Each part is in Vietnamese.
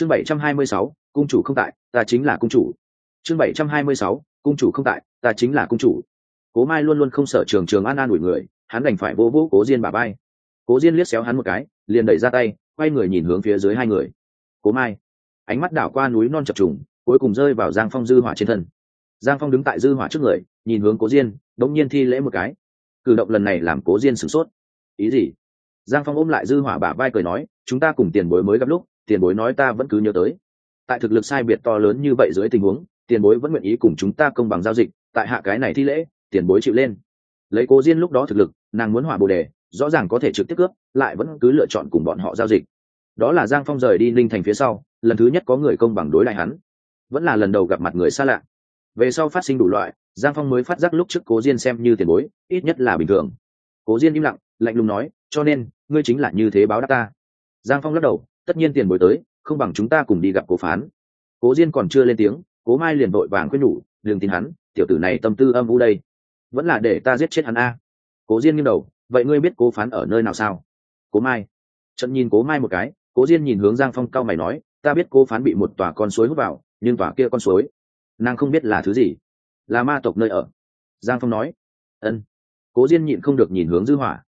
chương bảy trăm hai mươi sáu, cung chủ không tại, ta chính là cung chủ. Chương bảy trăm hai mươi sáu, cung chủ không tại, ta chính là cung chủ. Cố mai luôn luôn không sợ trường trường an an ủi người, hắn đành phải vô vô cố diên bà bay cố diên liếc xéo hắn một cái, liền đẩy ra tay, quay người nhìn hướng phía dưới hai người. Cố mai, ánh mắt đảo qua núi non chập trùng, cuối cùng rơi vào giang phong dư hỏa trên thân. Giang phong đứng tại dư hỏa trước người, nhìn hướng cố diên, đống nhiên thi lễ một cái. Cử động lần này làm cố diên sửng sốt. Ý gì? Giang phong ôm lại dư hỏa bả vai cười nói, chúng ta cùng tiền bối mới gặp lúc tiền bối nói ta vẫn cứ nhớ tới. Tại thực lực sai biệt to lớn như vậy dưới tình huống, tiền bối vẫn nguyện ý cùng chúng ta công bằng giao dịch, tại hạ cái này thi lễ, tiền bối chịu lên. Lấy cố diên lúc đó thực lực, nàng muốn hỏa bồ đề, rõ ràng có thể trực tiếp cướp, lại vẫn cứ lựa chọn cùng bọn họ giao dịch. Đó là giang phong rời đi ninh thành phía sau, lần thứ nhất có người công bằng đối lại hắn. Vẫn là lần đầu gặp mặt người xa lạ. Về sau phát sinh đủ loại, giang phong mới phát giác lúc trước cố diên xem như tiền bối, ít nhất là bình thường. Cố diên im lặng, lạnh lùng nói, cho nên, ngươi chính là như thế báo đáp ta. Giang phong lắc đầu tất nhiên tiền bối tới, không bằng chúng ta cùng đi gặp cố phán. Cố diên còn chưa lên tiếng, cố mai liền vội vàng quyết nhủ, đừng tin hắn, tiểu tử này tâm tư âm u đây. Vẫn là để ta giết chết hắn a. Cố diên nghiêng đầu, vậy ngươi biết cố phán ở nơi nào sao? Cố mai. Trận nhìn cố mai một cái, cố diên nhìn hướng giang phong cao mày nói, ta biết cố phán bị một tòa con suối hút vào, nhưng tòa kia con suối, nàng không biết là thứ gì. Là ma tộc nơi ở. Giang phong nói. Ân. Cố diên nhịn không được nhìn hướng dư hỏa.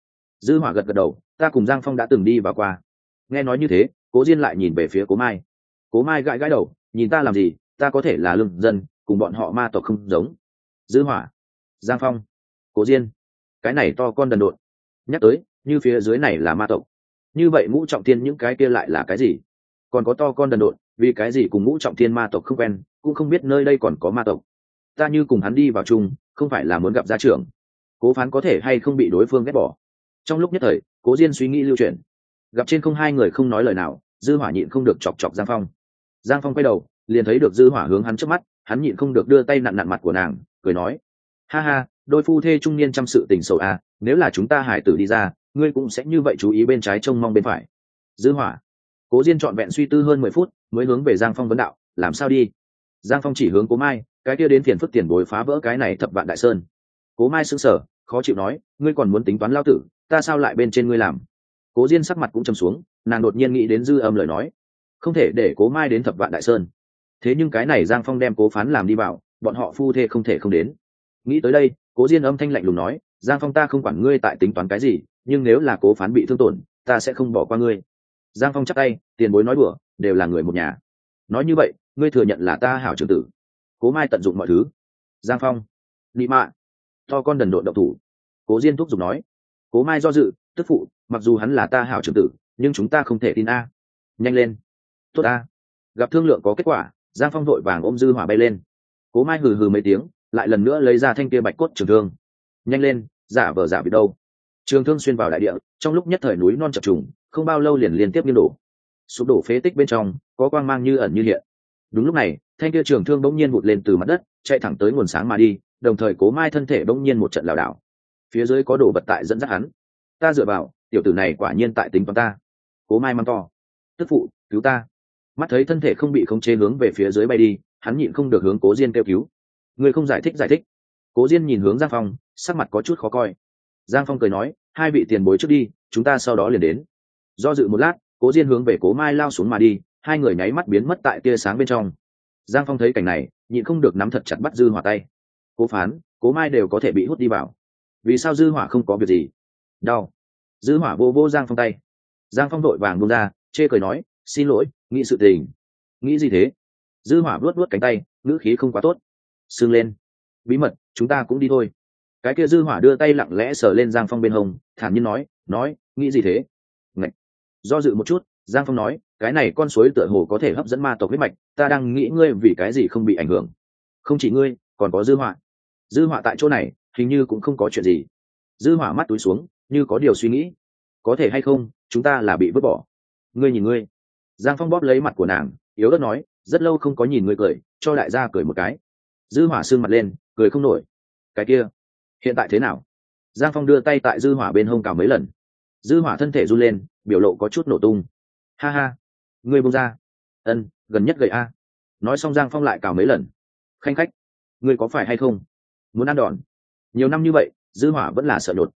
Dư hỏa gật gật đầu, ta cùng giang phong đã từng đi vào qua. Nghe nói như thế cố diên lại nhìn về phía cố mai. Cố mai gãi gãi đầu, nhìn ta làm gì, ta có thể là lương dân, cùng bọn họ ma tộc không giống. Dư hỏa, giang phong, cố diên, cái này to con đần độn, nhắc tới, như phía dưới này là ma tộc. Như vậy ngũ trọng thiên những cái kia lại là cái gì? Còn có to con đần độn, vì cái gì cùng ngũ trọng thiên ma tộc không quen, cũng không biết nơi đây còn có ma tộc? Ta như cùng hắn đi vào chung, không phải là muốn gặp gia trưởng. Cố phán có thể hay không bị đối phương ghét bỏ? Trong lúc nhất thời, cố diên suy nghĩ lưu chuyển. Gặp trên không hai người không nói lời nào dư hỏa nhịn không được chọc chọc giang phong. Giang phong quay đầu, liền thấy được dư hỏa hướng hắn trước mắt, hắn nhịn không được đưa tay nặn nặn mặt của nàng, cười nói, ha ha, đôi phu thê trung niên chăm sự tình sầu à nếu là chúng ta hải tử đi ra, ngươi cũng sẽ như vậy chú ý bên trái trông mong bên phải. Dư hỏa, cố diên trọn vẹn suy tư hơn mười phút, mới hướng về giang phong vấn đạo, làm sao đi? Giang phong chỉ hướng cố mai, cái kia đến phiền phức tiền bối phá vỡ cái này thập vạn đại sơn. Cố mai sững sờ, khó chịu nói, ngươi còn muốn tính toán lao tử, ta sao lại bên trên ngươi làm? Cố diên sắc mặt cũng trầm xuống nàng đột nhiên nghĩ đến dư âm lời nói. Không thể để cố mai đến thập vạn đại sơn. Thế nhưng cái này giang phong đem cố phán làm đi vào, bọn họ phu thê không thể không đến. Nghĩ tới đây, cố diên âm thanh lạnh lùng nói, giang phong ta không quản ngươi tại tính toán cái gì, nhưng nếu là cố phán bị thương tổn, ta sẽ không bỏ qua ngươi. Giang phong chắc tay, tiền bối nói đùa, đều là người một nhà. Nói như vậy, ngươi thừa nhận là ta hảo trường tử. Cố mai tận dụng mọi thứ. Giang phong, nị mạ, to con đần độn độc thủ. Cố diên thúc giục nói, cố mai do dự, tức phụ, mặc dù hắn là ta hảo trường tử nhưng chúng ta không thể tin a. Nhanh lên. Tốt a. Gặp thương lượng có kết quả, giang phong vội vàng ôm dư hỏa bay lên. Cố mai hừ hừ mấy tiếng, lại lần nữa lấy ra thanh kia bạch cốt trường thương. Nhanh lên, giả vờ giả bị đâu. Trường thương xuyên vào đại địa, trong lúc nhất thời núi non chập trùng, không bao lâu liền liên tiếp nghiêng đổ. Sụp đổ phế tích bên trong, có quang mang như ẩn như hiện. Đúng lúc này, thanh kia trường thương bỗng nhiên vụt lên từ mặt đất, chạy thẳng tới nguồn sáng mà đi, đồng thời cố mai thân thể bỗng nhiên một trận lảo đảo. Phía dưới có đồ vật tại dẫn dắt hắn. Ta dựa vào, tiểu tử này quả nhiên tại tính toán ta cố mai mắng to. Tức phụ, cứu ta. Mắt thấy thân thể không bị khống chế hướng về phía dưới bay đi, hắn nhịn không được hướng cố diên kêu cứu. Người không giải thích giải thích. Cố diên nhìn hướng giang phong, sắc mặt có chút khó coi. Giang phong cười nói, hai vị tiền bối trước đi, chúng ta sau đó liền đến. Do dự một lát, cố diên hướng về cố mai lao xuống mà đi, hai người nháy mắt biến mất tại tia sáng bên trong. Giang phong thấy cảnh này, nhịn không được nắm thật chặt bắt dư hỏa tay. Cố phán, cố mai đều có thể bị hút đi vào. Vì sao dư hỏa không có việc gì? Đau. Dư hỏa vô vô giang phong tay giang phong đội vàng buông ra, chê cười nói, xin lỗi, nghĩ sự tình. Nghĩ gì thế? Dư hỏa vuốt vuốt cánh tay, ngữ khí không quá tốt. Sưng lên. Bí mật, chúng ta cũng đi thôi. Cái kia dư hỏa đưa tay lặng lẽ sờ lên giang phong bên hông, thản nhiên nói nói, nghĩ gì thế? Ngậy. do dự một chút, giang phong nói, cái này con suối tựa hồ có thể hấp dẫn ma tộc huyết mạch, ta đang nghĩ ngươi vì cái gì không bị ảnh hưởng. Không chỉ ngươi, còn có dư hỏa. Dư hỏa tại chỗ này, hình như cũng không có chuyện gì. Dư hỏa mắt túi xuống, như có điều suy nghĩ có thể hay không, chúng ta là bị vứt bỏ. Ngươi nhìn ngươi. Giang phong bóp lấy mặt của nàng, yếu ớt nói, rất lâu không có nhìn ngươi cười, cho đại gia cười một cái. Dư hỏa sương mặt lên, cười không nổi. Cái kia, hiện tại thế nào? Giang phong đưa tay tại dư hỏa bên hông cào mấy lần. Dư hỏa thân thể run lên, biểu lộ có chút nổ tung. Ha ha, ngươi buông ra. Ân, gần nhất gầy a. Nói xong giang phong lại cào mấy lần. Khanh khách, ngươi có phải hay không? Muốn ăn đòn. Nhiều năm như vậy, dư hỏa vẫn là sợ đột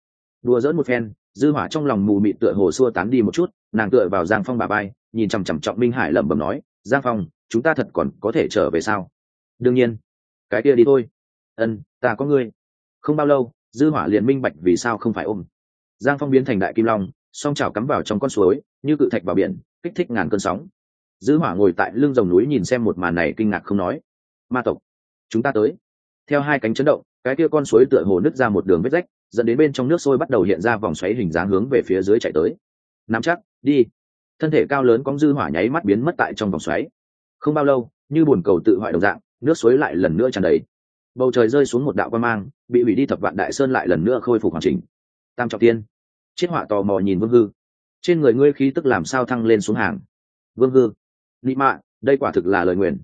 đùa dỡn một phen, dư hỏa trong lòng mù mịt tựa hồ xua tán đi một chút, nàng tựa vào giang phong bà bay nhìn chằm chằm trọng minh hải lẩm bẩm nói, giang phong, chúng ta thật còn có thể trở về sao? Đương nhiên. Cái kia đi thôi. Ân, ta có ngươi. Không bao lâu, dư hỏa liền minh bạch vì sao không phải ôm. Giang phong biến thành đại kim long, song chảo cắm vào trong con suối, như cự thạch vào biển, kích thích ngàn cơn sóng. Dư hỏa ngồi tại lưng rồng núi nhìn xem một màn này kinh ngạc không nói. Ma tộc, chúng ta tới. Theo hai cánh chấn động, cái kia con suối tựa hồ nứt ra một đường vết rách dẫn đến bên trong nước sôi bắt đầu hiện ra vòng xoáy hình dáng hướng về phía dưới chạy tới. Nắm chắc, đi. Thân thể cao lớn cóng dư hỏa nháy mắt biến mất tại trong vòng xoáy. Không bao lâu, như buồn cầu tự hoại đồng dạng, nước suối lại lần nữa tràn đầy. Bầu trời rơi xuống một đạo quan mang, bị hủy đi thập vạn đại sơn lại lần nữa khôi phục hoàn chỉnh. Tam trọng tiên. Chiết họa tò mò nhìn vương hư. Trên người ngươi khí tức làm sao thăng lên xuống hàng? Vương hư. Nị mạ, đây quả thực là lời nguyền.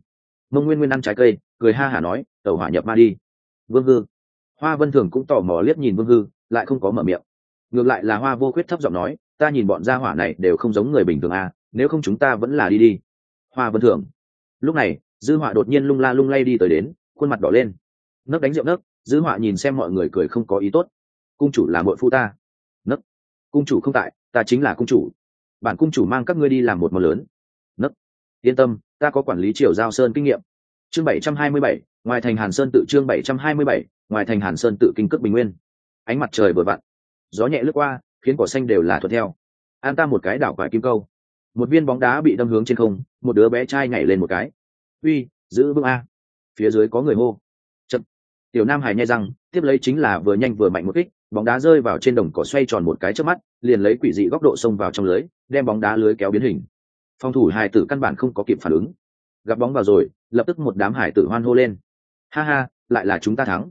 Mông nguyên nguyên ăn trái cây, cười ha hả nói tàu hỏa nhập ma đi. Vương hư hoa vân thường cũng tò mò liếc nhìn vương hư, lại không có mở miệng. Ngược lại là hoa vô khuyết thấp giọng nói, ta nhìn bọn gia hỏa này đều không giống người bình thường à nếu không chúng ta vẫn là đi đi. Hoa vân thường. Lúc này, dư họa đột nhiên lung la lung lay đi tới đến, khuôn mặt đỏ lên. Nấc đánh rượu nấc, dư họa nhìn xem mọi người cười không có ý tốt. Cung chủ là mội phu ta. Nấc. Cung chủ không tại, ta chính là cung chủ. Bản cung chủ mang các ngươi đi làm một món lớn. Nấc. Yên tâm, ta có quản lý triều giao sơn kinh nghiệm. Chương bảy trăm hai mươi bảy, ngoài thành hàn sơn tự chương bảy trăm hai mươi bảy ngoài thành hàn sơn tự kinh cước bình nguyên. Ánh mặt trời vừa vặn. Gió nhẹ lướt qua, khiến cỏ xanh đều là thuận theo. An ta một cái đảo quải kim câu. Một viên bóng đá bị đâm hướng trên không, một đứa bé trai nhảy lên một cái. Uy, giữ vững a. Phía dưới có người hô. Chậm. Tiểu nam hải nhai răng tiếp lấy chính là vừa nhanh vừa mạnh một kích, bóng đá rơi vào trên đồng cỏ xoay tròn một cái trước mắt, liền lấy quỷ dị góc độ xông vào trong lưới, đem bóng đá lưới kéo biến hình. Phòng thủ hải tử căn bản không có kịp phản ứng. Gặp bóng vào rồi, lập tức một đám hải tử hoan hô lên. Ha ha, lại là chúng ta thắng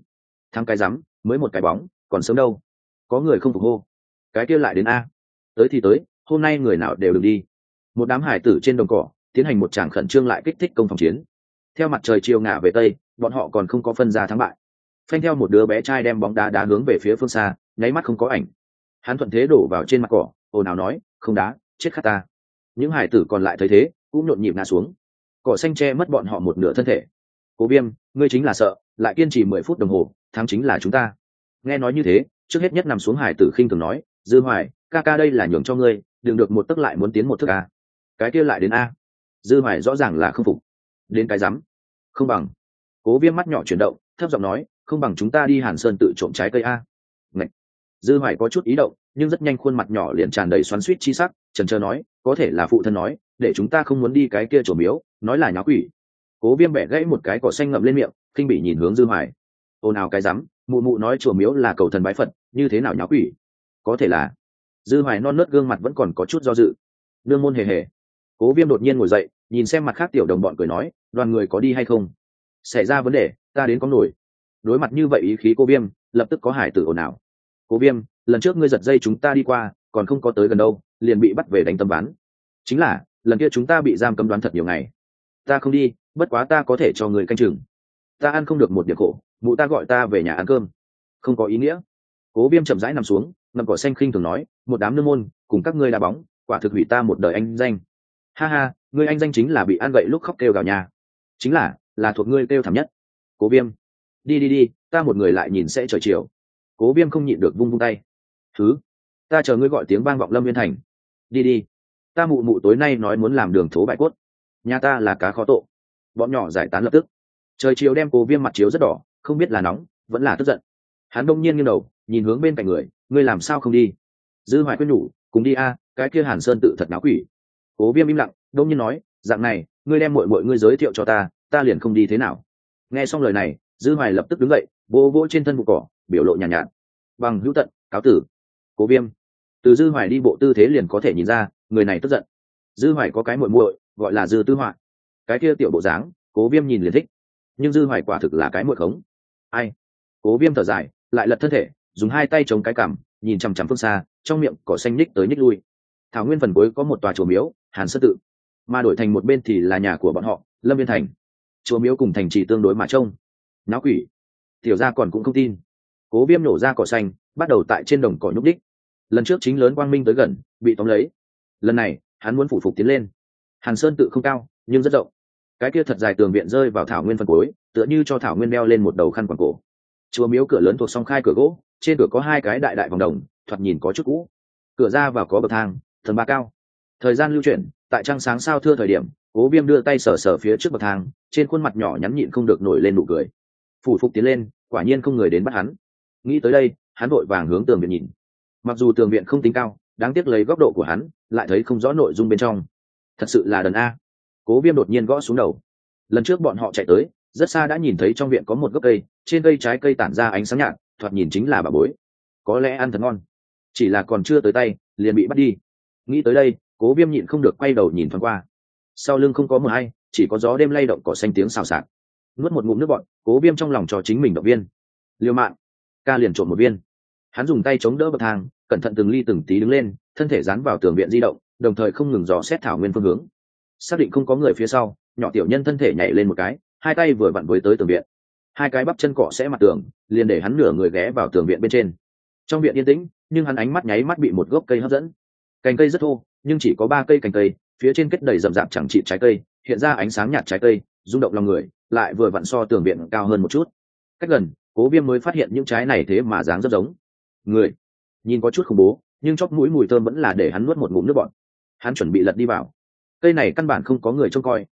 thắng cái rắm, mới một cái bóng, còn sớm đâu. Có người không phục hô. Cái kia lại đến a. Tới thì tới, hôm nay người nào đều đừng đi. Một đám hải tử trên đồng cỏ, tiến hành một tràng khẩn trương lại kích thích công phòng chiến. Theo mặt trời chiều ngả về tây, bọn họ còn không có phân ra thắng bại. Phanh theo một đứa bé trai đem bóng đá đá hướng về phía phương xa, nháy mắt không có ảnh. Hắn thuận thế đổ vào trên mặt cỏ, ồn ào nói, không đá, chết khát ta. Những hải tử còn lại thấy thế, cũng nhộn nhịp ngã xuống. Cỏ xanh che mất bọn họ một nửa thân thể. Cố viêm, ngươi chính là sợ lại kiên trì mười phút đồng hồ, thắng chính là chúng ta. Nghe nói như thế, trước hết nhất nằm xuống hải tử khinh thường nói, dư hoài, ca ca đây là nhường cho ngươi, đừng được một tức lại muốn tiến một thức a. Cái kia lại đến a. Dư hoài rõ ràng là không phục. Đến cái rắm. Không bằng. Cố viêm mắt nhỏ chuyển động, thấp giọng nói, không bằng chúng ta đi hàn sơn tự trộm trái cây a. Ngậy. dư hoài có chút ý động, nhưng rất nhanh khuôn mặt nhỏ liền tràn đầy xoắn suýt chi sắc, trần trơ nói, có thể là phụ thân nói, để chúng ta không muốn đi cái kia trổ miếu, nói là nháo quỷ. Cố viêm bẻ gãy một cái cỏ xanh ngậm lên miệng khinh bị nhìn hướng dư hoài. Ồn ào cái rắm, mụ mụ nói chùa miếu là cầu thần bái phật, như thế nào nháo quỷ? Có thể là, dư hoài non nớt gương mặt vẫn còn có chút do dự. Đương môn hề hề. Cố viêm đột nhiên ngồi dậy, nhìn xem mặt khác tiểu đồng bọn cười nói, đoàn người có đi hay không? Xảy ra vấn đề, ta đến có nổi. Đối mặt như vậy ý khí cô viêm, lập tức có hải tử ồn ào. Cố viêm, lần trước ngươi giật dây chúng ta đi qua, còn không có tới gần đâu, liền bị bắt về đánh tâm ván. Chính là, lần kia chúng ta bị giam cấm đoán thật nhiều ngày. Ta không đi, bất quá ta có thể cho người canh chừng ta ăn không được một điểm khổ, mụ ta gọi ta về nhà ăn cơm. Không có ý nghĩa. Cố viêm chậm rãi nằm xuống ngầm cỏ xanh khinh thường nói, một đám nương môn, cùng các ngươi đá bóng, quả thực hủy ta một đời anh danh. Ha ha, ngươi anh danh chính là bị ăn gậy lúc khóc kêu gào nhà. Chính là là thuộc ngươi kêu thảm nhất. Cố viêm. Đi đi đi, ta một người lại nhìn sẽ trời chiều. Cố viêm không nhịn được vung vung tay. Thứ, ta chờ ngươi gọi tiếng vang vọng lâm viên thành. Đi đi. Ta mụ mụ tối nay nói muốn làm đường thố bại cốt. Nhà ta là cá khó tộ bọn nhỏ giải tán lập tức trời chiều đem cố viêm mặt chiếu rất đỏ không biết là nóng vẫn là tức giận. Hắn đông nhiên nghiêng đầu nhìn hướng bên cạnh người ngươi làm sao không đi? Dư hoài quyết nhủ cùng đi a cái kia hàn sơn tự thật náo quỷ. Cố viêm im lặng đông nhiên nói dạng này ngươi đem mội mội ngươi giới thiệu cho ta ta liền không đi thế nào. Nghe xong lời này dư hoài lập tức đứng dậy vỗ vỗ trên thân bụi cỏ biểu lộ nhàn nhạt, nhạt. Bằng hữu tận cáo tử. Cố viêm từ dư hoài đi bộ tư thế liền có thể nhìn ra người này tức giận. Dư hoài có cái muội muội gọi là dư tư họa. Cái kia tiểu bộ dáng cố viêm nhìn liền thích nhưng dư hoài quả thực là cái muội khống. Ai? Cố viêm thở dài, lại lật thân thể, dùng hai tay chống cái cằm, nhìn chằm chằm phương xa, trong miệng cỏ xanh ních tới ních lui. Thảo nguyên phần cuối có một tòa chùa miếu, hàn sơ tự. Mà đổi thành một bên thì là nhà của bọn họ, lâm viên thành. Chùa miếu cùng thành trì tương đối mà trông. Náo quỷ. Tiểu ra còn cũng không tin. Cố viêm nổ ra cỏ xanh, bắt đầu tại trên đồng cỏ nhúc đích lần trước chính lớn quang minh tới gần, bị tóm lấy. Lần này, hắn muốn phủ phục tiến lên. Hàn sơn tự không cao, nhưng rất rộng cái kia thật dài tường viện rơi vào thảo nguyên phân cối, tựa như cho thảo nguyên đeo lên một đầu khăn quàng cổ. Chùa miếu cửa lớn thuộc song khai cửa gỗ, trên cửa có hai cái đại đại vòng đồng, thoạt nhìn có chút cũ. Cửa ra vào có bậc thang thần ba cao. Thời gian lưu chuyển, tại trăng sáng sao thưa thời điểm, cố viêm đưa tay sờ sờ phía trước bậc thang, trên khuôn mặt nhỏ nhắn nhịn không được nổi lên nụ cười. Phủ phục tiến lên, quả nhiên không người đến bắt hắn. Nghĩ tới đây, hắn vội vàng hướng tường viện nhìn. Mặc dù tường viện không tính cao, đáng tiếc lấy góc độ của hắn, lại thấy không rõ nội dung bên trong. Thật sự là đần a cố viêm đột nhiên gõ xuống đầu. Lần trước bọn họ chạy tới, rất xa đã nhìn thấy trong viện có một gốc cây, trên cây trái cây tản ra ánh sáng nhạt, thoạt nhìn chính là bà bối. Có lẽ ăn thật ngon. Chỉ là còn chưa tới tay, liền bị bắt đi. Nghĩ tới đây, cố viêm nhịn không được quay đầu nhìn thoáng qua. Sau lưng không có mờ hay, chỉ có gió đêm lay động cỏ xanh tiếng xào xạc. Nuốt một ngụm nước bọn cố viêm trong lòng cho chính mình động viên. Liều mạng ca liền trộm một viên. Hắn dùng tay chống đỡ bậc thang, cẩn thận từng ly từng tí đứng lên, thân thể dán vào tường viện di động, đồng thời không ngừng dò xét thảo nguyên phương hướng xác định không có người phía sau, nhỏ tiểu nhân thân thể nhảy lên một cái, hai tay vừa vặn với tới tường viện. Hai cái bắp chân cọ sẽ mặt tường, liền để hắn nửa người ghé vào tường viện bên trên. Trong viện yên tĩnh, nhưng hắn ánh mắt nháy mắt bị một gốc cây hấp dẫn. Cành cây rất thô, nhưng chỉ có ba cây cành cây, phía trên kết đầy rậm rạp chẳng trị trái cây, hiện ra ánh sáng nhạt trái cây, rung động lòng người, lại vừa vặn so tường viện cao hơn một chút. Cách gần, cố viêm mới phát hiện những trái này thế mà dáng rất giống. Người, nhìn có chút khủng bố, nhưng chóp mũi mùi thơm vẫn là để hắn nuốt một ngụm nước bọn hắn chuẩn bị lật đi vào cây này căn bản không có người trông coi.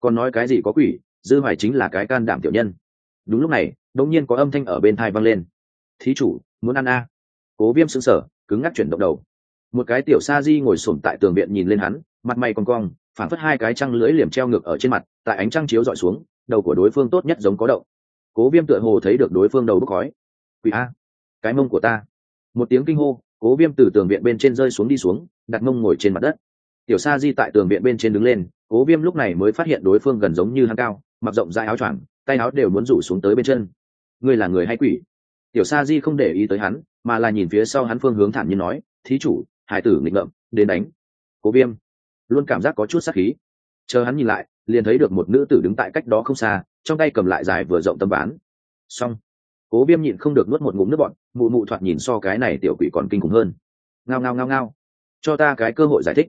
Còn nói cái gì có quỷ, dư hoài chính là cái can đảm tiểu nhân. Đúng lúc này đột nhiên có âm thanh ở bên thai vang lên. Thí chủ, muốn ăn a? À? cố viêm sững sờ, cứng ngắc chuyển động đầu. Một cái tiểu sa di ngồi sổm tại tường viện nhìn lên hắn, mặt mày còn cong phản phất hai cái trăng lưỡi liềm treo ngược ở trên mặt, tại ánh trăng chiếu dọi xuống, đầu của đối phương tốt nhất giống có động. Cố viêm tựa hồ thấy được đối phương đầu bốc khói. Quỷ a? Cái mông của ta. Một tiếng kinh hô, cố viêm từ tường viện bên trên rơi xuống đi xuống, đặt mông ngồi trên mặt đất tiểu sa di tại tường viện bên trên đứng lên, cố viêm lúc này mới phát hiện đối phương gần giống như hắn cao, mặc rộng dài áo choàng, tay áo đều muốn rủ xuống tới bên chân. Ngươi là người hay quỷ? Tiểu sa di không để ý tới hắn, mà là nhìn phía sau hắn phương hướng thản nhiên nói, thí chủ, hải tử nghịch ngợm, đến đánh. Cố viêm. Luôn cảm giác có chút sắc khí. Chờ hắn nhìn lại, liền thấy được một nữ tử đứng tại cách đó không xa, trong tay cầm lại dài vừa rộng tâm bán xong. Cố viêm nhịn không được nuốt một ngụm nước bọn mụ mụ thoạt nhìn so cái này tiểu quỷ còn kinh khủng hơn. Ngao ngao ngao ngao. Cho ta cái cơ hội giải thích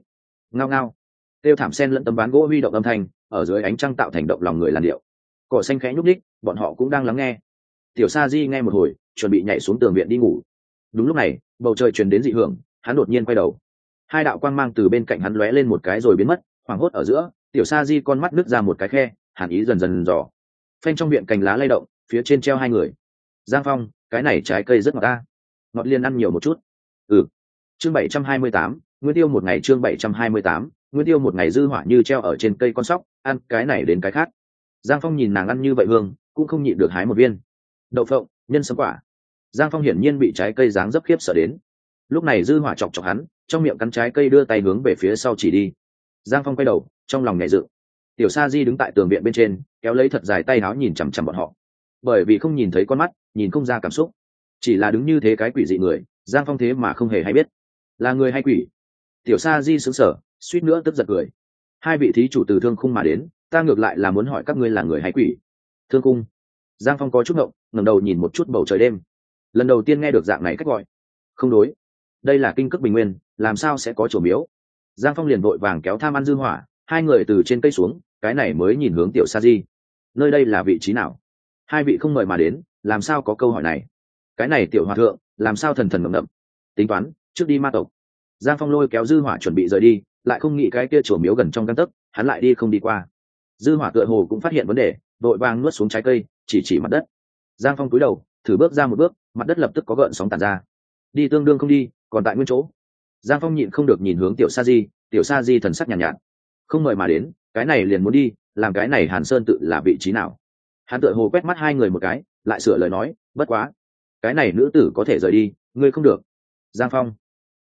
ngao ngao. Tiêu thảm sen lẫn tấm bán gỗ huy động âm thanh, ở dưới ánh trăng tạo thành động lòng người làn điệu. Cỏ xanh khẽ nhúc ních bọn họ cũng đang lắng nghe. Tiểu sa di nghe một hồi, chuẩn bị nhảy xuống tường viện đi ngủ. Đúng lúc này, bầu trời truyền đến dị hưởng, hắn đột nhiên quay đầu. Hai đạo quang mang từ bên cạnh hắn lóe lên một cái rồi biến mất, hoảng hốt ở giữa, tiểu sa di con mắt nứt ra một cái khe, hàn ý dần dần dò. Phanh trong viện cành lá lay động, phía trên treo hai người. Giang phong, cái này trái cây rất ngọt ta. Ngọt liên ăn nhiều một chút. Ừ. Chương bảy trăm hai mươi tám nguyên tiêu một ngày chương bảy trăm hai mươi tám, nguyên tiêu một ngày dư hỏa như treo ở trên cây con sóc, ăn cái này đến cái khác. Giang phong nhìn nàng ăn như vậy hương, cũng không nhịn được hái một viên. Đậu phộng, nhân sấm quả. Giang phong hiển nhiên bị trái cây dáng dấp khiếp sợ đến. Lúc này dư hỏa chọc chọc hắn, trong miệng cắn trái cây đưa tay hướng về phía sau chỉ đi. Giang phong quay đầu, trong lòng nhẹ dự. Tiểu sa di đứng tại tường viện bên trên, kéo lấy thật dài tay áo nhìn chằm chằm bọn họ. Bởi vì không nhìn thấy con mắt, nhìn không ra cảm xúc. Chỉ là đứng như thế cái quỷ dị người, giang phong thế mà không hề hay biết. Là người hay quỷ tiểu sa di sững sở suýt nữa tức giật cười. Hai vị thí chủ từ thương khung mà đến, ta ngược lại là muốn hỏi các ngươi là người hay quỷ? Thương cung giang phong có chút ngộng, ngẩng đầu nhìn một chút bầu trời đêm. Lần đầu tiên nghe được dạng này cách gọi. Không đối. Đây là kinh cước bình nguyên, làm sao sẽ có chỗ miếu? Giang phong liền vội vàng kéo tham ăn dư hỏa, hai người từ trên cây xuống, cái này mới nhìn hướng tiểu sa di. Nơi đây là vị trí nào? Hai vị không mời mà đến, làm sao có câu hỏi này? Cái này tiểu hòa thượng, làm sao thần thần ngậm ngậm? Tính toán, trước đi ma tộc giang phong lôi kéo dư hỏa chuẩn bị rời đi lại không nghĩ cái kia chùa miếu gần trong căn tấc hắn lại đi không đi qua. Dư hỏa tựa hồ cũng phát hiện vấn đề vội vàng nuốt xuống trái cây chỉ chỉ mặt đất. Giang phong cúi đầu thử bước ra một bước mặt đất lập tức có gợn sóng tàn ra. Đi tương đương không đi còn tại nguyên chỗ. Giang phong nhịn không được nhìn hướng tiểu sa di tiểu sa di thần sắc nhàn nhạt, nhạt. Không mời mà đến cái này liền muốn đi làm cái này hàn sơn tự là vị trí nào? Hắn tựa hồ quét mắt hai người một cái lại sửa lời nói bất quá cái này nữ tử có thể rời đi ngươi không được. Giang phong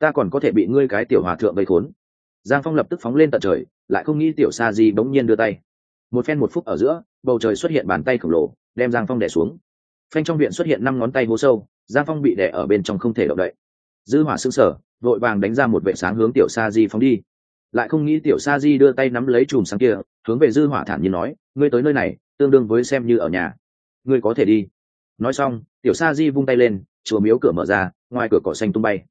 ta còn có thể bị ngươi cái tiểu hòa thượng vây khốn. Giang phong lập tức phóng lên tận trời, lại không nghĩ tiểu sa di bỗng nhiên đưa tay. Một phen một phút ở giữa, bầu trời xuất hiện bàn tay khổng lồ, đem giang phong đẻ xuống. Phanh trong viện xuất hiện năm ngón tay hố sâu, giang phong bị đẻ ở bên trong không thể động đậy. Dư hỏa xương sở vội vàng đánh ra một vệ sáng hướng tiểu sa di phóng đi. Lại không nghĩ tiểu sa di đưa tay nắm lấy chùm sáng kia, hướng về dư hỏa thản nhiên nói, ngươi tới nơi này, tương đương với xem như ở nhà. Ngươi có thể đi. Nói xong, tiểu sa di vung tay lên, chùa miếu cửa mở ra, ngoài cửa cỏ xanh tung bay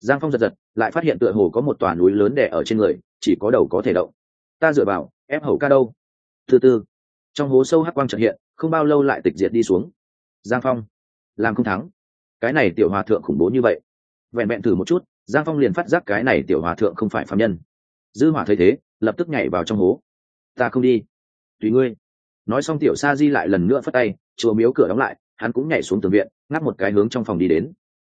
giang phong giật giật, lại phát hiện tựa hồ có một tòa núi lớn đè ở trên người, chỉ có đầu có thể động. Ta dựa vào, ép hầu ca đâu? Thứ tư trong hố sâu hắc quang trật hiện, không bao lâu lại tịch diệt đi xuống. Giang phong, làm không thắng. Cái này tiểu hòa thượng khủng bố như vậy. Vẹn vẹn thử một chút, giang phong liền phát giác cái này tiểu hòa thượng không phải phạm nhân. Dư hỏa thấy thế, lập tức nhảy vào trong hố. Ta không đi. Tùy ngươi. Nói xong tiểu sa di lại lần nữa phất tay, chùa miếu cửa đóng lại, hắn cũng nhảy xuống tường viện ngắt một cái hướng trong phòng đi đến.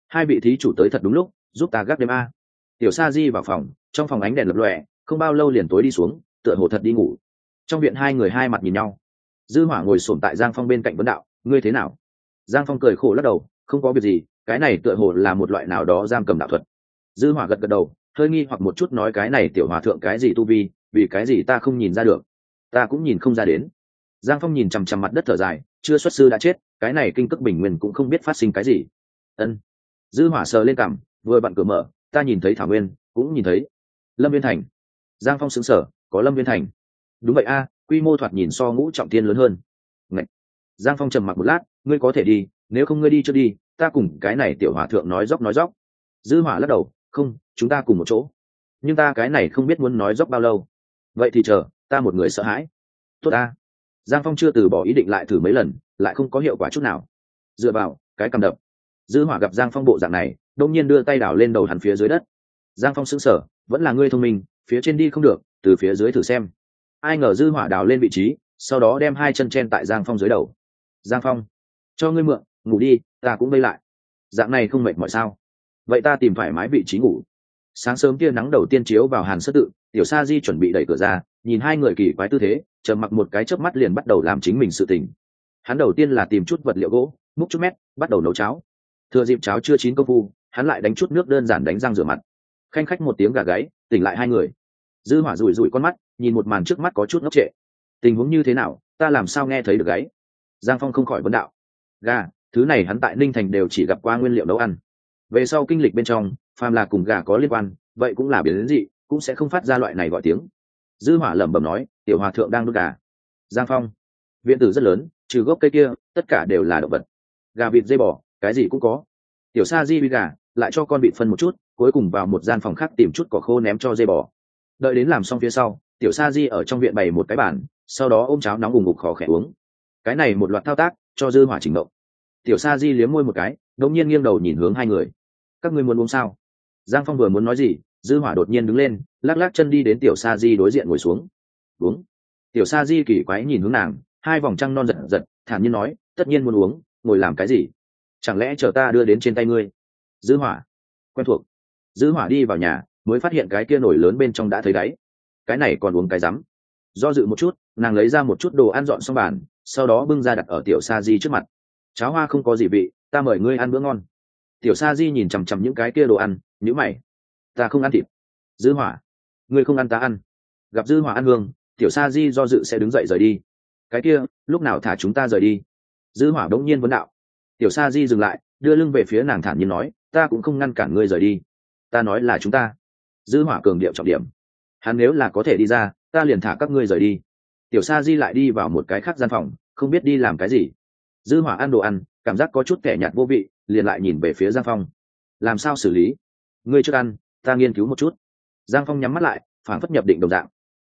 Hai vị thí chủ tới thật đúng lúc giúp ta gác đêm a. Tiểu sa di vào phòng, trong phòng ánh đèn lập lòe, không bao lâu liền tối đi xuống, tựa hồ thật đi ngủ. Trong viện hai người hai mặt nhìn nhau. Dư hỏa ngồi sổm tại giang phong bên cạnh vấn đạo, ngươi thế nào? Giang phong cười khổ lắc đầu, không có việc gì, cái này tựa hồ là một loại nào đó giam cầm đạo thuật. Dư hỏa gật gật đầu, hơi nghi hoặc một chút nói, cái này tiểu hòa thượng cái gì tu vi, vì cái gì ta không nhìn ra được? Ta cũng nhìn không ra đến. Giang phong nhìn chằm chằm mặt đất thở dài, chưa xuất sư đã chết, cái này kinh cước bình nguyên cũng không biết phát sinh cái gì. Ân. Dư hỏa sờ lên cằm vừa bạn cửa mở, ta nhìn thấy thảo nguyên, cũng nhìn thấy lâm viên thành. Giang phong xứng sở có lâm viên thành. Đúng vậy a, quy mô thoạt nhìn so ngũ trọng thiên lớn hơn. Ngậy. giang phong trầm mặc một lát, ngươi có thể đi, nếu không ngươi đi chưa đi, ta cùng cái này tiểu hòa thượng nói dốc nói dốc. Dư hỏa lắc đầu, không, chúng ta cùng một chỗ. Nhưng ta cái này không biết muốn nói dốc bao lâu. Vậy thì chờ, ta một người sợ hãi. Tốt ta giang phong chưa từ bỏ ý định lại thử mấy lần, lại không có hiệu quả chút nào. Dựa vào, cái cầm đập. Dư hỏa gặp giang phong bộ dạng này đông nhiên đưa tay đảo lên đầu hắn phía dưới đất. Giang phong sững sờ, vẫn là ngươi thông minh, phía trên đi không được, từ phía dưới thử xem. Ai ngờ dư hỏa đào lên vị trí, sau đó đem hai chân chen tại giang phong dưới đầu. Giang phong, cho ngươi mượn, ngủ đi, ta cũng vây lại. Dạng này không mệt mỏi sao? Vậy ta tìm thoải mái vị trí ngủ. Sáng sớm tia nắng đầu tiên chiếu vào hàn sơ tự, tiểu sa di chuẩn bị đẩy cửa ra, nhìn hai người kỳ quái tư thế chờ mặc một cái chớp mắt liền bắt đầu làm chính mình sự tình. Hắn đầu tiên là tìm chút vật liệu gỗ, múc chút mét, bắt đầu nấu cháo. Thừa dịp cháo chưa chín công phu hắn lại đánh chút nước đơn giản đánh răng rửa mặt. Khanh khách một tiếng gà gáy, tỉnh lại hai người. Dư hỏa rủi rủi con mắt, nhìn một màn trước mắt có chút ngốc trệ. Tình huống như thế nào, ta làm sao nghe thấy được gáy? Giang phong không khỏi vấn đạo. Gà, thứ này hắn tại ninh thành đều chỉ gặp qua nguyên liệu nấu ăn. Về sau kinh lịch bên trong, phàm là cùng gà có liên quan, vậy cũng là biến đến dị, cũng sẽ không phát ra loại này gọi tiếng. Dư hỏa lẩm bẩm nói, tiểu hòa thượng đang đốt gà. Giang phong, viện tử rất lớn, trừ gốc cây kia, tất cả đều là động vật. Gà vịt dây bò, cái gì cũng có. Tiểu sa di bị gà lại cho con vịt phân một chút, cuối cùng vào một gian phòng khác tìm chút cỏ khô ném cho dê bò. Đợi đến làm xong phía sau, tiểu sa di ở trong viện bày một cái bàn, sau đó ôm cháo nóng ùng ngục khó khẽ uống. Cái này một loạt thao tác, cho dư hỏa chỉnh động. Tiểu sa di liếm môi một cái đống nhiên nghiêng đầu nhìn hướng hai người. Các ngươi muốn uống sao? Giang phong vừa muốn nói gì, dư hỏa đột nhiên đứng lên, lắc lắc chân đi đến tiểu sa di đối diện ngồi xuống. Uống. Tiểu sa di kỳ quái nhìn hướng nàng, hai vòng trăng non giật giật, thản nhiên nói, tất nhiên muốn uống, ngồi làm cái gì? Chẳng lẽ chờ ta đưa đến trên tay ngươi? Dư hỏa. Quen thuộc. Dư hỏa đi vào nhà, mới phát hiện cái kia nổi lớn bên trong đã thấy đáy. Cái này còn uống cái rắm. Do dự một chút, nàng lấy ra một chút đồ ăn dọn xong bàn, sau đó bưng ra đặt ở tiểu sa di trước mặt. Cháo hoa không có gì vị, ta mời ngươi ăn bữa ngon. Tiểu sa di nhìn chằm chằm những cái kia đồ ăn nhữ mày. Ta không ăn thịt. Dư hỏa, ngươi không ăn ta ăn. Gặp dư hỏa ăn hương, tiểu sa di do dự sẽ đứng dậy rời đi. Cái kia, lúc nào thả chúng ta rời đi? Dư hỏa đống nhiên vấn đạo. Tiểu sa di dừng lại đưa lưng về phía nàng thản nhiên nói, ta cũng không ngăn cản ngươi rời đi. Ta nói là chúng ta. Dư hỏa cường điệu trọng điểm. Hắn nếu là có thể đi ra, ta liền thả các ngươi rời đi. Tiểu sa di lại đi vào một cái khác gian phòng, không biết đi làm cái gì. Dư hỏa ăn đồ ăn, cảm giác có chút kẻ nhạt vô vị, liền lại nhìn về phía giang phong. Làm sao xử lý? Ngươi trước ăn, ta nghiên cứu một chút. Giang phong nhắm mắt lại phản phất nhập định đồng dạng.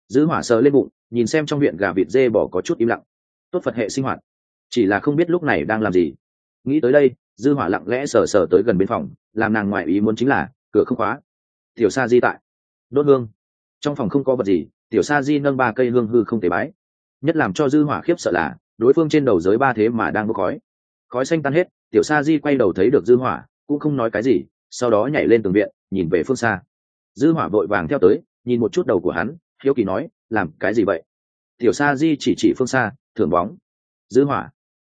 Dư hỏa sờ lên bụng, nhìn xem trong viện gà vịt dê bỏ có chút im lặng. Tốt phật hệ sinh hoạt. Chỉ là không biết lúc này đang làm gì. Nghĩ tới đây dư hỏa lặng lẽ sờ sờ tới gần bên phòng, làm nàng ngoại ý muốn chính là, cửa không khóa. Tiểu sa di tại. Đốt hương. Trong phòng không có vật gì, tiểu sa di nâng ba cây hương hư không thể bái. Nhất làm cho dư hỏa khiếp sợ là, đối phương trên đầu giới ba thế mà đang bốc khói. Khói xanh tan hết, tiểu sa di quay đầu thấy được dư hỏa, cũng không nói cái gì, sau đó nhảy lên tường viện, nhìn về phương xa. Dư hỏa vội vàng theo tới, nhìn một chút đầu của hắn, hiếu kỳ nói, làm cái gì vậy? Tiểu sa di chỉ chỉ phương xa, thưởng bóng. Dư hỏa.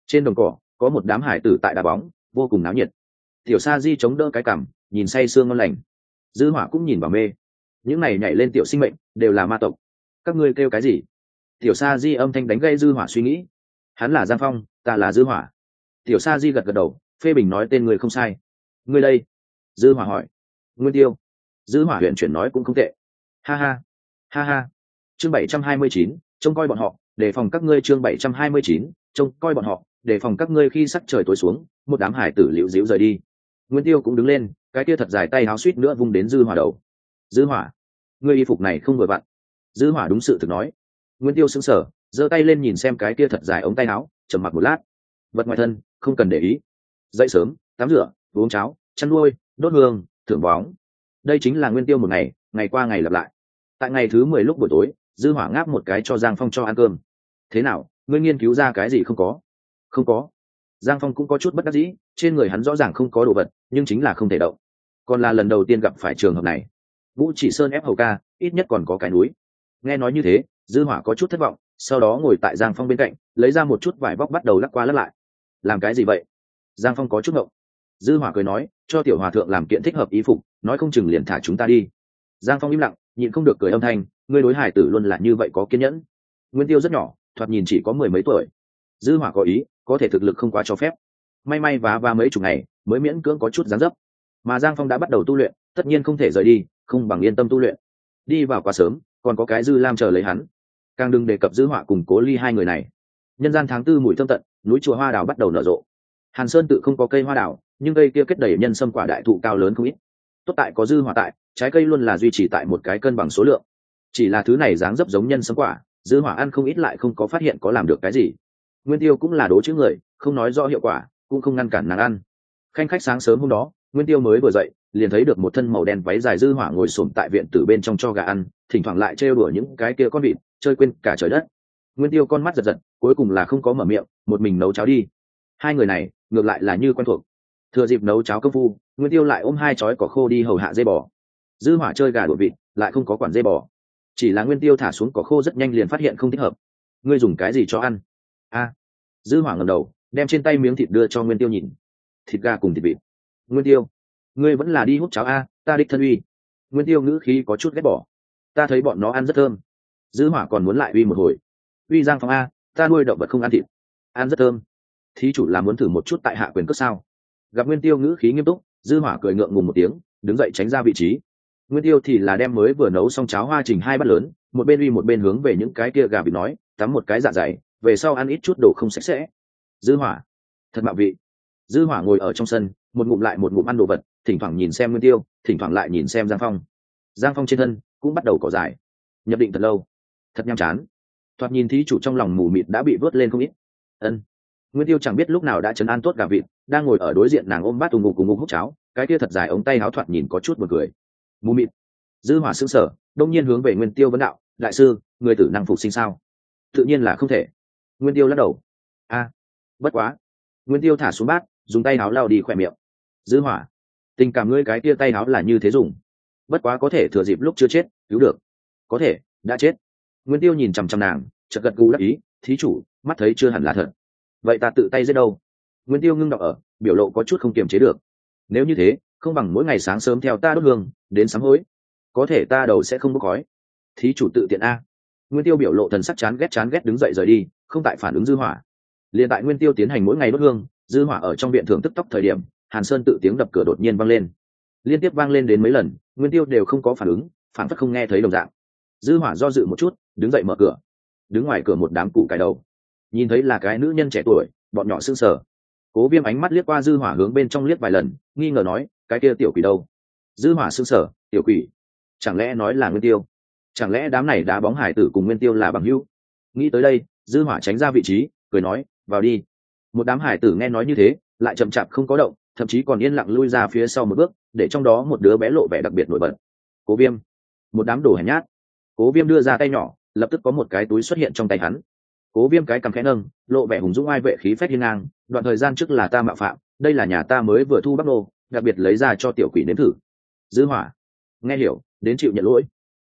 Trên đồng cỏ, có một đám hải tử tại đá bóng vô cùng náo nhiệt. Tiểu sa di chống đỡ cái cằm nhìn say sương ngon lành. Dư hỏa cũng nhìn vào mê. Những này nhảy lên tiểu sinh mệnh, đều là ma tộc. Các ngươi kêu cái gì? Tiểu sa di âm thanh đánh gây dư hỏa suy nghĩ. Hắn là giang phong, ta là dư hỏa. Tiểu sa di gật gật đầu, phê bình nói tên người không sai. Ngươi đây? Dư hỏa hỏi. Nguyên tiêu. Dư hỏa huyện chuyển nói cũng không tệ. Ha ha. Ha ha. Chương bảy trăm hai mươi chín, trông coi bọn họ, đề phòng các ngươi chương bảy trăm hai mươi chín, trông coi bọn họ để phòng các ngươi khi sắc trời tối xuống, một đám hải tử liễu diễu rời đi. Nguyên tiêu cũng đứng lên, cái kia thật dài tay áo suýt nữa vung đến dư hỏa đầu. Dư hỏa, ngươi y phục này không vừa vặn. Dư hỏa đúng sự thực nói. Nguyên tiêu sững sờ, giơ tay lên nhìn xem cái kia thật dài ống tay áo, trầm mặc một lát. Vật ngoài thân, không cần để ý. Dậy sớm, tắm rửa, uống cháo, chăn nuôi, đốt hương, thưởng bóng. Đây chính là nguyên tiêu một ngày ngày qua ngày lặp lại. Tại ngày thứ mười lúc buổi tối, dư hỏa ngáp một cái cho giang phong cho ăn cơm. Thế nào, ngươi nghiên cứu ra cái gì không có? Không có. Giang phong cũng có chút bất đắc dĩ, trên người hắn rõ ràng không có đồ vật, nhưng chính là không thể động. Còn là lần đầu tiên gặp phải trường hợp này. Vũ chỉ sơn ép hầu ca, ít nhất còn có cái núi. Nghe nói như thế, dư hỏa có chút thất vọng, sau đó ngồi tại giang phong bên cạnh, lấy ra một chút vải vóc bắt đầu lắc qua lắc lại. Làm cái gì vậy? Giang phong có chút ngộng. Dư hỏa cười nói, cho tiểu hòa thượng làm kiện thích hợp ý phục, nói không chừng liền thả chúng ta đi. Giang phong im lặng, nhịn không được cười âm thanh ngươi đối hải tử luôn là như vậy có kiên nhẫn. Nguyên tiêu rất nhỏ, thoạt nhìn chỉ có mười mấy tuổi. Dư hỏa có ý có thể thực lực không quá cho phép. May may và và mấy chục ngày, mới miễn cưỡng có chút dáng dấp. Mà giang phong đã bắt đầu tu luyện, tất nhiên không thể rời đi, không bằng yên tâm tu luyện. Đi vào quá sớm, còn có cái dư lam chờ lấy hắn. Càng đừng đề cập dư họa cùng cố ly hai người này. Nhân gian tháng tư mùi thơm tận, núi chùa hoa đào bắt đầu nở rộ. Hàn sơn tự không có cây hoa đào, nhưng cây kia kết đầy nhân sâm quả đại thụ cao lớn không ít. Tốt tại có dư hỏa tại, trái cây luôn là duy trì tại một cái cân bằng số lượng. Chỉ là thứ này dáng dấp giống nhân sâm quả, dư hỏa ăn không ít lại không có phát hiện có làm được cái gì nguyên tiêu cũng là đố chữ người, không nói rõ hiệu quả, cũng không ngăn cản nàng ăn. Khanh khách sáng sớm hôm đó, nguyên tiêu mới vừa dậy, liền thấy được một thân màu đen váy dài dư hỏa ngồi xổm tại viện tử bên trong cho gà ăn, thỉnh thoảng lại trêu đùa những cái kia con vịt, chơi quên cả trời đất. Nguyên tiêu con mắt giật giật, cuối cùng là không có mở miệng, một mình nấu cháo đi. Hai người này, ngược lại là như quen thuộc. Thừa dịp nấu cháo công phu, nguyên tiêu lại ôm hai chói cỏ khô đi hầu hạ dây bò. Dư hỏa chơi gà đuổi vịt, lại không có quản dây bò. Chỉ là nguyên tiêu thả xuống cỏ khô rất nhanh liền phát hiện không thích hợp. Ngươi dùng cái gì cho ăn? A. Dư hỏa ngẩng đầu, đem trên tay miếng thịt đưa cho nguyên tiêu nhìn. Thịt gà cùng thịt vịt. Nguyên tiêu, ngươi vẫn là đi hút cháo a, ta đích thân uy. Nguyên tiêu ngữ khí có chút ghét bỏ. Ta thấy bọn nó ăn rất thơm. Dư hỏa còn muốn lại uy một hồi. Uy giang phong a, ta nuôi động vật không ăn thịt. Ăn rất thơm. Thí chủ là muốn thử một chút tại hạ quyền cước sao? Gặp nguyên tiêu ngữ khí nghiêm túc, dư hỏa cười ngượng ngùng một tiếng, đứng dậy tránh ra vị trí. Nguyên tiêu thì là đem mới vừa nấu xong cháo hoa trình hai bát lớn, một bên uy một bên hướng về những cái kia gà vịt nói, tắm một cái dạ dày về sau ăn ít chút đồ không sạch sẽ. Dư hỏa, thật mạo vị. Dư hỏa ngồi ở trong sân, một ngụm lại một ngụm ăn đồ vật, thỉnh thoảng nhìn xem nguyên tiêu, thỉnh thoảng lại nhìn xem giang phong. Giang phong trên thân cũng bắt đầu cỏ dài nhập định thật lâu, thật nham chán. Thoạt nhìn thí chủ trong lòng mù mịt đã bị vớt lên không ít. Ân. Nguyên tiêu chẳng biết lúc nào đã chấn an tốt gà vịt, đang ngồi ở đối diện nàng ôm bát tù ngục cùng ngục hút cháo, cái kia thật dài ống tay áo thoạt nhìn có chút buồn cười. Mù mịt. Dư hỏa sững sở đông nhiên hướng về nguyên tiêu vấn đạo, đại sư, người tử năng phục sinh sao? Tự nhiên là không thể nguyên tiêu lắc đầu. A, bất quá. Nguyên tiêu thả xuống bát, dùng tay áo lao đi khỏe miệng. Dư hỏa, tình cảm ngươi cái kia tay áo là như thế dùng. Bất quá có thể thừa dịp lúc chưa chết, cứu được. Có thể, đã chết. Nguyên tiêu nhìn chằm chằm nàng, chợt gật gù đáp ý, thí chủ, mắt thấy chưa hẳn là thật. Vậy ta tự tay giết đâu? Nguyên tiêu ngưng đọc ở, biểu lộ có chút không kiềm chế được. Nếu như thế, không bằng mỗi ngày sáng sớm theo ta đốt hương, đến sáng hối. Có thể ta đầu sẽ không bốc khói. Thí chủ tự tiện a. Nguyên tiêu biểu lộ thần sắc chán ghét chán ghét đứng dậy rời đi không tại phản ứng dư hỏa. Liền tại nguyên tiêu tiến hành mỗi ngày đốt hương, dư hỏa ở trong viện thưởng tức tốc thời điểm, hàn sơn tự tiếng đập cửa đột nhiên vang lên. Liên tiếp vang lên đến mấy lần, nguyên tiêu đều không có phản ứng, phản phất không nghe thấy đồng dạng. Dư hỏa do dự một chút, đứng dậy mở cửa. Đứng ngoài cửa một đám cụ cải đầu. Nhìn thấy là cái nữ nhân trẻ tuổi, bọn nhỏ sưng sờ. Cố viêm ánh mắt liếc qua dư hỏa hướng bên trong liếc vài lần, nghi ngờ nói, cái kia tiểu quỷ đâu? Dư hỏa sưng sờ, tiểu quỷ? Chẳng lẽ nói là nguyên tiêu? Chẳng lẽ đám này đá bóng hải tử cùng nguyên tiêu là bằng hữu? Nghĩ tới đây dư hỏa tránh ra vị trí, cười nói, vào đi. Một đám hải tử nghe nói như thế, lại chậm chạp không có động, thậm chí còn yên lặng lui ra phía sau một bước, để trong đó một đứa bé lộ vẻ đặc biệt nổi bật. Cố viêm. Một đám đồ hèn nhát. Cố viêm đưa ra tay nhỏ, lập tức có một cái túi xuất hiện trong tay hắn. Cố viêm cái cầm khẽ nâng, lộ vẻ hùng dũng ai vệ khí phép hiên ngang, đoạn thời gian trước là ta mạo phạm, đây là nhà ta mới vừa thu bắc nô, đặc biệt lấy ra cho tiểu quỷ nếm thử. Dư hỏa. Nghe hiểu, đến chịu nhận lỗi.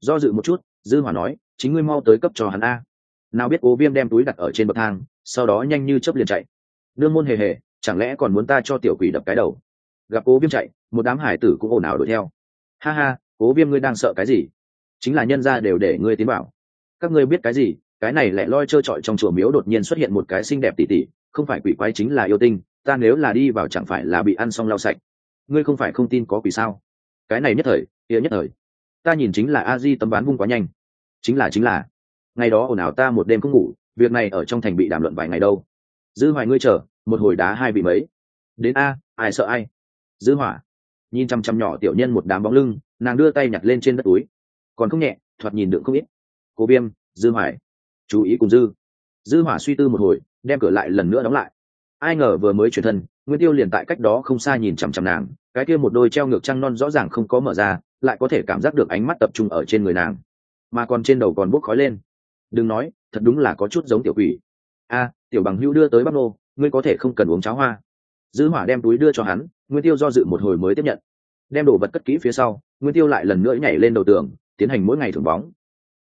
Do dự một chút, dư hỏa nói, chính ngươi mau tới cấp cho hắn a nào biết cố viêm đem túi đặt ở trên bậc thang, sau đó nhanh như chớp liền chạy. Nương môn hề hề, chẳng lẽ còn muốn ta cho tiểu quỷ đập cái đầu? Gặp cố viêm chạy, một đám hải tử cũng ồn ào đuổi theo. Ha ha, cố viêm ngươi đang sợ cái gì? Chính là nhân ra đều để ngươi tiến bảo các ngươi biết cái gì? Cái này lại loi trơ trọi trong chùa miếu đột nhiên xuất hiện một cái xinh đẹp tỉ tỉ không phải quỷ quái chính là yêu tinh, ta nếu là đi vào chẳng phải là bị ăn xong lau sạch. Ngươi không phải không tin có quỷ sao? Cái này nhất thời, kia nhất thời. Ta nhìn chính là a di tấm bán vung quá nhanh. Chính là chính là ngày đó ồn ào ta một đêm không ngủ, việc này ở trong thành bị đàm luận vài ngày đâu. Dư hoài ngươi chờ, một hồi đá hai bị mấy. Đến a, ai sợ ai? Dư hỏa nhìn chăm chăm nhỏ tiểu nhân một đám bóng lưng, nàng đưa tay nhặt lên trên đất túi. Còn không nhẹ, thoạt nhìn đựng không ít. Cố viêm, dư hoài, chú ý cùng dư. Dư hỏa suy tư một hồi, đem cửa lại lần nữa đóng lại. Ai ngờ vừa mới chuyển thân, nguyên tiêu liền tại cách đó không xa nhìn chằm chằm nàng, cái kia một đôi treo ngược trăng non rõ ràng không có mở ra, lại có thể cảm giác được ánh mắt tập trung ở trên người nàng. Mà còn trên đầu còn bốc khói lên đừng nói, thật đúng là có chút giống tiểu quỷ. A, tiểu bằng hữu đưa tới bắc nô, ngươi có thể không cần uống cháo hoa. Dư hỏa đem túi đưa cho hắn, nguyên tiêu do dự một hồi mới tiếp nhận. Đem đồ vật cất kỹ phía sau, nguyên tiêu lại lần nữa nhảy lên đầu tường, tiến hành mỗi ngày thưởng bóng.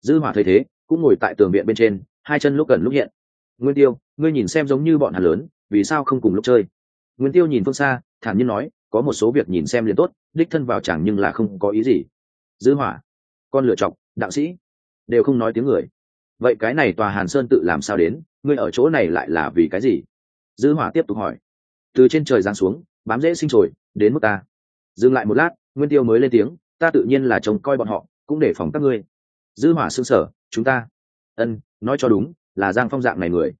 Dư hỏa thấy thế, cũng ngồi tại tường viện bên trên, hai chân lúc gần lúc hiện. Nguyên tiêu, ngươi nhìn xem giống như bọn hắn lớn, vì sao không cùng lúc chơi? Nguyên tiêu nhìn phương xa, thản nhiên nói, có một số việc nhìn xem liền tốt, đích thân vào chẳng nhưng là không có ý gì. Dư hỏa, con lựa chọc đạo sĩ. Đều không nói tiếng người vậy cái này tòa hàn sơn tự làm sao đến? Ngươi ở chỗ này lại là vì cái gì? Dư hỏa tiếp tục hỏi. Từ trên trời giáng xuống, bám dễ sinh trồi đến mức ta. Dừng lại một lát, nguyên tiêu mới lên tiếng, ta tự nhiên là trông coi bọn họ, cũng để phòng các ngươi. Dư hỏa sương sở chúng ta. Ân, nói cho đúng, là giang phong dạng này người.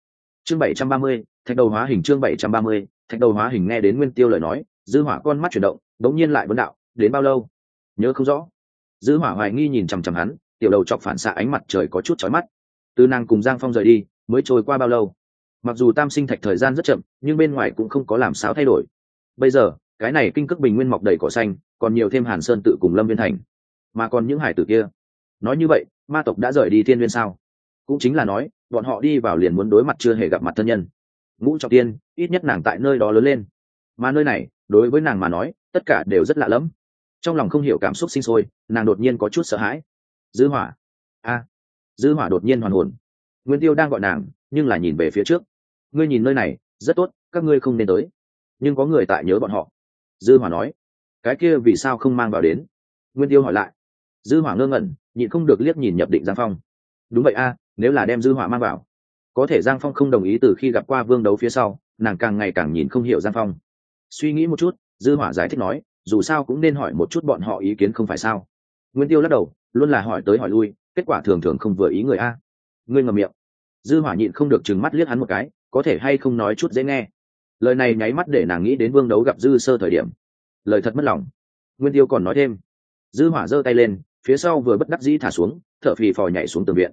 Chương bảy trăm ba mươi, thạch đầu hóa hình chương bảy trăm ba mươi, thạch đầu hóa hình nghe đến nguyên tiêu lời nói, dư hỏa con mắt chuyển động, đống nhiên lại vấn đạo, đến bao lâu? Nhớ không rõ. Dư hỏa hoài nghi nhìn chằm chằm hắn, tiểu đầu chọc phản xạ ánh mặt trời có chút chói mắt từ nàng cùng giang phong rời đi, mới trôi qua bao lâu? Mặc dù tam sinh thạch thời gian rất chậm, nhưng bên ngoài cũng không có làm sao thay đổi. Bây giờ, cái này kinh cước bình nguyên mọc đầy cỏ xanh, còn nhiều thêm hàn sơn tự cùng lâm viên thành. Mà còn những hải tử kia. Nói như vậy, ma tộc đã rời đi thiên viên sao? Cũng chính là nói, bọn họ đi vào liền muốn đối mặt chưa hề gặp mặt thân nhân. Ngũ trọng tiên, ít nhất nàng tại nơi đó lớn lên. Mà nơi này, đối với nàng mà nói, tất cả đều rất lạ lẫm. Trong lòng không hiểu cảm xúc sinh sôi, nàng đột nhiên có chút sợ hãi. Dư hỏa. A dư hỏa đột nhiên hoàn hồn. Nguyên tiêu đang gọi nàng, nhưng là nhìn về phía trước. Ngươi nhìn nơi này, rất tốt, các ngươi không nên tới. Nhưng có người tại nhớ bọn họ. Dư hỏa nói, cái kia vì sao không mang vào đến? Nguyên tiêu hỏi lại. Dư hỏa ngơ ngẩn, nhịn không được liếc nhìn nhập định giang phong. Đúng vậy a, nếu là đem dư hỏa mang vào, có thể giang phong không đồng ý từ khi gặp qua vương đấu phía sau, nàng càng ngày càng nhìn không hiểu giang phong. Suy nghĩ một chút, dư hỏa giải thích nói, dù sao cũng nên hỏi một chút bọn họ ý kiến không phải sao. Nguyên tiêu lắc đầu, luôn là hỏi tới hỏi lui kết quả thường thường không vừa ý người a. Ngươi ngậm miệng. Dư hỏa nhịn không được trừng mắt liếc hắn một cái, có thể hay không nói chút dễ nghe. Lời này nháy mắt để nàng nghĩ đến vương đấu gặp dư sơ thời điểm. Lời thật mất lòng. Nguyên tiêu còn nói thêm. Dư hỏa giơ tay lên, phía sau vừa bất đắc dĩ thả xuống, thở phì phò nhảy xuống tường viện.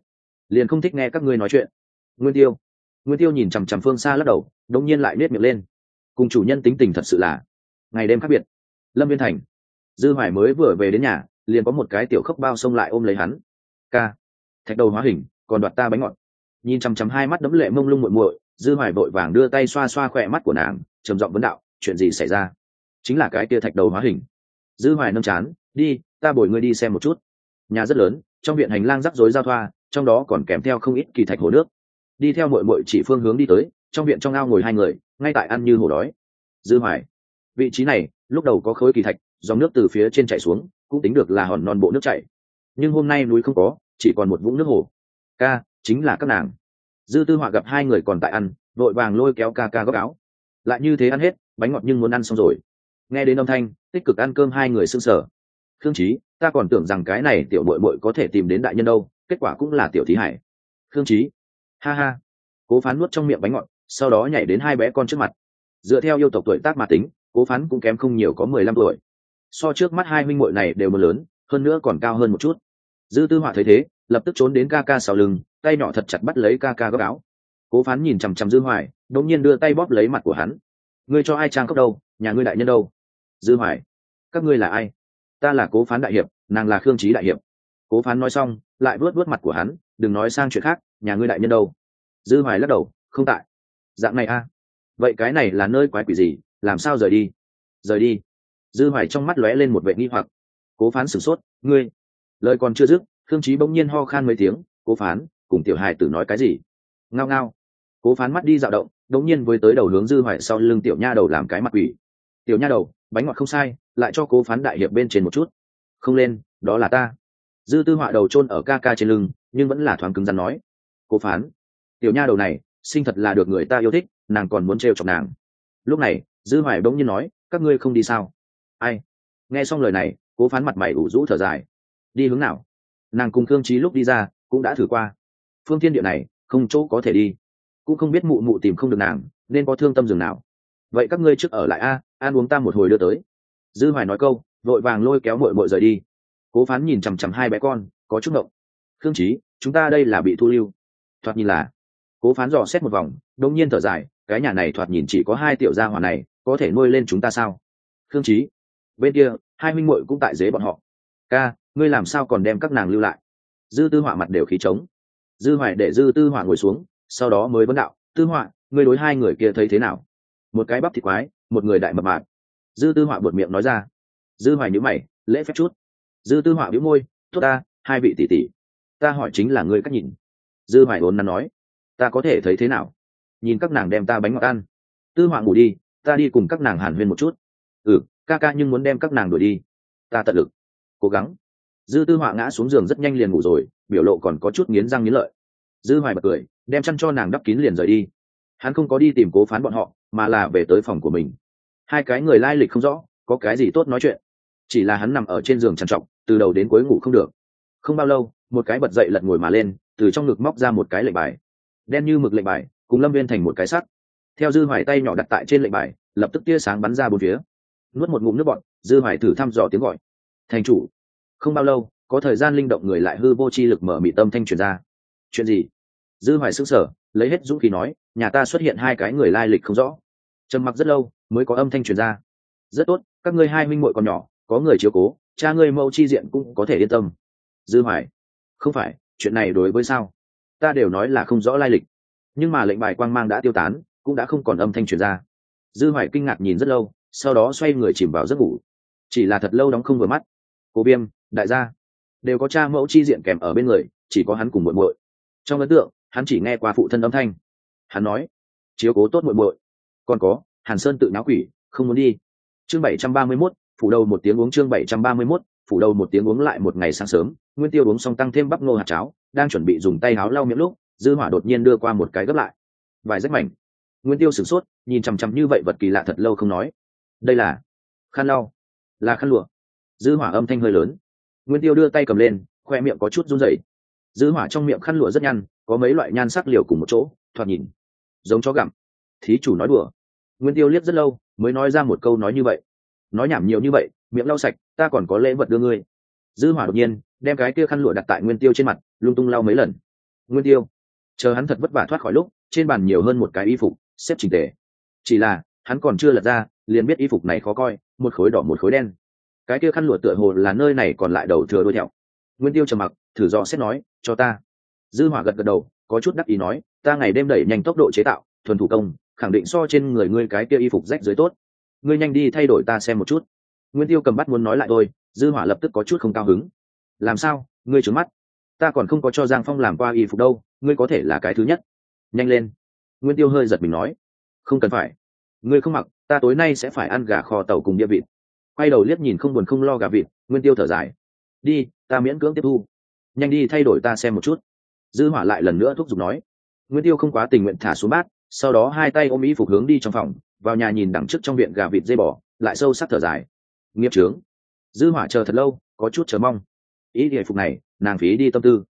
Liền không thích nghe các ngươi nói chuyện. Nguyên tiêu. Nguyên tiêu nhìn chằm chằm phương xa lắc đầu, đống nhiên lại nết miệng lên. Cùng chủ nhân tính tình thật sự là ngày đêm khác biệt. Lâm viên thành. Dư hoài mới vừa về đến nhà, liền có một cái tiểu khốc bao xông lại ôm lấy hắn ca. Thạch đầu hóa hình, còn đoạt ta bánh ngọt. Nhìn chằm chằm hai mắt đấm lệ mông lung muội muội, dư hoài vội vàng đưa tay xoa xoa khỏe mắt của nàng, trầm giọng vấn đạo, chuyện gì xảy ra? Chính là cái kia thạch đầu hóa hình. Dư hoài nâng chán, đi, ta bồi ngươi đi xem một chút. Nhà rất lớn, trong viện hành lang rắc rối giao thoa, trong đó còn kèm theo không ít kỳ thạch hồ nước. Đi theo mội mội chỉ phương hướng đi tới, trong viện trong ao ngồi hai người, ngay tại ăn như hổ đói. Dư hoài, vị trí này, lúc đầu có khối kỳ thạch, dòng nước từ phía trên chảy xuống, cũng tính được là hòn non bộ nước chảy. Nhưng hôm nay núi không có chỉ còn một vũng nước hồ. Ca, chính là các nàng. Dư tư họa gặp hai người còn tại ăn, vội vàng lôi kéo ca ca góc áo. Lại như thế ăn hết, bánh ngọt nhưng muốn ăn xong rồi. Nghe đến âm thanh, tích cực ăn cơm hai người s ư n g sở khương trí ta còn tưởng rằng cái này tiểu bội bội có thể tìm đến đại nhân đâu, kết quả cũng là tiểu thí hải. Khương trí ha ha. Cố phán nuốt trong miệng bánh ngọt, sau đó nhảy đến hai bé con trước mặt. Dựa theo yêu tộc tuổi tác mà tính, cố phán cũng kém không nhiều có mười lăm tuổi. So trước mắt hai minh muội này đều một lớn, hơn nữa còn cao hơn một chút dư tư họa thấy thế, lập tức trốn đến ca ca sau lưng, tay nhỏ thật chặt bắt lấy ca ca góc áo. Cố phán nhìn chằm chằm dư hoài, đột nhiên đưa tay bóp lấy mặt của hắn. Ngươi cho ai trang cốc đâu? Nhà ngươi đại nhân đâu? Dư hoài. Các ngươi là ai? Ta là cố phán đại hiệp, nàng là khương trí đại hiệp. Cố phán nói xong, lại vớt vớt mặt của hắn, đừng nói sang chuyện khác, nhà ngươi đại nhân đâu? Dư hoài lắc đầu, không tại. Dạng này a à? vậy cái này là nơi quái quỷ gì? Làm sao rời đi? Rời đi. Dư hoài trong mắt lóe lên một vệ nghi hoặc. Cố phán sửng sốt, ngươi lời còn chưa dứt, khương trí bỗng nhiên ho khan mấy tiếng, cố phán, cùng tiểu hài tử nói cái gì? Ngao ngao. Cố phán mắt đi dạo động, đống nhiên với tới đầu hướng dư hoài sau lưng tiểu nha đầu làm cái mặt quỷ. Tiểu nha đầu, bánh ngọt không sai, lại cho cố phán đại hiệp bên trên một chút. Không lên, đó là ta. Dư tư họa đầu chôn ở ca ca trên lưng, nhưng vẫn là thoáng cứng rắn nói, cố phán, tiểu nha đầu này, sinh thật là được người ta yêu thích, nàng còn muốn trêu chọc nàng. Lúc này, dư hoài bỗng nhiên nói, các ngươi không đi sao? Ai? Nghe xong lời này, cố phán mặt mày ủ rũ thở dài đi hướng nào? Nàng cùng thương trí lúc đi ra, cũng đã thử qua. Phương thiên địa này, không chỗ có thể đi. Cũng không biết mụ mụ tìm không được nàng, nên có thương tâm dường nào. Vậy các ngươi trước ở lại a, ăn uống ta một hồi đưa tới. Dư hoài nói câu, vội vàng lôi kéo mội mội rời đi. Cố phán nhìn chằm chằm hai bé con, có chút ngộng. Thương trí chúng ta đây là bị thu lưu. Thoạt nhìn là. Cố phán dò xét một vòng, đông nhiên thở dài, cái nhà này thoạt nhìn chỉ có hai tiểu gia hỏa này, có thể nuôi lên chúng ta sao? Thương trí bên kia, hai minh muội cũng tại dế bọn họ ca, ngươi làm sao còn đem các nàng lưu lại? Dư tư họa mặt đều khí trống. Dư hoài để dư tư họa ngồi xuống, sau đó mới vấn đạo, tư họa, ngươi đối hai người kia thấy thế nào? Một cái bắp thịt quái, một người đại mập mạp. Dư tư họa bột miệng nói ra. Dư hoài nhữ mày, lễ phép chút. Dư tư họa biếu môi thốt ta, hai vị tỷ tỷ, ta hỏi chính là ngươi cách nhìn. Dư hoài vốn nắn nói, ta có thể thấy thế nào? Nhìn các nàng đem ta bánh ngọt ăn. Tư họa ngủ đi, ta đi cùng các nàng hàn huyên một chút. Ừ ca ca nhưng muốn đem các nàng đuổi đi. Ta tận lực cố gắng. Dư tư họa ngã xuống giường rất nhanh liền ngủ rồi, biểu lộ còn có chút nghiến răng nghiến lợi. Dư hoài bật cười, đem chăn cho nàng đắp kín liền rời đi. Hắn không có đi tìm cố phán bọn họ, mà là về tới phòng của mình. Hai cái người lai lịch không rõ, có cái gì tốt nói chuyện. Chỉ là hắn nằm ở trên giường trằn trọc, từ đầu đến cuối ngủ không được. Không bao lâu, một cái bật dậy lật ngồi mà lên, từ trong ngực móc ra một cái lệnh bài. Đen như mực lệnh bài, cùng lâm viên thành một cái sắt. Theo dư hoài tay nhỏ đặt tại trên lệnh bài, lập tức tia sáng bắn ra bốn phía. Nuốt một ngụm nước bọn dư hoài thử thăm dò tiếng gọi. Thành chủ không bao lâu, có thời gian linh động người lại hư vô chi lực mở mị tâm thanh truyền ra. Chuyện gì? Dư hoài sức sở lấy hết dũng khí nói, nhà ta xuất hiện hai cái người lai lịch không rõ. Trầm mặc rất lâu, mới có âm thanh truyền ra. Rất tốt, các ngươi hai minh muội còn nhỏ, có người chiếu cố, cha ngươi mẫu chi diện cũng có thể yên tâm. Dư hoài, không phải, chuyện này đối với sao? Ta đều nói là không rõ lai lịch. Nhưng mà lệnh bài quang mang đã tiêu tán, cũng đã không còn âm thanh truyền ra. Dư hoài kinh ngạc nhìn rất lâu, sau đó xoay người chìm vào giấc ngủ. Chỉ là thật lâu đóng không vừa mắt. Cô viêm đại gia đều có cha mẫu chi diện kèm ở bên người chỉ có hắn cùng muội muội. Trong ấn tượng hắn chỉ nghe qua phụ thân âm thanh. Hắn nói chiếu cố tốt muội muội. Còn có hàn sơn tự náo quỷ không muốn đi. Chương bảy trăm ba mươi 731, phủ đầu một tiếng uống chương bảy trăm ba mươi 731, phủ đầu một tiếng uống lại một ngày sáng sớm nguyên tiêu uống xong tăng thêm bắp ngô hạt cháo đang chuẩn bị dùng tay áo lau miệng lúc dư hỏa đột nhiên đưa qua một cái gấp lại. Vài rách mảnh. Nguyên tiêu sửng sốt nhìn chằm chằm như vậy vật kỳ lạ thật lâu không nói. Đây là khăn lau. Là khăn lụa. Dư hỏa âm thanh hơi lớn nguyên tiêu đưa tay cầm lên, khoe miệng có chút run rẩy. Dư hỏa trong miệng khăn lụa rất nhăn, có mấy loại nhan sắc liều cùng một chỗ, thoạt nhìn, giống chó gặm. Thí chủ nói đùa. Nguyên tiêu liếc rất lâu, mới nói ra một câu nói như vậy. Nói nhảm nhiều như vậy, miệng lau sạch, ta còn có lễ vật đưa ngươi. Dư hỏa đột nhiên, đem cái kia khăn lụa đặt tại nguyên tiêu trên mặt, lung tung lau mấy lần. Nguyên tiêu, chờ hắn thật vất vả thoát khỏi lúc, trên bàn nhiều hơn một cái y phục, xếp chỉnh tề. Chỉ là, hắn còn chưa lật ra, liền biết y phục này khó coi, một khối đỏ một khối đen cái kia khăn lụa tựa hồ là nơi này còn lại đầu thừa đôi thẹo. Nguyên tiêu trầm mặc, thử do xét nói, cho ta. Dư hỏa gật gật đầu, có chút đắc ý nói, ta ngày đêm đẩy nhanh tốc độ chế tạo, thuần thủ công, khẳng định so trên người ngươi cái kia y phục rách dưới tốt. Ngươi nhanh đi thay đổi ta xem một chút. Nguyên tiêu cầm bắt muốn nói lại thôi, dư hỏa lập tức có chút không cao hứng. Làm sao? Ngươi trướng mắt. Ta còn không có cho giang phong làm qua y phục đâu, ngươi có thể là cái thứ nhất. Nhanh lên. Nguyên tiêu hơi giật mình nói, không cần phải. Ngươi không mặc, ta tối nay sẽ phải ăn gà kho tàu cùng địa vịt quay đầu liếc nhìn không buồn không lo gà vịt, nguyên tiêu thở dài. Đi, ta miễn cưỡng tiếp thu. Nhanh đi thay đổi ta xem một chút. Dư hỏa lại lần nữa thúc giục nói. Nguyên tiêu không quá tình nguyện thả xuống bát, sau đó hai tay ôm ý phục hướng đi trong phòng, vào nhà nhìn đằng trước trong viện gà vịt dây bò, lại sâu sắc thở dài. Nghiệp trướng dư hỏa chờ thật lâu, có chút chờ mong. Ý địa phục này, nàng phí đi tâm tư.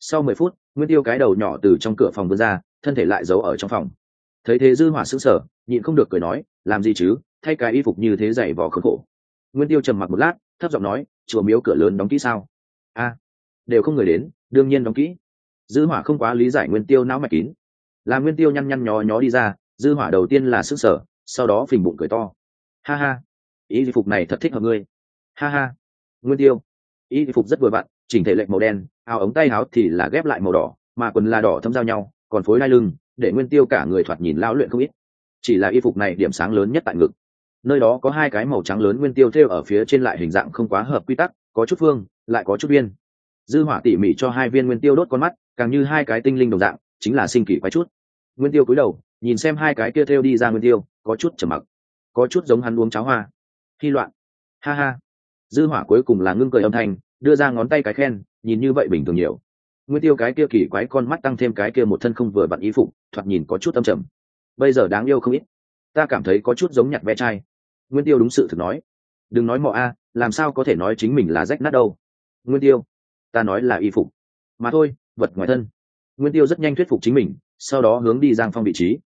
Sau mười phút, nguyên tiêu cái đầu nhỏ từ trong cửa phòng vươn ra, thân thể lại giấu ở trong phòng. Thấy thế dư hỏa sững sờ, nhịn không được cười nói, làm gì chứ? Thay cái y phục như thế dày vò khốn khổ nguyên tiêu trầm mặc một lát, thấp giọng nói, chùa miếu cửa lớn đóng kỹ sao? A, đều không người đến, đương nhiên đóng kỹ. Dư hỏa không quá lý giải nguyên tiêu não mạch kín. Là nguyên tiêu nhăn nhăn nhó nhó đi ra, dư hỏa đầu tiên là sức sở sau đó phình bụng cười to. Ha ha, y phục này thật thích hợp ngươi. Ha ha, nguyên tiêu, y phục rất vừa vặn, chỉnh thể lệch màu đen, áo ống tay áo thì là ghép lại màu đỏ, mà quần là đỏ thâm giao nhau, còn phối đai lưng, để nguyên tiêu cả người thoạt nhìn lao luyện không ít. Chỉ là y phục này điểm sáng lớn nhất tại ngực nơi đó có hai cái màu trắng lớn nguyên tiêu thêu ở phía trên lại hình dạng không quá hợp quy tắc, có chút phương, lại có chút viên dư hỏa tỉ mỉ cho hai viên nguyên tiêu đốt con mắt, càng như hai cái tinh linh đồng dạng, chính là sinh kỳ quái chút. Nguyên tiêu cúi đầu, nhìn xem hai cái kia thêu đi ra nguyên tiêu, có chút trầm mặc, có chút giống hắn uống cháo hoa. Khi loạn. Ha ha. Dư hỏa cuối cùng là ngưng cười âm thanh, đưa ra ngón tay cái khen, nhìn như vậy bình thường nhiều. Nguyên tiêu cái kia kỳ quái con mắt tăng thêm cái kia một thân không vừa bận ý phục, thoạt nhìn có chút âm trầm. Bây giờ đáng yêu không ít. Ta cảm thấy có chút giống nhặt ve chai nguyên tiêu đúng sự thực nói. Đừng nói mọ a, làm sao có thể nói chính mình là rách nát đâu? Nguyên tiêu, ta nói là y phục. Mà thôi, vật ngoài thân. Nguyên tiêu rất nhanh thuyết phục chính mình, sau đó hướng đi giang phong vị trí.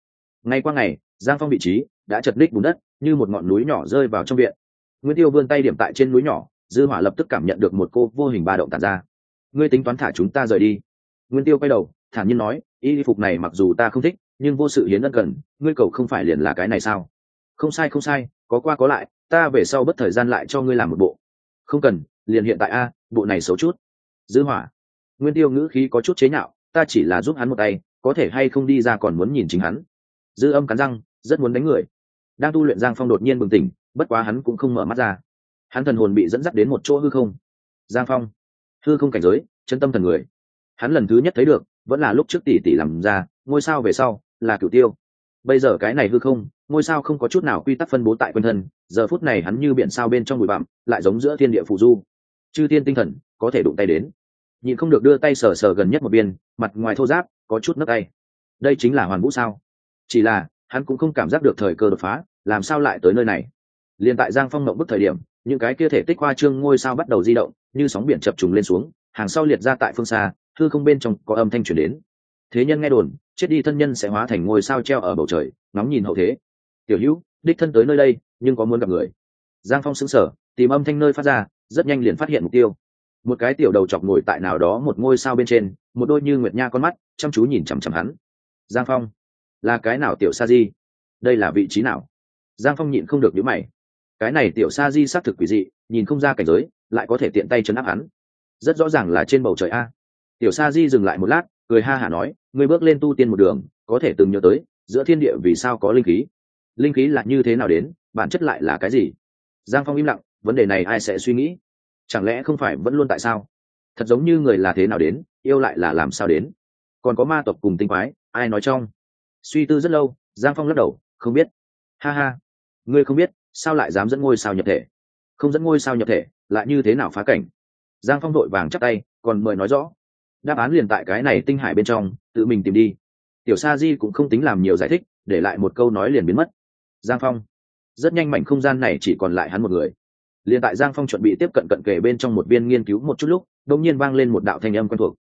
Ngay qua ngày, giang phong vị trí đã chật đích bùn đất, như một ngọn núi nhỏ rơi vào trong viện. Nguyên tiêu vươn tay điểm tại trên núi nhỏ, dư hỏa lập tức cảm nhận được một cô vô hình ba động tàn ra. Ngươi tính toán thả chúng ta rời đi. Nguyên tiêu quay đầu, thản nhiên nói, y phục này mặc dù ta không thích, nhưng vô sự hiến ân cần, ngươi cầu không phải liền là cái này sao? Không sai không sai có qua có lại, ta về sau bất thời gian lại cho ngươi làm một bộ. Không cần, liền hiện tại a, bộ này xấu chút. Dư hỏa, nguyên tiêu ngữ khí có chút chế nhạo, ta chỉ là giúp hắn một tay, có thể hay không đi ra còn muốn nhìn chính hắn. Dư âm cắn răng, rất muốn đánh người. Đang tu luyện giang phong đột nhiên bừng tỉnh, bất quá hắn cũng không mở mắt ra. Hắn thần hồn bị dẫn dắt đến một chỗ hư không. Giang phong, hư không cảnh giới, chân tâm thần người. Hắn lần thứ nhất thấy được, vẫn là lúc trước tỷ tỷ làm ra, ngôi sao về sau, là cửu tiêu. Bây giờ cái này hư không ngôi sao không có chút nào quy tắc phân bố tại quân thân, giờ phút này hắn như biển sao bên trong bụi bặm, lại giống giữa thiên địa phù du. Chư thiên tinh thần, có thể đụng tay đến. Nhịn không được đưa tay sờ sờ gần nhất một biên mặt ngoài thô giáp, có chút nấc tay. Đây chính là hoàn vũ sao. Chỉ là, hắn cũng không cảm giác được thời cơ đột phá, làm sao lại tới nơi này? Liền tại giang phong mộng bức thời điểm, những cái kia thể tích hoa trương ngôi sao bắt đầu di động, như sóng biển chập trùng lên xuống, hàng sau liệt ra tại phương xa thư không bên trong có âm thanh chuyển đến. Thế nhân nghe đồn, chết đi thân nhân sẽ hóa thành ngôi sao treo ở bầu trời nóng nhìn hậu thế tiểu hữu, đích thân tới nơi đây, nhưng có muốn gặp người? Giang phong xứng sở tìm âm thanh nơi phát ra, rất nhanh liền phát hiện mục tiêu. Một cái tiểu đầu chọc ngồi tại nào đó một ngôi sao bên trên, một đôi như nguyệt nha con mắt, chăm chú nhìn chằm chằm hắn. Giang phong, là cái nào tiểu sa di? Đây là vị trí nào? Giang phong nhịn không được nhữ mày. Cái này tiểu sa di xác thực quỷ dị, nhìn không ra cảnh giới, lại có thể tiện tay chấn áp hắn. Rất rõ ràng là trên bầu trời a. Tiểu sa di dừng lại một lát, cười ha hả nói, ngươi bước lên tu tiên một đường, có thể từng nhớ tới, giữa thiên địa vì sao có linh khí? Linh khí là như thế nào đến, bản chất lại là cái gì? Giang phong im lặng, vấn đề này ai sẽ suy nghĩ? Chẳng lẽ không phải vẫn luôn tại sao? Thật giống như người là thế nào đến, yêu lại là làm sao đến? Còn có ma tộc cùng tinh quái, ai nói trong? Suy tư rất lâu, giang phong lắc đầu, không biết. Ha ha. Ngươi không biết, sao lại dám dẫn ngôi sao nhập thể? Không dẫn ngôi sao nhập thể, lại như thế nào phá cảnh? Giang phong đội vàng chắc tay, còn mời nói rõ. Đáp án liền tại cái này tinh hải bên trong, tự mình tìm đi. Tiểu sa di cũng không tính làm nhiều giải thích, để lại một câu nói liền biến mất giang phong. Rất nhanh mảnh không gian này chỉ còn lại hắn một người. Liền tại giang phong chuẩn bị tiếp cận cận kề bên trong một viên nghiên cứu một chút lúc đ ỗ n g nhiên vang lên một đạo thanh âm quen thuộc.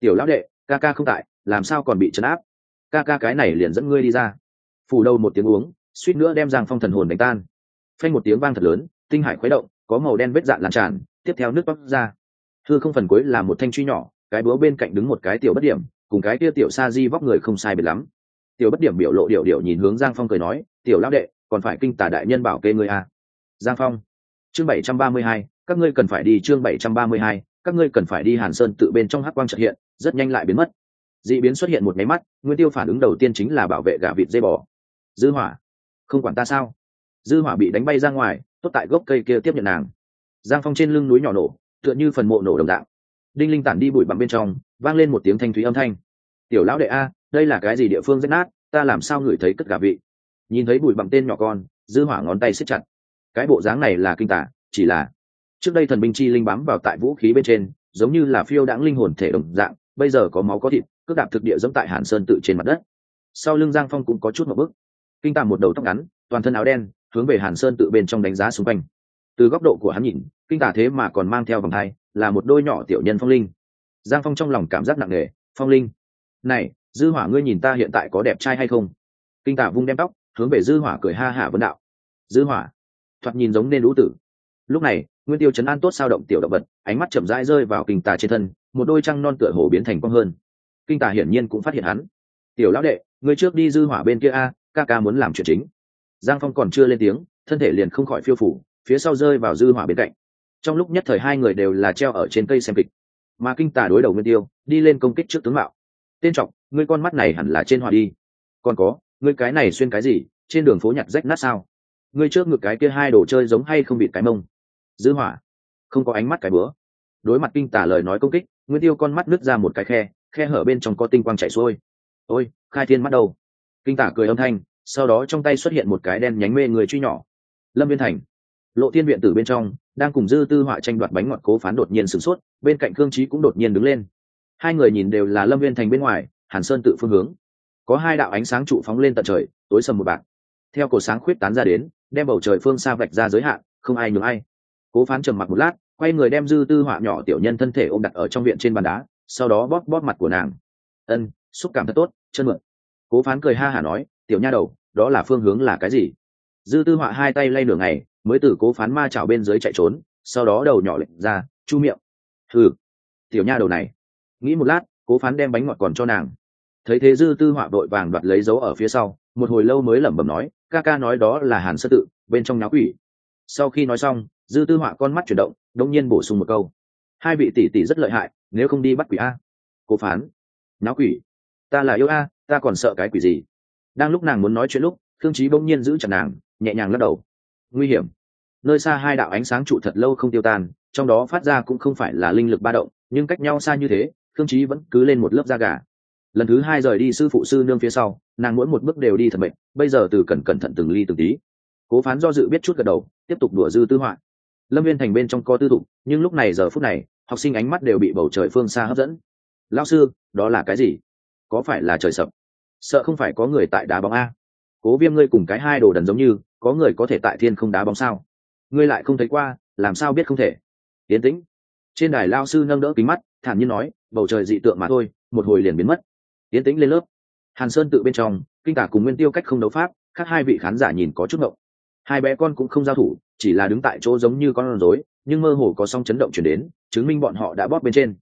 Tiểu lão đệ, ca ca không tại, làm sao còn bị chấn áp? Ca ca cái này liền dẫn ngươi đi ra. Phủ đầu một tiếng uống, suýt nữa đem giang phong thần hồn đánh tan. Phanh một tiếng vang thật lớn, tinh hải khuấy động, có màu đen vết dạn lan tràn, tiếp theo nước bắp ra. Thư không phần cuối là một thanh truy nhỏ, cái búa bên cạnh đứng một cái tiểu bất điểm, cùng cái kia tiểu sa di vóc người không sai biệt lắm. Tiểu bất điểm biểu lộ điệu điệu nhìn hướng giang phong cười nói tiểu lão đệ, còn phải kinh tả đại nhân bảo kê ngươi à. giang phong. Chương bảy trăm ba mươi hai, các ngươi cần phải đi chương bảy trăm ba mươi hai, các ngươi cần phải đi hàn sơn tự bên trong hắc quang trợ hiện, rất nhanh lại biến mất. D ị biến xuất hiện một máy mắt, nguyên tiêu phản ứng đầu tiên chính là bảo vệ gà vịt dây bò. Dư hỏa. Không quản ta sao. Dư hỏa bị đánh bay ra ngoài, tốt tại gốc cây kia tiếp nhận nàng. Giang phong trên lưng núi nhỏ nổ, tựa như phần mộ nổ đồng dạng. Đinh linh tản đi bụi bằng bên trong, vang lên một tiếng thanh thúy âm thanh. Tiểu lão đệ a, đây là cái gì địa phương rách nát? Ta làm sao ngửi thấy cất gà vị? Nhìn thấy bụi bằng tên nhỏ con, dư hỏa ngón tay siết chặt. Cái bộ dáng này là kinh tả, chỉ là trước đây thần binh chi linh bám vào tại vũ khí bên trên, giống như là phiêu đãng linh hồn thể đồng dạng, bây giờ có máu có thịt, cước đạp thực địa giống tại hàn sơn tự trên mặt đất. Sau lưng giang phong cũng có chút một bước. Kinh tả một đầu tóc ngắn, toàn thân áo đen, hướng về hàn sơn tự bên trong đánh giá xung quanh. Từ góc độ của hắn nhìn, kinh tả thế mà còn mang theo vòng thai, là một đôi nhỏ tiểu nhân phong linh. Giang phong trong lòng cảm giác nặng nề, phong linh, này, dư hỏa ngươi nhìn ta hiện tại có đẹp trai hay không? Kinh tả vung đem tóc hướng về dư hỏa cười ha hả vấn đạo. Dư hỏa? Thoạt nhìn giống nên lũ tử. Lúc này, nguyên tiêu chấn an tốt sao động tiểu động vật, ánh mắt chậm rãi rơi vào kinh tà trên thân, một đôi trăng non tựa hồ biến thành quang hơn. Kinh tà hiển nhiên cũng phát hiện hắn. Tiểu lão đệ người trước đi dư hỏa bên kia a, ca ca muốn làm chuyện chính. Giang phong còn chưa lên tiếng, thân thể liền không khỏi phiêu phủ, phía sau rơi vào dư hỏa bên cạnh. Trong lúc nhất thời hai người đều là treo ở trên cây xem kịch. Mà kinh tà đối đầu nguyên tiêu, đi lên công kích trước tướng mạo. Tên trọng ngươi con mắt này hẳn là trên hỏa đi. Còn có ngươi cái này xuyên cái gì, trên đường phố nhặt rách nát sao? Ngươi trước ngực cái kia hai đồ chơi giống hay không bị cái mông? Dư hỏa. Không có ánh mắt cái bữa. Đối mặt kinh tả lời nói công kích, nguyên tiêu con mắt nứt ra một cái khe khe hở bên trong có tinh quang chảy xuôi. Ôi, khai thiên mắt đầu. Kinh tả cười âm thanh, sau đó trong tay xuất hiện một cái đen nhánh mê người truy nhỏ. Lâm viên thành. Lộ thiên viện tử bên trong, đang cùng dư tư họa tranh đoạt bánh ngọt cố phán đột nhiên sửng sốt, bên cạnh khương trí cũng đột nhiên đứng lên. Hai người nhìn đều là lâm viên thành bên ngoài, hàn sơn tự phương hướng có hai đạo ánh sáng trụ phóng lên tận trời, tối sầm một bạc. Theo cổ sáng khuyết tán ra đến, đem bầu trời phương xa vạch ra giới hạn, không ai nhường ai. Cố phán trầm mặc một lát, quay người đem dư tư họa nhỏ tiểu nhân thân thể ôm đặt ở trong viện trên bàn đá, sau đó bóp bóp mặt của nàng. Ân, xúc cảm thật tốt, chân mượn. Cố phán cười ha hả nói, tiểu nha đầu, đó là phương hướng là cái gì? Dư tư họa hai tay lay nửa ngày, mới từ cố phán ma chảo bên dưới chạy trốn, sau đó đầu nhỏ lệch ra, chu miệng. Thử tiểu nha đầu này. Nghĩ một lát, cố phán đem bánh ngọt còn cho nàng thấy thế dư tư họa đội vàng đoạt lấy dấu ở phía sau, một hồi lâu mới lẩm bẩm nói, ca ca nói đó là hàn sơ tự, bên trong nháo quỷ. Sau khi nói xong, dư tư họa con mắt chuyển động đông nhiên bổ sung một câu, hai vị tỷ tỷ rất lợi hại, nếu không đi bắt quỷ a. Cố phán. Náo quỷ? Ta là yêu a, ta còn sợ cái quỷ gì? Đang lúc nàng muốn nói chuyện lúc thương trí bỗng nhiên giữ chặt nàng, nhẹ nhàng lắc đầu. Nguy hiểm. Nơi xa hai đạo ánh sáng trụ thật lâu không tiêu tan, trong đó phát ra cũng không phải là linh lực ba động, nhưng cách nhau xa như thế thương trí vẫn cứ lên một lớp da gà lần thứ hai rời đi sư phụ sư nương phía sau, nàng mỗi một bước đều đi thật mệnh bây giờ từ cẩn cẩn thận từng ly từng tí. Cố phán do dự biết chút gật đầu, tiếp tục đùa dư tư họa. Lâm viên thành bên trong có tư thục, nhưng lúc này giờ phút này, học sinh ánh mắt đều bị bầu trời phương xa hấp dẫn. Lao sư, đó là cái gì? Có phải là trời sập? Sợ không phải có người tại đá bóng a? Cố viêm ngươi cùng cái hai đồ đần giống như, có người có thể tại thiên không đá bóng sao? Ngươi lại không thấy qua, làm sao biết không thể? Yến tĩnh. Trên đài lao sư nâng đỡ kính mắt, thản nhiên nói, bầu trời dị tượng mà thôi, một hồi liền biến mất tiến tĩnh lên lớp. Hàn sơn tự bên trong, kinh tả cùng nguyên tiêu cách không đấu pháp, khác hai vị khán giả nhìn có chút ngộng. Hai bé con cũng không giao thủ, chỉ là đứng tại chỗ giống như con rối, nhưng mơ hồ có song chấn động chuyển đến, chứng minh bọn họ đã bóp bên trên.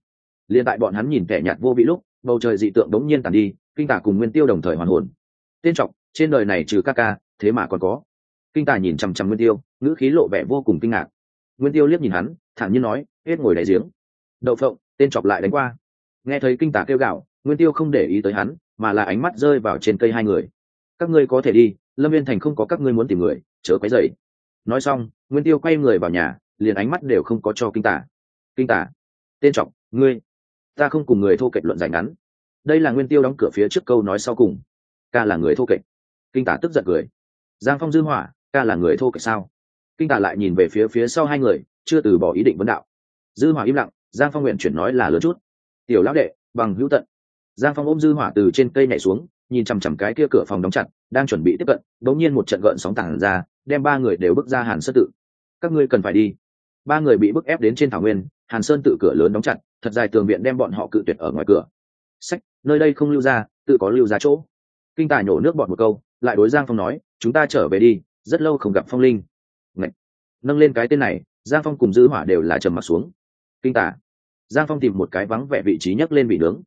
Liền tại bọn hắn nhìn kẻ nhạt vô vị lúc, bầu trời dị tượng đống nhiên tàn đi, kinh tả cùng nguyên tiêu đồng thời hoàn hồn. Tên trọc, trên đời này trừ ca ca, thế mà còn có. Kinh tả nhìn chằm chằm nguyên tiêu, ngữ khí lộ vẻ vô cùng kinh ngạc. Nguyên tiêu liếc nhìn hắn, thản nhiên nói, hết ngồi đáy giếng. Đậu phộng, tên chọc lại đánh qua. Nghe thấy kinh tả kêu gạo nguyên tiêu không để ý tới hắn, mà là ánh mắt rơi vào trên cây hai người. Các ngươi có thể đi, lâm viên thành không có các ngươi muốn tìm người, chớ quấy dậy nói xong, nguyên tiêu quay người vào nhà, liền ánh mắt đều không có cho kinh tả. Kinh tả, tên trọng ngươi, ta không cùng người thô kệch luận giải ngắn. Đây là nguyên tiêu đóng cửa phía trước câu nói sau cùng. Ca là người thô kệch. Kinh tả tức giận cười. Giang phong dư hỏa, ca là người thô kệch sao? Kinh tả lại nhìn về phía phía sau hai người, chưa từ bỏ ý định vấn đạo. Dư hỏa im lặng, giang phong nguyện chuyển nói là lớn chút. Tiểu lão đệ, bằng hữu tận giang phong ôm dư hỏa từ trên cây nhảy xuống, nhìn chằm chằm cái kia cửa phòng đóng chặt, đang chuẩn bị tiếp cận đống nhiên một trận gợn sóng tảng ra, đem ba người đều bước ra hàn sơn tự. Các ngươi cần phải đi. Ba người bị bức ép đến trên thảo nguyên, hàn sơn tự cửa lớn đóng chặt, thật dài tường viện đem bọn họ cự tuyệt ở ngoài cửa. Sách, nơi đây không lưu ra, tự có lưu ra chỗ. Kinh tài nhổ nước bọn một câu, lại đối giang phong nói, chúng ta trở về đi, rất lâu không gặp phong linh. Ngậy. nâng lên cái tên này, giang phong cùng dư hỏa đều là trầm mặt xuống. Kinh tả giang phong tìm một cái vắng vẻ vị trí nhấc lên vị nướng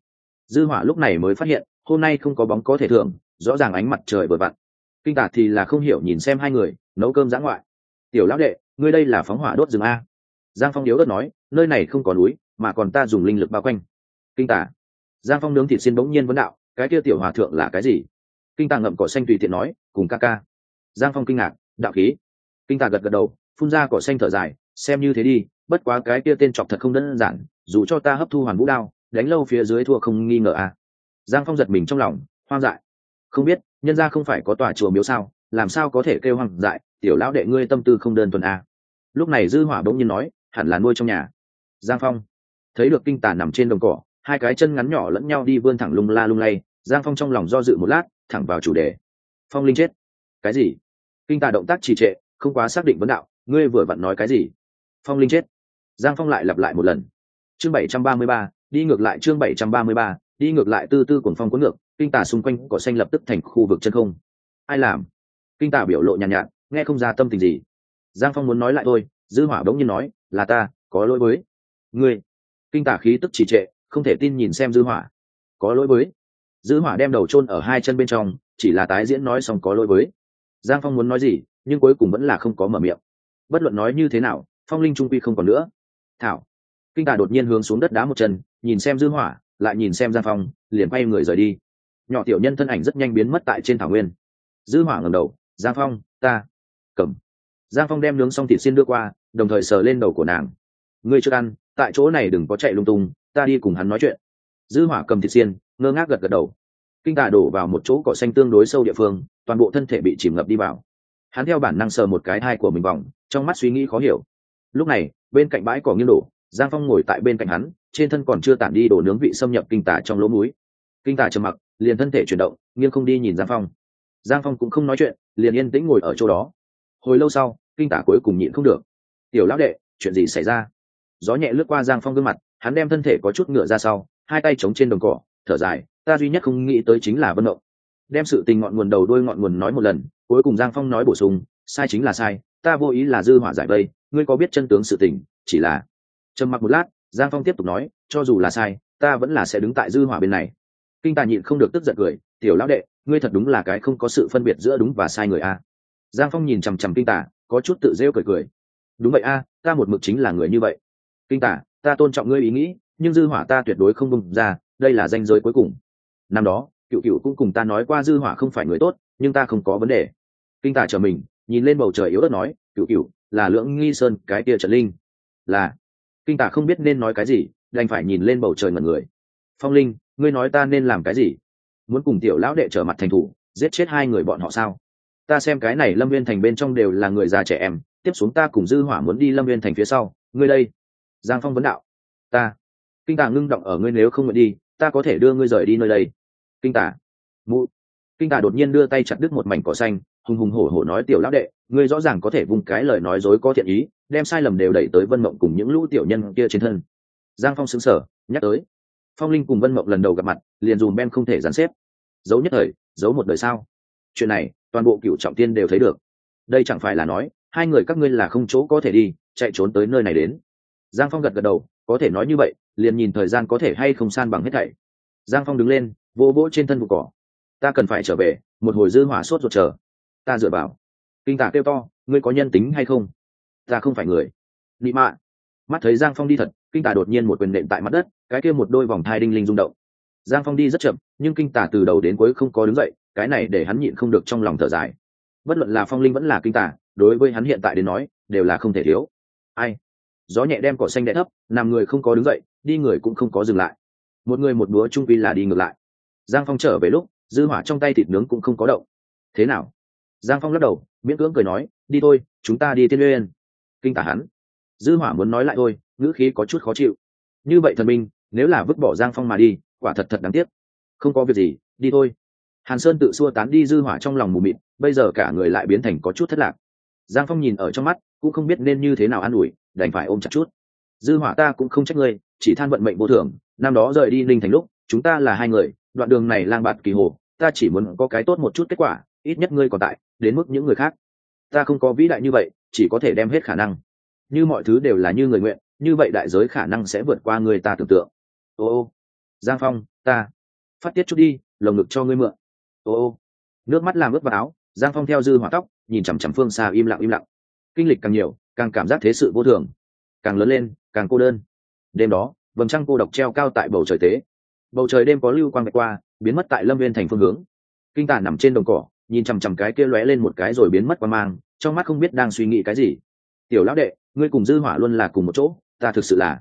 dư hỏa lúc này mới phát hiện, hôm nay không có bóng có thể thưởng, rõ ràng ánh mặt trời vừa vặn. Kinh tả thì là không hiểu nhìn xem hai người, nấu cơm giã ngoại. Tiểu lão đệ, ngươi đây là phóng hỏa đốt rừng a. Giang phong yếu đất nói, nơi này không có núi, mà còn ta dùng linh lực bao quanh. Kinh tả giang phong nướng thịt xin bỗng nhiên vấn đạo, cái kia tiểu hòa thượng là cái gì? Kinh tả ngậm cỏ xanh tùy tiện nói, cùng ca ca. Giang phong kinh ngạc, đạo khí. Kinh tả gật gật đầu, phun ra cỏ xanh thở dài, xem như thế đi, bất quá cái kia tên chọc thật không đơn giản, dù cho ta hấp thu hoàn vũ đao đánh lâu phía dưới thua không nghi ngờ à. Giang phong giật mình trong lòng, hoang dại. Không biết, nhân ra không phải có tòa chùa miếu sao, làm sao có thể kêu hoang dại, tiểu lão đệ ngươi tâm tư không đơn thuần à. lúc này dư hỏa bỗng nhiên nói, hẳn là nuôi trong nhà. Giang phong thấy được kinh tả nằm trên đồng cỏ, hai cái chân ngắn nhỏ lẫn nhau đi vươn thẳng lung la lung lay, giang phong trong lòng do dự một lát, thẳng vào chủ đề. Phong linh chết. Cái gì? Kinh tả động tác trì trệ, không quá xác định vấn đạo, ngươi vừa vặn nói cái gì? Phong linh chết. Giang phong lại lặp lại một lần. Chương bảy trăm ba mươi ba đi ngược lại chương bảy trăm ba mươi ba đi ngược lại tư tư cuồng phong cuốn ngược kinh tả xung quanh cỏ xanh lập tức thành khu vực chân không. Ai làm? Kinh tả biểu lộ nhàn nhạt, nhạt nghe không ra tâm tình gì. Giang phong muốn nói lại thôi dư hỏa bỗng nhiên nói là ta có lỗi với ngươi. Kinh tả khí tức chỉ trệ không thể tin nhìn xem dư hỏa. Có lỗi với? Dư hỏa đem đầu chôn ở hai chân bên trong chỉ là tái diễn nói xong có lỗi với. Giang phong muốn nói gì nhưng cuối cùng vẫn là không có mở miệng. Bất luận nói như thế nào phong linh trung quy không còn nữa. Thảo kinh tả đột nhiên hướng xuống đất đá một chân, nhìn xem dư hỏa, lại nhìn xem giang phong, liền quay người rời đi. Nhỏ tiểu nhân thân ảnh rất nhanh biến mất tại trên thảo nguyên. Dư hỏa ngẩng đầu, giang phong, ta. Cầm. Giang phong đem nướng xong thịt xiên đưa qua, đồng thời sờ lên đầu của nàng. Ngươi chưa ăn, tại chỗ này đừng có chạy lung tung, ta đi cùng hắn nói chuyện. Dư hỏa cầm thịt xiên, ngơ ngác gật gật đầu. Kinh tả đổ vào một chỗ cỏ xanh tương đối sâu địa phương, toàn bộ thân thể bị chìm ngập đi vào. Hắn theo bản năng sờ một cái thai của mình vòng, trong mắt suy nghĩ khó hiểu. Lúc này, bên cạnh bãi cỏ nghiêng đổ giang phong ngồi tại bên cạnh hắn, trên thân còn chưa tản đi đổ nướng vị xâm nhập kinh tả trong lỗ mũi. Kinh tả trầm mặc, liền thân thể chuyển động, nghiêng không đi nhìn giang phong. Giang phong cũng không nói chuyện, liền yên tĩnh ngồi ở chỗ đó. Hồi lâu sau, kinh tả cuối cùng nhịn không được. Tiểu lão đệ, chuyện gì xảy ra? Gió nhẹ lướt qua giang phong gương mặt, hắn đem thân thể có chút ngựa ra sau, hai tay chống trên đồng cỏ, thở dài, ta duy nhất không nghĩ tới chính là vân động đem sự tình ngọn nguồn đầu đôi ngọn nguồn nói một lần, cuối cùng giang phong nói bổ sung, sai chính là sai, ta vô ý là dư hỏa giải vây, ngươi có biết chân tướng sự tình, chỉ là trầm mặc một lát, giang phong tiếp tục nói, cho dù là sai, ta vẫn là sẽ đứng tại dư hỏa bên này. Kinh tà nhịn không được tức giận cười, tiểu lão đệ, ngươi thật đúng là cái không có sự phân biệt giữa đúng và sai người a. Giang phong nhìn chằm chằm kinh tả có chút tự rêu cười cười. Đúng vậy a, ta một mực chính là người như vậy. Kinh tả ta tôn trọng ngươi ý nghĩ, nhưng dư hỏa ta tuyệt đối không bùng ra, đây là danh giới cuối cùng. Năm đó, cựu cựu cũng cùng ta nói qua dư hỏa không phải người tốt, nhưng ta không có vấn đề. Kinh tả trở mình, nhìn lên bầu trời yếu ớt nói, cựu cựu, là lưỡng nghi sơn, cái kia trận linh. Là kinh tả không biết nên nói cái gì, đành phải nhìn lên bầu trời ngẩn người. Phong linh, ngươi nói ta nên làm cái gì? Muốn cùng tiểu lão đệ trở mặt thành thủ, giết chết hai người bọn họ sao? Ta xem cái này lâm viên thành bên trong đều là người già trẻ em, tiếp xuống ta cùng dư hỏa muốn đi lâm viên thành phía sau. Ngươi đây. Giang phong vấn đạo. Ta. Kinh tả ngưng động ở ngươi nếu không nguyện đi, ta có thể đưa ngươi rời đi nơi đây. Kinh tả. Mụ. Kinh tả đột nhiên đưa tay chặt đứt một mảnh cỏ xanh hùng hùng hổ hổ nói tiểu lão đệ, ngươi rõ ràng có thể vùng cái lời nói dối có thiện ý, đem sai lầm đều đẩy tới vân mộng cùng những lũ tiểu nhân kia trên thân. Giang phong xứng sở nhắc tới. Phong linh cùng vân mộng lần đầu gặp mặt, liền dùm ben không thể dàn xếp. Giấu nhất thời, giấu một đời sao? Chuyện này, toàn bộ cựu trọng tiên đều thấy được. Đây chẳng phải là nói, hai người các ngươi là không chỗ có thể đi, chạy trốn tới nơi này đến. Giang phong gật gật đầu, có thể nói như vậy, liền nhìn thời gian có thể hay không san bằng hết thảy. Giang phong đứng lên vô vỗ trên thân vụ cỏ. Ta cần phải trở về, một hồi dư hỏa sốt ruột chờ ta dựa vào. Kinh tả kêu to, ngươi có nhân tính hay không? Ta không phải người. Nị mạ. Mắt thấy giang phong đi thật, kinh tả đột nhiên một quyền nệm tại mặt đất, cái kia một đôi vòng thai đinh linh rung động. Giang phong đi rất chậm, nhưng kinh tả từ đầu đến cuối không có đứng dậy, cái này để hắn nhịn không được trong lòng thở dài. Bất luận là phong linh vẫn là kinh tả, đối với hắn hiện tại đến nói, đều là không thể thiếu. Ai? Gió nhẹ đem cỏ xanh đẽ thấp, nằm người không có đứng dậy, đi người cũng không có dừng lại. Một người một búa trung vi là đi ngược lại. Giang phong trở về lúc, dư hỏa trong tay thịt nướng cũng không có động. Thế nào? Giang phong lắc đầu, miễn cưỡng cười nói, đi thôi, chúng ta đi tiên uyên kinh tả hắn. Dư hỏa muốn nói lại thôi, ngữ khí có chút khó chịu. Như vậy thần minh, nếu là vứt bỏ giang phong mà đi, quả thật thật đáng tiếc. Không có việc gì, đi thôi. Hàn sơn tự xua tán đi dư hỏa trong lòng mù mịt, bây giờ cả người lại biến thành có chút thất lạc. Giang phong nhìn ở trong mắt, cũng không biết nên như thế nào an ủi, đành phải ôm chặt chút. Dư hỏa, ta cũng không trách ngươi, chỉ than vận mệnh vô thường, năm đó rời đi ninh thành lúc, chúng ta là hai người, đoạn đường này lang bạt kỳ hồ, ta chỉ muốn có cái tốt một chút kết quả, ít nhất ngươi còn tại đến mức những người khác. Ta không có vĩ đại như vậy, chỉ có thể đem hết khả năng. Như mọi thứ đều là như người nguyện, như vậy đại giới khả năng sẽ vượt qua người ta tưởng tượng. Ô ô, giang phong, ta, phát tiết chút đi, lồng ngực cho ngươi mượn. Ô ô, nước mắt làm ướt vào áo, giang phong theo dư hỏa tóc, nhìn chằm chằm phương xa im lặng im lặng. Kinh lịch càng nhiều, càng cảm giác thế sự vô thường. Càng lớn lên, càng cô đơn. Đêm đó, vầng trăng cô độc treo cao tại bầu trời tế. Bầu trời đêm có lưu quang vạch qua, biến mất tại lâm viên thành phương hướng. Kinh tả nằm trên đồng cỏ nhìn chằm chằm cái kia lóe lên một cái rồi biến mất qua mang, trong mắt không biết đang suy nghĩ cái gì. Tiểu lão đệ, ngươi cùng dư hỏa luôn là cùng một chỗ, ta thực sự là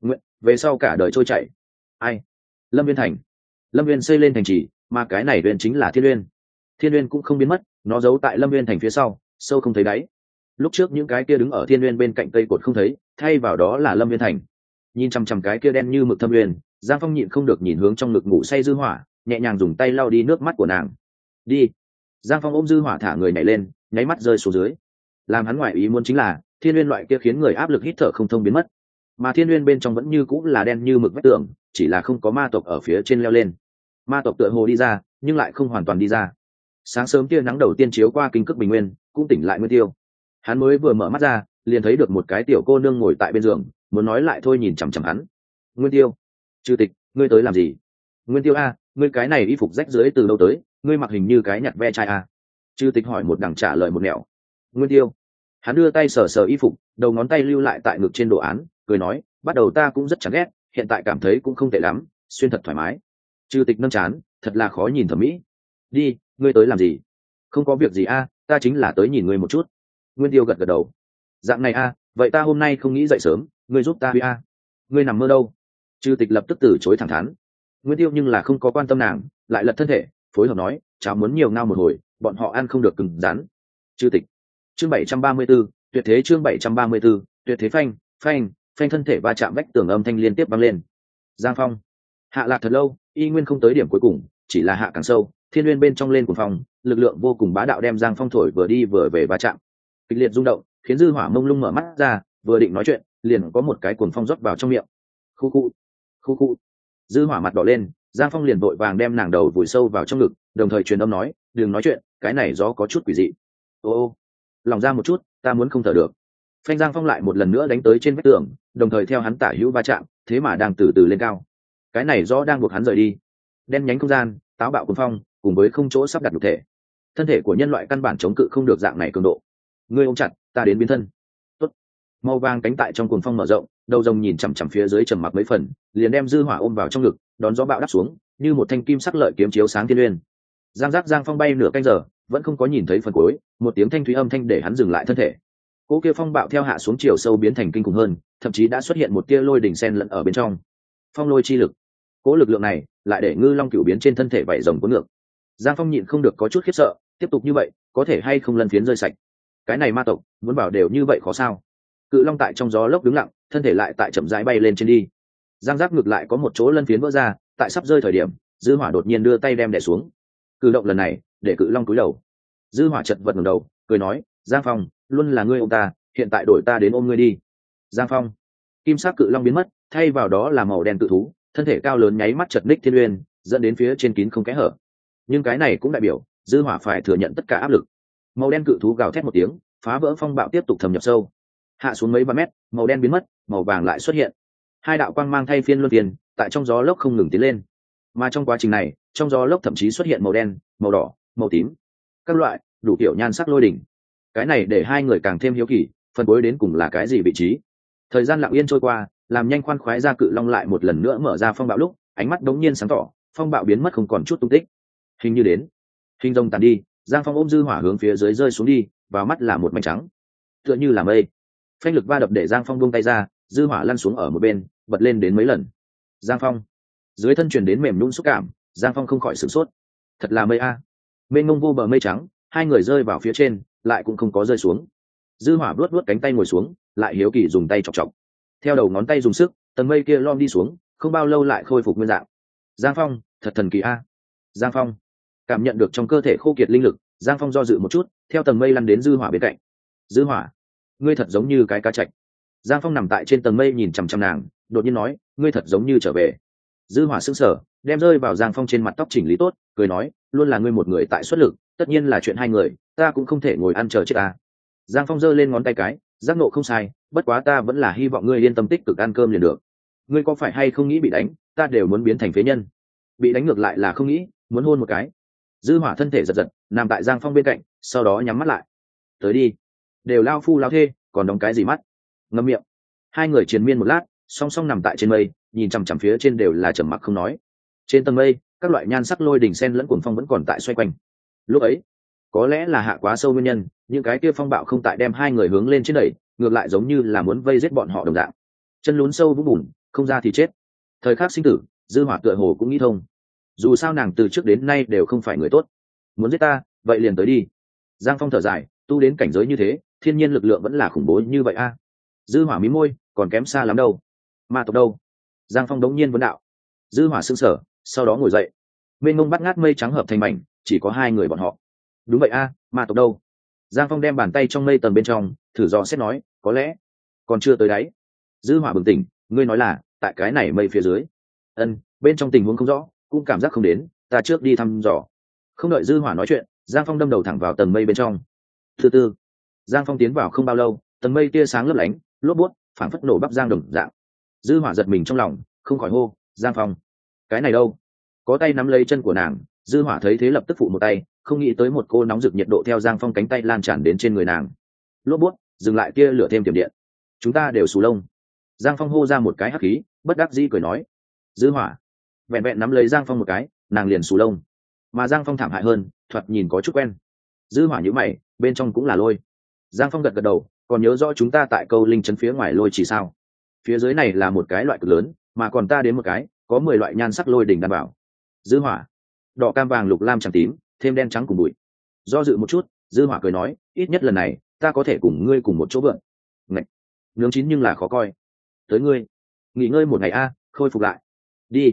nguyện, về sau cả đời trôi chảy. Ai? Lâm viên thành. Lâm viên xây lên thành trì, mà cái này viên chính là thiên uyên. Thiên uyên cũng không biến mất, nó giấu tại lâm viên thành phía sau, sâu không thấy đáy. Lúc trước những cái kia đứng ở thiên uyên bên cạnh cây cột không thấy, thay vào đó là lâm viên thành. Nhìn chằm chằm cái kia đen như mực thâm uyên, giang phong nhịn không được nhìn hướng trong ngực ngủ say dư hỏa, nhẹ nhàng dùng tay lau đi nước mắt của nàng. Đi giang phong ôm dư hỏa thả người nhảy lên, nháy mắt rơi xuống dưới. Làm hắn ngoại ý muốn chính là, thiên uyên loại kia khiến người áp lực hít thở không thông biến mất. Mà thiên uyên bên trong vẫn như cũng là đen như mực vách tường, chỉ là không có ma tộc ở phía trên leo lên. Ma tộc tựa hồ đi ra, nhưng lại không hoàn toàn đi ra. Sáng sớm tia nắng đầu tiên chiếu qua kinh cước bình nguyên, cũng tỉnh lại nguyên tiêu. Hắn mới vừa mở mắt ra, liền thấy được một cái tiểu cô nương ngồi tại bên giường, muốn nói lại thôi nhìn chằm chằm hắn. Nguyên tiêu, chư tịch, ngươi tới làm gì? Nguyên tiêu a, ngươi cái này y phục rách dưới từ đâu tới? Ngươi mặc hình như cái nhặt ve chai à? chư tịch hỏi một đằng trả lời một nẻo. Nguyên tiêu. Hắn đưa tay sờ sờ y phục, đầu ngón tay lưu lại tại ngực trên đồ án, cười nói, bắt đầu ta cũng rất chán ghét, hiện tại cảm thấy cũng không tệ lắm, xuyên thật thoải mái. Chư tịch nâng chán, thật là khó nhìn thẩm mỹ. Đi, ngươi tới làm gì? Không có việc gì a, ta chính là tới nhìn ngươi một chút. Nguyên tiêu gật gật đầu. Dạng này a, vậy ta hôm nay không nghĩ dậy sớm, ngươi giúp ta huy a. Ngươi nằm mơ đâu? Chư tịch lập tức từ chối thẳng thắn. Nguyên tiêu nhưng là không có quan tâm nàng, lại lật thân thể phối hợp nói cháu muốn nhiều ngao một hồi bọn họ ăn không được cứng rắn. Chư tịch. Chương bảy trăm ba mươi 734, tuyệt thế chương bảy trăm ba mươi 734, tuyệt thế phanh phanh phanh thân thể va chạm vách tường âm thanh liên tiếp vang lên. Giang phong. Hạ lạc thật lâu y nguyên không tới điểm cuối cùng chỉ là hạ càng sâu thiên nguyên bên trong lên cùng phòng lực lượng vô cùng bá đạo đem giang phong thổi vừa đi vừa về va chạm. Kịch liệt rung động khiến dư hỏa mông lung mở mắt ra vừa định nói chuyện liền có một cái cuồng phong rót vào trong miệng. Khu khu. Khu khu. Dư hỏa mặt đỏ lên giang phong liền vội vàng đem nàng đầu vùi sâu vào trong ngực, đồng thời truyền âm nói, đừng nói chuyện, cái này gió có chút quỷ dị. Ô ô, lòng ra một chút, ta muốn không thở được. Phanh giang phong lại một lần nữa đánh tới trên vách tường, đồng thời theo hắn tả hữu va chạm, thế mà đang từ từ lên cao. Cái này do đang buộc hắn rời đi. Đen nhánh không gian, táo bạo quân phong, cùng với không chỗ sắp đặt được thể. Thân thể của nhân loại căn bản chống cự không được dạng này cường độ. Ngươi ôm chặt, ta đến biến thân. Tốt. màu vàng cánh tại trong cuồng phong mở rộng, đầu rồng nhìn chằm chằm phía dưới trầm mặc mấy phần, liền đem dư hỏa ôm vào trong ngực đón gió bạo đắp xuống, như một thanh kim sắc lợi kiếm chiếu sáng thiên uyên. Giang giác giang phong bay nửa canh giờ, vẫn không có nhìn thấy phần cuối, một tiếng thanh thúy âm thanh để hắn dừng lại thân thể. Cỗ kia phong bạo theo hạ xuống chiều sâu biến thành kinh khủng hơn, thậm chí đã xuất hiện một tia lôi đỉnh sen lẫn ở bên trong. Phong lôi chi lực. Cỗ lực lượng này lại để ngư long cựu biến trên thân thể vảy rồng cuốn ngược. Giang phong nhịn không được có chút khiếp sợ, tiếp tục như vậy, có thể hay không lân phiến rơi sạch? Cái này ma tộc, muốn bảo đều như vậy khó sao? Cự long tại trong gió lốc đứng lặng, thân thể lại tại chậm rãi bay lên trên đi giang giáp ngược lại có một chỗ lân phiến vỡ ra, tại sắp rơi thời điểm, dư hỏa đột nhiên đưa tay đem đè xuống. Cử động lần này, để cự long cúi đầu. Dư hỏa chật vật ngẩng đầu, cười nói, giang phong, luôn là ngươi ông ta, hiện tại đổi ta đến ôm ngươi đi. Giang phong. Kim sắc cự long biến mất, thay vào đó là màu đen tự thú, thân thể cao lớn nháy mắt chật ních thiên uyên, dẫn đến phía trên kín không kẽ hở. Nhưng cái này cũng đại biểu, dư hỏa phải thừa nhận tất cả áp lực. Màu đen cự thú gào thét một tiếng, phá vỡ phong bạo tiếp tục thâm nhập sâu. Hạ xuống mấy ba mét, màu đen biến mất, màu vàng lại xuất hiện hai đạo quang mang thay phiên luân phiên, tại trong gió lốc không ngừng tiến lên. Mà trong quá trình này, trong gió lốc thậm chí xuất hiện màu đen, màu đỏ, màu tím. Các loại, đủ kiểu nhan sắc lôi đỉnh. Cái này để hai người càng thêm hiếu kỳ phần cuối đến cùng là cái gì vị trí. Thời gian lặng yên trôi qua, làm nhanh khoan khoái ra cự long lại một lần nữa mở ra phong bạo lúc, ánh mắt đống nhiên sáng tỏ, phong bạo biến mất không còn chút tung tích. Hình như đến. Hình rồng tàn đi, giang phong ôm dư hỏa hướng phía dưới rơi xuống đi, vào mắt là một mảnh trắng. Tựa như là mây. Phanh lực va đập để giang phong buông tay ra dư hỏa lăn xuống ở một bên, bật lên đến mấy lần. Giang phong. Dưới thân truyền đến mềm nhún xúc cảm, giang phong không khỏi sửng sốt. Thật là mây a. À. ngông mông vô bờ mây trắng, hai người rơi vào phía trên, lại cũng không có rơi xuống. Dư hỏa vuốt vuốt cánh tay ngồi xuống, lại hiếu kỳ dùng tay chọc chọc. Theo đầu ngón tay dùng sức, tầng mây kia lom đi xuống, không bao lâu lại khôi phục nguyên dạng. Giang phong, thật thần kỳ a. Giang phong. Cảm nhận được trong cơ thể khô kiệt linh lực, giang phong do dự một chút, theo tầng mây lăn đến dư hỏa bên cạnh. Dư hỏa, ngươi thật giống như cái cá chạch giang phong nằm tại trên tầng mây nhìn chằm chằm nàng, đột nhiên nói, ngươi thật giống như trở về. Dư hỏa sững sờ, đem rơi vào giang phong trên mặt tóc chỉnh lý tốt, cười nói, luôn là ngươi một người tại xuất lực, tất nhiên là chuyện hai người, ta cũng không thể ngồi ăn chờ chết ta. Giang phong giơ lên ngón tay cái, giác nộ không sai, bất quá ta vẫn là hy vọng ngươi yên tâm tích cực ăn cơm liền được. Ngươi có phải hay không nghĩ bị đánh, ta đều muốn biến thành phế nhân. Bị đánh ngược lại là không nghĩ, muốn hôn một cái. Dư hỏa thân thể giật giật, nằm tại giang phong bên cạnh, sau đó nhắm mắt lại. Tới đi, đều lao phu lao thê, còn đóng cái gì mắt? Ngâm miệng. Hai người triền miên một lát, song song nằm tại trên mây, nhìn chằm chằm phía trên đều là trầm mặc không nói. Trên tầng mây, các loại nhan sắc lôi đỉnh sen lẫn cuồng phong vẫn còn tại xoay quanh. Lúc ấy, có lẽ là hạ quá sâu nguyên nhân, những cái kia phong bạo không tại đem hai người hướng lên trên đẩy, ngược lại giống như là muốn vây giết bọn họ đồng dạng. Chân lún sâu vũng bùn, không ra thì chết. Thời khắc sinh tử, dư hỏa tựa hồ cũng nghĩ thông. Dù sao nàng từ trước đến nay đều không phải người tốt. Muốn giết ta, vậy liền tới đi. Giang phong thở dài, tu đến cảnh giới như thế, thiên nhiên lực lượng vẫn là khủng bố như vậy a dư hỏa mí môi, còn kém xa lắm đâu. Ma tộc đâu? Giang phong đống nhiên vấn đạo. Dư hỏa sững sờ, sau đó ngồi dậy. Mênh mông bắt ngát mây trắng hợp thành mảnh, chỉ có hai người bọn họ. Đúng vậy a, ma tộc đâu? Giang phong đem bàn tay trong mây tầng bên trong, thử dò xét nói, có lẽ còn chưa tới đáy. Dư hỏa bừng tỉnh, ngươi nói là tại cái này mây phía dưới. Ân, bên trong tình huống không rõ, cũng cảm giác không đến, ta trước đi thăm dò. Không đợi dư hỏa nói chuyện, giang phong đâm đầu thẳng vào tầng mây bên trong. Thứ tư, giang phong tiến vào không bao lâu, tầng mây tia sáng lấp lánh lốp bút phảng phất nổ bắp giang đồng dạng. Dư hỏa giật mình trong lòng, không khỏi hô, giang phong, cái này đâu? Có tay nắm lấy chân của nàng, dư hỏa thấy thế lập tức phụ một tay, không nghĩ tới một cô nóng rực nhiệt độ theo giang phong cánh tay lan tràn đến trên người nàng. Lốp bút dừng lại kia lửa thêm tiềm điện. Chúng ta đều xù lông. Giang phong hô ra một cái hắc khí, bất đắc dĩ cười nói, dư hỏa. Vẹn vẹn nắm lấy giang phong một cái, nàng liền xù lông. Mà giang phong thảm hại hơn, thoạt nhìn có chút quen. Dư hỏa như mày, bên trong cũng là lôi. Giang phong gật gật đầu còn nhớ rõ chúng ta tại câu linh chấn phía ngoài lôi chỉ sao? Phía dưới này là một cái loại cực lớn, mà còn ta đến một cái, có mười loại nhan sắc lôi đỉnh đảm bảo. Dư hỏa. Đỏ cam vàng lục lam trắng tím, thêm đen trắng cùng bụi. Do dự một chút, dư hỏa cười nói, ít nhất lần này, ta có thể cùng ngươi cùng một chỗ vượn. Ngậy! nướng chín nhưng là khó coi. Tới ngươi. Nghỉ ngơi một ngày a, khôi phục lại. Đi.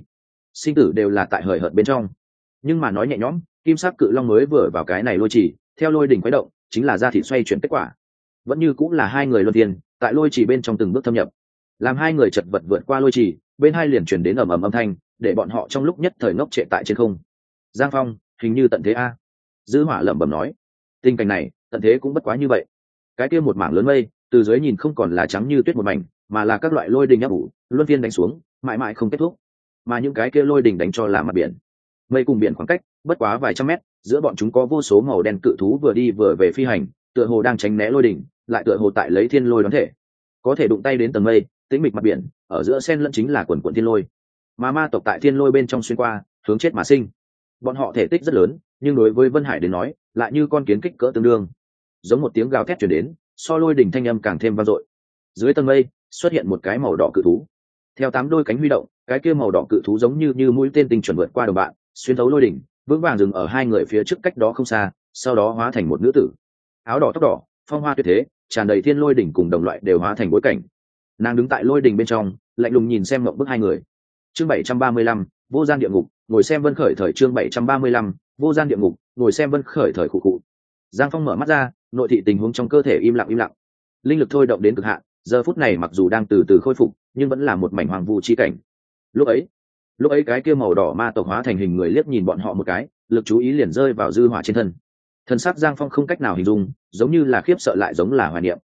Sinh tử đều là tại hời hợt bên trong. Nhưng mà nói nhẹ nhõm, kim sắc cự long mới vừa vào cái này lôi chỉ, theo lôi đỉnh quái động, chính là ra thị xoay chuyển kết quả vẫn như cũng là hai người luân thiên tại lôi chỉ bên trong từng bước thâm nhập. Làm hai người chật vật vượt qua lôi chỉ bên hai liền chuyển đến ầm ầm âm thanh, để bọn họ trong lúc nhất thời ngốc trệ tại trên không. Giang phong, hình như tận thế a. Dư hỏa lẩm bẩm nói. Tình cảnh này, tận thế cũng bất quá như vậy. Cái kia một mảng lớn mây, từ dưới nhìn không còn là trắng như tuyết một mảnh, mà là các loại lôi đình áp ủ, luân phiên đánh xuống, mãi mãi không kết thúc. Mà những cái kia lôi đình đánh cho là mặt biển. Mây cùng biển khoảng cách, bất quá vài trăm mét, giữa bọn chúng có vô số màu đen cự thú vừa đi vừa về phi hành, tựa hồ đang tránh né lôi đỉnh lại tựa hồ tại lấy thiên lôi đoán thể. Có thể đụng tay đến tầng mây, tĩnh mịch mặt biển, ở giữa sen lẫn chính là quần quần thiên lôi. Mà ma tộc tại thiên lôi bên trong xuyên qua, hướng chết mà sinh. Bọn họ thể tích rất lớn, nhưng đối với vân hải đến nói, lại như con kiến kích cỡ tương đương. Giống một tiếng gào thét chuyển đến, so lôi đỉnh thanh âm càng thêm vang dội. Dưới tầng mây, xuất hiện một cái màu đỏ cự thú. Theo tám đôi cánh huy động, cái kia màu đỏ cự thú giống như như mũi tên tinh chuẩn vượt qua đồng bạn, xuyên thấu lôi đỉnh, vững vàng dừng ở hai người phía trước cách đó không xa, sau đó hóa thành một nữ tử. Áo đỏ tóc đỏ, phong hoa tuyệt thế tràn đầy thiên lôi đỉnh cùng đồng loại đều hóa thành bối cảnh. Nàng đứng tại lôi đỉnh bên trong, lạnh lùng nhìn xem mộng bức hai người. Chương bảy trăm ba mươi lăm, vô gian địa ngục, ngồi xem vân khởi thời chương bảy trăm ba mươi lăm, vô gian địa ngục, ngồi xem vân khởi thời khụ khụ. Giang phong mở mắt ra, nội thị tình huống trong cơ thể im lặng im lặng. Linh lực thôi động đến cực hạn, giờ phút này mặc dù đang từ từ khôi phục, nhưng vẫn là một mảnh hoàng vu chi cảnh. Lúc ấy lúc ấy cái kia màu đỏ ma tộc hóa thành hình người liếc nhìn bọn họ một cái, lực chú ý liền rơi vào dư hỏa trên thân thần sắc giang phong không cách nào hình dung, giống như là khiếp sợ lại giống là hoài niệm.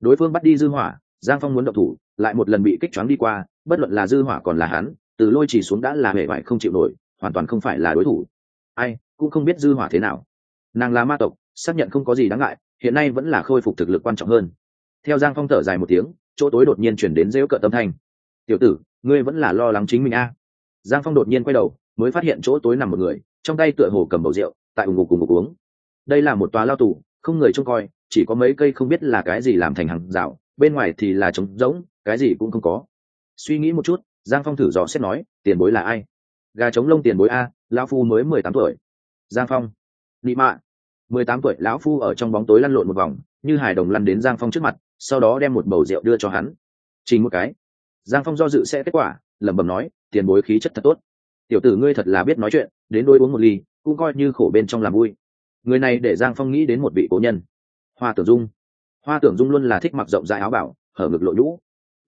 Đối phương bắt đi dư hỏa, giang phong muốn động thủ, lại một lần bị kích choáng đi qua, bất luận là dư hỏa còn là hắn, từ lôi chỉ xuống đã là hệ vải không chịu nổi, hoàn toàn không phải là đối thủ. Ai, cũng không biết dư hỏa thế nào. Nàng là ma tộc, xác nhận không có gì đáng ngại, hiện nay vẫn là khôi phục thực lực quan trọng hơn. Theo giang phong thở dài một tiếng, chỗ tối đột nhiên chuyển đến rêu cợt tâm thanh. Tiểu tử, ngươi vẫn là lo lắng chính mình a. Giang phong đột nhiên quay đầu, mới phát hiện chỗ tối nằm một người, trong tay tựa hồ cầm bầu rượu, tại ủng ngục cùng ngục uống đây là một tòa lao tù, không người trông coi, chỉ có mấy cây không biết là cái gì làm thành hàng rào, bên ngoài thì là trống rỗng, cái gì cũng không có. Suy nghĩ một chút, giang phong thử dò xét nói, tiền bối là ai? Gà trống lông tiền bối a, lão phu mới mười tám tuổi. Giang phong. Nị mạ. mười tám tuổi, lão phu ở trong bóng tối lăn lộn một vòng, như hài đồng lăn đến giang phong trước mặt, sau đó đem một bầu rượu đưa cho hắn. Chỉ một cái. Giang phong do dự sẽ kết quả, lẩm bẩm nói, tiền bối khí chất thật tốt. Tiểu tử ngươi thật là biết nói chuyện, đến đôi uống một ly, cũng coi như khổ bên trong làm vui người này để giang phong nghĩ đến một vị cố nhân. Hoa tưởng dung. Hoa tưởng dung luôn là thích mặc rộng rãi áo bảo, hở ngực lộ nhũ.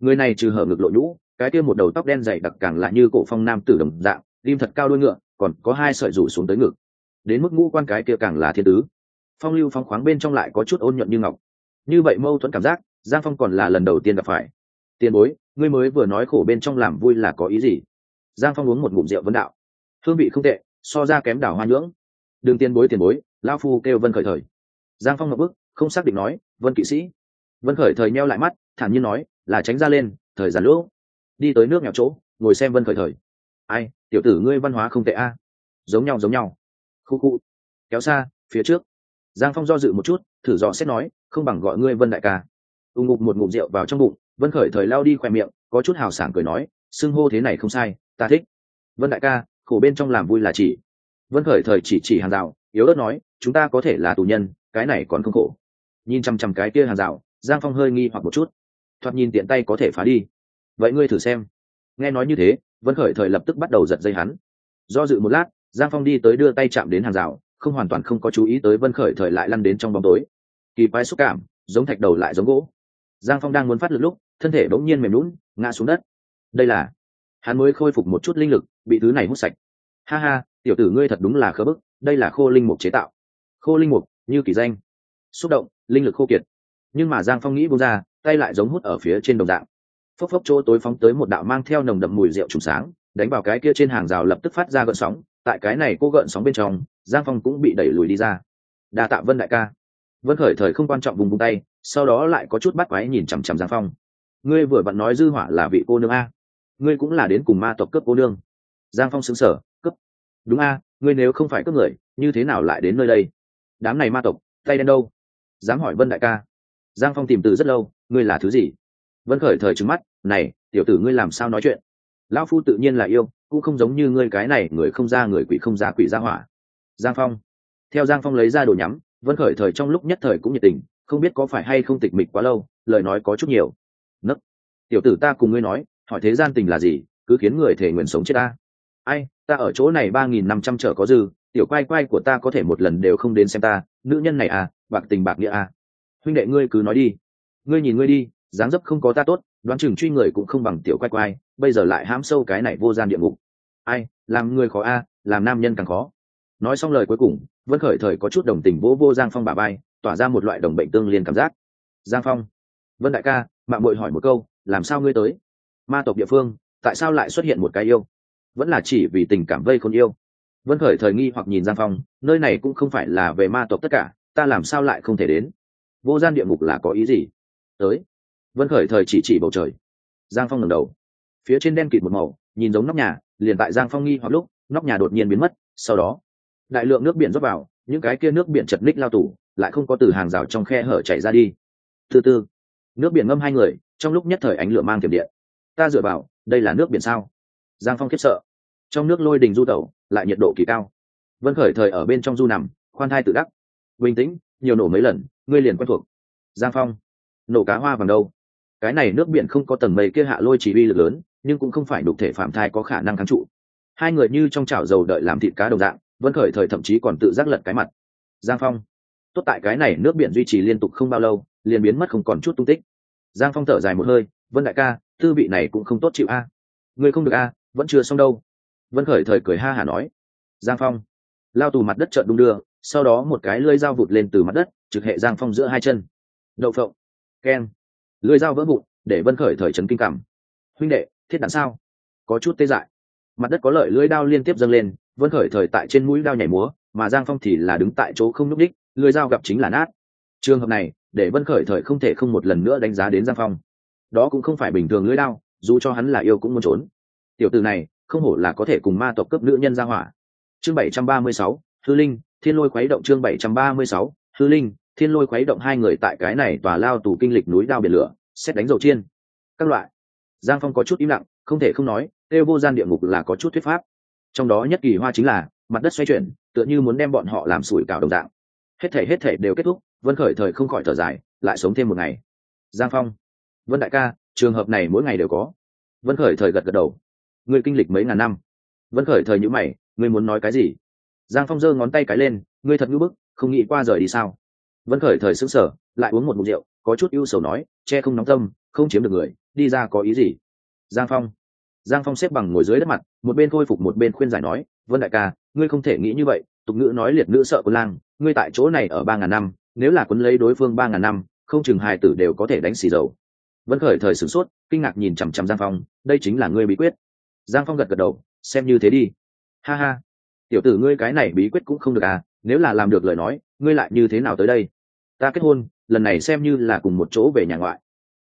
Người này trừ hở ngực lộ nhũ, cái kia một đầu tóc đen dày đặc càng lại như cổ phong nam tử đồng dạng lim thật cao đuôi ngựa, còn có hai sợi rủ xuống tới ngực. Đến mức ngũ quan cái kia càng là thiên tứ. Phong lưu phong khoáng bên trong lại có chút ôn nhuận như ngọc. Như vậy mâu thuẫn cảm giác, giang phong còn là lần đầu tiên gặp phải. Tiền bối, ngươi mới vừa nói khổ bên trong làm vui là có ý gì? Giang phong uống một ngụm rượu vấn đạo. Hương vị không tệ, so ra kém đảo hoa nhưỡng. Đừng tiền bối tiền bối lao phu kêu vân khởi thời. Giang phong ngập bức không xác định nói, vân kỵ sĩ. Vân khởi thời neo lại mắt, thản nhiên nói, là tránh ra lên, thời gian lỗ. Đi tới nước nghèo chỗ, ngồi xem vân khởi thời. Ai, tiểu tử ngươi văn hóa không tệ a. Giống nhau giống nhau. Khu khu. Kéo xa, phía trước. Giang phong do dự một chút, thử dò xét nói, không bằng gọi ngươi vân đại ca. Ù ngục một ngụm rượu vào trong bụng, vân khởi thời lao đi khỏe miệng, có chút hào sảng cười nói, xưng hô thế này không sai, ta thích. Vân đại ca, khổ bên trong làm vui là chỉ. Vân khởi thời chỉ chỉ hàng rào yếu ớt nói, chúng ta có thể là tù nhân, cái này còn không khổ. Nhìn chằm chằm cái kia hàng rào, giang phong hơi nghi hoặc một chút. Thoạt nhìn tiện tay có thể phá đi. Vậy ngươi thử xem. Nghe nói như thế, vân khởi thời lập tức bắt đầu giật dây hắn. Do dự một lát, giang phong đi tới đưa tay chạm đến hàng rào, không hoàn toàn không có chú ý tới vân khởi thời lại lăn đến trong bóng tối. Kỳ quái xúc cảm, giống thạch đầu lại giống gỗ. Giang phong đang muốn phát lực lúc, thân thể bỗng nhiên mềm lún ngã xuống đất. Đây là hắn mới khôi phục một chút linh lực, bị thứ này hút sạch. Ha ha, tiểu tử ngươi thật đúng là khớ bức đây là khô linh mục chế tạo. Khô linh mục, như kỳ danh. Xúc động, linh lực khô kiệt. Nhưng mà giang phong nghĩ bông ra, tay lại giống hút ở phía trên đồng dạng. Phốc phốc chỗ tối phóng tới một đạo mang theo nồng đậm mùi rượu trùng sáng, đánh vào cái kia trên hàng rào lập tức phát ra gợn sóng. Tại cái này cô gợn sóng bên trong, giang phong cũng bị đẩy lùi đi ra. Đa tạ vân đại ca. Vân khởi thời không quan trọng vùng vùng tay, sau đó lại có chút bắt quái nhìn chằm chằm giang phong. Ngươi vừa vặn nói dư hỏa là vị cô nương a. Ngươi cũng là đến cùng ma tộc cấp cô nương. Giang phong xứng sở cấp đúng a ngươi nếu không phải cướp người, như thế nào lại đến nơi đây? Đám này ma tộc, tay đen đâu? Dám hỏi vân đại ca. Giang phong tìm từ rất lâu, ngươi là thứ gì? Vân khởi thời trứng mắt, này, tiểu tử ngươi làm sao nói chuyện? Lão phu tự nhiên là yêu, cũng không giống như ngươi cái này, người không ra người quỷ không ra quỷ ra hỏa. Giang phong. Theo giang phong lấy ra đồ nhắm, vân khởi thời trong lúc nhất thời cũng nhiệt tình, không biết có phải hay không tịch mịch quá lâu, lời nói có chút nhiều. Nấc. Tiểu tử ta cùng ngươi nói, hỏi thế gian tình là gì, cứ khiến người thể nguyện sống chết ta. Ai ta ở chỗ này ba nghìn năm trăm trở có dư, tiểu quay quay của ta có thể một lần đều không đến xem ta, nữ nhân này à bạc tình bạc nghĩa à. Huynh đệ ngươi cứ nói đi. Ngươi nhìn ngươi đi, dáng dấp không có ta tốt, đoán chừng truy người cũng không bằng tiểu quay quay, bây giờ lại hãm sâu cái này vô gian địa ngục. Ai, làm người khó a, làm nam nhân càng khó. Nói xong lời cuối cùng, vân khởi thời có chút đồng tình vỗ vô giang phong bà bay tỏa ra một loại đồng bệnh tương liên cảm giác. Giang phong, vân đại ca, mạng bội hỏi một câu, làm sao ngươi tới? Ma tộc địa phương, tại sao lại xuất hiện một cái yêu? Vẫn là chỉ vì tình cảm vây khôn yêu. Vân khởi thời nghi hoặc nhìn giang phong, nơi này cũng không phải là về ma tộc tất cả, ta làm sao lại không thể đến? Vô gian địa ngục là có ý gì? Tới. Vân khởi thời chỉ chỉ bầu trời. Giang phong ngẩng đầu. Phía trên đen kịt một màu, nhìn giống nóc nhà, liền tại giang phong nghi hoặc lúc, nóc nhà đột nhiên biến mất, sau đó, đại lượng nước biển rót vào, những cái kia nước biển chật ních lao tủ lại không có từ hàng rào trong khe hở chảy ra đi. Thứ tư nước biển ngâm hai người, trong lúc nhất thời ánh lửa mang tiềm điện. Ta dựa vào, đây là nước biển sao? Giang phong khiếp sợ. Trong nước lôi đình du tẩu, lại nhiệt độ kỳ cao. Vân khởi thời ở bên trong du nằm, khoan thai tự đắc. Bình tĩnh, nhiều nổ mấy lần, ngươi liền quen thuộc. Giang phong. Nổ cá hoa bằng đâu? Cái này nước biển không có tầng mây kia hạ lôi chỉ uy lực lớn, nhưng cũng không phải đục thể phạm thai có khả năng kháng trụ. Hai người như trong chảo dầu đợi làm thịt cá đồng dạng, vân khởi thời thậm chí còn tự giác lật cái mặt. Giang phong. Tốt tại cái này nước biển duy trì liên tục không bao lâu, liền biến mất không còn chút tung tích. Giang phong thở dài một hơi, vân đại ca tư vị này cũng không tốt chịu a. À. người không được a vẫn chưa xong đâu. Vân khởi thời cười ha hả nói. Giang phong. Lao tù mặt đất trợn đung đưa, sau đó một cái lưỡi dao vụt lên từ mặt đất, trực hệ giang phong giữa hai chân. Đậu phộng. Keng. Lưỡi dao vỡ vụn, để vân khởi thời trấn kinh cảm. Huynh đệ, thiết đạn sao? Có chút tê dại. Mặt đất có lợi lưỡi đao liên tiếp dâng lên, vân khởi thời tại trên mũi đao nhảy múa, mà giang phong thì là đứng tại chỗ không n ú c đích lưỡi dao gặp chính là nát. Trường hợp này, để vân khởi thời không thể không một lần nữa đánh giá đến giang phong. Đó cũng không phải bình thường lưỡi đao, dù cho hắn là yêu cũng muốn trốn tiểu tử này không hổ là có thể cùng ma tộc cấp nữ nhân ra hỏa. Chương bảy trăm ba mươi sáu hư linh, thiên lôi khuấy động chương bảy trăm ba mươi sáu hư linh, thiên lôi khuấy động hai người tại cái này tòa lao tù kinh lịch núi đao biển lửa, xét đánh dầu chiên. Các loại. Giang phong có chút im lặng, không thể không nói kêu vô gian địa ngục là có chút thuyết pháp. Trong đó nhất kỳ hoa chính là, mặt đất xoay chuyển, tựa như muốn đem bọn họ làm sủi cảo đồng dạng. Hết thể hết thể đều kết thúc, vân khởi thời không khỏi thở dài, lại sống thêm một ngày. Giang phong. Vân đại ca, trường hợp này mỗi ngày đều có. Vân khởi thời gật gật đầu ngươi kinh lịch mấy ngàn năm. Vân khởi thời nhữ mày, ngươi muốn nói cái gì? Giang phong giơ ngón tay cái lên, ngươi thật ngữ bức, không nghĩ qua rời đi sao? Vân khởi thời xứng sở lại uống một mục rượu, có chút ưu sầu nói, che không nóng tâm, không chiếm được người, đi ra có ý gì? Giang phong. Giang phong xếp bằng ngồi dưới đất mặt, một bên khôi phục một bên khuyên giải nói, vân đại ca, ngươi không thể nghĩ như vậy, tục ngữ nói liệt nữ sợ quân lang, ngươi tại chỗ này ở ba ngàn năm, nếu là quấn lấy đối phương ba ngàn năm, không chừng hài tử đều có thể đánh xì dầu. Vân khởi thời sửng sốt, kinh ngạc nhìn chằm chằm giang phong, đây chính là ngươi bí quyết giang phong gật gật đầu, xem như thế đi. Ha ha. Tiểu tử ngươi cái này bí quyết cũng không được à nếu là làm được lời nói, ngươi lại như thế nào tới đây? Ta kết hôn, lần này xem như là cùng một chỗ về nhà ngoại.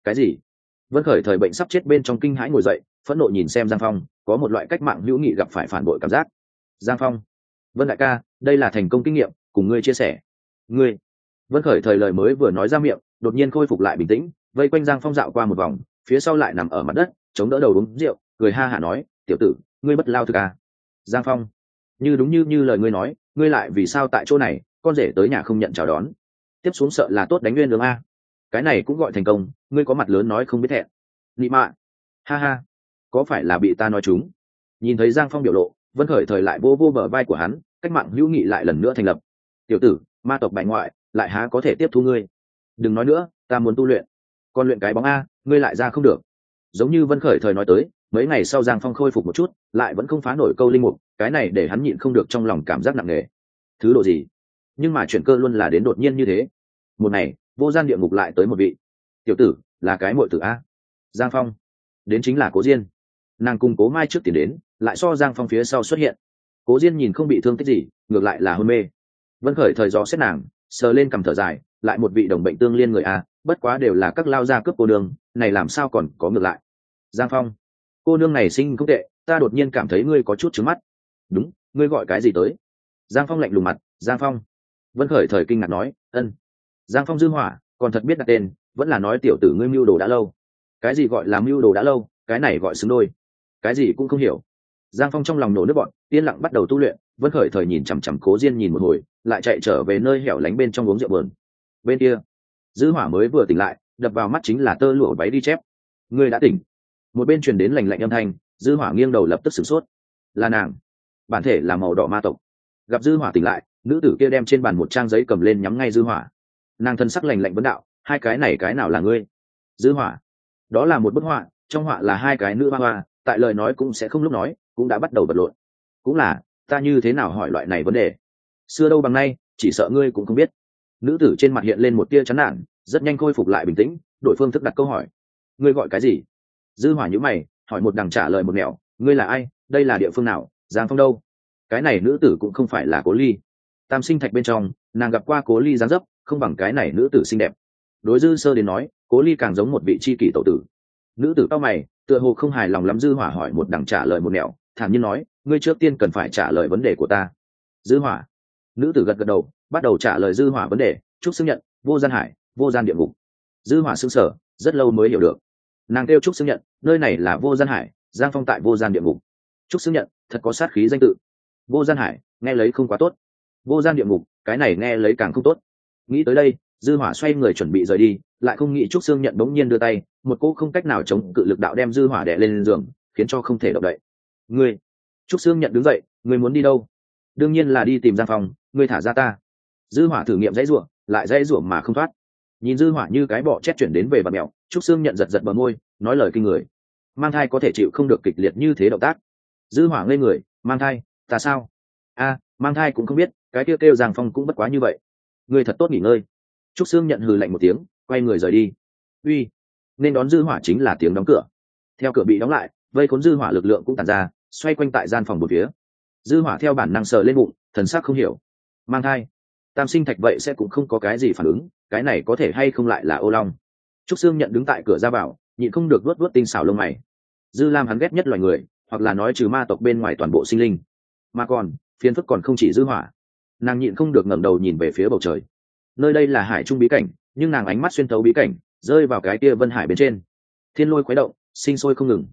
Cái gì? Vân khởi thời bệnh sắp chết bên trong kinh hãi ngồi dậy, phẫn nộ nhìn xem giang phong, có một loại cách mạng hữu nghị gặp phải phản bội cảm giác. Giang phong. Vân đại ca, đây là thành công kinh nghiệm, cùng ngươi chia sẻ. Ngươi. Vân khởi thời lời mới vừa nói ra miệng, đột nhiên khôi phục lại bình tĩnh, vây quanh giang phong dạo qua một vòng, phía sau lại nằm ở mặt đất, chống đỡ đầu uống rượu, cười ha hả nói tiểu tử, ngươi bất lao thực à. giang phong, như đúng như như lời ngươi nói, ngươi lại vì sao tại chỗ này, con rể tới nhà không nhận chào đón. Tiếp xuống sợ là tốt đánh nguyên đường a. Cái này cũng gọi thành công, ngươi có mặt lớn nói không biết thẹn. Nị mạ. Ha ha. Có phải là bị ta nói chúng? Nhìn thấy giang phong biểu lộ, vân khởi thời lại vô vô bờ vai của hắn, cách mạng hữu nghị lại lần nữa thành lập. Tiểu tử, ma tộc bại ngoại, lại há có thể tiếp thu ngươi? Đừng nói nữa, ta muốn tu luyện. Còn luyện cái bóng a, ngươi lại ra không được. Giống như vân khởi thời nói tới mấy ngày sau giang phong khôi phục một chút lại vẫn không phá nổi câu linh mục cái này để hắn nhịn không được trong lòng cảm giác nặng nề. Thứ độ gì? Nhưng mà chuyển cơ luôn là đến đột nhiên như thế. Một ngày vô gian địa ngục lại tới một vị. Tiểu tử là cái mội tử a. Giang phong. Đến chính là cố diên. Nàng cùng cố mai trước tiền đến lại so giang phong phía sau xuất hiện. Cố diên nhìn không bị thương tích gì ngược lại là hôn mê. Vân khởi thời gió xét nàng sờ lên cầm thở dài lại một vị đồng bệnh tương liên người a bất quá đều là các lao gia cướp cô đường, này làm sao còn có ngược lại? Giang phong cô nương này sinh không tệ, ta đột nhiên cảm thấy ngươi có chút trứng mắt. Đúng, ngươi gọi cái gì tới? Giang phong lạnh lùng mặt, giang phong. Vân khởi thời kinh ngạc nói, ân. Giang phong dư hỏa, còn thật biết đặt tên, vẫn là nói tiểu tử ngươi mưu đồ đã lâu. Cái gì gọi là mưu đồ đã lâu, cái này gọi xứng đôi. Cái gì cũng không hiểu. Giang phong trong lòng nổ nước bọn yên lặng bắt đầu tu luyện, vân khởi thời nhìn chằm chằm cố diên nhìn một hồi, lại chạy trở về nơi hẻo lánh bên trong uống rượu bờn bên kia, dư hỏa mới vừa tỉnh lại, đập vào mắt chính là tơ lụa váy đi chép. Ngươi đã tỉnh một bên truyền đến lành lạnh âm thanh, dư hỏa nghiêng đầu lập tức sửng sốt. Là nàng. Bản thể là màu đỏ ma tộc. Gặp dư hỏa tỉnh lại, nữ tử kia đem trên bàn một trang giấy cầm lên nhắm ngay dư hỏa. Nàng thân sắc lành lạnh vấn đạo, hai cái này cái nào là ngươi? Dư hỏa. Đó là một bức họa, trong họa là hai cái nữ hoa hoa, tại lời nói cũng sẽ không lúc nói, cũng đã bắt đầu bật lộn. Cũng là, ta như thế nào hỏi loại này vấn đề? Xưa đâu bằng nay, chỉ sợ ngươi cũng không biết. Nữ tử trên mặt hiện lên một tia chán nản, rất nhanh khôi phục lại bình tĩnh, đổi phương thức đặt câu hỏi. Ngươi gọi cái gì? Dư hỏa nhíu mày, hỏi một đằng trả lời một nẻo, ngươi là ai? Đây là địa phương nào? Giang phong đâu? Cái này nữ tử cũng không phải là cố ly. Tam sinh thạch bên trong, nàng gặp qua cố ly giáng dấp, không bằng cái này nữ tử xinh đẹp. Đối dư sơ đến nói, cố ly càng giống một vị chi kỷ tổ tử. Nữ tử cao mày, tựa hồ không hài lòng lắm dư hỏa hỏi một đằng trả lời một nẻo, thản nhiên nói, ngươi trước tiên cần phải trả lời vấn đề của ta. Dư hỏa. Nữ tử gật gật đầu, bắt đầu trả lời dư hỏa vấn đề, trúc xưng nhận, vô gian hải, vô gian địa ngục. Dư hỏa sững sờ, rất lâu mới hiểu được nàng kêu trúc xưng nhận, nơi này là vô gian hải, giang phong tại vô gian địa ngục. Trúc xưng nhận, thật có sát khí danh tự. Vô gian hải, nghe lấy không quá tốt. Vô gian địa ngục, cái này nghe lấy càng không tốt. Nghĩ tới đây, dư hỏa xoay người chuẩn bị rời đi, lại không nghĩ trúc xương nhận bỗng nhiên đưa tay, một cô không cách nào chống cự lực đạo đem dư hỏa đè lên giường, khiến cho không thể động đậy. Ngươi, trúc xương nhận đứng dậy, ngươi muốn đi đâu? Đương nhiên là đi tìm giang phong, ngươi thả ra ta. Dư hỏa thử nghiệm dãy rủa, lại dãy rủa mà không thoát. Nhìn dư hỏa như cái bọ chết chuyển đến về vật mèo trúc xương nhận giật giật bờ môi, nói lời kinh người. Mang thai có thể chịu không được kịch liệt như thế động tác. Dư hỏa ngây người, mang thai, ta sao? A, mang thai cũng không biết, cái kêu kêu giang phong cũng bất quá như vậy. Người thật tốt nghỉ ngơi. Trúc sương nhận hừ lạnh một tiếng, quay người rời đi. Uy, nên đón dư hỏa chính là tiếng đóng cửa. Theo cửa bị đóng lại, vây khốn dư hỏa lực lượng cũng tàn ra, xoay quanh tại gian phòng một phía. Dư hỏa theo bản năng sờ lên bụng, thần sắc không hiểu. Mang thai, tam sinh thạch vậy sẽ cũng không có cái gì phản ứng, cái này có thể hay không lại là ô long? Trúc sương nhận đứng tại cửa ra vào, nhịn không được luốt luốt tinh xảo lông mày. Dư lam hắn ghét nhất loài người, hoặc là nói trừ ma tộc bên ngoài toàn bộ sinh linh. Mà còn, phiền phức còn không chỉ dư hỏa. Nàng nhịn không được ngẩng đầu nhìn về phía bầu trời. Nơi đây là hải trung bí cảnh, nhưng nàng ánh mắt xuyên thấu bí cảnh, rơi vào cái kia vân hải bên trên. Thiên lôi khuấy động, sinh sôi không ngừng.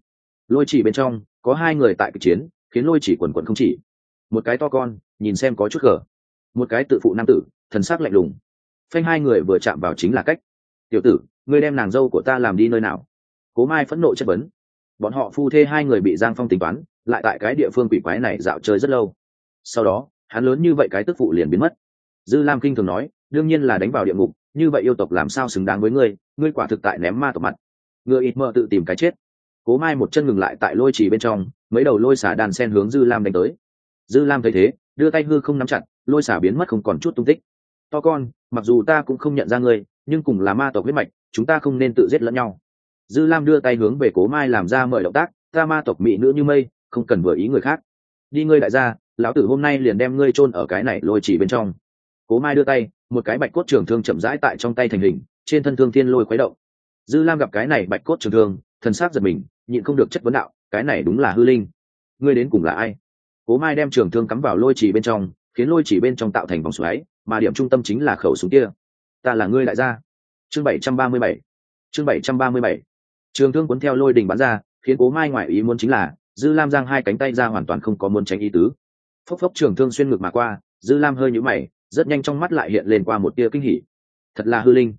Lôi chỉ bên trong, có hai người tại kịch chiến, khiến lôi chỉ quần quần không chỉ. Một cái to con, nhìn xem có chút gở. Một cái tự phụ nam tử, thần sắc lạnh lùng. Phanh hai người vừa chạm vào chính là cách tiểu tử, ngươi đem nàng dâu của ta làm đi nơi nào? Cố mai phẫn nộ chất vấn. Bọn họ phu thê hai người bị giang phong tính toán, lại tại cái địa phương quỷ quái này dạo chơi rất lâu. Sau đó, hắn lớn như vậy cái tức phụ liền biến mất. Dư lam kinh thường nói, đương nhiên là đánh vào địa ngục, như vậy yêu tộc làm sao xứng đáng với ngươi ngươi quả thực tại ném ma tộc mặt. Ngựa ít mơ tự tìm cái chết. Cố mai một chân ngừng lại tại lôi trì bên trong, mấy đầu lôi xả đàn sen hướng dư lam đánh tới. Dư lam thấy thế, đưa tay hư không nắm chặt, lôi xả biến mất không còn chút tung tích. To con, mặc dù ta cũng không nhận ra ngươi nhưng cùng là ma tộc huyết mạch, chúng ta không nên tự giết lẫn nhau. Dư lam đưa tay hướng về cố mai làm ra mời động tác, ta ma tộc mỹ nữ như mây, không cần vừa ý người khác. Đi ngươi đại gia, lão tử hôm nay liền đem ngươi chôn ở cái này lôi chỉ bên trong. Cố mai đưa tay, một cái bạch cốt trường thương chậm rãi tại trong tay thành hình, trên thân thương thiên lôi khuấy động. Dư lam gặp cái này bạch cốt trường thương, thần sát giật mình, nhịn không được chất vấn đạo, cái này đúng là hư linh. Ngươi đến cùng là ai? Cố mai đem trường thương cắm vào lôi chỉ bên trong, khiến lôi chỉ bên trong tạo thành vòng xoáy, mà điểm trung tâm chính là khẩu súng kia ta là ngươi đại gia. Chương bảy trăm ba mươi bảy. Chương bảy trăm ba mươi bảy. Trường thương cuốn theo lôi đình bắn ra, khiến cố mai ngoại ý muốn chính là, dư lam giang hai cánh tay ra hoàn toàn không có muốn tránh ý tứ. Phốc phốc trường thương xuyên ngực mà qua, dư lam hơi nhũ mày, rất nhanh trong mắt lại hiện lên qua một tia kinh hỉ. Thật là hư linh.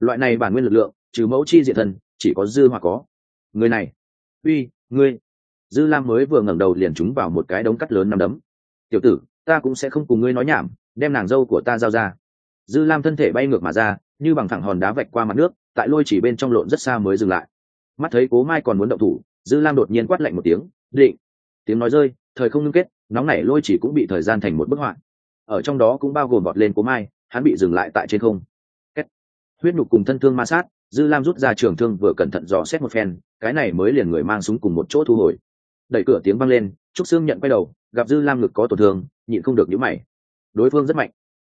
Loại này bản nguyên lực lượng, trừ mẫu chi diện thần, chỉ có dư hoặc có. Người này. Uy, ngươi. Dư lam mới vừa ngẩng đầu liền trúng vào một cái đống cắt lớn nằm đấm. Tiểu tử, ta cũng sẽ không cùng ngươi nói nhảm, đem nàng dâu của ta giao ra dư lam thân thể bay ngược mà ra, như bằng thẳng hòn đá vạch qua mặt nước, tại lôi chỉ bên trong lộn rất xa mới dừng lại. Mắt thấy cố mai còn muốn động thủ, dư lam đột nhiên quát lạnh một tiếng, định! Tiếng nói rơi, thời không ngưng kết, nóng nảy lôi chỉ cũng bị thời gian thành một bức họa. Ở trong đó cũng bao gồm vọt lên cố mai, hắn bị dừng lại tại trên không. Kết. huyết nhục cùng thân thương ma sát, dư lam rút ra trường thương vừa cẩn thận dò xét một phen, cái này mới liền người mang súng cùng một chỗ thu hồi. Đẩy cửa tiếng vang lên, trúc sương nhận quay đầu, gặp dư lam ngực có tổn thương, nhịn không được nhíu mày. Đối phương rất mạnh.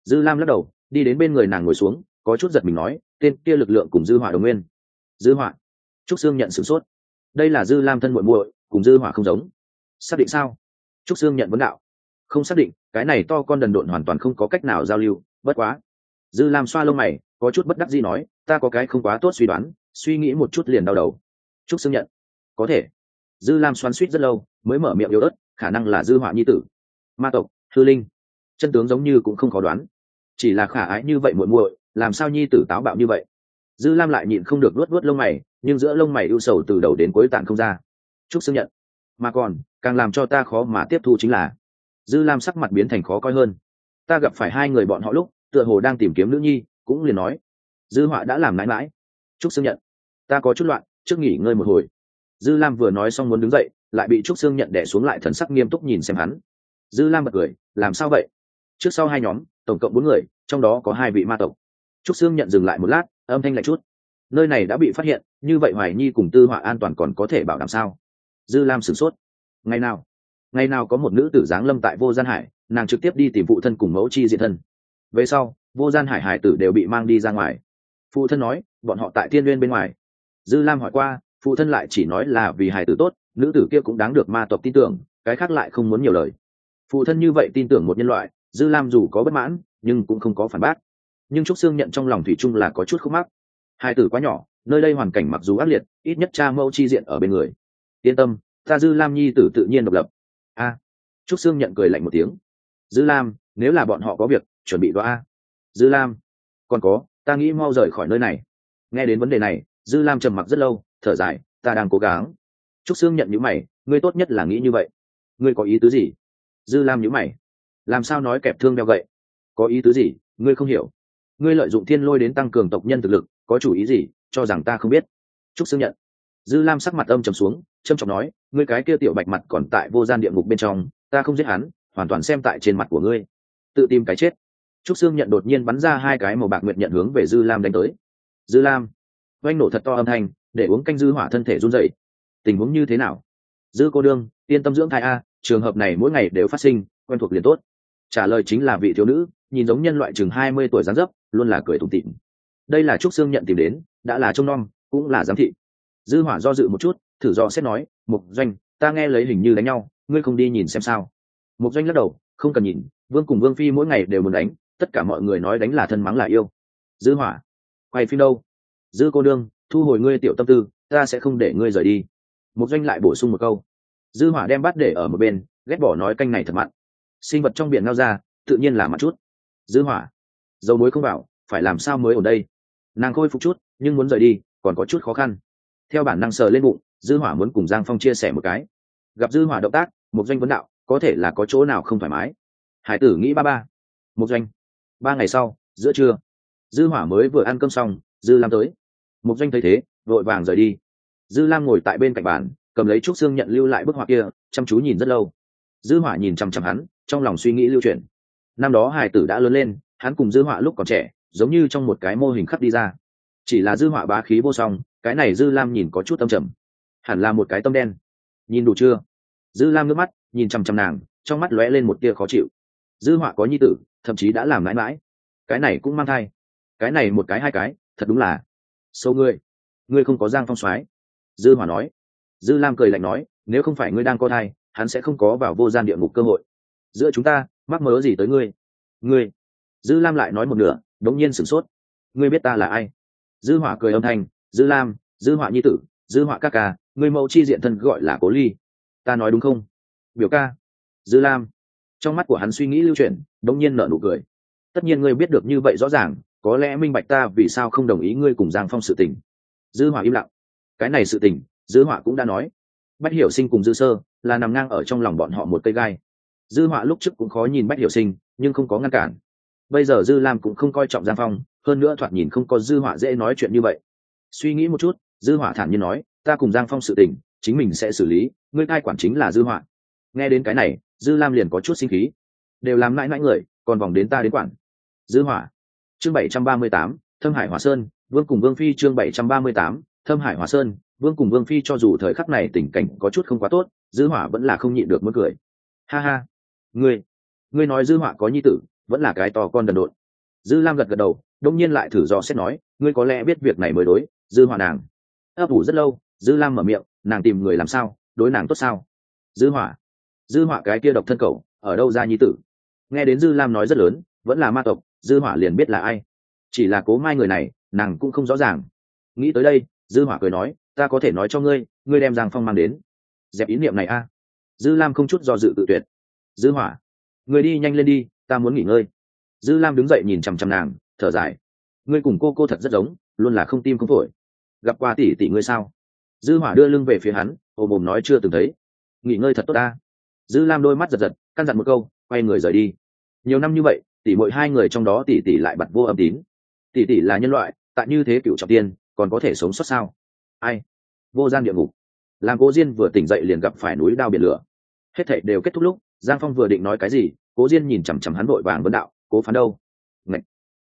Dư lam lắc đầu đi đến bên người nàng ngồi xuống, có chút giật mình nói, tên kia lực lượng cùng dư hỏa đồng nguyên. Dư hỏa trúc sương nhận sửng sốt. Đây là dư lam thân muội muội, cùng dư hỏa không giống. Xác định sao? Trúc sương nhận vấn đạo. Không xác định, cái này to con đần độn hoàn toàn không có cách nào giao lưu, bất quá. Dư lam xoa lông mày, có chút bất đắc gì nói, ta có cái không quá tốt suy đoán, suy nghĩ một chút liền đau đầu. Trúc sương nhận. Có thể. Dư lam xoắn suýt rất lâu, mới mở miệng yếu ớt, khả năng là dư họa nhi tử. Ma tộc hư linh. Chân tướng giống như cũng không khó đoán chỉ là khả ái như vậy muội muội, làm sao nhi tử táo bạo như vậy? Dư lam lại nhịn không được luốt luốt lông mày, nhưng giữa lông mày ưu sầu từ đầu đến cuối tàn không ra. Trúc xưng nhận mà còn, càng làm cho ta khó mà tiếp thu chính là, dư lam sắc mặt biến thành khó coi hơn. Ta gặp phải hai người bọn họ lúc, tựa hồ đang tìm kiếm nữ nhi, cũng liền nói, dư họa đã làm mãi mãi trúc xưng nhận ta có chút loạn, trước nghỉ ngơi một hồi. Dư lam vừa nói xong muốn đứng dậy, lại bị trúc xương nhận đẻ xuống lại thần sắc nghiêm túc nhìn xem hắn. Dư lam bật cười, làm sao vậy? Trước sau hai nhóm tổng cộng bốn người, trong đó có hai vị ma tộc. Trúc Sương nhận dừng lại một lát, âm thanh lạnh chút. Nơi này đã bị phát hiện, như vậy hoài nhi cùng tư họa an toàn còn có thể bảo đảm sao? Dư lam sửng sốt. Ngày nào? Ngày nào có một nữ tử giáng lâm tại vô gian hải, nàng trực tiếp đi tìm phụ thân cùng mẫu chi diện thân. Về sau, vô gian hải hải tử đều bị mang đi ra ngoài. Phụ thân nói, bọn họ tại thiên n bên ngoài. Dư lam hỏi qua, phụ thân lại chỉ nói là vì hải tử tốt, nữ tử kia cũng đáng được ma tộc tin tưởng, cái khác lại không muốn nhiều lời. Phụ thân như vậy tin tưởng một nhân loại dư lam dù có bất mãn, nhưng cũng không có phản bác. Nhưng trúc sương nhận trong lòng thủy chung là có chút khúc mắc. Hai tử quá nhỏ, nơi đây hoàn cảnh mặc dù ác liệt, ít nhất cha mẫu chi diện ở bên người. Yên tâm, ta dư lam nhi tử tự nhiên độc lập. A. Trúc sương nhận cười lạnh một tiếng. Dư lam, nếu là bọn họ có việc, chuẩn bị đoa dư lam. Còn có, ta nghĩ mau rời khỏi nơi này. Nghe đến vấn đề này, dư lam trầm mặc rất lâu, thở dài, ta đang cố gắng. Trúc sương nhận những mày, ngươi tốt nhất là nghĩ như vậy. Ngươi có ý tứ gì? Dư lam nhữ mày làm sao nói kẹp thương đeo gậy? Có ý tứ gì? Ngươi không hiểu. Ngươi lợi dụng thiên lôi đến tăng cường tộc nhân thực lực, có chủ ý gì? Cho rằng ta không biết. Trúc xương nhận. Dư lam sắc mặt âm trầm xuống trâm trọng nói, ngươi cái kia tiểu bạch mặt còn tại vô gian địa ngục bên trong, ta không giết hắn, hoàn toàn xem tại trên mặt của ngươi. Tự tìm cái chết. Trúc xương nhận đột nhiên bắn ra hai cái màu bạc nguyện nhận hướng về dư lam đánh tới. Dư lam, oanh nổ thật to âm thanh, để uống canh dư hỏa thân thể run dậy tình huống như thế nào? Dư cô đương, yên tâm dưỡng thai a, trường hợp này mỗi ngày đều phát sinh, quen thuộc liền tốt trả lời chính là vị thiếu nữ, nhìn giống nhân loại chừng hai mươi tuổi dáng dấp, luôn là cười tủm tịm đây là trúc sương nhận tìm đến, đã là trông nom, cũng là giám thị. Dư hỏa do dự một chút, thử do xét nói, mục doanh, ta nghe lấy hình như đánh nhau, ngươi không đi nhìn xem sao? Mục doanh lắc đầu, không cần nhìn, vương cùng vương phi mỗi ngày đều muốn đánh, tất cả mọi người nói đánh là thân mắng là yêu. Dư hỏa, quay phim đâu? Dư cô đương thu hồi ngươi tiểu tâm tư, ta sẽ không để ngươi rời đi. Mục doanh lại bổ sung một câu. Dư hỏa đem bát để ở một bên, ghét bỏ nói canh này thật mặn sinh vật trong biển ngao ra, tự nhiên là mặt chút. Dư hỏa. Dầu muối không vào, phải làm sao mới ở đây? Nàng khôi phục chút, nhưng muốn rời đi, còn có chút khó khăn. Theo bản năng sờ lên bụng, dư hỏa muốn cùng giang phong chia sẻ một cái. Gặp dư hỏa động tác một doanh vấn đạo, có thể là có chỗ nào không thoải mái? Hải tử nghĩ ba ba. Một doanh. Ba ngày sau, giữa trưa, dư hỏa mới vừa ăn cơm xong, dư lam tới. Một doanh thấy thế, vội vàng rời đi. Dư lam ngồi tại bên cạnh bàn, cầm lấy trúc xương nhận lưu lại bức họa kia, chăm chú nhìn rất lâu dư hỏa nhìn chăm chăm hắn, trong lòng suy nghĩ lưu truyền. năm đó hải tử đã lớn lên, hắn cùng dư họa lúc còn trẻ, giống như trong một cái mô hình khắc đi ra. Chỉ là dư họa bá khí vô song, cái này dư lam nhìn có chút tâm trầm. Hẳn là một cái tâm đen. Nhìn đủ chưa? Dư lam nước mắt, nhìn chằm chằm nàng, trong mắt lóe lên một tia khó chịu. Dư họa có nhi tử, thậm chí đã làm mãi mãi. Cái này cũng mang thai. Cái này một cái hai cái, thật đúng là sâu ngươi. Ngươi không có giang phong soái. Dư hỏa nói. Dư lam cười lạnh nói, nếu không phải ngươi đang có thai hắn sẽ không có vào vô gian địa ngục cơ hội. Giữa chúng ta, mắc mớ gì tới ngươi? Ngươi. Dư lam lại nói một nửa, đống nhiên sửng sốt. Ngươi biết ta là ai? Dư hỏa cười âm thanh, dư lam, dư họa nhi tử, dư họa các ca người mẫu chi diện thân gọi là cố ly. Ta nói đúng không? Biểu ca. Dư lam. Trong mắt của hắn suy nghĩ lưu chuyển, đống nhiên nở nụ cười. Tất nhiên ngươi biết được như vậy rõ ràng, có lẽ minh bạch ta vì sao không đồng ý ngươi cùng giang phong sự tình. Dư hỏa im lặng. Cái này sự tình, dư hỏa cũng đã nói bách hiểu sinh cùng dư sơ là nằm ngang ở trong lòng bọn họ một cây gai. Dư họa lúc trước cũng khó nhìn bách hiểu sinh, nhưng không có ngăn cản. Bây giờ dư lam cũng không coi trọng giang phong, hơn nữa thoạt nhìn không có dư họa dễ nói chuyện như vậy. Suy nghĩ một chút, dư họa thản nhiên nói, ta cùng giang phong sự tình, chính mình sẽ xử lý, ngươi cai quản chính là dư họa. Nghe đến cái này, dư lam liền có chút sinh khí. Đều làm mãi mãi người, còn vòng đến ta đến quản. Dư họa. Chương bảy trăm ba mươi tám, thâm hải hòa sơn, vương cùng vương phi chương bảy trăm ba mươi tám, thâm hải hòa sơn vương cùng vương phi cho dù thời khắc này tình cảnh có chút không quá tốt, dư hỏa vẫn là không nhịn được muốn cười. Ha ha, ngươi ngươi nói dư hỏa có nhi tử, vẫn là cái to con đần độn. Dư lam gật gật đầu, đông nhiên lại thử dò xét nói, ngươi có lẽ biết việc này mới đối, dư hỏa nàng. Ấp ủ rất lâu, dư lam mở miệng, nàng tìm người làm sao, đối nàng tốt sao? Dư hỏa dư hỏa cái kia độc thân cầu ở đâu ra nhi tử? Nghe đến dư lam nói rất lớn, vẫn là ma tộc, dư hỏa liền biết là ai. Chỉ là cố mai người này, nàng cũng không rõ ràng. Nghĩ tới đây, dư hỏa cười nói ta có thể nói cho ngươi ngươi đem giang phong mang đến. Dẹp ý niệm này a. À. Dư lam không chút do dự tự tuyệt. Dư hỏa, người đi nhanh lên đi, ta muốn nghỉ ngơi. Dư lam đứng dậy nhìn chằm chằm nàng, thở dài. Ngươi cùng cô cô thật rất giống, luôn là không tim không phổi. Gặp qua tỷ tỷ ngươi sao? Dư hỏa đưa lưng về phía hắn ồ mồm nói chưa từng thấy. Nghỉ ngơi thật tốt ta. Dư lam đôi mắt giật giật, căn dặn một câu, quay người rời đi. Nhiều năm như vậy, tỷ mỗi hai người trong đó tỷ tỷ lại bật vô âm tín. Tỷ tỷ là nhân loại, tại như thế cựu trọng tiên, còn có thể sống sót sao? Ai? Vô gian địa ngục. Làm cố diên vừa tỉnh dậy liền gặp phải núi đao biển lửa. Hết thảy đều kết thúc lúc, giang phong vừa định nói cái gì, cố diên nhìn chằm chằm hắn vội vàng vấn đạo, cố phán đâu? Ngậy.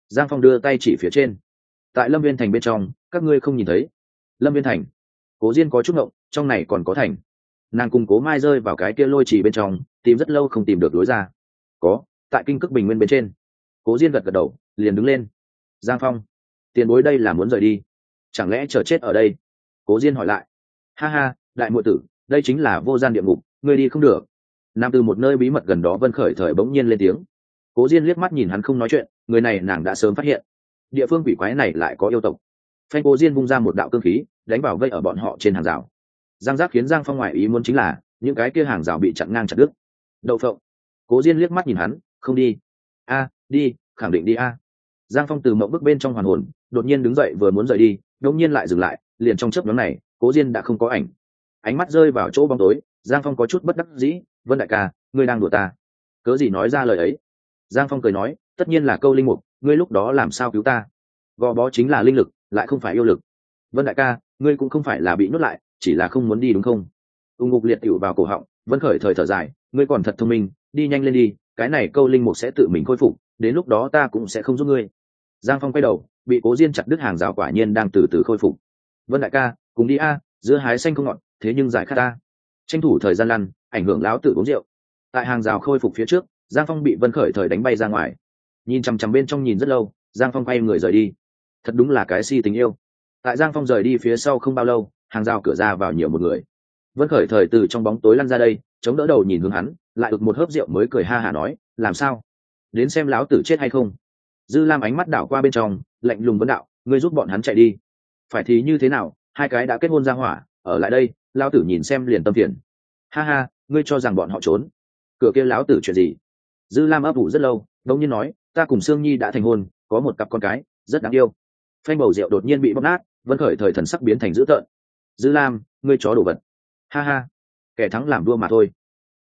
giang phong đưa tay chỉ phía trên. Tại lâm viên thành bên trong, các ngươi không nhìn thấy. Lâm viên thành? Cố diên có chút ngộng, trong này còn có thành. Nàng cùng cố mai rơi vào cái kia lôi trì bên trong, tìm rất lâu không tìm được lối ra. Có, tại kinh cước bình nguyên bên trên. Cố diên gật gật đầu, liền đứng lên. Giang phong, tiền bối đây là muốn rời đi. Chẳng lẽ chờ chết ở đây? Cố diên hỏi lại. Ha ha, đại muội tử, đây chính là vô gian địa ngục, ngươi đi không được. Nam từ một nơi bí mật gần đó vân khởi thời bỗng nhiên lên tiếng. Cố diên liếc mắt nhìn hắn không nói chuyện, người này nàng đã sớm phát hiện. Địa phương quỷ quái này lại có yêu tộc. Phanh cố diên bung ra một đạo cương khí, đánh vào vây ở bọn họ trên hàng rào. Giang giác khiến giang phong ngoại ý muốn chính là, những cái kia hàng rào bị chặn ngang chặt đứt. Đậu phộng. Cố diên liếc mắt nhìn hắn, không đi. A, đi, khẳng định đi a. Giang phong từ mộng bước bên trong hoàn hồn, đột nhiên đứng dậy vừa muốn rời đi, đột nhiên lại dừng lại liền trong chớp nhóm này, cố diên đã không có ảnh. Ánh mắt rơi vào chỗ bóng tối, giang phong có chút bất đắc dĩ, vân đại ca, ngươi đang đùa ta. Cớ gì nói ra lời ấy? Giang phong cười nói, tất nhiên là câu linh mục, ngươi lúc đó làm sao cứu ta? Gò bó chính là linh lực, lại không phải yêu lực. Vân đại ca, ngươi cũng không phải là bị nuốt lại, chỉ là không muốn đi đúng không? Ù ngục liệt cựu vào cổ họng, vân khởi thời thở dài, ngươi còn thật thông minh, đi nhanh lên đi, cái này câu linh mục sẽ tự mình khôi phục, đến lúc đó ta cũng sẽ không giúp ngươi. Giang phong quay đầu, bị cố diên chặt đứt hàng rào quả nhiên đang từ từ khôi phục vân đại ca, cùng đi a giữa hái xanh không ngọt, thế nhưng giải khát ta. Tranh thủ thời gian lăn, ảnh hưởng láo tự uống rượu. Tại hàng rào khôi phục phía trước, giang phong bị vân khởi thời đánh bay ra ngoài. Nhìn chằm chằm bên trong nhìn rất lâu, giang phong quay người rời đi. Thật đúng là cái si tình yêu. Tại giang phong rời đi phía sau không bao lâu, hàng rào cửa ra vào nhiều một người. Vân khởi thời từ trong bóng tối lăn ra đây, chống đỡ đầu nhìn hướng hắn, lại ực một hớp rượu mới cười ha hả nói, làm sao? Đến xem láo tử chết hay không? Dư lam ánh mắt đảo qua bên trong, lạnh lùng vấn đạo, ngươi giúp bọn hắn chạy đi phải thì như thế nào? Hai cái đã kết hôn ra hỏa, ở lại đây lao tử nhìn xem liền tâm phiền. Ha ha, ngươi cho rằng bọn họ trốn? Cửa kia lão tử chuyện gì? Dư lam ấp ủ rất lâu đông nhiên nói, ta cùng sương nhi đã thành hôn, có một cặp con cái, rất đáng yêu. Phanh bầu rượu đột nhiên bị bóc nát, vân khởi thời thần sắc biến thành dữ tợn. Dư lam, ngươi chó đồ vật. Ha ha, kẻ thắng làm đua mà thôi.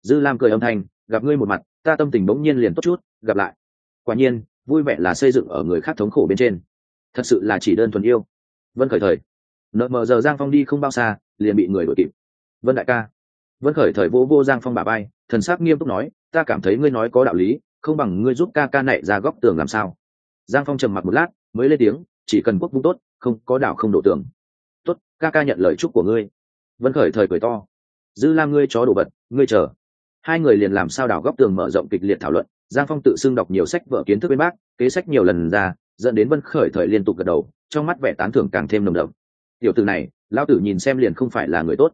Dư lam cười âm thanh, gặp ngươi một mặt, ta tâm tình bỗng nhiên liền tốt chút, gặp lại. Quả nhiên, vui vẻ là xây dựng ở người khác thống khổ bên trên. Thật sự là chỉ đơn thuần yêu vân khởi thời. Nợ mờ giờ giang phong đi không bao xa, liền bị người đuổi kịp. Vân đại ca. Vân khởi thời vô vô giang phong bà bay thần sắc nghiêm túc nói, ta cảm thấy ngươi nói có đạo lý, không bằng ngươi giúp ca ca nảy ra góc tường làm sao? Giang phong trầm mặc một lát, mới lên tiếng, chỉ cần quốc vung tốt, không, có đảo không đổ tường. Tốt, ca ca nhận lời chúc của ngươi. Vân khởi thời cười to, dư la ngươi chó đồ vật, ngươi chờ. Hai người liền làm sao đảo góc tường mở rộng kịch liệt thảo luận, giang phong tự xưng đọc nhiều sách vở kiến thức bên bác, kế sách nhiều lần ra, dẫn đến vân khởi thời liên tục gật đầu trong mắt vẻ tán thưởng càng thêm nồng đậm. Tiểu tử này lao tử nhìn xem liền không phải là người tốt.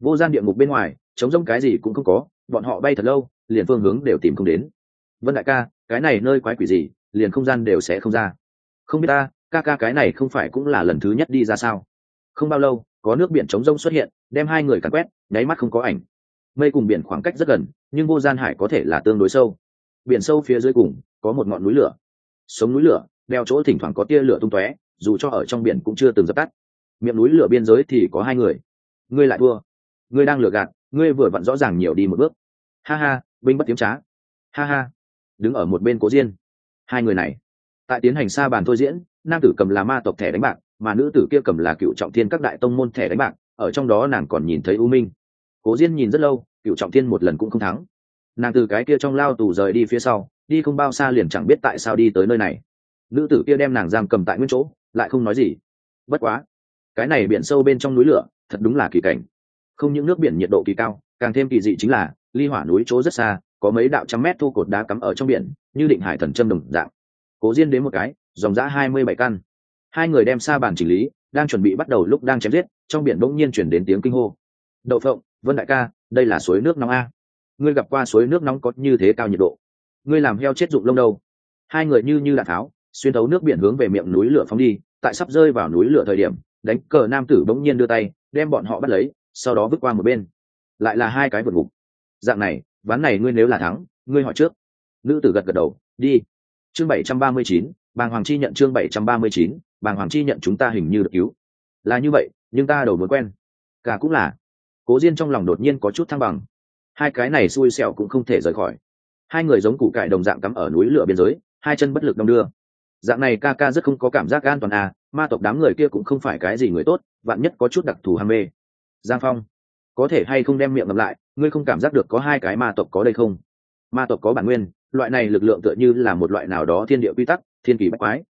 Vô gian địa ngục bên ngoài chống rông cái gì cũng không có, bọn họ bay thật lâu, liền phương hướng đều tìm không đến. Vân đại ca, cái này nơi quái quỷ gì, liền không gian đều sẽ không ra. Không biết ta, ca ca cái này không phải cũng là lần thứ nhất đi ra sao? Không bao lâu, có nước biển chống rông xuất hiện, đem hai người cắn quét, nháy mắt không có ảnh. Mây cùng biển khoảng cách rất gần, nhưng vô gian hải có thể là tương đối sâu. Biển sâu phía dưới cùng, có một ngọn núi lửa. Sống núi lửa, đeo chỗ thỉnh thoảng có tia lửa tung tóe dù cho ở trong biển cũng chưa từng dập tắt. Miệng núi lửa biên giới thì có hai người. Ngươi lại thua. Ngươi đang lừa gạt, ngươi vừa vặn rõ ràng nhiều đi một bước. Ha ha, binh bất tiếm trá. Ha ha. Đứng ở một bên cố diên. Hai người này. Tại tiến hành xa bàn thôi diễn, nam tử cầm là ma tộc thẻ đánh bạc, mà nữ tử kia cầm là cựu trọng thiên các đại tông môn thẻ đánh bạc, ở trong đó nàng còn nhìn thấy u minh. Cố diên nhìn rất lâu, cựu trọng thiên một lần cũng không thắng. Nàng từ cái kia trong lao tù rời đi phía sau, đi không bao xa liền chẳng biết tại sao đi tới nơi này. Nữ tử kia đem nàng giam cầm tại nguyên chỗ lại không nói gì. Bất quá, cái này biển sâu bên trong núi lửa, thật đúng là kỳ cảnh. Không những nước biển nhiệt độ kỳ cao, càng thêm kỳ dị chính là, ly hỏa núi chỗ rất xa, có mấy đạo trăm mét thu cột đá cắm ở trong biển, như định hải thần châm đồng dạng. Cố diên đến một cái, dòng giã hai mươi bảy căn. Hai người đem xa bàn chỉnh lý, đang chuẩn bị bắt đầu lúc đang chém giết, trong biển bỗng nhiên chuyển đến tiếng kinh hô. Đậu phộng, vân đại ca, đây là suối nước nóng a. Ngươi gặp qua suối nước nóng có như thế cao nhiệt độ? Ngươi làm heo chết dụng lông đâu? Hai người như như đạn tháo xuyên thấu nước biển hướng về miệng núi lửa phóng đi, tại sắp rơi vào núi lửa thời điểm, đánh cờ nam tử bỗng nhiên đưa tay, đem bọn họ bắt lấy, sau đó vứt qua một bên. Lại là hai cái vượt ngục. Dạng này, ván này ngươi nếu là thắng, ngươi hỏi trước. Nữ tử gật gật đầu, đi. Chương bảy trăm ba mươi chín, bàng hoàng chi nhận chương bảy trăm ba mươi chín, bàng hoàng chi nhận chúng ta hình như được cứu. Là như vậy, nhưng ta đầu muốn quen. Cả cũng là. Cố diên trong lòng đột nhiên có chút thăng bằng. Hai cái này xui xẹo cũng không thể rời khỏi. Hai người giống củ cải đồng dạng cắm ở núi lửa biên giới, hai chân bất lực đong đưa dạng này ca ca rất không có cảm giác an toàn à ma tộc đám người kia cũng không phải cái gì người tốt, vạn nhất có chút đặc thù ham mê. Giang phong, có thể hay không đem miệng ngậm lại, ngươi không cảm giác được có hai cái ma tộc có đây không? Ma tộc có bản nguyên, loại này lực lượng tựa như là một loại nào đó thiên địa quy tắc, thiên kỳ bách quái.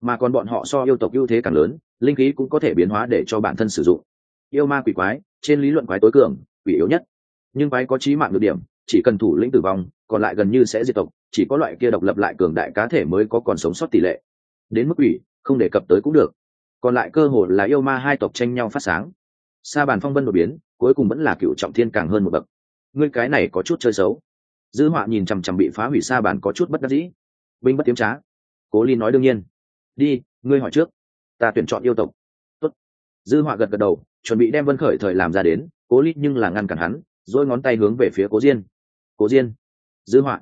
Mà còn bọn họ so yêu tộc ưu thế càng lớn, linh khí cũng có thể biến hóa để cho bản thân sử dụng. Yêu ma quỷ quái, trên lý luận quái tối cường, quỷ yếu nhất. Nhưng quái có trí mạng được điểm, chỉ cần thủ lĩnh tử vong, còn lại gần như sẽ diệt tộc chỉ có loại kia độc lập lại cường đại cá thể mới có còn sống sót tỷ lệ. Đến mức quỷ, không đề cập tới cũng được. Còn lại cơ hội là yêu ma hai tộc tranh nhau phát sáng. Sa bàn phong vân đột biến, cuối cùng vẫn là cựu trọng thiên càng hơn một bậc. Ngươi cái này có chút chơi xấu. Dư họa nhìn chằm chằm bị phá hủy sa bàn có chút bất đắc dĩ. Binh bất tiếm trá. Cố ly nói đương nhiên. Đi, ngươi hỏi trước. Ta tuyển chọn yêu tộc. Tốt. dư họa gật gật đầu, chuẩn bị đem vân khởi thời làm ra đến. Cố ly nhưng là ngăn cản hắn dỗi ngón tay hướng về phía cố diên. Cố diên. Dư họa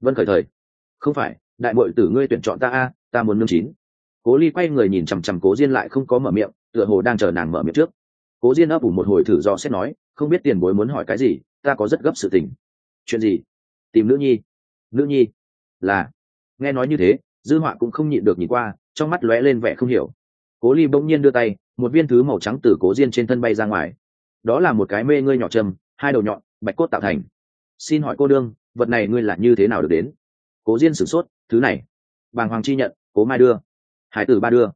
vân khởi thời. Không phải, đại bội tử ngươi tuyển chọn ta a, ta muốn nương chín. Cố ly quay người nhìn chằm chằm cố diên lại không có mở miệng, tựa hồ đang chờ nàng mở miệng trước. Cố diên ấp ủ một hồi thử do xét nói, không biết tiền bối muốn hỏi cái gì, ta có rất gấp sự tình. Chuyện gì? Tìm nữ nhi. Nữ nhi? Là. Nghe nói như thế, dư họa cũng không nhịn được nhìn qua, trong mắt lóe lên vẻ không hiểu. Cố ly bỗng nhiên đưa tay, một viên thứ màu trắng từ cố diên trên thân bay ra ngoài. Đó là một cái mê ngươi nhỏ châm hai đầu nhọn, bạch cốt tạo thành. Xin hỏi cô đương vật này ngươi là như thế nào được đến? Cố diên sửng sốt, thứ này. Bàng hoàng chi nhận, cố mai đưa. Hải tử ba đưa.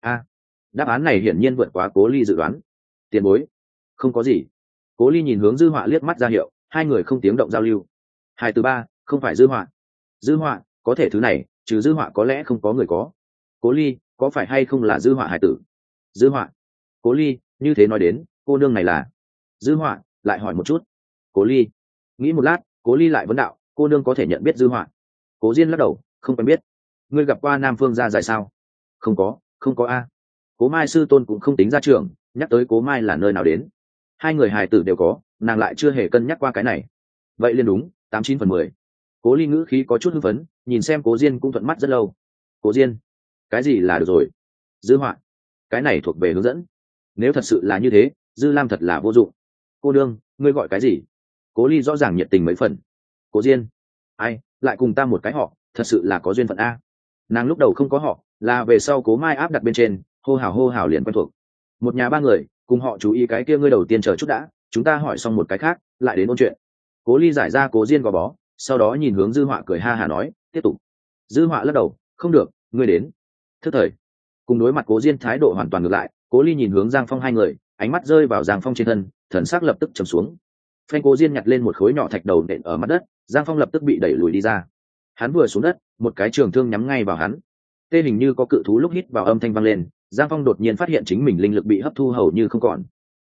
A. Đáp án này hiển nhiên vượt quá cố ly dự đoán. Tiền bối. Không có gì. Cố ly nhìn hướng dư họa liếc mắt ra hiệu, hai người không tiếng động giao lưu. Hải tử ba, không phải dư họa. Dư họa, có thể thứ này, trừ dư họa có lẽ không có người có. Cố ly, có phải hay không là dư họa hải tử? Dư họa. Cố ly, như thế nói đến, cô nương này là. Dư họa, lại hỏi một chút. Cố ly, nghĩ một lát cố ly lại vấn đạo, cô nương có thể nhận biết dư họa. Cố diên lắc đầu, không quen biết. Ngươi gặp qua nam phương ra dài sao? Không có không có a. Cố mai sư tôn cũng không tính ra trường nhắc tới cố mai là nơi nào đến. Hai người hài tử đều có, nàng lại chưa hề cân nhắc qua cái này. Vậy liền đúng, tám chín phần mười. Cố ly ngữ khí có chút hưng phấn, nhìn xem cố diên cũng thuận mắt rất lâu. Cố diên, cái gì là được rồi? Dư họa, cái này thuộc về hướng dẫn. Nếu thật sự là như thế, dư lam thật là vô dụng. Cô đương ngươi gọi cái gì? Cố ly rõ ràng nhiệt tình mấy phần. Cố diên, ai, lại cùng ta một cái họ, thật sự là có duyên phận a. Nàng lúc đầu không có họ, là về sau cố mai áp đặt bên trên, hô hào hô hào liền quen thuộc. Một nhà ba người, cùng họ chú ý cái kia ngươi đầu tiên chờ chút đã, chúng ta hỏi xong một cái khác, lại đến ôn chuyện. Cố ly giải ra cố diên gò bó, sau đó nhìn hướng dư họa cười ha hà nói, tiếp tục. Dư họa lắc đầu, không được, ngươi đến. Thức thời, cùng đối mặt cố diên thái độ hoàn toàn ngược lại, cố ly nhìn hướng giang phong hai người, ánh mắt rơi vào giang phong trên thân, thần sắc lập tức trầm xuống phanh cố diên nhặt lên một khối nhỏ thạch đầu nện ở mặt đất, giang phong lập tức bị đẩy lùi đi ra. Hắn vừa xuống đất, một cái trường thương nhắm ngay vào hắn. Tê hình như có cự thú lúc hít vào âm thanh vang lên, giang phong đột nhiên phát hiện chính mình linh lực bị hấp thu hầu như không còn.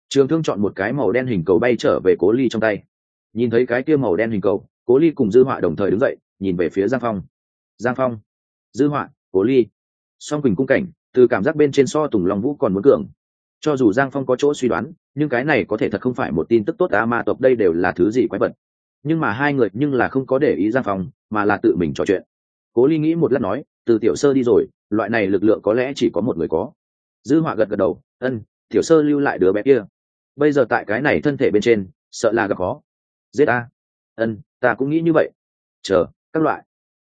Trường thương chọn một cái màu đen hình cầu bay trở về cố ly trong tay. Nhìn thấy cái kia màu đen hình cầu, cố ly cùng dư họa đồng thời đứng dậy, nhìn về phía giang phong. Giang phong. Dư họa, cố ly. Song quỳnh cung cảnh, từ cảm giác bên trên so tùng long vũ còn muốn cường cho dù giang phong có chỗ suy đoán, nhưng cái này có thể thật không phải một tin tức tốt á ma tộc đây đều là thứ gì quái vật. Nhưng mà hai người nhưng là không có để ý giang phong, mà là tự mình trò chuyện. Cố ly nghĩ một lát nói, từ tiểu sơ đi rồi, loại này lực lượng có lẽ chỉ có một người có. Dư họa gật gật đầu ân tiểu sơ lưu lại đứa bé kia. Bây giờ tại cái này thân thể bên trên, sợ là gặp khó. Giết ta? Ân ta cũng nghĩ như vậy. Chờ, các loại.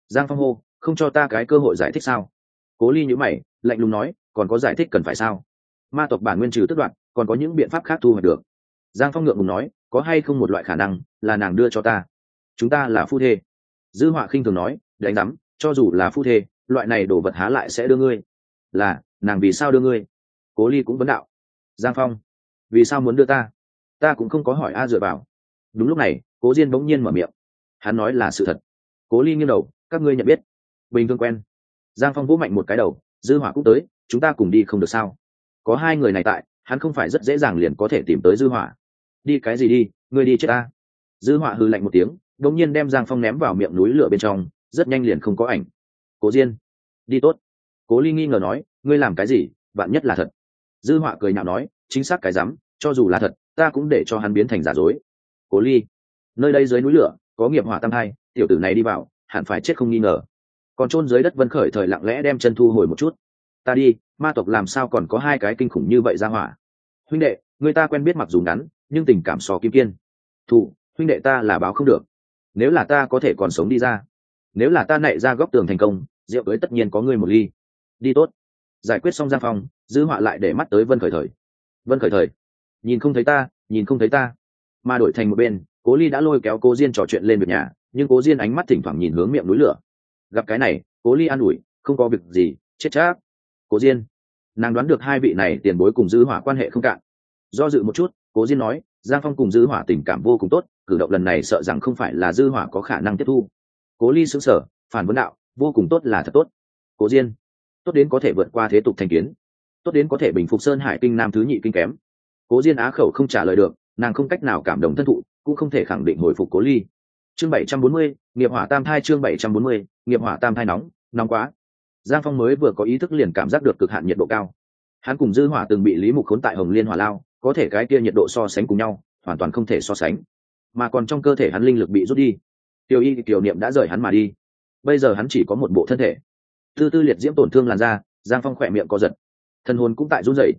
Giang phong hô, không cho ta cái cơ hội giải thích sao? Cố ly nhữ mày, lạnh lùng nói, còn có giải thích cần phải sao? Ma tộc bản nguyên trừ tức đoạn còn có những biện pháp khác thu hoạch được. Giang phong ngượng ngùng nói, có hay không một loại khả năng là nàng đưa cho ta? Chúng ta là phu thê. Dư họa khinh thường nói, đánh đắm cho dù là phu thê, loại này đổ vật há lại sẽ đưa ngươi. Là, nàng vì sao đưa ngươi? Cố ly cũng vấn đạo. Giang phong, vì sao muốn đưa ta? Ta cũng không có hỏi a dựa vào. Đúng lúc này, cố diên bỗng nhiên mở miệng. Hắn nói là sự thật. Cố ly nghiêng đầu, các ngươi nhận biết. Bình thường quen. Giang phong vũ mạnh một cái đầu, dư hỏa cũng tới, chúng ta cùng đi không được sao? Có hai người này tại, hắn không phải rất dễ dàng liền có thể tìm tới dư họa. đi cái gì đi, ngươi đi chết ta. Dư họa hư lạnh một tiếng, đống nhiên đem giang phong ném vào miệng núi lửa bên trong, rất nhanh liền không có ảnh. Cố diên, đi tốt. Cố ly nghi ngờ nói, ngươi làm cái gì bạn nhất là thật. Dư họa cười nhạo nói, chính xác cái rắm, cho dù là thật, ta cũng để cho hắn biến thành giả dối. Cố ly, nơi đây dưới núi lửa, có nghiệp hỏa tam hai tiểu tử này đi vào, hẳn phải chết không nghi ngờ. Còn chôn dưới đất vân khởi thời lặng lẽ đem chân thu hồi một chút ta đi ma tộc làm sao còn có hai cái kinh khủng như vậy ra hỏa? Huynh đệ người ta quen biết mặc dù ngắn nhưng tình cảm sò kim kiên. Thù, huynh đệ ta là báo không được. Nếu là ta có thể còn sống đi ra. Nếu là ta nảy ra góc tường thành công rượu cưới tất nhiên có ngươi một ly. Đi tốt. Giải quyết xong giang phong giữ họa lại để mắt tới vân khởi thời. Vân khởi thời. Nhìn không thấy ta nhìn không thấy ta. Mà đổi thành một bên cố ly đã lôi kéo cố diên trò chuyện lên việc nhà nhưng cố diên ánh mắt thỉnh thoảng nhìn hướng miệng núi lửa. Gặp cái này cố ly an ủi không có việc gì chết chác cố diên. Nàng đoán được hai vị này tiền bối cùng dư hỏa quan hệ không cạn. Do dự một chút, cố diên nói, giang phong cùng dư hỏa tình cảm vô cùng tốt, cử động lần này sợ rằng không phải là dư hỏa có khả năng tiếp thu. Cố ly sững sở phản vấn đạo, vô cùng tốt là thật tốt. Cố diên, tốt đến có thể vượt qua thế tục thành kiến. Tốt đến có thể bình phục sơn hải kinh nam thứ nhị kinh kém. Cố diên á khẩu không trả lời được, nàng không cách nào cảm động thân thụ, cũng không thể khẳng định hồi phục cố ly. Chương bảy trăm bốn mươi, nghiệp hỏa tam thai chương bảy trăm bốn mươi, nghiệp hỏa tam thai nóng nóng quá giang phong mới vừa có ý thức liền cảm giác được cực hạn nhiệt độ cao. Hắn cùng dư hỏa từng bị lý mục khốn tại hồng liên hỏa lao, có thể cái kia nhiệt độ so sánh cùng nhau, hoàn toàn không thể so sánh. Mà còn trong cơ thể hắn linh lực bị rút đi. Tiêu y, tiểu niệm đã rời hắn mà đi. Bây giờ hắn chỉ có một bộ thân thể. Tư tư liệt diễm tổn thương làn da, giang phong khỏe miệng co giật. Thân hồn cũng tại run rẩy.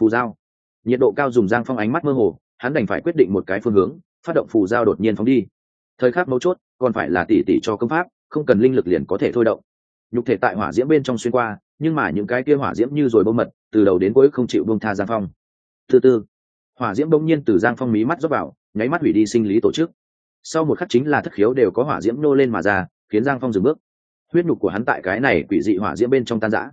Phù dao nhiệt độ cao dùng giang phong ánh mắt mơ hồ, hắn đành phải quyết định một cái phương hướng, phát động phù dao đột nhiên phóng đi. Thời khắc mấu chốt, còn phải là tỉ tỉ cho công pháp, không cần linh lực liền có thể thôi động nhục thể tại hỏa diễm bên trong xuyên qua, nhưng mà những cái kia hỏa diễm như rồi bông mật, từ đầu đến cuối không chịu bông tha giang phong. Thứ tư, hỏa diễm bỗng nhiên từ giang phong mí mắt dốc vào, nháy mắt hủy đi sinh lý tổ chức. Sau một khắc chính là thất khiếu đều có hỏa diễm nô lên mà ra, khiến giang phong dừng bước. Huyết nhục của hắn tại cái này quỷ dị hỏa diễm bên trong tan rã.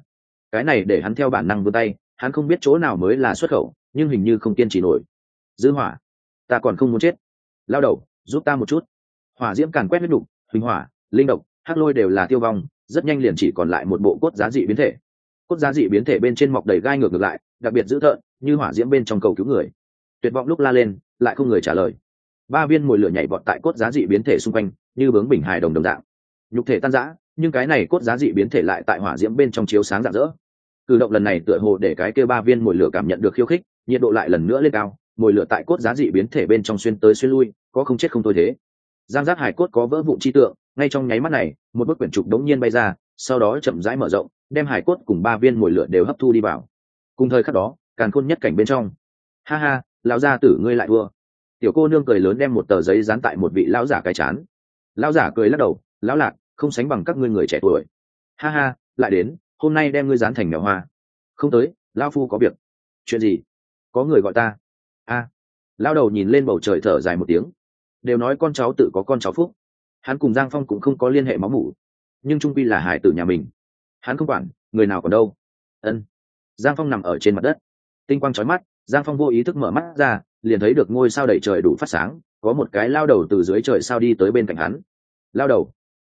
Cái này để hắn theo bản năng vươn tay, hắn không biết chỗ nào mới là xuất khẩu, nhưng hình như không kiên trì nổi. Dư hỏa, ta còn không muốn chết. Lao đầu, giúp ta một chút. Hỏa diễm càn quét huyết nhục huỳnh hỏa, linh độc, hắc lôi đều là tiêu vong rất nhanh liền chỉ còn lại một bộ cốt giá dị biến thể. Cốt giá dị biến thể bên trên mọc đầy gai ngược ngược lại, đặc biệt dữ thợn như hỏa diễm bên trong cầu cứu người. Tuyệt vọng lúc la lên, lại không người trả lời. Ba viên mồi lửa nhảy vọt tại cốt giá dị biến thể xung quanh, như bướng bình hài đồng đồng dạng. Nhục thể tan rã, nhưng cái này cốt giá dị biến thể lại tại hỏa diễm bên trong chiếu sáng rạng rỡ. Cử động lần này tựa hồ để cái kia ba viên mồi lửa cảm nhận được khiêu khích, nhiệt độ lại lần nữa lên cao, mồi lửa tại cốt giá dị biến thể bên trong xuyên tới xuyên lui, có không chết không thôi thế. Giang giác hải cốt có vỡ vụn chi tượng ngay trong nháy mắt này, một bức quyển trục đống nhiên bay ra, sau đó chậm rãi mở rộng, đem hải cốt cùng ba viên mồi lửa đều hấp thu đi vào. Cùng thời khắc đó, càn khôn nhất cảnh bên trong. Ha ha, lão gia tử ngươi lại thua. Tiểu cô nương cười lớn đem một tờ giấy dán tại một vị lão giả cái chán. Lão giả cười lắc đầu, lão lạc, không sánh bằng các ngươi người trẻ tuổi. Ha ha, lại đến, hôm nay đem ngươi dán thành mèo hoa. Không tới, lão phu có việc. Chuyện gì? Có người gọi ta. A. À. lão đầu nhìn lên bầu trời thở dài một tiếng. Đều nói con cháu tự có con cháu phúc hắn cùng giang phong cũng không có liên hệ máu mủ, nhưng trung pi là hải tử nhà mình. Hắn không quản, người nào còn đâu. Ân. Giang phong nằm ở trên mặt đất. Tinh quang trói mắt, giang phong vô ý thức mở mắt ra, liền thấy được ngôi sao đầy trời đủ phát sáng, có một cái lao đầu từ dưới trời sao đi tới bên cạnh hắn. Lao đầu.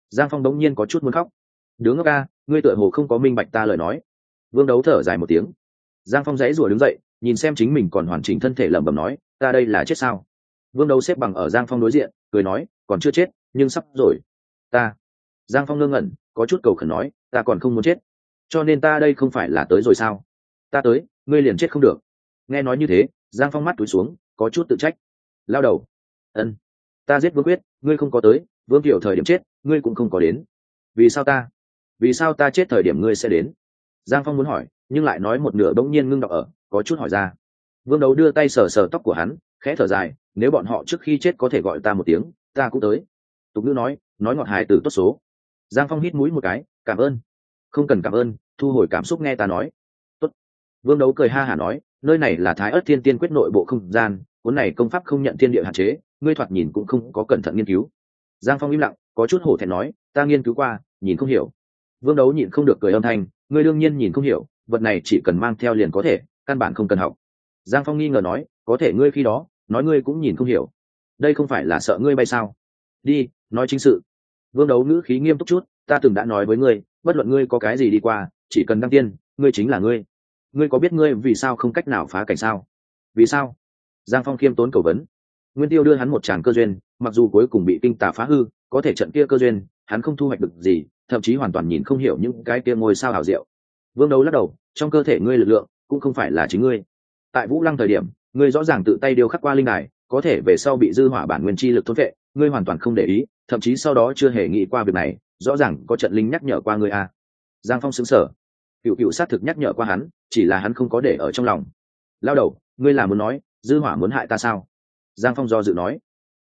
Giang phong đống nhiên có chút muốn khóc. Đứng ngốc ca, ngươi tựa hồ không có minh bạch ta lời nói. Vương đấu thở dài một tiếng. Giang phong dãy rủa đứng dậy, nhìn xem chính mình còn hoàn chỉnh thân thể lẩm bẩm nói, ta đây là chết sao? Vương đấu xếp bằng ở giang phong đối diện, cười nói, còn chưa chết nhưng sắp rồi. Ta, giang phong ngơ ngẩn, có chút cầu khẩn nói, ta còn không muốn chết. Cho nên ta đây không phải là tới rồi sao? Ta tới, ngươi liền chết không được. Nghe nói như thế, giang phong mắt túi xuống, có chút tự trách. Lao đầu. Ân. Ta giết vương quyết, ngươi không có tới, vương kiểu thời điểm chết, ngươi cũng không có đến. Vì sao ta? Vì sao ta chết thời điểm ngươi sẽ đến? Giang phong muốn hỏi, nhưng lại nói một nửa bỗng nhiên ngưng đọc ở, có chút hỏi ra. Vương đấu đưa tay sờ sờ tóc của hắn, khẽ thở dài, nếu bọn họ trước khi chết có thể gọi ta một tiếng, ta cũng tới tục ngữ nói nói ngọt hài tử tốt số. Giang phong hít mũi một cái, cảm ơn. Không cần cảm ơn, thu hồi cảm xúc nghe ta nói. Tốt. vương đấu cười ha hả nói, nơi này là thái ớt thiên tiên quyết nội bộ không gian, cuốn này công pháp không nhận thiên địa hạn chế, ngươi thoạt nhìn cũng không có cẩn thận nghiên cứu. Giang phong im lặng, có chút hổ thẹn nói, ta nghiên cứu qua, nhìn không hiểu. Vương đấu nhịn không được cười âm thanh, ngươi đương nhiên nhìn không hiểu, vật này chỉ cần mang theo liền có thể, căn bản không cần học. Giang phong nghi ngờ nói, có thể ngươi khi đó, nói ngươi cũng nhìn không hiểu. Đây không phải là sợ ngươi bay sao? Đi nói chính sự. Vương đấu ngữ khí nghiêm túc chút, ta từng đã nói với ngươi, bất luận ngươi có cái gì đi qua, chỉ cần đăng tiên, ngươi chính là ngươi. Ngươi có biết ngươi vì sao không cách nào phá cảnh sao? Vì sao? Giang phong khiêm tốn cầu vấn. Nguyên tiêu đưa hắn một tràng cơ duyên, mặc dù cuối cùng bị kinh tà phá hư, có thể trận kia cơ duyên, hắn không thu hoạch được gì, thậm chí hoàn toàn nhìn không hiểu những cái kia ngôi sao hảo diệu. Vương đấu lắc đầu, trong cơ thể ngươi lực lượng, cũng không phải là chính ngươi. Tại vũ lăng thời điểm, ngươi rõ ràng tự tay điêu khắc qua linh đài, có thể về sau bị dư hỏa bản nguyên chi lực thôn vệ ngươi hoàn toàn không để ý, thậm chí sau đó chưa hề nghĩ qua việc này, rõ ràng có trận linh nhắc nhở qua ngươi a à. giang phong xứng sở cựu cựu xác thực nhắc nhở qua hắn, chỉ là hắn không có để ở trong lòng. Lao đầu, ngươi là muốn nói, dư hỏa muốn hại ta sao? Giang phong do dự nói.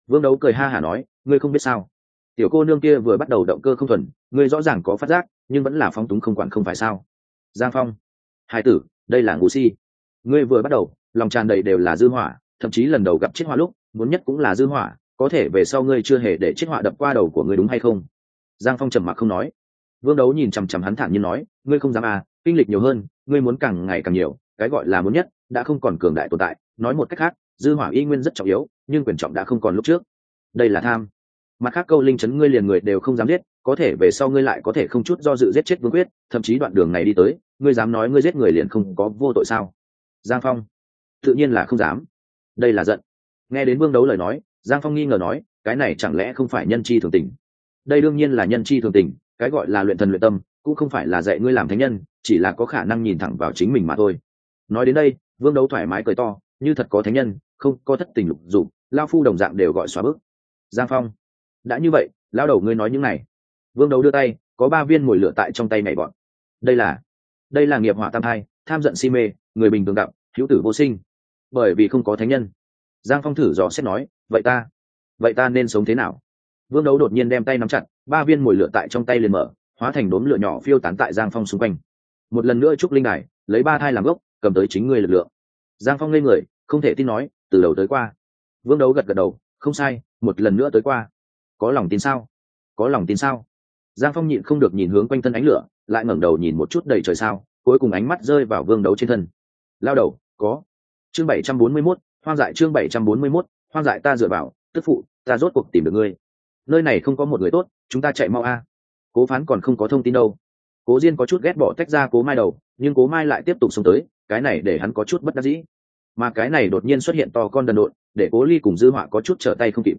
Vương đấu cười ha hả nói, ngươi không biết sao. Tiểu cô nương kia vừa bắt đầu động cơ không thuần, ngươi rõ ràng có phát giác, nhưng vẫn là phong túng không quản không phải sao. Giang phong. Hai tử, đây là ngũ si. Ngươi vừa bắt đầu, lòng tràn đầy đều là dư hỏa, thậm chí lần đầu gặp chiếc hỏa lúc, muốn nhất cũng là dư hỏa có thể về sau ngươi chưa hề để chiếc họa đập qua đầu của ngươi đúng hay không? Giang phong trầm mặc không nói. Vương đấu nhìn chằm chằm hắn thản nhiên nói, ngươi không dám à kinh lịch nhiều hơn, ngươi muốn càng ngày càng nhiều, cái gọi là muốn nhất, đã không còn cường đại tồn tại. Nói một cách khác, dư hỏa y nguyên rất trọng yếu, nhưng quyền trọng đã không còn lúc trước. Đây là tham. Mặt khác câu linh chấn ngươi liền người đều không dám giết, có thể về sau ngươi lại có thể không chút do dự giết chết vương quyết, thậm chí đoạn đường này đi tới, ngươi dám nói ngươi giết người liền không có vô tội sao? Giang phong. Tự nhiên là không dám. Đây là giận. Nghe đến vương đấu lời nói giang phong nghi ngờ nói, cái này chẳng lẽ không phải nhân chi thường tình? Đây đương nhiên là nhân chi thường tình, cái gọi là luyện thần luyện tâm, cũng không phải là dạy ngươi làm thánh nhân, chỉ là có khả năng nhìn thẳng vào chính mình mà thôi. Nói đến đây, vương đấu thoải mái cười to, như thật có thánh nhân, không có thất tình lục dụng lao phu đồng dạng đều gọi xóa bước. Giang phong, đã như vậy lao đầu ngươi nói những này. Vương đấu đưa tay, có ba viên mồi lửa tại trong tay nhảy bọn. Đây là đây là nghiệp hỏa tam thai, tham giận si mê, người bình thường gặp, hữu tử vô sinh. Bởi vì không có thánh nhân giang phong thử dò xét nói, vậy ta vậy ta nên sống thế nào? Vương đấu đột nhiên đem tay nắm chặt, ba viên mồi lửa tại trong tay liền mở, hóa thành đốm lửa nhỏ phiêu tán tại giang phong xung quanh. Một lần nữa trúc linh đài, lấy ba thai làm gốc, cầm tới chính người lực lượng. Giang phong lên người, không thể tin nói, từ đầu tới qua. Vương đấu gật gật đầu, không sai, một lần nữa tới qua. Có lòng tin sao? Có lòng tin sao? Giang phong nhịn không được nhìn hướng quanh thân ánh lửa, lại ngẩng đầu nhìn một chút đầy trời sao, cuối cùng ánh mắt rơi vào vương đấu trên thân. Lao đầu, có. Chương bảy trăm bốn mươi mốt hoang dại chương bảy trăm bốn mươi mốt, hoang dại ta dựa vào, tức phụ, ta rốt cuộc tìm được ngươi. Nơi này không có một người tốt, chúng ta chạy mau a. Cố phán còn không có thông tin đâu. Cố diên có chút ghét bỏ tách ra cố mai đầu, nhưng cố mai lại tiếp tục xông tới, cái này để hắn có chút bất đắc dĩ. Mà cái này đột nhiên xuất hiện to con đần độn, để cố ly cùng dư họa có chút trở tay không kịp.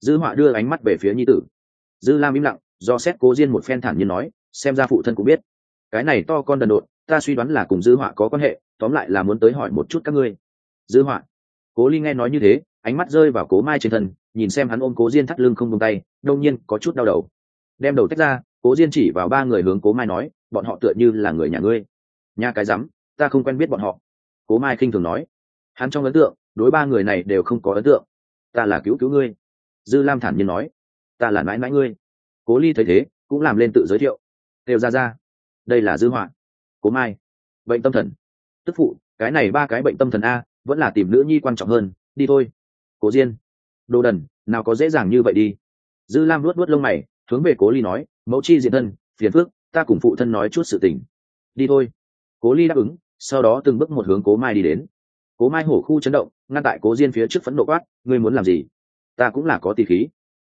Dư họa đưa ánh mắt về phía nhi tử. Dư lam im lặng, do xét cố diên một phen thản nhiên nói, xem ra phụ thân cũng biết. Cái này to con đần độn, ta suy đoán là cùng dư họa có quan hệ, tóm lại là muốn tới hỏi một chút các ngươi. Dư họa cố ly nghe nói như thế, ánh mắt rơi vào cố mai trên thân, nhìn xem hắn ôm cố diên thắt lưng không tung tay đông nhiên có chút đau đầu. Đem đầu tách ra, cố diên chỉ vào ba người hướng cố mai nói, bọn họ tựa như là người nhà ngươi. Nhà cái rắm, ta không quen biết bọn họ. Cố mai khinh thường nói. Hắn trong ấn tượng, đối ba người này đều không có ấn tượng. Ta là cứu cứu ngươi. Dư lam thản nhiên nói. Ta là mãi mãi ngươi. Cố ly thấy thế, cũng làm lên tự giới thiệu. Đều ra ra, đây là dư họa. Cố mai, bệnh tâm thần. Tức phụ, cái này ba cái bệnh tâm thần a vẫn là tìm nữ nhi quan trọng hơn, đi thôi. Cố diên. Đồ đần, nào có dễ dàng như vậy đi. Dư lam luốt luốt lông mày, hướng về cố ly nói, mẫu chi diện thân, phiền phước ta cùng phụ thân nói chút sự tình. Đi thôi. Cố ly đáp ứng, sau đó từng bước một hướng cố mai đi đến. Cố mai hổ khu chấn động, ngăn tại cố diên phía trước phẫn nộ quát, ngươi muốn làm gì? Ta cũng là có tỷ khí.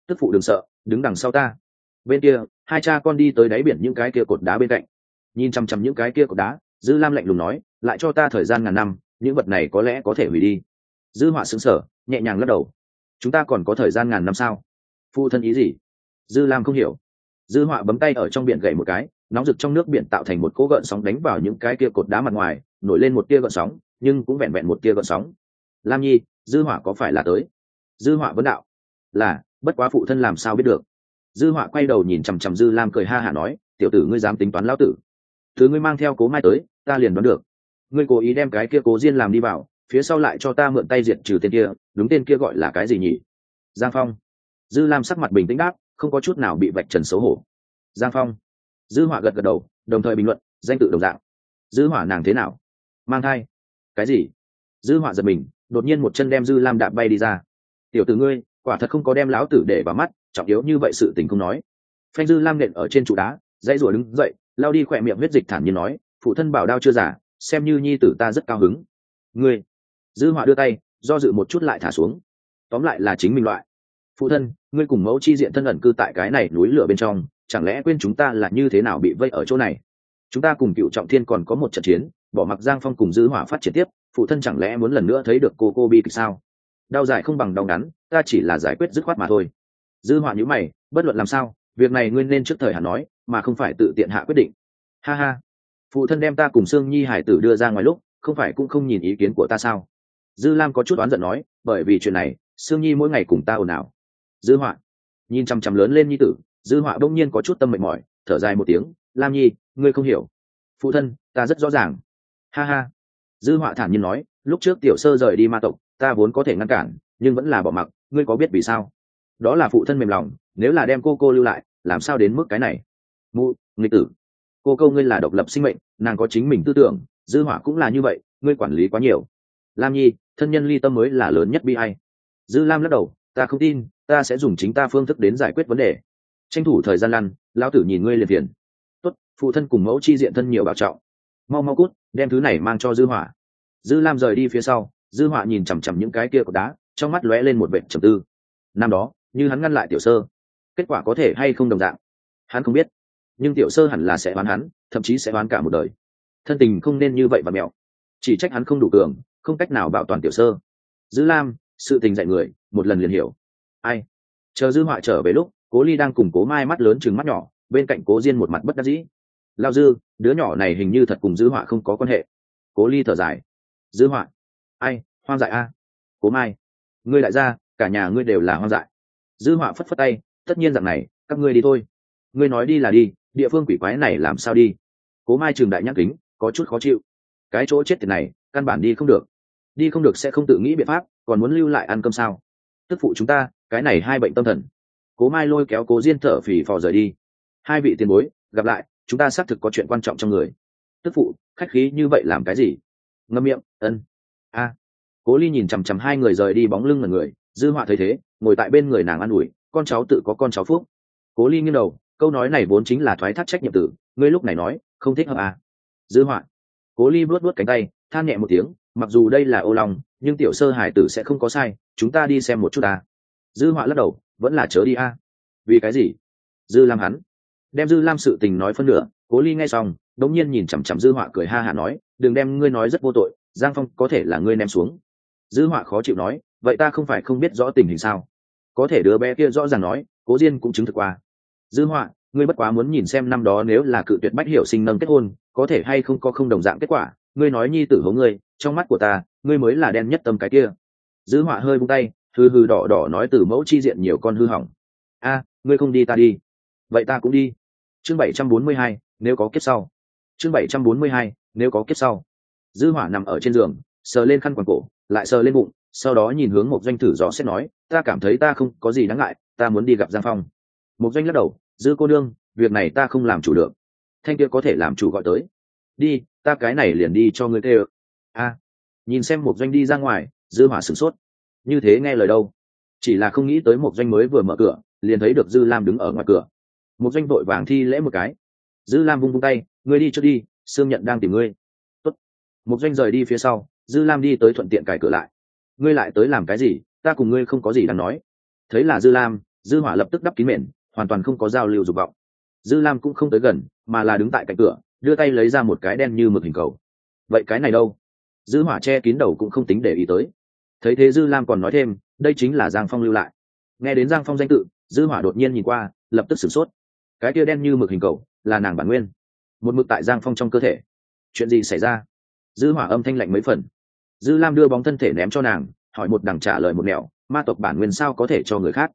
Tức phụ đừng sợ, đứng đằng sau ta. Bên kia, hai cha con đi tới đáy biển những cái kia cột đá bên cạnh. Nhìn chằm chằm những cái kia cột đá, dư lam lạnh lùng nói, lại cho ta thời gian ngàn năm những vật này có lẽ có thể hủy đi. Dư họa xứng sở nhẹ nhàng lắc đầu. Chúng ta còn có thời gian ngàn năm sao? Phụ thân ý gì? Dư lam không hiểu. Dư họa bấm tay ở trong biển gậy một cái, nóng rực trong nước biển tạo thành một cỗ gợn sóng đánh vào những cái kia cột đá mặt ngoài, nổi lên một tia gợn sóng, nhưng cũng vẹn vẹn một tia gợn sóng. Lam nhi, dư họa có phải là tới? Dư họa vấn đạo. Là, bất quá phụ thân làm sao biết được? Dư họa quay đầu nhìn chằm chằm dư lam cười ha hả nói, tiểu tử ngươi dám tính toán lão tử. Thứ ngươi mang theo cố mai tới, ta liền đoán được ngươi cố ý đem cái kia cố diên làm đi vào, phía sau lại cho ta mượn tay diệt trừ tên kia, đúng tên kia gọi là cái gì nhỉ? Giang phong. Dư lam sắc mặt bình tĩnh đáp, không có chút nào bị vạch trần xấu hổ. Giang phong. Dư hỏa gật gật đầu, đồng thời bình luận, danh tự đồng dạng. Dư hỏa nàng thế nào? Mang thai. Cái gì? Dư hỏa giật mình, đột nhiên một chân đem dư lam đạp bay đi ra. Tiểu tử ngươi, quả thật không có đem lão tử để vào mắt, trọng yếu như vậy sự tình không nói. Phanh dư lam nện ở trên trụ đá, dãy rủa đứng dậy lao đi khỏe miệng huyết dịch thản nhiên nói, phụ thân bảo đao chưa giả xem như nhi tử ta rất cao hứng. Ngươi, dư họa đưa tay, do dự một chút lại thả xuống. Tóm lại là chính mình loại. Phụ thân, ngươi cùng mẫu chi diện thân ẩn cư tại cái này núi lửa bên trong, chẳng lẽ quên chúng ta là như thế nào bị vây ở chỗ này? Chúng ta cùng cựu trọng thiên còn có một trận chiến, bỏ mặc giang phong cùng dư hỏa phát triển tiếp, phụ thân chẳng lẽ muốn lần nữa thấy được cô cô bi kịch sao? Đau dài không bằng đau ngắn, ta chỉ là giải quyết dứt khoát mà thôi. Dư hỏa nhíu mày, bất luận làm sao, việc này ngươi nên trước thời hẳn nói, mà không phải tự tiện hạ quyết định. Ha ha phụ thân đem ta cùng sương nhi hải tử đưa ra ngoài lúc, không phải cũng không nhìn ý kiến của ta sao? Dư lam có chút oán giận nói, bởi vì chuyện này, sương nhi mỗi ngày cùng ta ồn ào. Dư họa, nhìn chằm chằm lớn lên nhi tử, dư họa đông nhiên có chút tâm mệt mỏi, thở dài một tiếng, lam nhi, ngươi không hiểu. Phụ thân, ta rất rõ ràng. Ha ha. Dư họa thản nhiên nói, lúc trước tiểu sơ rời đi ma tộc, ta vốn có thể ngăn cản, nhưng vẫn là bỏ mặc, ngươi có biết vì sao? Đó là phụ thân mềm lòng, nếu là đem cô cô lưu lại, làm sao đến mức cái này? Mụ, nghịch tử cô câu ngươi là độc lập sinh mệnh, nàng có chính mình tư tưởng, dư hỏa cũng là như vậy, ngươi quản lý quá nhiều. Lam nhi, thân nhân ly tâm mới là lớn nhất bi hay dư lam lắc đầu, ta không tin, ta sẽ dùng chính ta phương thức đến giải quyết vấn đề. Tranh thủ thời gian lăn, lão tử nhìn ngươi liền phiền. Tốt, phụ thân cùng mẫu chi diện thân nhiều bảo trọng. Mau mau cút, đem thứ này mang cho dư hỏa. Dư lam rời đi phía sau, dư hỏa nhìn chằm chằm những cái kia của đá, trong mắt lóe lên một vẻ trầm tư. Năm đó, như hắn ngăn lại tiểu sơ, kết quả có thể hay không đồng dạng? Hắn không biết nhưng tiểu sơ hẳn là sẽ oán hắn, thậm chí sẽ oán cả một đời. Thân tình không nên như vậy và mẹo. Chỉ trách hắn không đủ cường, không cách nào bảo toàn tiểu sơ. Dư lam, sự tình dạy người, một lần liền hiểu. Ai? Chờ dư họa trở về lúc, cố ly đang cùng cố mai mắt lớn chừng mắt nhỏ, bên cạnh cố diên một mặt bất đắc dĩ. Lao dư, đứa nhỏ này hình như thật cùng dư họa không có quan hệ. Cố ly thở dài. Dư họa? Ai? Hoang dại a. Cố mai? Ngươi đại gia, cả nhà ngươi đều là hoang dại. Dư họa phất phất tay. Tất nhiên rằng này, các ngươi đi thôi. Ngươi nói đi là đi địa phương quỷ quái này làm sao đi? Cố mai trường đại nhắc kính, có chút khó chịu. Cái chỗ chết tiệt này, căn bản đi không được. Đi không được sẽ không tự nghĩ biện pháp, còn muốn lưu lại ăn cơm sao? Tức phụ chúng ta, cái này hai bệnh tâm thần. Cố mai lôi kéo cố diên thở phì phò rời đi. Hai vị tiền bối, gặp lại, chúng ta xác thực có chuyện quan trọng trong người. Tức phụ, khách khí như vậy làm cái gì? Ngâm miệng, ân. A. Cố ly nhìn chằm chằm hai người rời đi bóng lưng là người, dư họa thấy thế, ngồi tại bên người nàng an ủi, con cháu tự có con cháu phúc. Cố ly nghiêng đầu câu nói này vốn chính là thoái thác trách nhiệm tử, ngươi lúc này nói, không thích hợp à? Dư họa. Cố ly vuốt vuốt cánh tay, than nhẹ một tiếng, mặc dù đây là ô lòng nhưng tiểu sơ hải tử sẽ không có sai, chúng ta đi xem một chút à. dư họa lắc đầu, vẫn là chớ đi a vì cái gì? Dư lam hắn. Đem dư lam sự tình nói phân nửa, cố ly nghe xong, đống nhiên nhìn chằm chằm dư họa cười ha hả nói, đừng đem ngươi nói rất vô tội, giang phong có thể là ngươi ném xuống. Dư họa khó chịu nói, vậy ta không phải không biết rõ tình hình sao? Có thể đứa bé kia rõ ràng nói, cố diên cũng chứng thực qua dư họa, ngươi bất quá muốn nhìn xem năm đó nếu là cự tuyệt bách hiểu sinh nâng kết hôn, có thể hay không có không đồng dạng kết quả. Ngươi nói nhi tử hố ngươi, trong mắt của ta, ngươi mới là đen nhất tâm cái kia. Dư họa hơi bung tay hư hư đỏ đỏ nói từ mẫu chi diện nhiều con hư hỏng. A, ngươi không đi ta đi. Vậy ta cũng đi. Chương bảy trăm bốn mươi hai, nếu có kiếp sau. Chương bảy trăm bốn mươi hai, nếu có kiếp sau. Dư hỏa nằm ở trên giường, sờ lên khăn quàng cổ, lại sờ lên bụng, sau đó nhìn hướng một doanh thử dò xét nói, ta cảm thấy ta không có gì đáng ngại, ta muốn đi gặp giang phong. Một doanh lắc đầu dư cô đương việc này ta không làm chủ được. Thanh kia có thể làm chủ gọi tới. Đi, ta cái này liền đi cho ngươi kêu. A. Nhìn xem một doanh đi ra ngoài, dư hỏa sửng sốt. Như thế nghe lời đâu? Chỉ là không nghĩ tới một doanh mới vừa mở cửa, liền thấy được dư lam đứng ở ngoài cửa. Một doanh vội vàng thi lễ một cái. Dư lam vung vung tay, ngươi đi cho đi, sương nhận đang tìm ngươi. Tốt. một doanh rời đi phía sau, dư lam đi tới thuận tiện cài cửa lại. Ngươi lại tới làm cái gì? Ta cùng ngươi không có gì đáng nói. Thấy là dư lam, dư hỏa lập tức đắp kín mền hoàn toàn không có giao lưu dục vọng. Dư lam cũng không tới gần, mà là đứng tại cạnh cửa, đưa tay lấy ra một cái đen như mực hình cầu. Vậy cái này đâu? Dư hỏa che kín đầu cũng không tính để ý tới. Thấy thế dư lam còn nói thêm, đây chính là giang phong lưu lại. Nghe đến giang phong danh tự, dư hỏa đột nhiên nhìn qua, lập tức sửng sốt. Cái kia đen như mực hình cầu, là nàng bản nguyên. Một mực tại giang phong trong cơ thể. Chuyện gì xảy ra? Dư hỏa âm thanh lạnh mấy phần. Dư lam đưa bóng thân thể ném cho nàng, hỏi một đằng trả lời một mẹo ma tộc bản nguyên sao có thể cho người khác?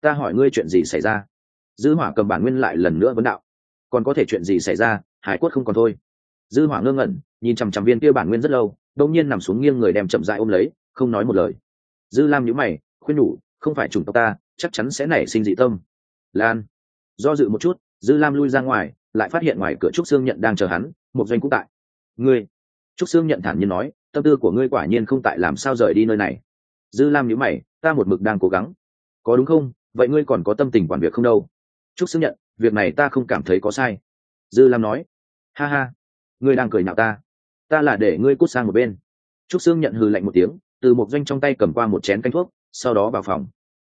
Ta hỏi ngươi chuyện gì xảy ra? Dư hỏa cầm bản nguyên lại lần nữa vấn đạo. Còn có thể chuyện gì xảy ra? Hải quất không còn thôi. Dư hỏa ngơ ngẩn, nhìn chằm chằm viên kia bản nguyên rất lâu đông nhiên nằm xuống nghiêng người đem chậm rãi ôm lấy, không nói một lời. Dư lam nhíu mày, khuyên nhủ, không phải chủng tộc ta, chắc chắn sẽ nảy sinh dị tâm. Lan, do dự một chút, dư lam lui ra ngoài, lại phát hiện ngoài cửa trúc xương nhận đang chờ hắn, một doanh cũng tại. Ngươi? Trúc xương nhận thản nhiên nói, tâm tư của ngươi quả nhiên không tại làm sao rời đi nơi này. Dư lam nhíu mày, ta một mực đang cố gắng. Có đúng không? Vậy ngươi còn có tâm tình quản việc không đâu? Trúc xưng nhận việc này ta không cảm thấy có sai. Dư lam nói. Ha ha ngươi đang cười nhạo ta. Ta là để ngươi cút sang một bên. Trúc Sương nhận hừ lạnh một tiếng từ một doanh trong tay cầm qua một chén canh thuốc sau đó vào phòng.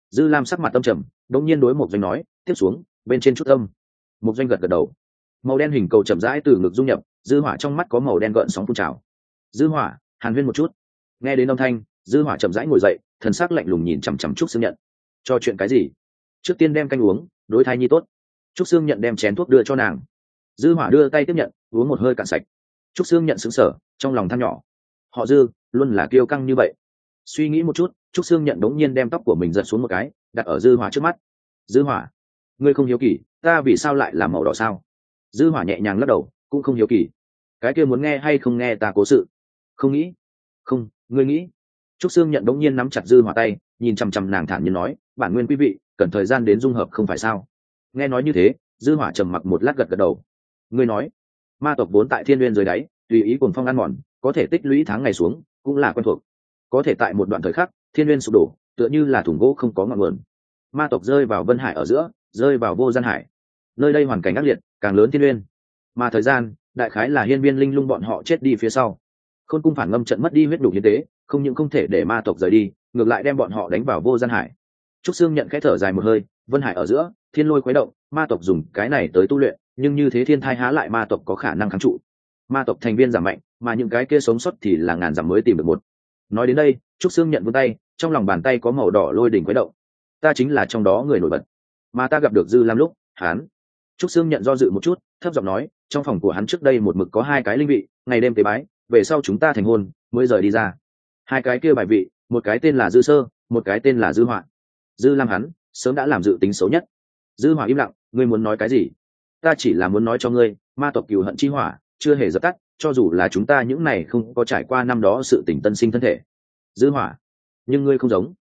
Dư lam sắc mặt tâm trầm đống nhiên đối một doanh nói tiếp xuống bên trên chút âm, một doanh gật gật đầu. Màu đen hình cầu chậm rãi từ ngực dung nhập dư hỏa trong mắt có màu đen gợn sóng phun trào. Dư hỏa hàn huyên một chút. Nghe đến âm thanh dư hỏa chậm rãi ngồi dậy thần sắc lạnh lùng nhìn chằm chằm trúc xương nhận. Cho chuyện cái gì? Trước tiên đem canh uống đối thai nhi tốt. Trúc Sương nhận đem chén thuốc đưa cho nàng. Dư hỏa đưa tay tiếp nhận, uống một hơi cạn sạch. Trúc Sương nhận sững sờ, trong lòng than nhỏ. Họ dư, luôn là kiêu căng như vậy. Suy nghĩ một chút, trúc Sương nhận đống nhiên đem tóc của mình giật xuống một cái, đặt ở dư hỏa trước mắt. Dư hỏa, ngươi không hiếu kỳ, ta vì sao lại làm màu đỏ sao? Dư hỏa nhẹ nhàng lắc đầu, cũng không hiếu kỳ. Cái kia muốn nghe hay không nghe ta cố sự. Không nghĩ. Không, ngươi nghĩ. Trúc Sương nhận đống nhiên nắm chặt dư hỏa tay, nhìn chăm chăm nàng thản nhiên nói, bản nguyên quý vị cần thời gian đến dung hợp không phải sao? Nghe nói như thế, dư hỏa trầm mặc một lát gật gật đầu. Ngươi nói, ma tộc vốn tại thiên nguyên dưới đáy, tùy ý cuồng phong ăn mòn, có thể tích lũy tháng ngày xuống, cũng là quen thuộc. Có thể tại một đoạn thời khắc, thiên nguyên sụp đổ, tựa như là thùng gỗ không có ngọn nguồn. Ma tộc rơi vào vân hải ở giữa, rơi vào vô gian hải. Nơi đây hoàn cảnh ác liệt, càng lớn thiên nguyên. Mà thời gian, đại khái là hiên viên linh lung bọn họ chết đi phía sau. Khôn cung phản ngâm trận mất đi huyết đủ như thế không những không thể để ma tộc rời đi, ngược lại đem bọn họ đánh vào vô gian hải trúc sương nhận khẽ thở dài một hơi, vân hải ở giữa, thiên lôi khuấy động, ma tộc dùng cái này tới tu luyện, nhưng như thế thiên thai há lại ma tộc có khả năng kháng trụ. Ma tộc thành viên giảm mạnh, mà những cái kia sống sót thì là ngàn giảm mới tìm được một. Nói đến đây, trúc sương nhận vươn tay, trong lòng bàn tay có màu đỏ lôi đỉnh quấy động. Ta chính là trong đó người nổi bật. Mà ta gặp được dư lam lúc hán trúc sương nhận do dự một chút, thấp giọng nói, trong phòng của hắn trước đây một mực có hai cái linh vị, ngày đêm tế bái, về sau chúng ta thành hôn, mới rời đi ra. Hai cái kia bài vị, một cái tên là dư sơ, một cái tên là dư Hoạn dư lam hắn, sớm đã làm dự tính xấu nhất. Dư hỏa im lặng, ngươi muốn nói cái gì? Ta chỉ là muốn nói cho ngươi, ma tộc cừu hận chi hỏa, chưa hề dập tắt, cho dù là chúng ta những này không có trải qua năm đó sự tỉnh tân sinh thân thể. Dư hỏa, nhưng ngươi không giống.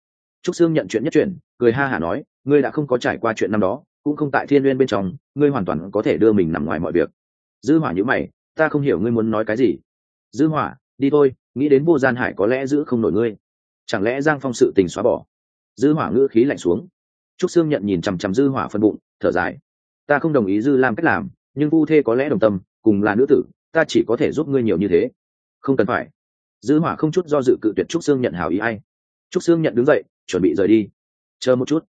Trúc sương nhận chuyện nhất chuyện cười ha hả nói, ngươi đã không có trải qua chuyện năm đó, cũng không tại thiên nguyên bên trong, ngươi hoàn toàn có thể đưa mình nằm ngoài mọi việc. Dư hỏa nhíu mày, ta không hiểu ngươi muốn nói cái gì. Dư hỏa, đi thôi, nghĩ đến vô gian hải có lẽ giữ không nổi ngươi. Chẳng lẽ giang phong sự tình xóa bỏ? Dư hỏa ngữ khí lạnh xuống. Trúc sương nhận nhìn chằm chằm dư hỏa phân bụng, thở dài. Ta không đồng ý dư lam cách làm, nhưng vu thê có lẽ đồng tâm, cùng là nữ tử, ta chỉ có thể giúp ngươi nhiều như thế. Không cần phải. Dư hỏa không chút do dự cự tuyệt trúc sương nhận hảo ý ai. Trúc sương nhận đứng dậy, chuẩn bị rời đi. Chờ một chút.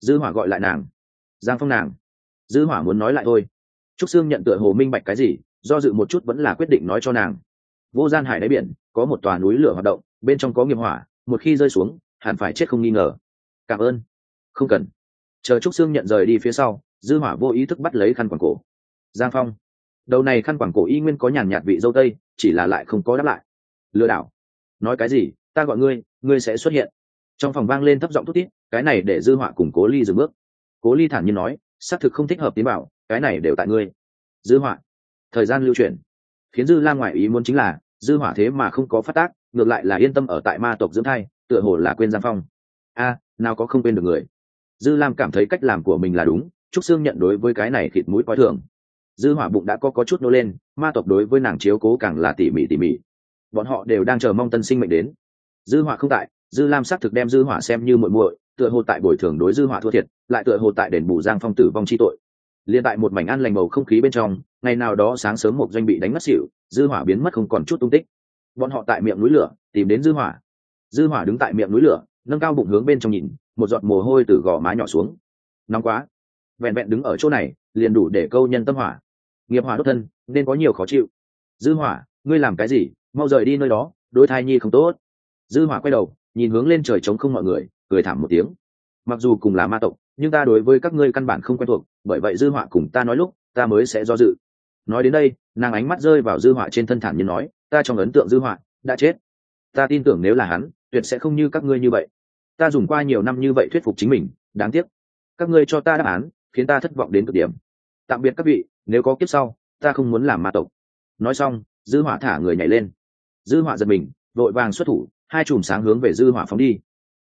Dư hỏa gọi lại nàng. Giang phong nàng. Dư hỏa muốn nói lại thôi. Trúc sương nhận tựa hồ minh bạch cái gì, do dự một chút vẫn là quyết định nói cho nàng. Vô gian hải đáy biển, có một tòa núi lửa hoạt động, bên trong có nghiệp hỏa, một khi rơi xuống, hẳn phải chết không nghi ngờ cảm ơn. Không cần. Chờ trúc sương nhận rời đi phía sau, dư hỏa vô ý thức bắt lấy khăn quàng cổ. Giang phong. Đầu này khăn quàng cổ y nguyên có nhàn nhạt vị dâu tây, chỉ là lại không có đáp lại. Lừa đảo. Nói cái gì? Ta gọi ngươi ngươi sẽ xuất hiện. Trong phòng vang lên thấp giọng thút tít cái này để dư hỏa cùng cố ly dừng bước. Cố ly thản nhiên nói, xác thực không thích hợp tiến bảo, cái này đều tại ngươi. Dư hỏa. Thời gian lưu chuyển. Khiến dư lan ngoại ý muốn chính là, dư hỏa thế mà không có phát tác, ngược lại là yên tâm ở tại ma tộc dưỡng thai, tựa hồ là quên giang phong a, nào có không quên được người. Dư lam cảm thấy cách làm của mình là đúng, trúc sương nhận đối với cái này thịt mũi coi thường. Dư hỏa bụng đã có có chút nô lên, ma tộc đối với nàng chiếu cố càng là tỉ mỉ tỉ mỉ. Bọn họ đều đang chờ mong tân sinh mệnh đến. Dư hỏa không tại, dư lam xác thực đem dư hỏa xem như muội muội, tựa hồ tại bồi thường đối dư hỏa thua thiệt, lại tựa hồ tại đền bù giang phong tử vong chi tội. Liên tại một mảnh ăn lành màu không khí bên trong, ngày nào đó sáng sớm một doanh bị đánh mất xỉu, dư hỏa biến mất không còn chút tung tích. Bọn họ tại miệng núi lửa, tìm đến dư hỏa. Dư hỏa đứng tại miệng núi lửa nâng cao bụng hướng bên trong nhìn, một giọt mồ hôi từ gò má nhỏ xuống. Nóng quá. Vẹn vẹn đứng ở chỗ này, liền đủ để câu nhân tâm hỏa. Nghiệp hỏa đốt thân, nên có nhiều khó chịu. Dư hỏa, ngươi làm cái gì? Mau rời đi nơi đó đôi thai nhi không tốt. Dư hỏa quay đầu, nhìn hướng lên trời trống không mọi người, cười thảm một tiếng. Mặc dù cùng là ma tộc, nhưng ta đối với các ngươi căn bản không quen thuộc, bởi vậy dư hỏa cùng ta nói lúc, ta mới sẽ do dự. Nói đến đây, nàng ánh mắt rơi vào dư hỏa trên thân thản như nói, ta trong ấn tượng dư hỏa, đã chết. Ta tin tưởng nếu là hắn tuyệt sẽ không như các ngươi như vậy. Ta dùng qua nhiều năm như vậy thuyết phục chính mình, đáng tiếc. Các ngươi cho ta đáp án, khiến ta thất vọng đến cực điểm. Tạm biệt các vị, nếu có kiếp sau, ta không muốn làm ma tộc. Nói xong, dư hỏa thả người nhảy lên. Dư hỏa giật mình, vội vàng xuất thủ, hai chùm sáng hướng về dư hỏa phóng đi.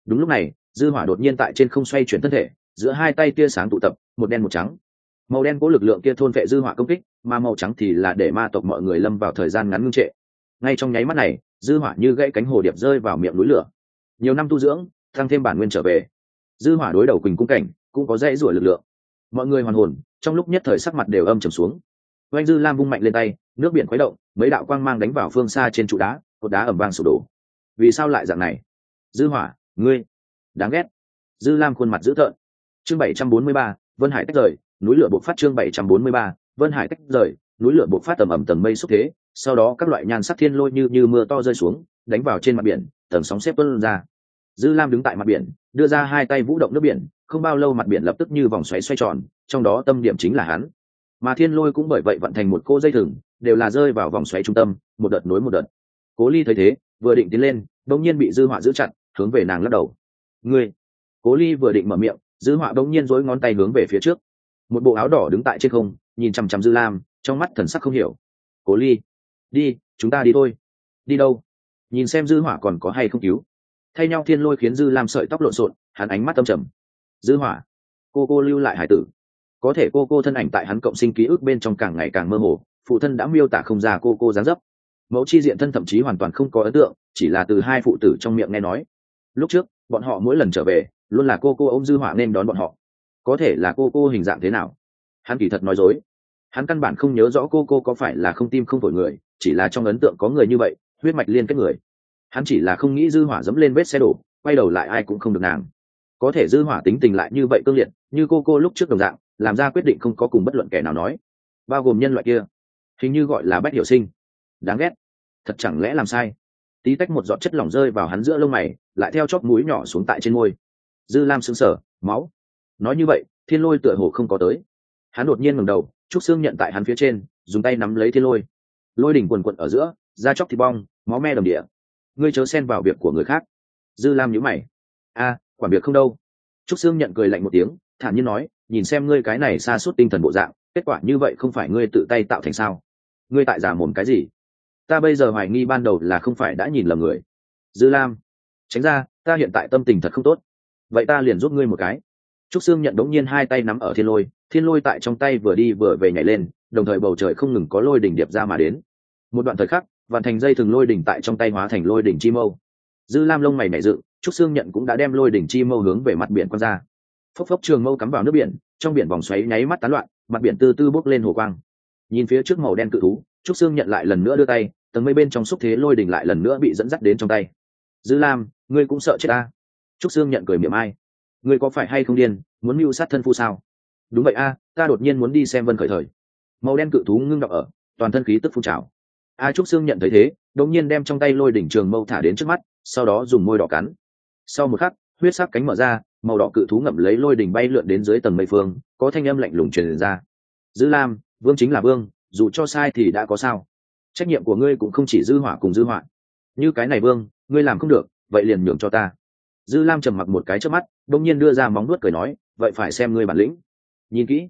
Đúng lúc này, dư hỏa đột nhiên tại trên không xoay chuyển thân thể, giữa hai tay tia sáng tụ tập, một đen một trắng. Màu đen cố lực lượng kia thôn vệ dư hỏa công kích, mà màu trắng thì là để ma tộc mọi người lâm vào thời gian ngắn ngưng trệ. Ngay trong nháy mắt này dư hỏa như gãy cánh hồ điệp rơi vào miệng núi lửa. Nhiều năm tu dưỡng tăng thêm bản nguyên trở về. Dư hỏa đối đầu quỳnh cung cảnh cũng có dễ rủa lực lượng. Mọi người hoàn hồn trong lúc nhất thời sắc mặt đều âm trầm xuống. Oanh dư lam vung mạnh lên tay nước biển khuấy động mấy đạo quang mang đánh vào phương xa trên trụ đá cột đá ẩm vang sụp đổ. Vì sao lại dạng này? Dư hỏa ngươi đáng ghét. Dư lam khuôn mặt dữ tợn. Chương 743, vân hải tách rời núi lửa bộc phát chương 743, vân hải tách rời núi lửa bộc phát tầm ẩm tầng mây xúc thế, sau đó các loại nhan sắc thiên lôi như như mưa to rơi xuống, đánh vào trên mặt biển, tầng sóng xếp tuôn ra. Dư lam đứng tại mặt biển, đưa ra hai tay vũ động nước biển, không bao lâu mặt biển lập tức như vòng xoáy xoay tròn, trong đó tâm điểm chính là hắn. Mà thiên lôi cũng bởi vậy vận thành một cô dây thừng, đều là rơi vào vòng xoáy trung tâm, một đợt nối một đợt. Cố ly thấy thế, vừa định tiến lên, bỗng nhiên bị dư họa giữ chặt, hướng về nàng lắc đầu. Ngươi. Cố ly vừa định mở miệng, dư họa bỗng nhiên dối ngón tay hướng về phía trước. Một bộ áo đỏ đứng tại trên không, nhìn chằm chằm dư lam trong mắt thần sắc không hiểu. Cố ly, đi, chúng ta đi thôi. Đi đâu? Nhìn xem dư hỏa còn có hay không cứu. Thay nhau thiên lôi khiến dư lam sợi tóc lộn xộn, hắn ánh mắt tâm trầm. Dư hỏa, cô cô lưu lại hải tử. Có thể cô cô thân ảnh tại hắn cộng sinh ký ức bên trong càng ngày càng mơ hồ, phụ thân đã miêu tả không ra cô cô dáng dấp. Mẫu chi diện thân thậm chí hoàn toàn không có ấn tượng, chỉ là từ hai phụ tử trong miệng nghe nói. Lúc trước, bọn họ mỗi lần trở về, luôn là cô cô ôm dư hỏa nên đón bọn họ. Có thể là cô cô hình dạng thế nào? Hắn kỳ thật nói dối hắn căn bản không nhớ rõ cô cô có phải là không tim không phổi người, chỉ là trong ấn tượng có người như vậy, huyết mạch liên kết người. Hắn chỉ là không nghĩ dư hỏa dẫm lên vết xe đổ, quay đầu lại ai cũng không được nàng. Có thể dư hỏa tính tình lại như vậy cương liệt, như cô cô lúc trước đồng dạng, làm ra quyết định không có cùng bất luận kẻ nào nói. Bao gồm nhân loại kia. Hình như gọi là bách hiểu sinh. Đáng ghét. Thật chẳng lẽ làm sai? Tí tách một giọt chất lỏng rơi vào hắn giữa lông mày, lại theo chóp mũi nhỏ xuống tại trên môi. Dư lam sững sờ, máu. Nói như vậy, thiên lôi tựa hồ không có tới. Hắn đột nhiên ngẩng đầu trúc xương nhận tại hắn phía trên, dùng tay nắm lấy thiên lôi. Lôi đỉnh quần quận ở giữa, da chóc thịt bong, máu me đồng địa ngươi chớ xen vào việc của người khác. Dư lam nhíu mày. A, quản việc không đâu. Trúc xương nhận cười lạnh một tiếng, thản nhiên nói, nhìn xem ngươi cái này xa suốt tinh thần bộ dạng, kết quả như vậy không phải ngươi tự tay tạo thành sao? Ngươi tại giả mồm cái gì? Ta bây giờ hoài nghi ban đầu là không phải đã nhìn lầm người. Dư lam, tránh ra, ta hiện tại tâm tình thật không tốt. Vậy ta liền giúp ngươi một cái trúc sương nhận đống nhiên hai tay nắm ở thiên lôi thiên lôi tại trong tay vừa đi vừa về nhảy lên, đồng thời bầu trời không ngừng có lôi đỉnh điệp ra mà đến. Một đoạn thời khắc, vạn thành dây thường lôi đỉnh tại trong tay hóa thành lôi đỉnh chi mâu. Dư lam lông mày nảy dựng, trúc sương nhận cũng đã đem lôi đỉnh chi mâu hướng về mặt biển quăng ra. Phốc phốc trường mâu cắm vào nước biển, trong biển vòng xoáy nháy mắt tán loạn, mặt biển tư tư bốc lên hồ quang. Nhìn phía trước màu đen cự thú, trúc sương nhận lại lần nữa đưa tay, tầng mây bên trong xúc thế lôi đỉnh lại lần nữa bị dẫn dắt đến trong tay. Dư lam, ngươi cũng sợ chết ta. Trúc sương nhận cười miệng ai ngươi có phải hay không điên, muốn mưu sát thân phu sao? Đúng vậy a, ta đột nhiên muốn đi xem vân khởi thời. Màu đen cự thú ngưng đọc ở, toàn thân khí tức phun trào. A trúc sương nhận thấy thế, đột nhiên đem trong tay lôi đỉnh trường mâu thả đến trước mắt, sau đó dùng môi đỏ cắn. Sau một khắc, huyết sắc cánh mở ra, màu đỏ cự thú ngậm lấy lôi đỉnh bay lượn đến dưới tầng mây phương, có thanh âm lạnh lùng truyền ra. Dư lam, vương chính là vương, dù cho sai thì đã có sao? Trách nhiệm của ngươi cũng không chỉ dư hỏa cùng dư hỏa như cái này vương, ngươi làm không được, vậy liền nhường cho ta. Dư lam trầm mặc một cái trước mắt đông nhiên đưa ra móng nuốt cười nói, vậy phải xem ngươi bản lĩnh. Nhìn kỹ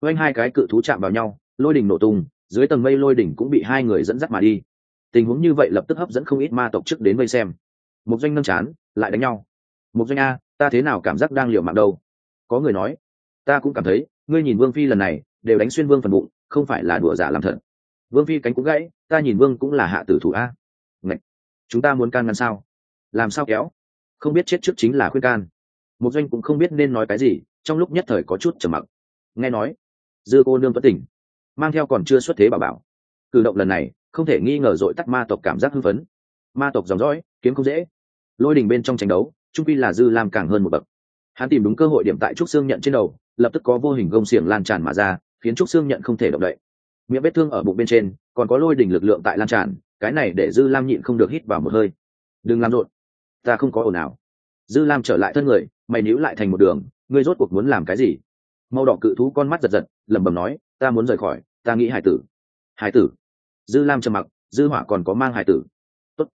oanh hai cái cự thú chạm vào nhau, lôi đỉnh nổ tung, dưới tầng mây lôi đỉnh cũng bị hai người dẫn dắt mà đi. Tình huống như vậy lập tức hấp dẫn không ít ma tộc trước đến vây xem. Một doanh nâng chán, lại đánh nhau. Một doanh a, ta thế nào cảm giác đang liều mạng đâu? Có người nói, ta cũng cảm thấy, ngươi nhìn vương phi lần này, đều đánh xuyên vương phần bụng, không phải là đùa giả làm thật. Vương phi cánh cũng gãy, ta nhìn vương cũng là hạ tử thủ a. Ngạch! chúng ta muốn can ngăn sao? Làm sao kéo? Không biết chết trước chính là khuyên can một doanh cũng không biết nên nói cái gì, trong lúc nhất thời có chút trầm mặc. Nghe nói, dư cô nương vẫn tỉnh, mang theo còn chưa xuất thế bảo bảo. Cử động lần này, không thể nghi ngờ dội tắt ma tộc cảm giác hưng phấn. Ma tộc dòng dõi, kiếm không dễ. Lôi đình bên trong tranh đấu, trung pi là dư lam càng hơn một bậc. Hắn tìm đúng cơ hội điểm tại trúc xương nhận trên đầu, lập tức có vô hình gông xiềng lan tràn mà ra, khiến trúc xương nhận không thể động đậy. Miệng vết thương ở bụng bên trên, còn có lôi đỉnh lực lượng tại lan tràn, cái này để dư lam nhịn không được hít vào một hơi. Đừng làm rộn, ta không có ồn nào dư lam trở lại thân người mày níu lại thành một đường, ngươi rốt cuộc muốn làm cái gì? Màu đỏ cự thú con mắt giật giật, lẩm bẩm nói, ta muốn rời khỏi, ta nghĩ hải tử. Hải tử? Dư lam trầm mặc, dư hỏa còn có mang hải tử. Tốt.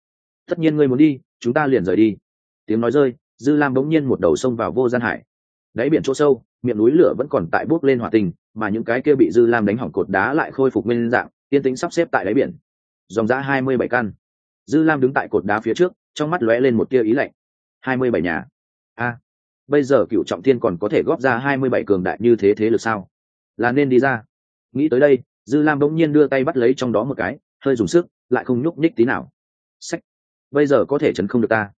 Tất nhiên ngươi muốn đi, chúng ta liền rời đi. Tiếng nói rơi, dư lam bỗng nhiên một đầu xông vào vô gian hải. Đáy biển chỗ sâu, miệng núi lửa vẫn còn tại bốc lên hỏa tình mà những cái kia bị dư lam đánh hỏng cột đá lại khôi phục nguyên dạng tiên tính sắp xếp tại đáy biển. Dòng ra hai mươi bảy căn. Dư lam đứng tại cột đá phía trước, trong mắt lóe lên một tia ý lạnh. Hai mươi bảy nhà. A bây giờ cựu trọng thiên còn có thể góp ra hai mươi bảy cường đại như thế thế lực sao? Là nên đi ra. Nghĩ tới đây, dư lam bỗng nhiên đưa tay bắt lấy trong đó một cái, hơi dùng sức, lại không nhúc nhích tí nào. Sách bây giờ có thể chấn không được ta.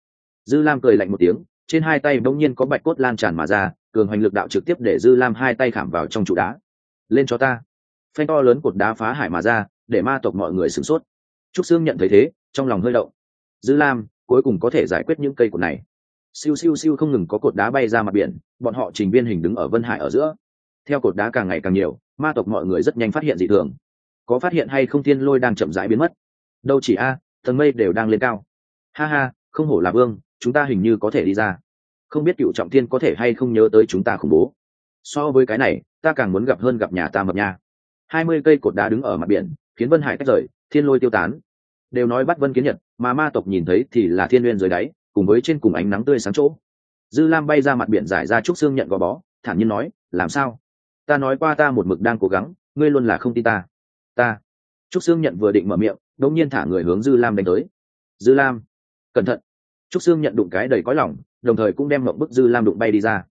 Dư lam cười lạnh một tiếng, trên hai tay bỗng nhiên có bạch cốt lan tràn mà ra, cường hoành lực đạo trực tiếp để dư lam hai tay khảm vào trong trụ đá. Lên cho ta. Phanh to lớn cột đá phá hải mà ra, để ma tộc mọi người sửng sốt. Trúc sương nhận thấy thế, trong lòng hơi động. Dư lam, cuối cùng có thể giải quyết những cây cột này siêu siêu siêu không ngừng có cột đá bay ra mặt biển, bọn họ trình biên hình đứng ở vân hải ở giữa. Theo cột đá càng ngày càng nhiều, ma tộc mọi người rất nhanh phát hiện dị thường. Có phát hiện hay không thiên lôi đang chậm rãi biến mất? Đâu chỉ a, thần mây đều đang lên cao. Ha ha, không hổ là vương, chúng ta hình như có thể đi ra. Không biết cựu trọng thiên có thể hay không nhớ tới chúng ta khủng bố. So với cái này, ta càng muốn gặp hơn gặp nhà ta mập nha. Hai mươi cây cột đá đứng ở mặt biển, khiến vân hải tách rời, thiên lôi tiêu tán. Đều nói bắt vân kiến nhật, mà ma tộc nhìn thấy thì là thiên n dưới đáy cùng với trên cùng ánh nắng tươi sáng chỗ. Dư lam bay ra mặt biển giải ra trúc xương nhận gò bó, thản nhiên nói, làm sao? Ta nói qua ta một mực đang cố gắng, ngươi luôn là không tin ta. Ta? Trúc xương nhận vừa định mở miệng, đột nhiên thả người hướng dư lam đánh tới. Dư lam, cẩn thận. Trúc xương nhận đụng cái đầy cõi lỏng đồng thời cũng đem mộng bức dư lam đụng bay đi ra.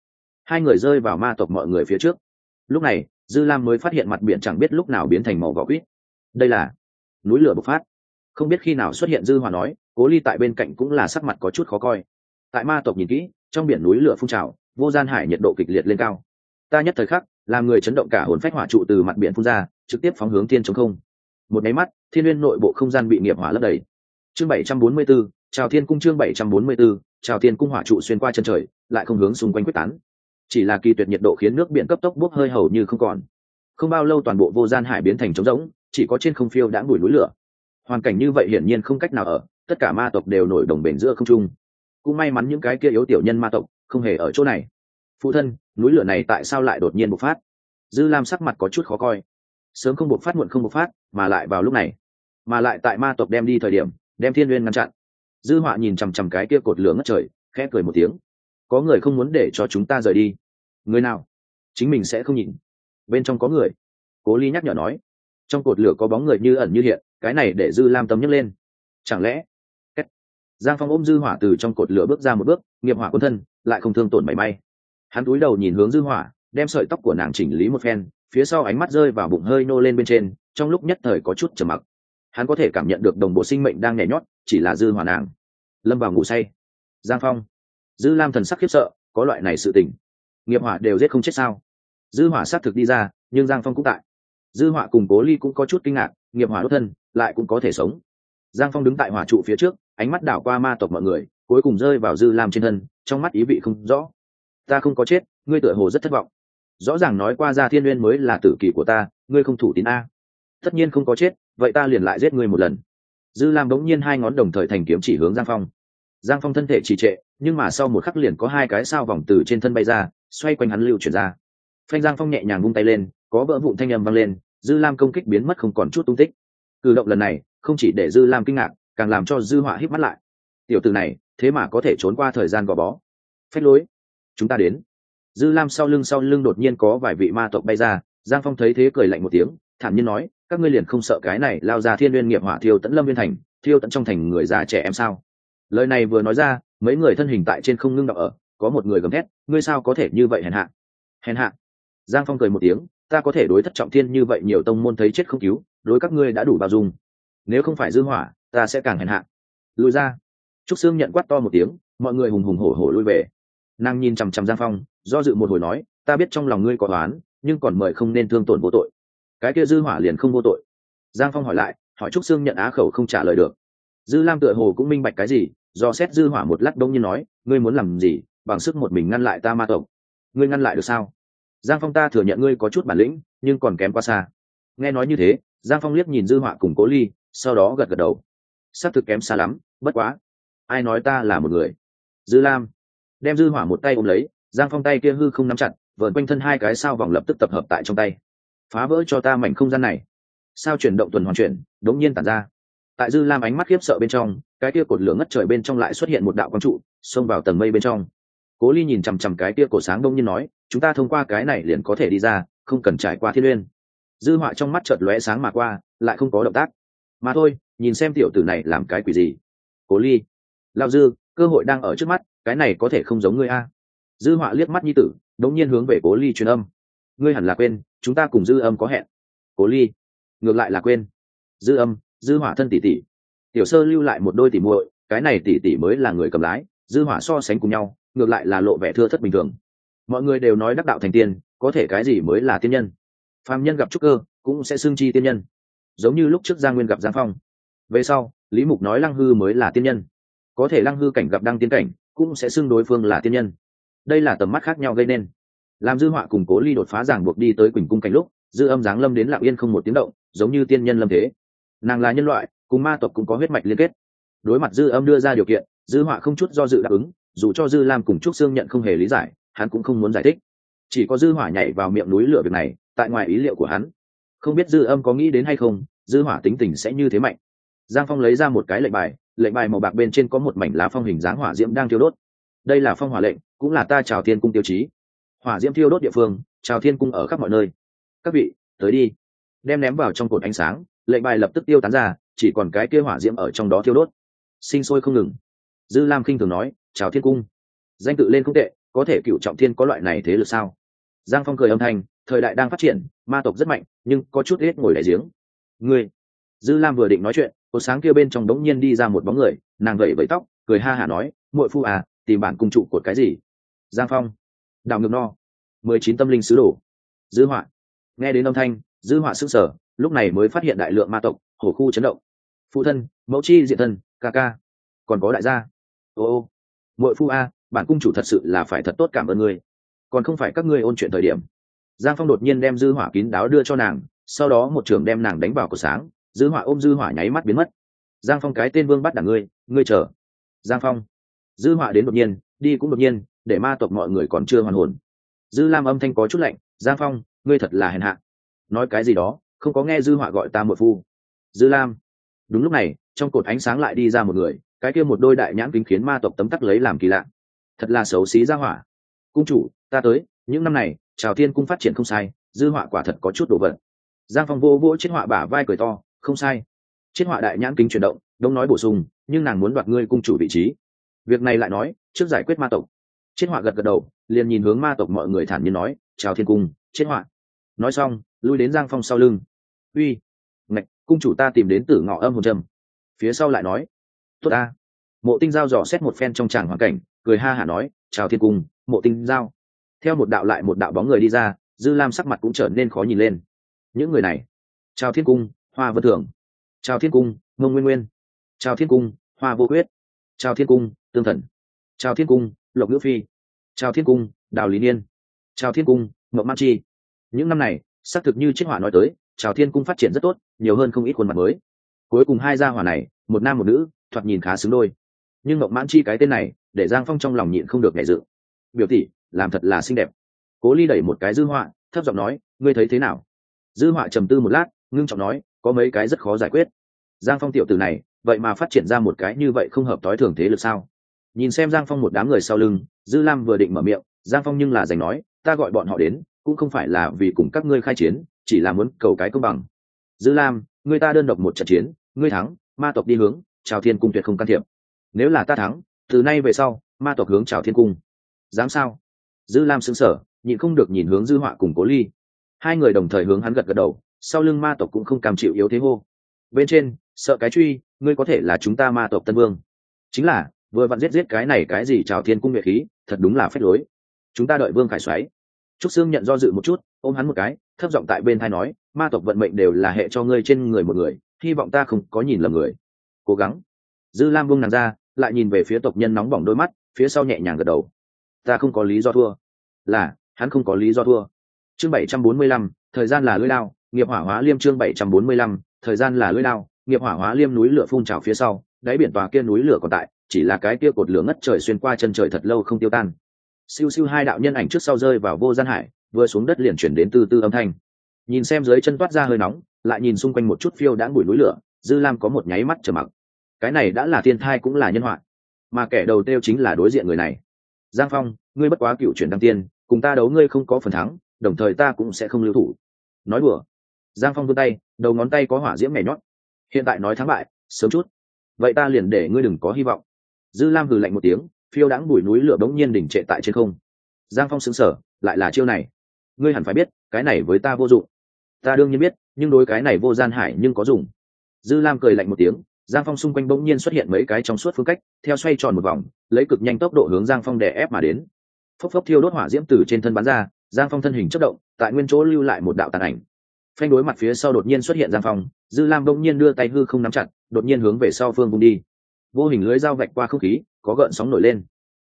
Hai người rơi vào ma tộc mọi người phía trước. Lúc này, dư lam mới phát hiện mặt biển chẳng biết lúc nào biến thành màu vỏ quýt. Đây là núi lửa bộc phát. Không biết khi nào xuất hiện dư hòa nói cố ly tại bên cạnh cũng là sắc mặt có chút khó coi. Tại ma tộc nhìn kỹ trong biển núi lửa phun trào vô gian hải nhiệt độ kịch liệt lên cao. Ta nhất thời khắc làm người chấn động cả hồn phách hỏa trụ từ mặt biển phun ra trực tiếp phóng hướng thiên chống không. Một máy mắt thiên liên nội bộ không gian bị nghiệp hỏa lấp đầy. Chương bảy trăm bốn mươi 744, chào thiên cung chương bảy trăm bốn mươi 744, chào thiên cung hỏa trụ xuyên qua chân trời lại không hướng xung quanh quyết tán. Chỉ là kỳ tuyệt nhiệt độ khiến nước biển cấp tốc bốc hơi hầu như không còn. Không bao lâu toàn bộ vô gian hải biến thành trống rỗng chỉ có trên không phiêu đã bùi núi lửa. Hoàn cảnh như vậy hiển nhiên không cách nào ở tất cả ma tộc đều nổi đồng bền giữa không trung. Cũng may mắn những cái kia yếu tiểu nhân ma tộc không hề ở chỗ này. Phụ thân, núi lửa này tại sao lại đột nhiên bộc phát? Dư lam sắc mặt có chút khó coi. Sớm không bộc phát muộn không bộc phát, mà lại vào lúc này. Mà lại tại ma tộc đem đi thời điểm, đem thiên nguyên ngăn chặn. Dư họa nhìn chằm chằm cái kia cột lửa ngất trời, khẽ cười một tiếng. Có người không muốn để cho chúng ta rời đi. Người nào? Chính mình sẽ không nhìn. Bên trong có người. Cố ly nhắc nhở nói. Trong cột lửa có bóng người như ẩn như hiện, cái này để dư lam tâm nhấc lên. Chẳng lẽ giang phong ôm dư hỏa từ trong cột lửa bước ra một bước, nghiệp hỏa quân thân, lại không thương tổn mảy may. Hắn cúi đầu nhìn hướng dư hỏa, đem sợi tóc của nàng chỉnh lý một phen, phía sau ánh mắt rơi vào bụng hơi nô lên bên trên, trong lúc nhất thời có chút trầm mặc. Hắn có thể cảm nhận được đồng bộ sinh mệnh đang nhảy nhót, chỉ là dư hỏa nàng. Lâm vào ngủ say. Giang phong. Dư lam thần sắc khiếp sợ, có loại này sự tình. Nghiệp hỏa đều giết không chết sao? Dư hỏa sát thực đi ra, nhưng giang phong cũng tại. Dư hỏa cùng cố ly cũng có chút kinh ngạc, nghiệp hỏa đốt thân, lại cũng có thể sống. Giang phong đứng tại hỏa trụ phía trước ánh mắt đảo qua ma tộc mọi người, cuối cùng rơi vào dư lam trên thân, trong mắt ý vị không rõ. Ta không có chết, ngươi tựa hồ rất thất vọng. Rõ ràng nói qua ra thiên n mới là tử kỳ của ta, ngươi không thủ tín a. Tất nhiên không có chết, vậy ta liền lại giết ngươi một lần. Dư lam bỗng nhiên hai ngón đồng thời thành kiếm chỉ hướng giang phong. Giang phong thân thể trì trệ, nhưng mà sau một khắc liền có hai cái sao vòng từ trên thân bay ra, xoay quanh hắn lưu chuyển ra. Phanh giang phong nhẹ nhàng vung tay lên, có vỡ vụn thanh âm vang lên, dư lam công kích biến mất không còn chút tung tích. Cử động lần này, không chỉ để dư lam kinh ngạc càng làm cho dư họa hít mắt lại. Tiểu từ này, thế mà có thể trốn qua thời gian gò bó. Phách lối. Chúng ta đến. Dư lam sau lưng sau lưng đột nhiên có vài vị ma tộc bay ra, giang phong thấy thế cười lạnh một tiếng, thản nhiên nói, các ngươi liền không sợ cái này lao ra thiên n nghiệp hỏa thiêu tẫn lâm viên thành, thiêu tận trong thành người già trẻ em sao? Lời này vừa nói ra, mấy người thân hình tại trên không ngưng đọc ở, có một người gầm thét, ngươi sao có thể như vậy hèn hạ? Hèn hạ. Giang phong cười một tiếng, ta có thể đối thất trọng thiên như vậy nhiều tông môn thấy chết không cứu, đối các ngươi đã đủ bao dung. Nếu không phải dư hỏa ta sẽ càng hèn hạ. Lùi ra. Trúc sương nhận quát to một tiếng, mọi người hùng hùng hổ hổ lui về. Nàng nhìn chằm chằm giang phong, do dự một hồi nói, ta biết trong lòng ngươi có toán nhưng còn mời không nên thương tổn vô tội. Cái kia dư hỏa liền không vô tội. Giang phong hỏi lại, hỏi trúc sương nhận á khẩu không trả lời được. Dư lam tựa hồ cũng minh bạch cái gì, do xét dư hỏa một lát đông như nói, ngươi muốn làm gì, bằng sức một mình ngăn lại ta ma tộc. Ngươi ngăn lại được sao? Giang phong ta thừa nhận ngươi có chút bản lĩnh, nhưng còn kém quá xa. Nghe nói như thế, giang phong liếc nhìn dư họa cùng cố ly, sau đó gật gật đầu xác thực kém xa lắm, bất quá. Ai nói ta là một người? Dư lam. Đem dư hỏa một tay ôm lấy, giang phong tay kia hư không nắm chặt vợn quanh thân hai cái sao vòng lập tức tập hợp tại trong tay. Phá vỡ cho ta mảnh không gian này. Sao chuyển động tuần hoàn chuyển, đống nhiên tản ra. Tại dư lam ánh mắt khiếp sợ bên trong, cái kia cột lửa ngất trời bên trong lại xuất hiện một đạo quang trụ, xông vào tầng mây bên trong. Cố ly nhìn chằm chằm cái kia cổ sáng đông nhiên nói, chúng ta thông qua cái này liền có thể đi ra, không cần trải qua thiên liên. dư họa trong mắt chợt lóe sáng mà qua, lại không có động tác mà thôi, nhìn xem tiểu tử này làm cái quỷ gì. Cố ly, lao dư, cơ hội đang ở trước mắt, cái này có thể không giống ngươi a. Dư họa liếc mắt nhi tử, đống nhiên hướng về cố ly truyền âm. Ngươi hẳn là quên, chúng ta cùng dư âm có hẹn. Cố ly, ngược lại là quên. Dư âm, dư hỏa thân tỷ tỷ. Tiểu sơ lưu lại một đôi tỷ muội, cái này tỷ tỷ mới là người cầm lái, dư hỏa so sánh cùng nhau, ngược lại là lộ vẻ thưa thất bình thường. Mọi người đều nói đắc đạo thành tiên, có thể cái gì mới là tiên nhân? Phàm nhân gặp trúc cơ, cũng sẽ xưng chi tiên nhân giống như lúc trước giang nguyên gặp giang phong. Về sau, lý mục nói lăng hư mới là tiên nhân. Có thể lăng hư cảnh gặp đăng tiên cảnh, cũng sẽ xưng đối phương là tiên nhân. Đây là tầm mắt khác nhau gây nên. Làm dư họa cùng cố ly đột phá giảng buộc đi tới quỳnh cung cảnh lúc, dư âm giáng lâm đến lạng yên không một tiếng động, giống như tiên nhân lâm thế. Nàng là nhân loại, cùng ma tộc cũng có huyết mạch liên kết. Đối mặt dư âm đưa ra điều kiện, dư họa không chút do dự đáp ứng, dù cho dư lam cùng trúc sương nhận không hề lý giải, hắn cũng không muốn giải thích. Chỉ có dư hỏa nhảy vào miệng núi lửa việc này, tại ngoài ý liệu của hắn không biết dư âm có nghĩ đến hay không, dư hỏa tính tình sẽ như thế mạnh. Giang phong lấy ra một cái lệnh bài lệnh bài màu bạc bên trên có một mảnh lá phong hình dáng hỏa diễm đang thiêu đốt. Đây là phong hỏa lệnh, cũng là ta chào thiên cung tiêu chí. Hỏa diễm thiêu đốt địa phương chào thiên cung ở khắp mọi nơi. Các vị, tới đi. Đem ném vào trong cột ánh sáng, lệnh bài lập tức tiêu tán ra, chỉ còn cái kia hỏa diễm ở trong đó thiêu đốt. Sinh sôi không ngừng. Dư lam khinh thường nói chào thiên cung, danh tự lên không tệ, có thể cựu trọng thiên có loại này thế lực sao? Giang phong cười âm thanh thời đại đang phát triển, ma tộc rất mạnh, nhưng có chút ít ngồi đại giếng. Ngươi, dư lam vừa định nói chuyện, cô sáng kia bên trong đống nhiên đi ra một bóng người, nàng gậy vẫy tóc, cười ha hả nói, muội phu à tìm bản cung trụ cột cái gì? Giang phong, đào ngược no, mười chín tâm linh sứ đồ, dư họa. Nghe đến âm thanh, dư họa sức sở lúc này mới phát hiện đại lượng ma tộc, hổ khu chấn động. Phụ thân, mẫu chi diện thân, ca ca. Còn có đại gia. Ô ô, muội phu a bản cung chủ thật sự là phải thật tốt cảm ơn ngươi. Còn không phải các ngươi ôn chuyện thời điểm giang phong đột nhiên đem dư hỏa kín đáo đưa cho nàng, sau đó một trường đem nàng đánh vào cổ sáng, dư hỏa ôm dư hỏa nháy mắt biến mất. Giang phong cái tên vương bắt đảng ngươi ngươi chờ. Giang phong. Dư hỏa đến đột nhiên, đi cũng đột nhiên, để ma tộc mọi người còn chưa hoàn hồn. Dư lam âm thanh có chút lạnh, giang phong, ngươi thật là hèn hạ. Nói cái gì đó, không có nghe dư họa gọi ta một phu. Dư lam. Đúng lúc này, trong cột ánh sáng lại đi ra một người, cái kia một đôi đại nhãn kính khiến ma tộc tấm tắc lấy làm kỳ lạ. Thật là xấu xí ra hỏa. Cung chủ, ta tới, những năm này trào thiên cung phát triển không sai, dư họa quả thật có chút đồ vật. Giang phong vô vỗ chết họa bả vai cười to, không sai. Chết họa đại nhãn kính chuyển động, đông nói bổ sung, nhưng nàng muốn đoạt ngươi cung chủ vị trí. Việc này lại nói, trước giải quyết ma tộc. Chết họa gật gật đầu, liền nhìn hướng ma tộc mọi người thản nhiên nói chào thiên cung chết họa. Nói xong, lui đến giang phong sau lưng. Uy, ngạch, cung chủ ta tìm đến tử ngọ âm hồn trầm. Phía sau lại nói, tốt ta. Mộ tinh giao dò xét một phen trong tràng hoàn cảnh, cười ha hả nói chào thiên cung, mộ tinh giao theo một đạo lại một đạo bóng người đi ra, dư lam sắc mặt cũng trở nên khó nhìn lên. Những người này, chào thiên cung, hoa vân thường chào thiên cung ngông nguyên nguyên. Chào thiên cung, hoa vô quyết. Chào thiên cung, tương thần. Chào thiên cung, lộc ngữ phi. Chào thiên cung, đào lý niên. Chào thiên cung, mộng man chi. Những năm này, xác thực như chiếc hỏa nói tới, chào thiên cung phát triển rất tốt, nhiều hơn không ít khuôn mặt mới. Cuối cùng hai gia hỏa này, một nam một nữ, thoạt nhìn khá xứng đôi. Nhưng mộng mãn chi cái tên này, để giang phong trong lòng nhịn không được nhảy dự biểu tỷ làm thật là xinh đẹp. Cố ly đẩy một cái dư họa, thấp giọng nói, ngươi thấy thế nào? Dư họa trầm tư một lát, ngưng trọng nói, có mấy cái rất khó giải quyết. Giang phong tiểu từ này, vậy mà phát triển ra một cái như vậy không hợp t ố i thường thế lực sao? Nhìn xem giang phong một đám người sau lưng, dư lam vừa định mở miệng, giang phong nhưng là giành nói, ta gọi bọn họ đến, cũng không phải là vì cùng các ngươi khai chiến, chỉ là muốn cầu cái công bằng. Dư lam người ta đơn độc một trận chiến, ngươi thắng, ma tộc đi hướng Trào thiên cung tuyệt không can thiệp. Nếu là ta thắng, từ nay về sau, ma tộc hướng Trào thiên cung. Dám sao? Dư lam xứng sở nhịn không được nhìn hướng dư họa cùng cố ly. Hai người đồng thời hướng hắn gật gật đầu, sau lưng ma tộc cũng không cam chịu yếu thế hô. Bên trên, sợ cái truy, ngươi có thể là chúng ta ma tộc tân vương. Chính là, vừa vặn giết giết cái này cái gì chào thiên cung Nguyệt khí, thật đúng là phép lối. Chúng ta đợi vương khải xoáy. Trúc sương nhận do dự một chút, ôm hắn một cái, thấp giọng tại bên thai nói, ma tộc vận mệnh đều là hệ cho ngươi trên người một người, hy vọng ta không có nhìn lầm người. Cố gắng. Dư lam buông nàng ra, lại nhìn về phía tộc nhân nóng bỏng đôi mắt, phía sau nhẹ nhàng gật đầu. Ta không có lý do thua là, hắn không có lý do thua. Chương bảy trăm bốn mươi lăm, thời gian là lưỡi lao nghiệp hỏa hóa liêm chương bảy trăm bốn mươi lăm, thời gian là lưỡi lao nghiệp hỏa hóa liêm núi lửa phun trào phía sau, đáy biển tòa kia núi lửa còn tại, chỉ là cái kia cột lửa ngất trời xuyên qua chân trời thật lâu không tiêu tan. Siêu siêu hai đạo nhân ảnh trước sau rơi vào vô gian hải, vừa xuống đất liền chuyển đến từ từ âm thanh. Nhìn xem dưới chân toát ra hơi nóng, lại nhìn xung quanh một chút phiêu đã bụi núi lửa, dư lam có một nháy mắt trở mặc. Cái này đã là thiên thai cũng là nhân họa, mà kẻ đầu tiêu chính là đối diện người này. Giang phong, ngươi bất quá cựu chuyển đăng tiên cùng ta đấu ngươi không có phần thắng, đồng thời ta cũng sẽ không lưu thủ. Nói đùa. Giang phong vươn tay, đầu ngón tay có hỏa diễm mẻ nhót. Hiện tại nói thắng bại, sớm chút. Vậy ta liền để ngươi đừng có hy vọng. Dư lam hừ lạnh một tiếng, phiêu đãng bụi núi lửa bỗng nhiên đỉnh trệ tại trên không. Giang phong xứng sở lại là chiêu này. Ngươi hẳn phải biết, cái này với ta vô dụng. Ta đương nhiên biết, nhưng đối cái này vô gian hải nhưng có dùng. Dư lam cười lạnh một tiếng, giang phong xung quanh bỗng nhiên xuất hiện mấy cái trong suốt phương cách, theo xoay tròn một vòng, lấy cực nhanh tốc độ hướng giang phong đè ép mà đến phốc phốc thiêu đốt hỏa diễm từ trên thân bắn ra, giang phong thân hình chất động, tại nguyên chỗ lưu lại một đạo tàn ảnh. Phanh đối mặt phía sau đột nhiên xuất hiện giang phong, dư lam đông nhiên đưa tay hư không nắm chặt, đột nhiên hướng về sau phương vung đi. Vô hình lưới dao vạch qua không khí, có gợn sóng nổi lên.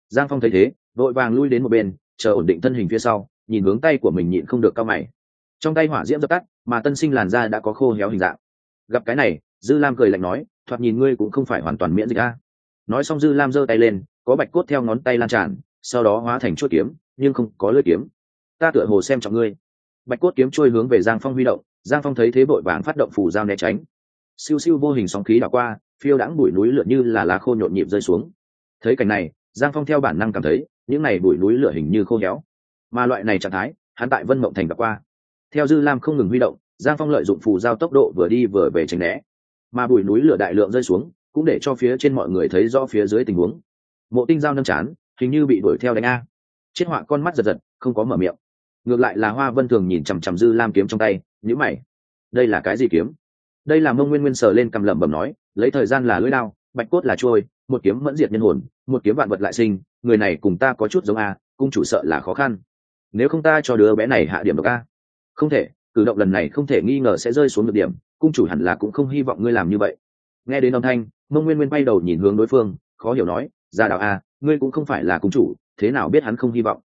Giang phong thấy thế, vội vàng lui đến một bên, chờ ổn định thân hình phía sau, nhìn hướng tay của mình nhịn không được cao mày. Trong tay hỏa diễm dập tắt, mà tân sinh làn da đã có khô héo hình dạng. Gặp cái này, dư lam cười lạnh nói, thoạt nhìn ngươi cũng không phải hoàn toàn miễn dịch a. Nói xong dư lam giơ tay lên, có bạch cốt theo ngón tay lan tràn sau đó hóa thành chuôi kiếm, nhưng không có lưỡi kiếm. Ta tựa hồ xem trọng ngươi. Bạch cốt kiếm trôi hướng về giang phong huy động, giang phong thấy thế vội vàng phát động phủ dao né tránh. Siêu siêu vô hình sóng khí đảo qua, phiêu đãng bụi núi lửa như là lá khô nhộn nhịp rơi xuống. Thấy cảnh này, giang phong theo bản năng cảm thấy, những này bụi núi lửa hình như khô héo. Mà loại này trạng thái, hắn tại vân mộng thành gặp qua. Theo dư lam không ngừng huy động, giang phong lợi dụng phù giao tốc độ vừa đi vừa về tránh né. Mà bụi núi lửa đại lượng rơi xuống, cũng để cho phía trên mọi người thấy rõ phía dưới tình huống. Mộ tinh giao nâng chán hình như bị đuổi theo đánh a. Chết họa con mắt giật giật, không có mở miệng. Ngược lại là hoa vân thường nhìn chằm chằm dư lam kiếm trong tay nhữ mày. Đây là cái gì kiếm? Đây là mông nguyên nguyên sờ lên cầm lẩm bẩm nói, lấy thời gian là lưỡi đao, bạch cốt là trôi, một kiếm mẫn diệt nhân hồn, một kiếm vạn vật lại sinh, người này cùng ta có chút giống a, cung chủ sợ là khó khăn. Nếu không ta cho đứa bé này hạ điểm được a. Không thể, cử động lần này không thể nghi ngờ sẽ rơi xuống được điểm, cung chủ hẳn là cũng không hy vọng ngươi làm như vậy. Nghe đến âm thanh, mông nguyên nguyên bay đầu nhìn hướng đối phương, khó hiểu nói gia đạo a, ngươi cũng không phải là cung chủ, thế nào biết hắn không hy vọng?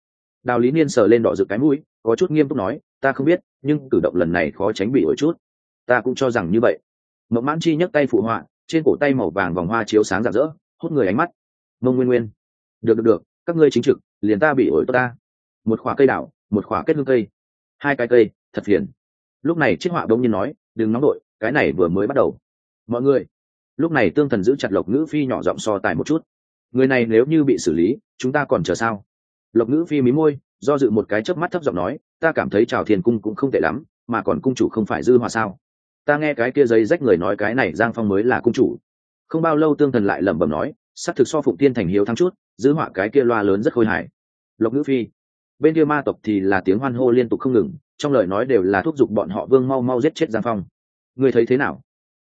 Đào lý niên sờ lên đỏ rực cái mũi, có chút nghiêm túc nói, ta không biết, nhưng cử động lần này khó tránh bị ổi chút. Ta cũng cho rằng như vậy. Mộng mãn chi nhấc tay phụ họa, trên cổ tay màu vàng vòng hoa chiếu sáng rạng rỡ, hút người ánh mắt. Mông nguyên nguyên. Được được được, các ngươi chính trực, liền ta bị ổi tốt ta. Một khỏa cây đảo, một khỏa kết hương cây. Hai cái cây, thật phiền. Lúc này chiếc họa đông nhiên nói, đừng nóng đội, cái này vừa mới bắt đầu. Mọi người, lúc này tương thần giữ chặt lộc ngữ phi nhỏ giọng so tài một chút người này nếu như bị xử lý, chúng ta còn chờ sao? Lộc ngữ phi mí môi, do dự một cái chớp mắt thấp giọng nói, ta cảm thấy trào thiền cung cũng không tệ lắm, mà còn cung chủ không phải dư hòa sao? Ta nghe cái kia giấy rách người nói cái này giang phong mới là cung chủ. Không bao lâu tương thần lại lẩm bẩm nói s ắ c thực so phụng tiên thành hiếu thắng chút giữ họa cái kia loa lớn rất khôi hài. Lộc ngữ phi, bên kia ma tộc thì là tiếng hoan hô liên tục không ngừng, trong lời nói đều là thúc giục bọn họ vương mau mau giết chết giang phong. Người thấy thế nào?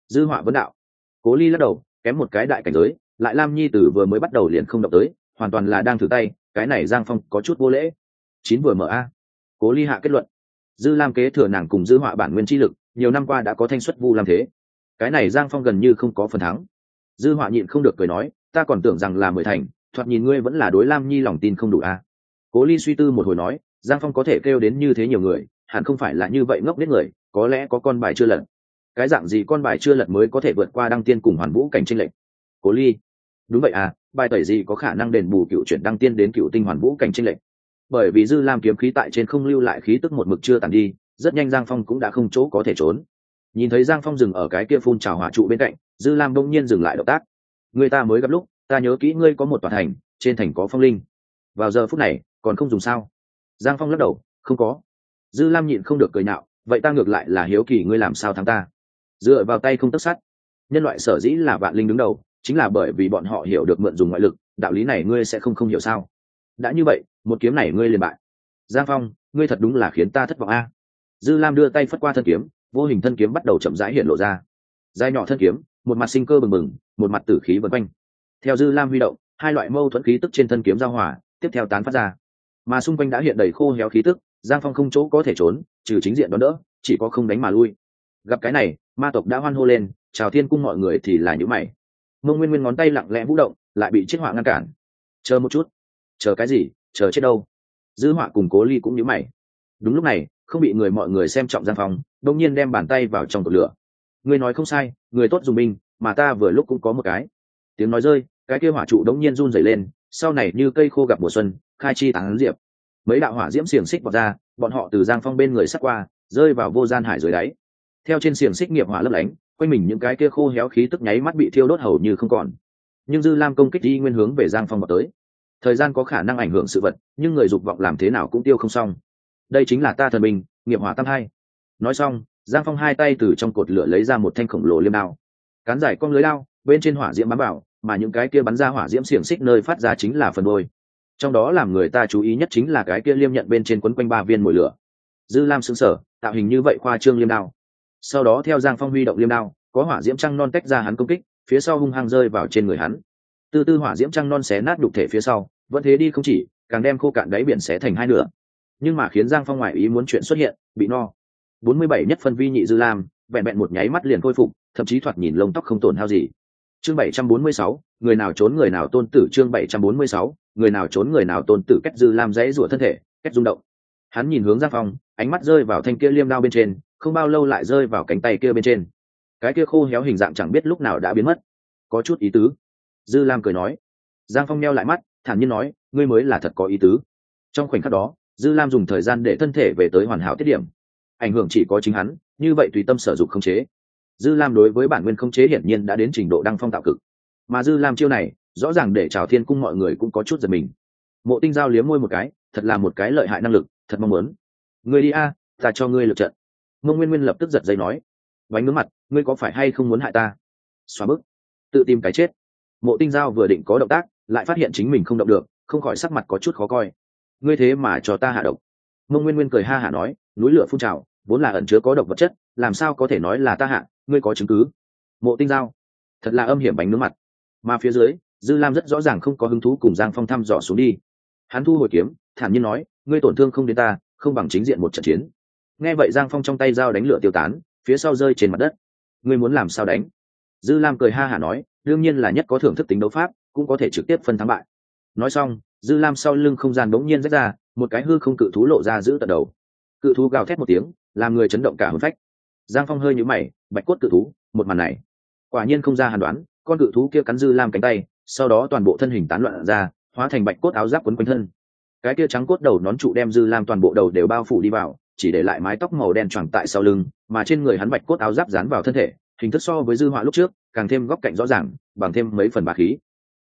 Dư họa vấn đạo. Cố ly lắc đầu, kém một cái đại cảnh giới lại lam nhi tử vừa mới bắt đầu liền không động tới, hoàn toàn là đang thử tay, cái này giang phong có chút vô lễ. Chín vừa mở a. Cố ly hạ kết luận. Dư lam kế thừa nàng cùng dư họa bản nguyên chi lực, nhiều năm qua đã có thanh xuất vu làm thế. Cái này giang phong gần như không có phần thắng. Dư họa nhịn không được cười nói, ta còn tưởng rằng là mười thành, thoạt nhìn ngươi vẫn là đối lam nhi lòng tin không đủ a. Cố ly suy tư một hồi nói, giang phong có thể kêu đến như thế nhiều người, hẳn không phải là như vậy ngốc đến người, có lẽ có con bài chưa lật. Cái dạng gì con bài chưa lật mới có thể vượt qua đăng tiên cùng hoàn vũ cảnh tranh lệch? Cố ly. Đúng vậy à bài tẩy gì có khả năng đền bù cựu chuyển đăng tiên đến cựu tinh hoàn vũ cảnh tranh lệch? Bởi vì dư lam kiếm khí tại trên không lưu lại khí tức một mực chưa tàn đi, rất nhanh giang phong cũng đã không chỗ có thể trốn. Nhìn thấy giang phong dừng ở cái kia phun trào hỏa trụ bên cạnh, dư lam đông nhiên dừng lại động tác. Người ta mới gặp lúc, ta nhớ kỹ ngươi có một tòa thành, trên thành có phong linh. Vào giờ phút này, còn không dùng sao? Giang phong lắc đầu, không có. Dư lam nhịn không được cười nạo vậy ta ngược lại là hiếu kỳ ngươi làm sao thắng ta? Dựa vào tay không tất sắt nhân loại sở dĩ là vạn linh đứng đầu chính là bởi vì bọn họ hiểu được mượn dùng ngoại lực, đạo lý này ngươi sẽ không không hiểu sao? Đã như vậy, một kiếm này ngươi liền bại. Giang phong, ngươi thật đúng là khiến ta thất vọng a. Dư lam đưa tay phất qua thân kiếm, vô hình thân kiếm bắt đầu chậm rãi hiện lộ ra. Dài nhỏ thân kiếm, một mặt sinh cơ bừng bừng, một mặt tử khí vân quanh. Theo dư lam huy động, hai loại mâu thuẫn khí tức trên thân kiếm giao hòa, tiếp theo tán phát ra. Mà xung quanh đã hiện đầy khô héo khí tức, giang phong không chỗ có thể trốn, trừ chính diện đón đỡ, chỉ có không đánh mà lui. Gặp cái này, ma tộc đã hoan hô lên, chào thiên cung mọi người thì là những mày mông nguyên nguyên ngón tay lặng lẽ vũ động, lại bị chết họa ngăn cản. Chờ một chút. Chờ cái gì? Chờ chết đâu? Dư họa cùng cố ly cũng nhíu mày. Đúng lúc này, không bị người mọi người xem trọng giang phong đông nhiên đem bàn tay vào trong cột lửa. Người nói không sai, người tốt dùng binh, mà ta vừa lúc cũng có một cái. Tiếng nói rơi, cái kia hỏa trụ đống nhiên run rẩy lên, sau này như cây khô gặp mùa xuân, khai chi tán diệp. Mấy đạo hỏa diễm xiềng xích bọt ra, bọn họ từ giang phong bên người sắt qua, rơi vào vô gian hải dưới đáy. Theo trên xiềng xích nghiệp hỏa lấp lánh quanh mình những cái kia khô héo khí tức nháy mắt bị thiêu đốt hầu như không còn. Nhưng dư lam công kích đi nguyên hướng về giang phong vào tới. Thời gian có khả năng ảnh hưởng sự vật, nhưng người dục vọng làm thế nào cũng tiêu không xong. Đây chính là ta thần bình nghiệp hỏa tam hai. Nói xong, giang phong hai tay từ trong cột lửa lấy ra một thanh khổng lồ liêm đao. Cán giải con lưới đao, bên trên hỏa diễm bám vào, mà những cái kia bắn ra hỏa diễm xiềng xích nơi phát ra chính là phần đôi trong đó làm người ta chú ý nhất chính là cái kia liêm nhận bên trên quấn quanh ba viên mồi lửa. Dư lam xứng sở tạo hình như vậy khoa trương liêm đao sau đó theo giang phong huy động liêm đao, có hỏa diễm trăng non tách ra hắn công kích, phía sau hung hăng rơi vào trên người hắn. Từ tư hỏa diễm trăng non xé nát đục thể phía sau, vẫn thế đi không chỉ, càng đem khô cạn đáy biển xé thành hai nửa. Nhưng mà khiến giang phong ngoại ý muốn chuyện xuất hiện, bị no. Bốn mươi bảy nhất phân vi nhị dư lam, vẹn vẹn một nháy mắt liền khôi phục, thậm chí thoạt nhìn lông tóc không tổn hao gì. Chương bảy trăm bốn mươi sáu, người nào trốn người nào tôn tử chương bảy trăm bốn mươi sáu, người nào trốn người nào tôn tử cách dư lam dãy rủa thân thể, cách rung động. Hắn nhìn hướng giang phong, ánh mắt rơi vào thanh kia liêm đao bên trên không bao lâu lại rơi vào cánh tay kia bên trên. Cái kia khô héo hình dạng chẳng biết lúc nào đã biến mất. Có chút ý tứ. Dư lam cười nói. Giang phong neo lại mắt, thản nhiên nói, ngươi mới là thật có ý tứ. Trong khoảnh khắc đó, dư lam dùng thời gian để thân thể về tới hoàn hảo tiết điểm. Ảnh hưởng chỉ có chính hắn, như vậy tùy tâm sở dụng khống chế. Dư lam đối với bản nguyên khống chế hiển nhiên đã đến trình độ đăng phong tạo cực. Mà dư lam chiêu này, rõ ràng để trào thiên cung mọi người cũng có chút giật mình. Mộ tinh giao liếm môi một cái, thật là một cái lợi hại năng lực, thật mong muốn. Người đi a, ta cho ngươi lượt trận mông nguyên nguyên lập tức giật dây nói vánh ngứa mặt, ngươi có phải hay không muốn hại ta? Xóa bức tự tìm cái chết. Mộ tinh giao vừa định có động tác, lại phát hiện chính mình không động được, không khỏi sắc mặt có chút khó coi. Ngươi thế mà cho ta hạ độc. Mông nguyên nguyên cười ha hả nói, núi lửa phun trào, vốn là ẩn chứa có độc vật chất, làm sao có thể nói là ta hạ, ngươi có chứng cứ? Mộ tinh giao, thật là âm hiểm bánh nướng mặt. Mà phía dưới, dư lam rất rõ ràng không có hứng thú cùng giang phong thăm dò xuống đi. Hắn thu hồi kiếm, thản nhiên nói, ngươi tổn thương không đến ta, không bằng chính diện một trận chiến nghe vậy giang phong trong tay dao đánh lửa tiêu tán, phía sau rơi trên mặt đất. Ngươi muốn làm sao đánh? Dư lam cười ha hả nói, đương nhiên là nhất có thưởng thức tính đấu pháp, cũng có thể trực tiếp phân thắng bại. Nói xong, dư lam sau lưng không gian đống nhiên rách ra, một cái hư không cự thú lộ ra giữ tận đầu. Cự thú gào thét một tiếng, làm người chấn động cả hồn phách. Giang phong hơi nhũ mày, bạch cốt cự thú, một màn này. Quả nhiên không ra hàn đoán, con cự thú kia cắn dư lam cánh tay, sau đó toàn bộ thân hình tán loạn ra, hóa thành bạch cốt áo giáp quấn quanh thân. Cái kia trắng cốt đầu nón trụ đem dư lam toàn bộ đầu đều bao phủ đi vào chỉ để lại mái tóc màu đen choàng tại sau lưng, mà trên người hắn bạch cốt áo giáp dán vào thân thể, hình thức so với dư họa lúc trước, càng thêm góc cạnh rõ ràng, bằng thêm mấy phần bạc khí.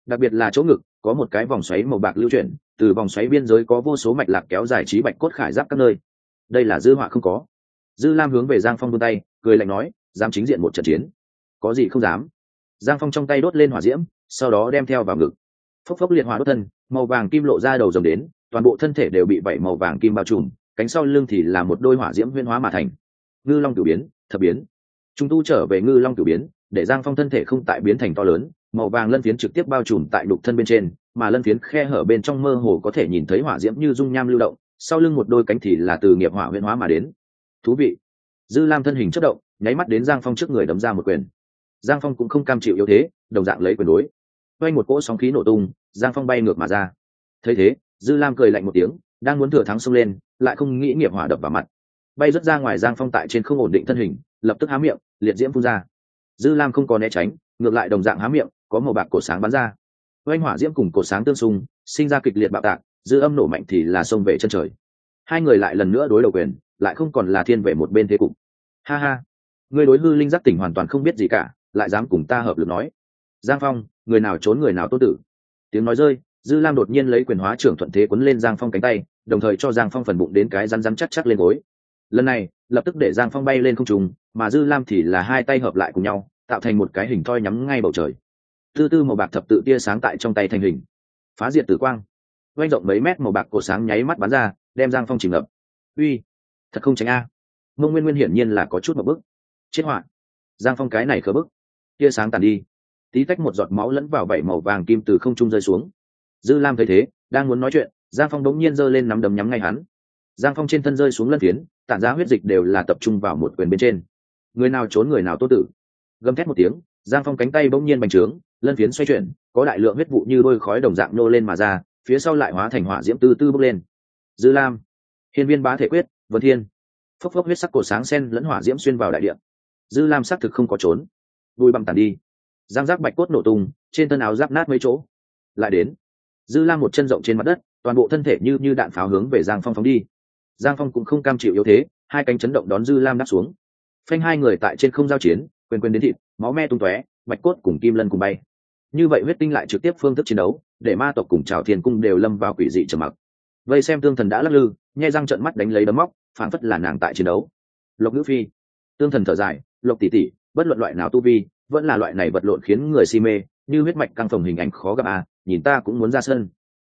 Đặc biệt là chỗ ngực, có một cái vòng xoáy màu bạc lưu chuyển, từ vòng xoáy biên giới có vô số mạch lạc kéo dài trí bạch cốt khải giáp các nơi. Đây là dư họa không có. Dư lam hướng về giang phong vươn tay, cười lạnh nói, dám chính diện một trận chiến. Có gì không dám. Giang phong trong tay đốt lên hỏa diễm, sau đó đem theo vào ngực. Phốc phốc liệt hỏa đốt thân, màu vàng kim lộ ra đầu rồng đến, toàn bộ thân thể đều bị vẩy màu vàng kim bao trùm cánh sau lưng thì là một đôi hỏa diễm huyên hóa mà thành. Ngư long cửu biến, thập biến. Chúng tu trở về ngư long cửu biến, để giang phong thân thể không tại biến thành to lớn, màu vàng lân phiến trực tiếp bao trùm tại đục thân bên trên, mà lân phiến khe hở bên trong mơ hồ có thể nhìn thấy hỏa diễm như dung nham lưu động, sau lưng một đôi cánh thì là từ nghiệp hỏa huyên hóa mà đến. Thú vị. Dư lam thân hình chất động, nháy mắt đến giang phong trước người đấm ra một quyền. Giang phong cũng không cam chịu yếu thế, đồng dạng lấy quyền đối. Quay một cỗ sóng khí nổ tung, giang phong bay ngược mà ra. Thấy thế, dư lam cười lạnh một tiếng, đang muốn thừa thắng xông lên lại không nghĩ nghiệp hỏa đập vào mặt. Bay rớt ra ngoài giang phong tại trên không ổn định thân hình, lập tức há miệng, liệt diễm phun ra. Dư lam không có né tránh, ngược lại đồng dạng há miệng, có màu bạc cổ sáng bắn ra. Oanh hỏa diễm cùng cổ sáng tương xung, sinh ra kịch liệt bạo tạc, dư âm nổ mạnh thì là xông về chân trời. Hai người lại lần nữa đối đầu quyền, lại không còn là thiên về một bên thế cục. Ha ha, người đối hư linh giác tỉnh hoàn toàn không biết gì cả, lại dám cùng ta hợp lực nói. Giang phong, người nào trốn người nào tốt tử. Tiếng nói rơi, dư lam đột nhiên lấy quyền hóa trưởng thuận thế quấn lên giang phong cánh tay đồng thời cho giang phong phần bụng đến cái rắn rắn chắc chắc lên gối. Lần này, lập tức để giang phong bay lên không trùng mà dư lam thì là hai tay hợp lại cùng nhau, tạo thành một cái hình thoi nhắm ngay bầu trời. Tư tư màu bạc thập tự tia sáng tại trong tay thành hình. Phá diệt tử quang. Oanh rộng mấy mét màu bạc cổ sáng nháy mắt bắn ra, đem giang phong chìm ngập. Uy, thật không tránh a. Mông nguyên nguyên hiển nhiên là có chút một bức. Chết họa giang phong cái này khớ bức. Tia sáng tàn đi. Tí tách một giọt máu lẫn vào bảy màu vàng kim từ không trung rơi xuống. Dư lam thấy thế, đang muốn nói chuyện giang phong đống nhiên giơ lên nắm đấm nhắm ngay hắn. Giang phong trên thân rơi xuống lân phiến, tản ra huyết dịch đều là tập trung vào một quyền bên trên. Người nào trốn người nào tốt tử. Gầm thét một tiếng, giang phong cánh tay bỗng nhiên bành trướng, lân phiến xoay chuyển, có đại lượng huyết vụ như đôi khói đồng dạng nô lên mà ra, phía sau lại hóa thành hỏa diễm tư tư bốc lên. Dư lam, hiên viên bá thể quyết, vân thiên. Phốc phốc huyết sắc cổ sáng sen lẫn hỏa diễm xuyên vào đại điện dư lam xác thực không có trốn. Đuôi băng tàn đi. Giang giác bạch cốt nổ tung, trên thân áo giáp nát mấy chỗ. Lại đến. Dư lam một chân rộng trên mặt đất toàn bộ thân thể như như đạn pháo hướng về giang phong phóng đi. Giang phong cũng không cam chịu yếu thế, hai cánh chấn động đón dư lam đáp xuống. Phanh hai người tại trên không giao chiến, quyền quyền đến thịt, máu me tung tóe mạch cốt cùng kim lân cùng bay. Như vậy huyết tinh lại trực tiếp phương thức chiến đấu, để ma tộc cùng trào thiên cung đều lâm vào quỷ dị trầm mặc. Vây xem tương thần đã lắc lư nhai răng trợn mắt đánh lấy đấm móc phản phất là nàng tại chiến đấu. Lộc ngữ phi. Tương thần thở dài, lộc tỷ tỷ, bất luận loại nào tu vi, vẫn là loại này vật lộn khiến người si mê, như huyết mạch căng phồng hình ảnh khó gặp à nhìn ta cũng muốn ra sân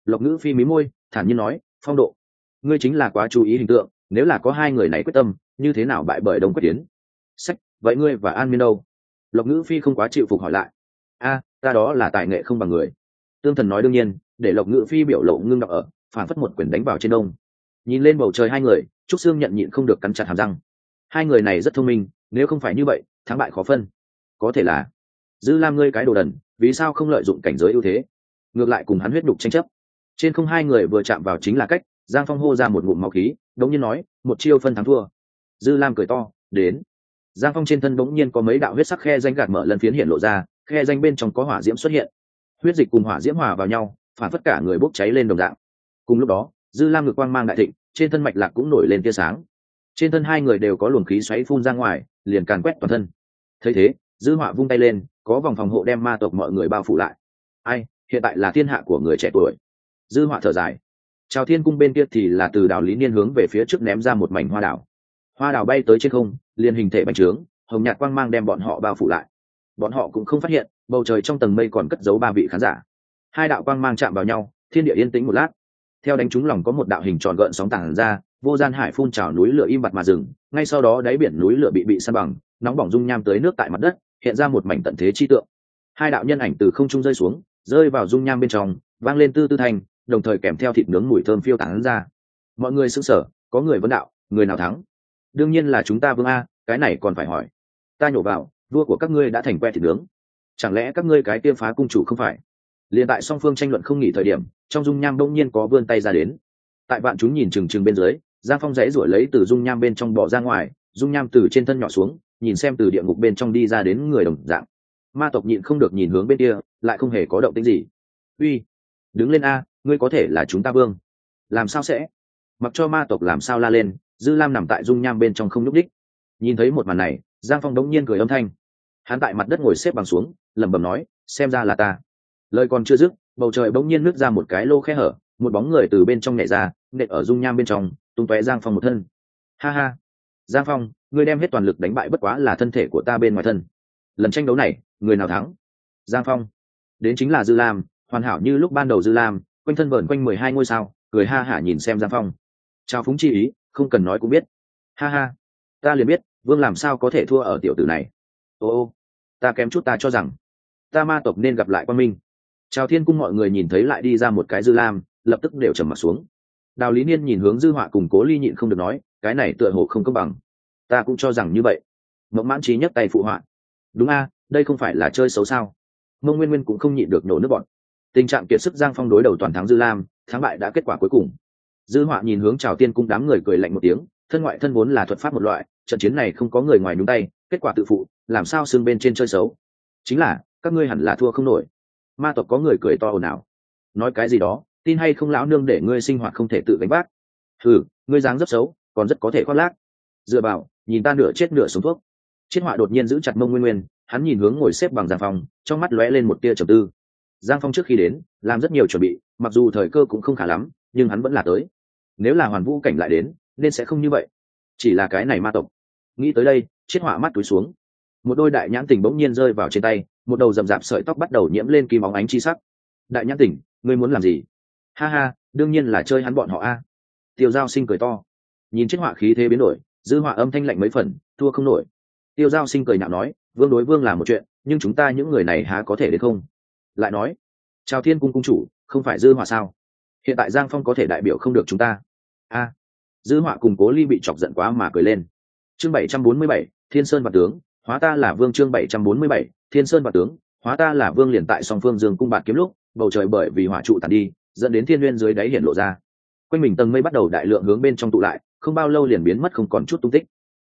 lộc ngữ phi mí môi, thản nhiên nói, phong độ, ngươi chính là quá chú ý hình tượng, nếu là có hai người này quyết tâm, như thế nào bại bởi đông quyết tiến sách, vậy ngươi và an miên đâu? Lộc ngữ phi không quá chịu phục hỏi lại, a, ta đó là tài nghệ không bằng người. Tương thần nói đương nhiên, để lộc ngữ phi biểu lộ ngưng đọc ở, phản phất một quyền đánh vào trên đông. Nhìn lên bầu trời hai người, trúc sương nhận nhịn không được cắn chặt hàm răng. Hai người này rất thông minh, nếu không phải như vậy, thắng bại khó phân. Có thể là, dư lam ngươi cái đồ đần, vì sao không lợi dụng cảnh giới ưu thế? Ngược lại cùng hắn huyết đục tranh chấp trên không hai người vừa chạm vào chính là cách, giang phong hô ra một ngụm máu khí, đống nhiên nói, một chiêu phân thắng thua. Dư lam cười to, đến. Giang phong trên thân đống nhiên có mấy đạo huyết sắc khe danh gạt mở lần phiến hiện lộ ra, khe danh bên trong có hỏa diễm xuất hiện. Huyết dịch cùng hỏa diễm hòa vào nhau, phản tất cả người bốc cháy lên đồng dạng. Cùng lúc đó, dư lam ngược quang mang đại thịnh, trên thân mạch lạc cũng nổi lên tia sáng. Trên thân hai người đều có luồng khí xoáy phun ra ngoài, liền càn quét toàn thân. Thấy thế, dư họa vung tay lên, có vòng phòng hộ đem ma tộc mọi người bao phủ lại. Ai, hiện tại là thiên hạ của người trẻ tuổi dư họa thở dài. Trào thiên cung bên kia thì là từ đảo lý niên hướng về phía trước ném ra một mảnh hoa đảo. Hoa đảo bay tới trên không, liền hình thể bành trướng, hồng nhạt quang mang đem bọn họ bao phủ lại. Bọn họ cũng không phát hiện, bầu trời trong tầng mây còn cất giấu ba vị khán giả. Hai đạo quang mang chạm vào nhau, thiên địa yên tĩnh một lát. Theo đánh trúng lòng có một đạo hình tròn gợn sóng tảng ra, vô gian hải phun trào núi lửa im bặt mà dừng, ngay sau đó đáy biển núi lửa bị bị săn bằng, nóng bỏng dung nham tới nước tại mặt đất, hiện ra một mảnh tận thế chi tượng. Hai đạo nhân ảnh từ không trung rơi xuống, rơi vào dung nham bên trong, vang lên tư tư thành đồng thời kèm theo thịt nướng mùi thơm phiêu tán ra. Mọi người sững sở, có người vấn đạo người nào thắng? Đương nhiên là chúng ta vương a cái này còn phải hỏi. Ta nhổ vào vua của các ngươi đã thành que thịt nướng. Chẳng lẽ các ngươi cái tiêm phá cung chủ không phải? Liền tại song phương tranh luận không nghỉ thời điểm trong dung nham đông nhiên có vươn tay ra đến. Tại bạn chúng nhìn trừng trừng bên dưới giang phong rẽ ruổi lấy từ dung nham bên trong bỏ ra ngoài dung nham từ trên thân nhỏ xuống nhìn xem từ địa ngục bên trong đi ra đến người đồng dạng. Ma tộc nhịn không được nhìn hướng bên kia lại không hề có động tĩnh gì. Uy đứng lên a ngươi có thể là chúng ta vương. Làm sao sẽ? Mặc cho ma tộc làm sao la lên, dư lam nằm tại dung nham bên trong không nhúc đích nhìn thấy một màn này, giang phong đống nhiên cười âm thanh. Hắn tại mặt đất ngồi xếp bằng xuống, lẩm bẩm nói, xem ra là ta. Lời còn chưa dứt, bầu trời bỗng nhiên nước ra một cái lô khe hở, một bóng người từ bên trong nhảy ra, nện ở dung nham bên trong, tung tóe giang phong một thân. Ha ha, giang phong, ngươi đem hết toàn lực đánh bại bất quá là thân thể của ta bên ngoài thân. Lần tranh đấu này, người nào thắng? Giang phong. Đến chính là dư lam, hoàn hảo như lúc ban đầu dư lam quanh thân vờn quanh mười hai ngôi sao, cười ha hả nhìn xem giang phong. Chào phúng chi ý, không cần nói cũng biết. Ha ha, ta liền biết, vương làm sao có thể thua ở tiểu tử này. Ô ô, ta kém chút ta cho rằng, ta ma tộc nên gặp lại quan minh. Chào thiên cung mọi người nhìn thấy lại đi ra một cái dư lam, lập tức đều trầm mặt xuống. Đào lý niên nhìn hướng dư họa cùng cố ly nhịn không được nói, cái này tựa hồ không công bằng. Ta cũng cho rằng như vậy. Mộng mãn trí nhấc tay phụ họa. Đúng a, đây không phải là chơi xấu sao? Mông nguyên nguyên cũng không nhịn được nổ nước bọn tình trạng kiệt sức giang phong đối đầu toàn thắng dư lam, thắng bại đã kết quả cuối cùng. Dư họa nhìn hướng trào tiên cung đám người cười lạnh một tiếng, thân ngoại thân vốn là thuật pháp một loại, trận chiến này không có người ngoài nhúng tay, kết quả tự phụ, làm sao xương bên trên chơi xấu. Chính là, các ngươi hẳn là thua không nổi. Ma tộc có người cười to ồn ào. Nói cái gì đó, tin hay không lão nương để ngươi sinh hoạt không thể tự gánh vác. Thử ngươi dáng rất xấu, còn rất có thể khoác lác. Dựa vào, nhìn ta nửa chết nửa sống thuốc. Chiết họa đột nhiên giữ chặt mông nguyên nguyên, hắn nhìn hướng ngồi xếp bằng giàn phòng trong mắt lóe lên một tia trầm tư giang phong trước khi đến, làm rất nhiều chuẩn bị, mặc dù thời cơ cũng không khả lắm, nhưng hắn vẫn là tới. Nếu là hoàn vũ cảnh lại đến, nên sẽ không như vậy. Chỉ là cái này ma tộc. Nghĩ tới đây chiết họa mắt túi xuống. Một đôi đại nhãn tình bỗng nhiên rơi vào trên tay, một đầu rậm rạp sợi tóc bắt đầu nhiễm lên kim óng ánh chi sắc. Đại nhãn tình, ngươi muốn làm gì? Ha ha, đương nhiên là chơi hắn bọn họ a. Tiêu giao sinh cười to. Nhìn chiếc họa khí thế biến đổi, dư họa âm thanh lạnh mấy phần, thua không nổi. Tiêu giao sinh cười nhạo nói, vương đối vương là một chuyện, nhưng chúng ta những người này há có thể đến không? Lại nói, chào thiên cung cung chủ, không phải dư họa sao? Hiện tại giang phong có thể đại biểu không được chúng ta. A. Dư họa cùng cố ly bị chọc giận quá mà cười lên. Chương bảy trăm bốn mươi bảy, thiên sơn và tướng, hóa ta là vương chương bảy trăm bốn mươi bảy, thiên sơn và tướng, hóa ta là vương liền tại song phương dương cung bạt kiếm lúc, bầu trời bởi vì hỏa trụ tàn đi, dẫn đến thiên nguyên dưới đáy hiện lộ ra. Quanh mình tầng mây bắt đầu đại lượng hướng bên trong tụ lại, không bao lâu liền biến mất không còn chút tung tích.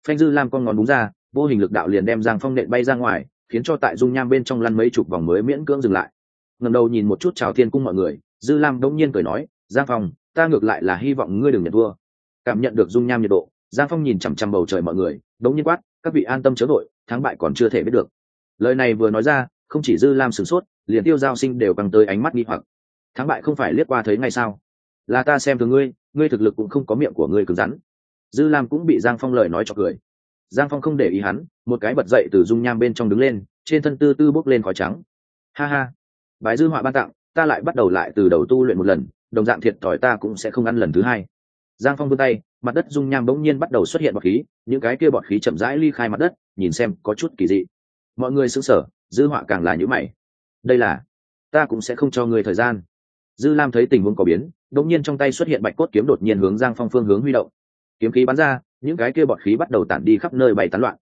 Phanh dư lam con ngón đúng ra, vô hình lực đạo liền đem giang phong nện bay ra ngoài khiến cho tại dung nham bên trong lăn mấy chục vòng mới miễn cưỡng dừng lại. Ngầm đầu nhìn một chút chào thiên cung mọi người, dư lam đông nhiên cười nói, giang phong, ta ngược lại là hy vọng ngươi đừng nhận thua. Cảm nhận được dung nham nhiệt độ, giang phong nhìn chằm chằm bầu trời mọi người, đống nhiên quát, các vị an tâm chớ đội thắng bại còn chưa thể biết được. Lời này vừa nói ra, không chỉ dư lam sửng sốt, liền tiêu giao sinh đều căng tới ánh mắt nghi hoặc. Thắng bại không phải liếc qua thấy ngay sao? Là ta xem thường ngươi ngươi thực lực cũng không có miệng của ngươi cứng rắn. Dư lam cũng bị giang phong lời nói cho cười giang phong không để ý hắn, một cái bật dậy từ dung nham bên trong đứng lên, trên thân tư tư bốc lên khói trắng. Ha ha bài dư họa ban tặng, ta lại bắt đầu lại từ đầu tu luyện một lần, đồng dạng thiệt thòi ta cũng sẽ không ăn lần thứ hai. Giang phong vươn tay, mặt đất dung nham bỗng nhiên bắt đầu xuất hiện bọt khí, những cái kia bọt khí chậm rãi ly khai mặt đất, nhìn xem có chút kỳ dị. Mọi người xứng sở dư họa càng là nhữ mày. Đây là, ta cũng sẽ không cho người thời gian. Dư lam thấy tình huống có biến đống nhiên trong tay xuất hiện bạch cốt kiếm đột nhiên hướng giang phong phương hướng huy động. Kiếm khí bắn ra những cái kia bọt khí bắt đầu tản đi khắp nơi bay tán loạn.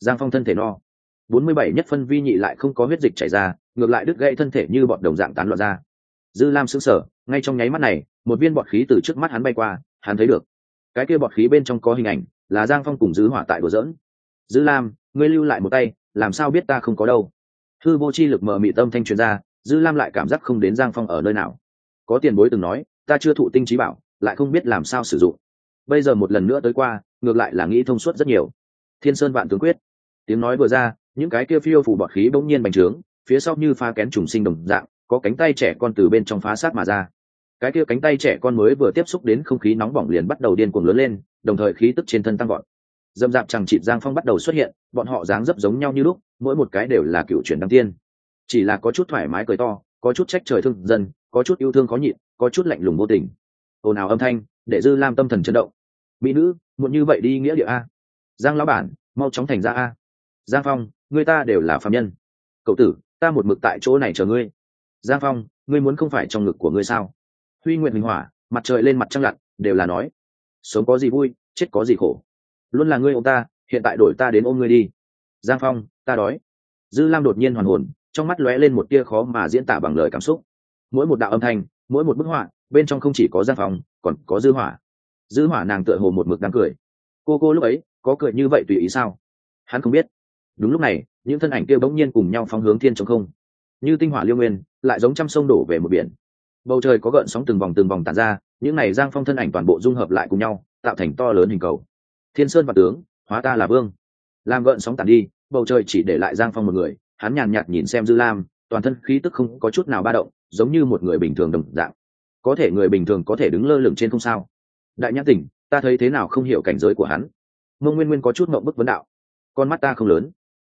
Giang phong thân thể no. Bốn mươi bảy nhất phân vi nhị lại không có huyết dịch chảy ra, ngược lại đứt gãy thân thể như bọt đồng dạng tán loạn ra. Dư lam sững sờ, ngay trong nháy mắt này, một viên bọt khí từ trước mắt hắn bay qua, hắn thấy được. Cái kia bọt khí bên trong có hình ảnh, là giang phong cùng dư hỏa tại đùa dỡn dư lam, ngươi lưu lại một tay, làm sao biết ta không có đâu? Thư vô chi lực mờ mị tâm thanh truyền ra, dư lam lại cảm giác không đến giang phong ở nơi nào. Có tiền bối từng nói, ta chưa thụ tinh trí bảo, lại không biết làm sao sử dụng. Bây giờ một lần nữa tới qua ngược lại là nghĩ thông suốt rất nhiều. Thiên sơn vạn tướng quyết. Tiếng nói vừa ra, những cái kia phiêu phủ bọt khí bỗng nhiên bành trướng, phía sau như pha kén trùng sinh đồng dạng, có cánh tay trẻ con từ bên trong phá sát mà ra. Cái kia cánh tay trẻ con mới vừa tiếp xúc đến không khí nóng bỏng liền bắt đầu điên cuồng lớn lên, đồng thời khí tức trên thân tăng gọn dâm dạp chẳng chịt giang phong bắt đầu xuất hiện, bọn họ dáng dấp giống nhau như lúc, mỗi một cái đều là cựu chuyển đăng tiên. Chỉ là có chút thoải mái cười to, có chút trách trời thương dân, có chút yêu thương khó nhịn, có chút lạnh lùng vô tình. Ồn ào âm thanh, để dư lam tâm thần chấn động. Mỹ nữ muộn như vậy đi nghĩa địa a. Giang lão bản, mau chóng thành ra a. Giang phong, người ta đều là phạm nhân. Cậu tử, ta một mực tại chỗ này chờ ngươi. Giang phong, ngươi muốn không phải trong ngực của ngươi sao? Huy nguyện minh hỏa, mặt trời lên mặt trăng lặn, đều là nói. Sống có gì vui, chết có gì khổ. Luôn là ngươi ô ta, hiện tại đổi ta đến ôm ngươi đi. Giang phong, ta đói. Dư lam đột nhiên hoàn hồn, trong mắt lóe lên một tia khó mà diễn tả bằng lời cảm xúc. Mỗi một đạo âm thanh, mỗi một bức họa, bên trong không chỉ có giang phong, còn có dư hỏa dư hỏa nàng tựa hồ một mực đang cười. Cô cô lúc ấy có cười như vậy tùy ý sao? Hắn không biết. Đúng lúc này, những thân ảnh kia bỗng nhiên cùng nhau phóng hướng thiên trống không. Như tinh hỏa liêu nguyên, lại giống trăm sông đổ về một biển. Bầu trời có gợn sóng từng vòng từng vòng tàn ra, những này giang phong thân ảnh toàn bộ dung hợp lại cùng nhau, tạo thành to lớn hình cầu. Thiên sơn và tướng, hóa ta là vương. Làm gợn sóng tàn đi, bầu trời chỉ để lại giang phong một người, hắn nhàn nhạt nhìn xem dư lam, toàn thân khí tức không có chút nào ba động, giống như một người bình thường đồng dạng. Có thể người bình thường có thể đứng lơ lửng trên không sao đại nhã tỉnh, ta thấy thế nào không hiểu cảnh giới của hắn. Mông nguyên nguyên có chút mộng bức vấn đạo. Con mắt ta không lớn.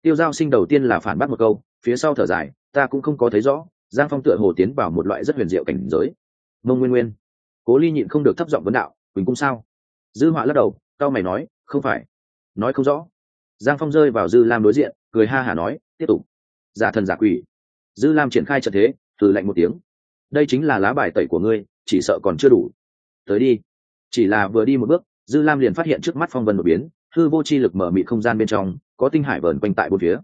Tiêu giao sinh đầu tiên là phản bác một câu, phía sau thở dài, ta cũng không có thấy rõ, giang phong tựa hồ tiến vào một loại rất huyền diệu cảnh giới. Mông nguyên nguyên, cố ly nhịn không được thấp giọng vấn đạo, quỳnh cung sao? Dư họa lắc đầu cao mày nói, không phải. Nói không rõ. Giang phong rơi vào dư lam đối diện, cười ha hả nói, tiếp tục. Giả thần giả quỷ. Dư lam triển khai trận thế từ lạnh một tiếng. Đây chính là lá bài tẩy của ngươi, chỉ sợ còn chưa đủ. Tới đi chỉ là vừa đi một bước, dư lam liền phát hiện trước mắt phong vân đột biến, hư vô chi lực mở mị không gian bên trong, có tinh hải vờn quanh tại bốn phía.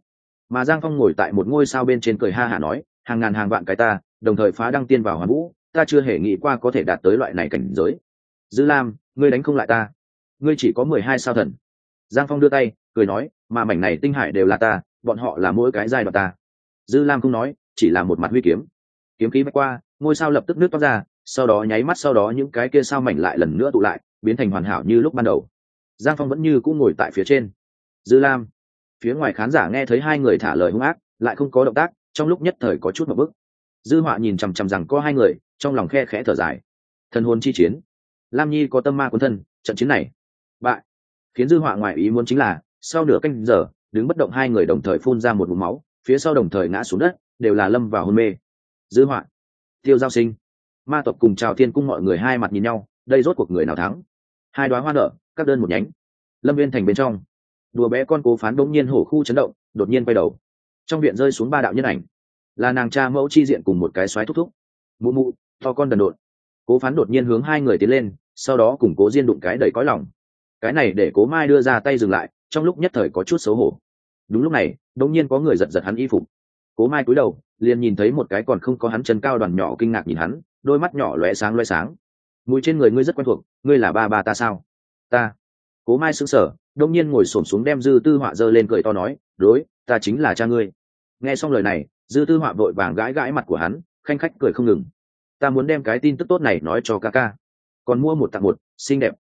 Mà giang phong ngồi tại một ngôi sao bên trên cười ha hả nói, hàng ngàn hàng vạn cái ta, đồng thời phá đăng tiên vào hoàn vũ, ta chưa hề nghĩ qua có thể đạt tới loại này cảnh giới. Dư lam, ngươi đánh không lại ta. Ngươi chỉ có mười hai sao thần. Giang phong đưa tay, cười nói, mà mảnh này tinh hải đều là ta, bọn họ là mỗi cái giai đoạn ta. Dư lam không nói, chỉ là một mặt huy kiếm. Kiếm khí bay qua, ngôi sao lập tức nước toát ra sau đó nháy mắt sau đó những cái kia sao mảnh lại lần nữa tụ lại, biến thành hoàn hảo như lúc ban đầu. Giang phong vẫn như cũng ngồi tại phía trên. Dư lam, phía ngoài khán giả nghe thấy hai người thả lời hung ác, lại không có động tác, trong lúc nhất thời có chút một bức. Dư họa nhìn chằm chằm rằng có hai người, trong lòng khe khẽ thở dài. Thân hôn chi chiến. Lam nhi có tâm ma quân thân, trận chiến này. Bại. Khiến dư họa ngoài ý muốn chính là, sau nửa canh giờ, đứng bất động hai người đồng thời phun ra một vùng máu, phía sau đồng thời ngã xuống đất, đều là lâm vào hôn mê. Dư họa, tiêu giao sinh ma tộc cùng chào thiên cung mọi người hai mặt nhìn nhau, đây rốt cuộc người nào thắng? Hai đoá hoa nở, các đơn một nhánh. Lâm viên thành bên trong, đùa bé con cố phán bỗng nhiên hổ khu chấn động, đột nhiên quay đầu. Trong viện rơi xuống ba đạo nhân ảnh. Là nàng cha mẫu chi diện cùng một cái xoáy thúc thúc. Mụ mụ, to con đần độn. Cố phán đột nhiên hướng hai người tiến lên, sau đó cùng cố diên đụng cái đầy cõi lòng. Cái này để cố mai đưa ra tay dừng lại, trong lúc nhất thời có chút xấu hổ. Đúng lúc này, đột nhiên có người giật giật hắn y phục. Cố mai cúi đầu, liền nhìn thấy một cái còn không có hắn chân cao đoàn nhỏ kinh ngạc nhìn hắn đôi mắt nhỏ lóe sáng lóe sáng. Mùi trên người ngươi rất quen thuộc, ngươi là ba ba ta sao? Ta. Cố mai sững sờ, đông nhiên ngồi xổm xuống đem dư tư họa giơ lên cười to nói, đối, ta chính là cha ngươi. Nghe xong lời này, dư tư họa vội vàng gãi gãi mặt của hắn, khanh khách cười không ngừng. Ta muốn đem cái tin tức tốt này nói cho ca ca. Còn mua một tặng một, xinh đẹp.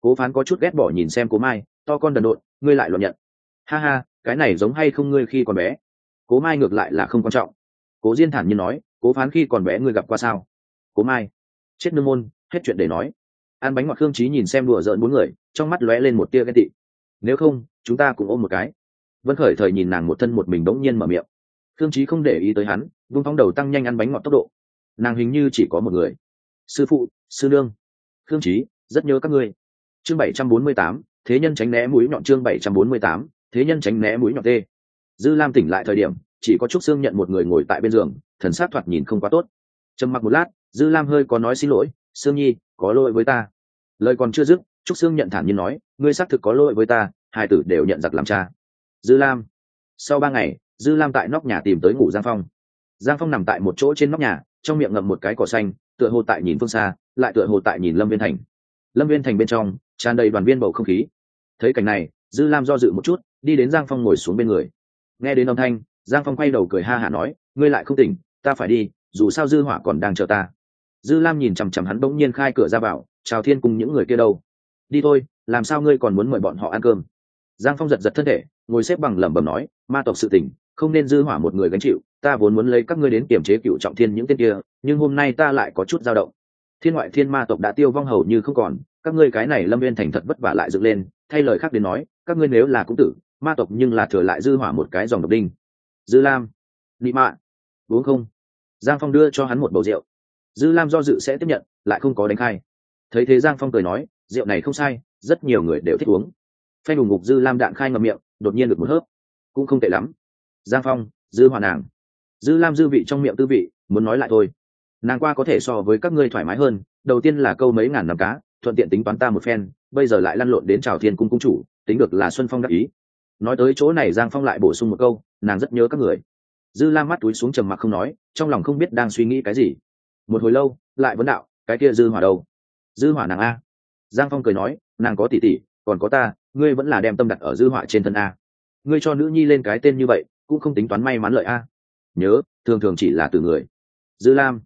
Cố phán có chút ghét bỏ nhìn xem cố mai, to con đần độn, ngươi lại luận nhận. Ha ha, cái này giống hay không ngươi khi còn bé? Cố mai ngược lại là không quan trọng. Cố diên thản nhiên nói, cố phán khi còn bé ngươi gặp qua sao? Cố mai. Chết nương môn, hết chuyện để nói. Ăn bánh ngọt khương trí nhìn xem đùa giỡn bốn người, trong mắt lóe lên một tia ghen tị. Nếu không, chúng ta cũng ôm một cái. Vân khởi thời nhìn nàng một thân một mình bỗng nhiên mở miệng. Khương trí không để ý tới hắn, vung phóng đầu tăng nhanh ăn bánh ngọt tốc độ. Nàng hình như chỉ có một người. Sư phụ, sư nương. Khương trí rất nhớ các ngươi. Chương bảy trăm bốn mươi tám, thế nhân tránh né mũi nhọn chương bảy trăm bốn mươi tám, thế nhân tránh né mũi nhọn tê. Dư lam tỉnh lại thời điểm, chỉ có trúc xương nhận một người ngồi tại bên giường, thần sát thoạt nhìn không quá tốt. Trầm mặc một lát dư lam hơi có nói xin lỗi, sương nhi, có lỗi với ta. Lời còn chưa dứt, trúc sương nhận thản nhiên nói, ngươi xác thực có lỗi với ta, hai tử đều nhận giặc làm cha. Dư lam, sau ba ngày, dư lam tại nóc nhà tìm tới ngủ giang phong. Giang phong nằm tại một chỗ trên nóc nhà, trong miệng ngậm một cái cỏ xanh, tựa hồ tại nhìn phương xa, lại tựa hồ tại nhìn lâm viên thành. Lâm viên thành bên trong, tràn đầy đoàn viên bầu không khí. Thấy cảnh này, dư lam do dự một chút, đi đến giang phong ngồi xuống bên người. Nghe đến âm thanh, giang phong quay đầu cười ha hả nói, ngươi lại không tỉnh, ta phải đi, dù sao dư hỏa còn đang chờ ta dư lam nhìn chằm chằm hắn bỗng nhiên khai cửa ra vào, chào thiên cùng những người kia đâu? Đi thôi, làm sao ngươi còn muốn mời bọn họ ăn cơm? Giang phong giật giật thân thể, ngồi xếp bằng lẩm bẩm nói, ma tộc sự tình, không nên dư hỏa một người gánh chịu, ta vốn muốn lấy các ngươi đến kiểm chế cựu trọng thiên những tên kia, nhưng hôm nay ta lại có chút dao động. Thiên ngoại thiên ma tộc đã tiêu vong hầu như không còn, các ngươi cái này lâm viên thành thật vất vả lại dựng lên, thay lời khác đến nói, các ngươi nếu là cũng tử, ma tộc nhưng là thừa lại dư hỏa một cái dòng độc đinh. Dư lam, nị mạ, uống không? Giang phong đưa cho hắn một bầu rượu dư lam do dự sẽ tiếp nhận, lại không có đánh khai. Thấy thế giang phong cười nói, rượu này không sai, rất nhiều người đều thích uống. Phanh đùng ngục dư lam đạn khai ngậm miệng, đột nhiên được một hớp. Cũng không tệ lắm. Giang phong, dư hoàn nàng. Dư lam dư vị trong miệng tư vị, muốn nói lại thôi. Nàng qua có thể so với các ngươi thoải mái hơn, đầu tiên là câu mấy ngàn nằm cá, thuận tiện tính toán ta một phen, bây giờ lại lăn lộn đến trào thiên cung cung chủ, tính được là xuân phong đắc ý. Nói tới chỗ này giang phong lại bổ sung một câu, nàng rất nhớ các người. Dư lam mắt túi xuống trầm mặc không nói, trong lòng không biết đang suy nghĩ cái gì một hồi lâu, lại vấn đạo, cái kia dư hỏa đâu? Dư hỏa nàng a. Giang phong cười nói, nàng có tỷ tỷ, còn có ta, ngươi vẫn là đem tâm đặt ở dư hỏa trên thân a. Ngươi cho nữ nhi lên cái tên như vậy, cũng không tính toán may mắn lợi a. Nhớ, thường thường chỉ là từ người. Dư lam.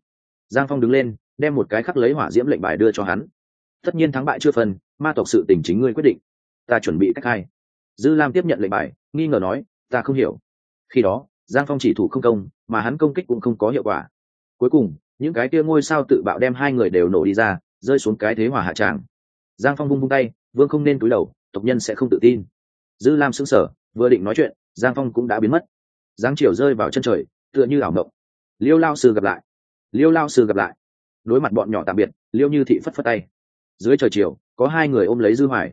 Giang phong đứng lên, đem một cái khắc lấy hỏa diễm lệnh bài đưa cho hắn. Tất nhiên thắng bại chưa phần, ma tộc sự tình chính ngươi quyết định. Ta chuẩn bị cách hai. Dư lam tiếp nhận lệnh bài, nghi ngờ nói, ta không hiểu. Khi đó, giang phong chỉ thủ không công, mà hắn công kích cũng không có hiệu quả. Cuối cùng những cái kia ngôi sao tự bạo đem hai người đều nổ đi ra, rơi xuống cái thế hỏa hạ tràng. Giang phong vung vung tay, vương không nên cúi đầu, tộc nhân sẽ không tự tin. Dư lam xứng sở vừa định nói chuyện, giang phong cũng đã biến mất. Giáng chiều rơi vào chân trời, tựa như ảo mộng. Liêu lao sư gặp lại. Liêu lao sư gặp lại. Đối mặt bọn nhỏ tạm biệt, liêu như thị phất phất tay. Dưới trời chiều, có hai người ôm lấy dư hoài.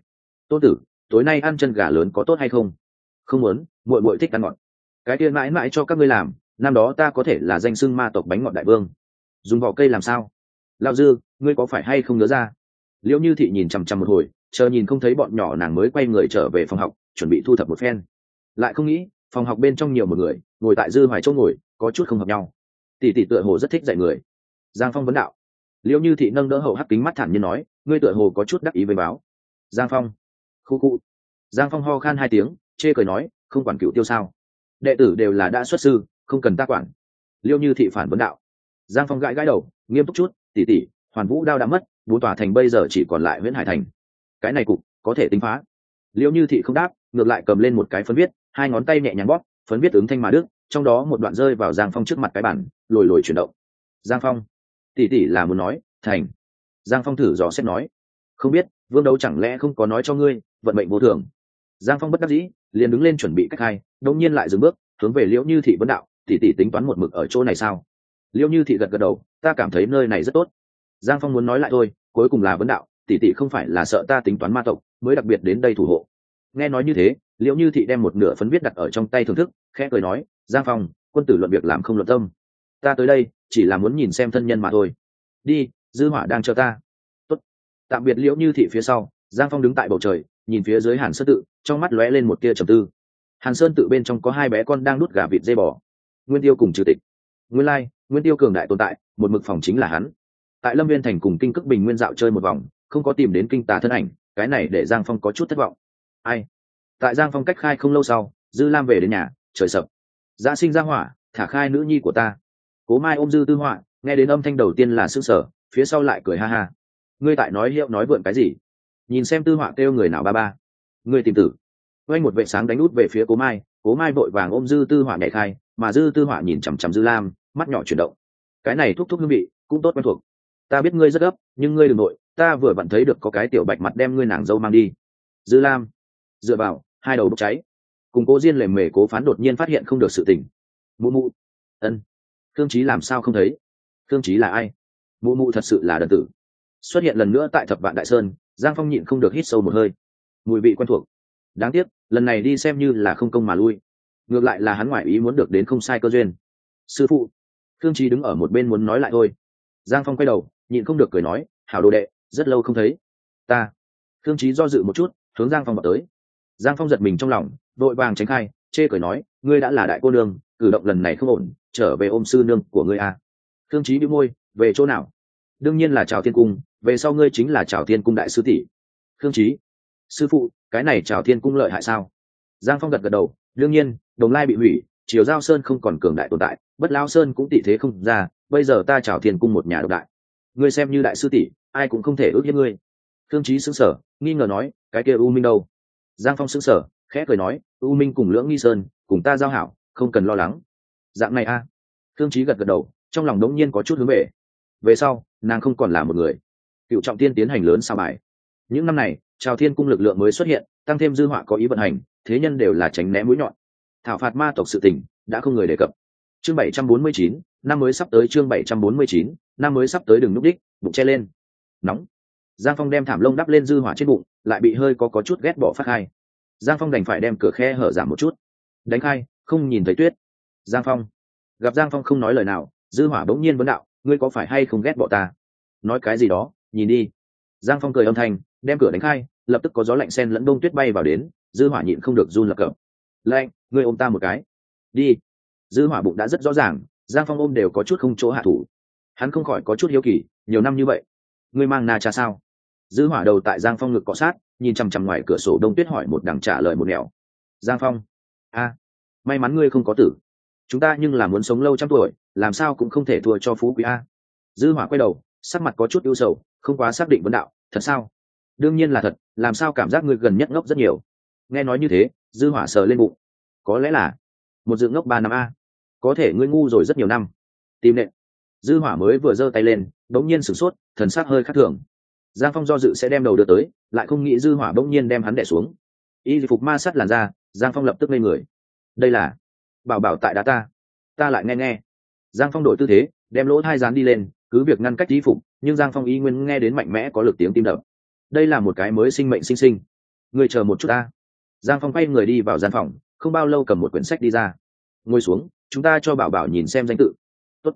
Tôn tử, tối nay ăn chân gà lớn có tốt hay không? Không muốn, muội muội thích ăn ngọt. Cái tiền mãi mãi cho các ngươi làm, năm đó ta có thể là danh xưng ma tộc bánh ngọt đại vương dùng vỏ cây làm sao? Lao dư, ngươi có phải hay không nhớ ra? Liễu như thị nhìn chằm chằm một hồi, chờ nhìn không thấy bọn nhỏ nàng mới quay người trở về phòng học, chuẩn bị thu thập một phen. Lại không nghĩ, phòng học bên trong nhiều một người, ngồi tại dư hoài chỗ ngồi, có chút không hợp nhau. Tỷ tỷ tựa hồ rất thích dạy người. Giang phong vấn đạo. Liễu như thị nâng đỡ hậu hắc kính mắt thản như nói, ngươi tựa hồ có chút đắc ý với báo. Giang phong. Khu khu. Giang phong ho khan hai tiếng, chê cười nói, không quản cựu tiêu sao. Đệ tử đều là đã xuất sư, không cần ta quản. Liêu như thị phản vấn đạo giang phong gãi gãi đầu, nghiêm túc chút tỉ tỉ hoàn vũ đao đã mất bốn tòa thành bây giờ chỉ còn lại nguyễn hải thành. Cái này cục có thể tính phá. Liệu như thị không đáp, ngược lại cầm lên một cái phấn viết, hai ngón tay nhẹ nhàng bóp, phấn viết ứng thanh mà đức, trong đó một đoạn rơi vào giang phong trước mặt cái bản lồi lồi chuyển động. Giang phong tỉ tỉ là muốn nói, thành. Giang phong thử dò xét nói, không biết, vương đấu chẳng lẽ không có nói cho ngươi, vận mệnh vô thường? Giang phong bất đắc dĩ, liền đứng lên chuẩn bị cách hai đông nhiên lại dừng bước, hướng về liễu như thị vấn đạo, tỷ tỷ tính toán một mực ở chỗ này sao? Liệu như thị gật gật đầu, ta cảm thấy nơi này rất tốt. Giang phong muốn nói lại thôi, cuối cùng là vấn đạo, tỷ tỷ không phải là sợ ta tính toán ma tộc, mới đặc biệt đến đây thủ hộ. Nghe nói như thế liễu như thị đem một nửa phấn viết đặt ở trong tay thưởng thức, khẽ cười nói, giang phong, quân tử luận việc làm không luận tâm. Ta tới đây, chỉ là muốn nhìn xem thân nhân mà thôi. Đi, dư hỏa đang chờ ta. Tốt. tạm biệt liễu như thị phía sau, giang phong đứng tại bầu trời, nhìn phía dưới hàn sơn tự, trong mắt lóe lên một tia trầm tư. Hàn sơn tự bên trong có hai bé con đang đút gà vịt dây bò. Nguyên tiêu cùng trừ tịch. Nguyên lai nguyên tiêu cường đại tồn tại, một mực phòng chính là hắn. Tại lâm viên thành cùng kinh cước bình nguyên dạo chơi một vòng, không có tìm đến kinh tà thân ảnh, cái này để giang phong có chút thất vọng. Ai? Tại giang phong cách khai không lâu sau, dư lam về đến nhà, trời sập. Gia sinh ra hỏa, thả khai nữ nhi của ta. Cố mai ôm dư tư họa, nghe đến âm thanh đầu tiên là s ư sở phía sau lại cười ha ha. Ngươi tại nói hiệu nói vượn cái gì? Nhìn xem tư họa kêu người nào ba ba. Ngươi tìm tử. Oanh một vệ sáng đánh út về phía cố mai cố mai vội vàng ôm dư tư họa nhảy khai, mà dư tư họa nhìn chằm chằm dư lam mắt nhỏ chuyển động. Cái này thúc thúc hương vị cũng tốt quen thuộc. Ta biết ngươi rất gấp, nhưng ngươi đ ừ n g nội, ta vừa vặn thấy được có cái tiểu bạch mặt đem ngươi nàng dâu mang đi. Dư lam, dựa vào, hai đầu bốc cháy. Cùng cố diên lề mề cố phán đột nhiên phát hiện không được sự tình. Mụ mụ. Ân. Thương trí làm sao không thấy? Thương trí là ai? Mụ mụ thật sự là đần tử. Xuất hiện lần nữa tại thập vạn đại sơn, giang phong nhịn không được hít sâu một hơi. Mùi vị quen thuộc. Đáng tiếc, lần này đi xem như là không công mà lui. Ngược lại là hắn ngoại ý muốn được đến không sai cơ duyên. Sư phụ khương trí đứng ở một bên muốn nói lại thôi. Giang phong quay đầu, nhịn không được cười nói, hảo đồ đệ, rất lâu không thấy. Ta. Khương trí do dự một chút, hướng giang phong vào tới. Giang phong giật mình trong lòng, vội vàng tránh khai, chê cười nói, ngươi đã là đại cô nương, cử động lần này không ổn, trở về ôm sư nương của ngươi à. khương trí bị môi, về chỗ nào? Đương nhiên là chào thiên cung, về sau ngươi chính là chào thiên cung đại sư tỷ. Khương trí sư phụ, cái này chào thiên cung lợi hại sao? Giang phong gật gật đầu, đương nhiên, đồng lai bị hủy chiều giao sơn không còn cường đại tồn tại, bất lao sơn cũng tị thế không ra, bây giờ ta chào thiên cung một nhà độc đại. Ngươi xem như đại sư tỷ, ai cũng không thể ước hiếp ngươi. Thương trí xứng sở nghi ngờ nói, cái kia u minh đâu? Giang phong xứng sở khẽ cười nói, u minh cùng lưỡng nghi sơn, cùng ta giao hảo, không cần lo lắng. Dạng này a. À. thương trí gật gật đầu, trong lòng đống nhiên có chút hướng về. Về sau, nàng không còn là một người. Cựu trọng tiên tiến hành lớn sao bài. Những năm này trào thiên cung lực lượng mới xuất hiện, tăng thêm dư họa có ý vận hành, thế nhân đều là tránh né mũi nhọn thảo phạt ma tộc sự tình, đã không người đề cập. Chương bảy trăm bốn mươi chín, năm mới sắp tới chương bảy trăm bốn mươi chín, năm mới sắp tới đừng núp đích, bụng che lên. Nóng. Giang phong đem thảm lông đắp lên dư hỏa trên bụng, lại bị hơi có có chút ghét bỏ phát khai giang phong đành phải đem cửa khe hở giảm một chút. Đánh khai, không nhìn thấy tuyết. Giang phong. Gặp giang phong không nói lời nào, dư hỏa bỗng nhiên vấn đạo, ngươi có phải hay không ghét bỏ ta? Nói cái gì đó, nhìn đi. Giang phong cười âm thanh, đem cửa đánh khai, lập tức có gió lạnh sen lẫn đông tuyết bay vào đến, dư hỏa nhịn không được run lập cập. Lạnh ngươi ôm ta một cái. Đi. Dư hỏa bụng đã rất rõ ràng, giang phong ôm đều có chút không chỗ hạ thủ. Hắn không khỏi có chút hiếu kỳ, nhiều năm như vậy, ngươi mang na cha sao? Dư hỏa đầu tại giang phong ngực cọ sát, nhìn chằm chằm ngoài cửa sổ đông tuyết hỏi một đằng trả lời một nẻo. Giang phong. A. May mắn ngươi không có tử. Chúng ta nhưng là muốn sống lâu trăm tuổi, làm sao cũng không thể thua cho phú quý a. Dư hỏa quay đầu, sắc mặt có chút ưu sầu, không quá xác định vấn đạo, thật sao? Đương nhiên là thật, làm sao cảm giác ngươi gần nhất ngốc rất nhiều? Nghe nói như thế, dư hỏa sờ lên bụng có lẽ là một dự ngốc ba năm a. Có thể ngươi ngu rồi rất nhiều năm. Tìm nệm dư hỏa mới vừa giơ tay lên, đống nhiên sửng sốt, thần sắc hơi khác thường. Giang phong do dự sẽ đem đầu đưa tới, lại không nghĩ dư hỏa bỗng nhiên đem hắn đè xuống. Y phục ma sát làn ra giang phong lập tức lên người. Đây là bảo bảo tại đá ta. Ta lại nghe nghe. Giang phong đổi tư thế, đem lỗ thai dán đi lên, cứ việc ngăn cách y phục, nhưng giang phong y nguyên nghe đến mạnh mẽ có lực tiếng tim đập. Đây là một cái mới sinh mệnh sinh sinh. Người chờ một chút ta. Giang phong quay người đi vào gian phòng không bao lâu cầm một quyển sách đi ra. Ngồi xuống, chúng ta cho bảo bảo nhìn xem danh tự. Tốt.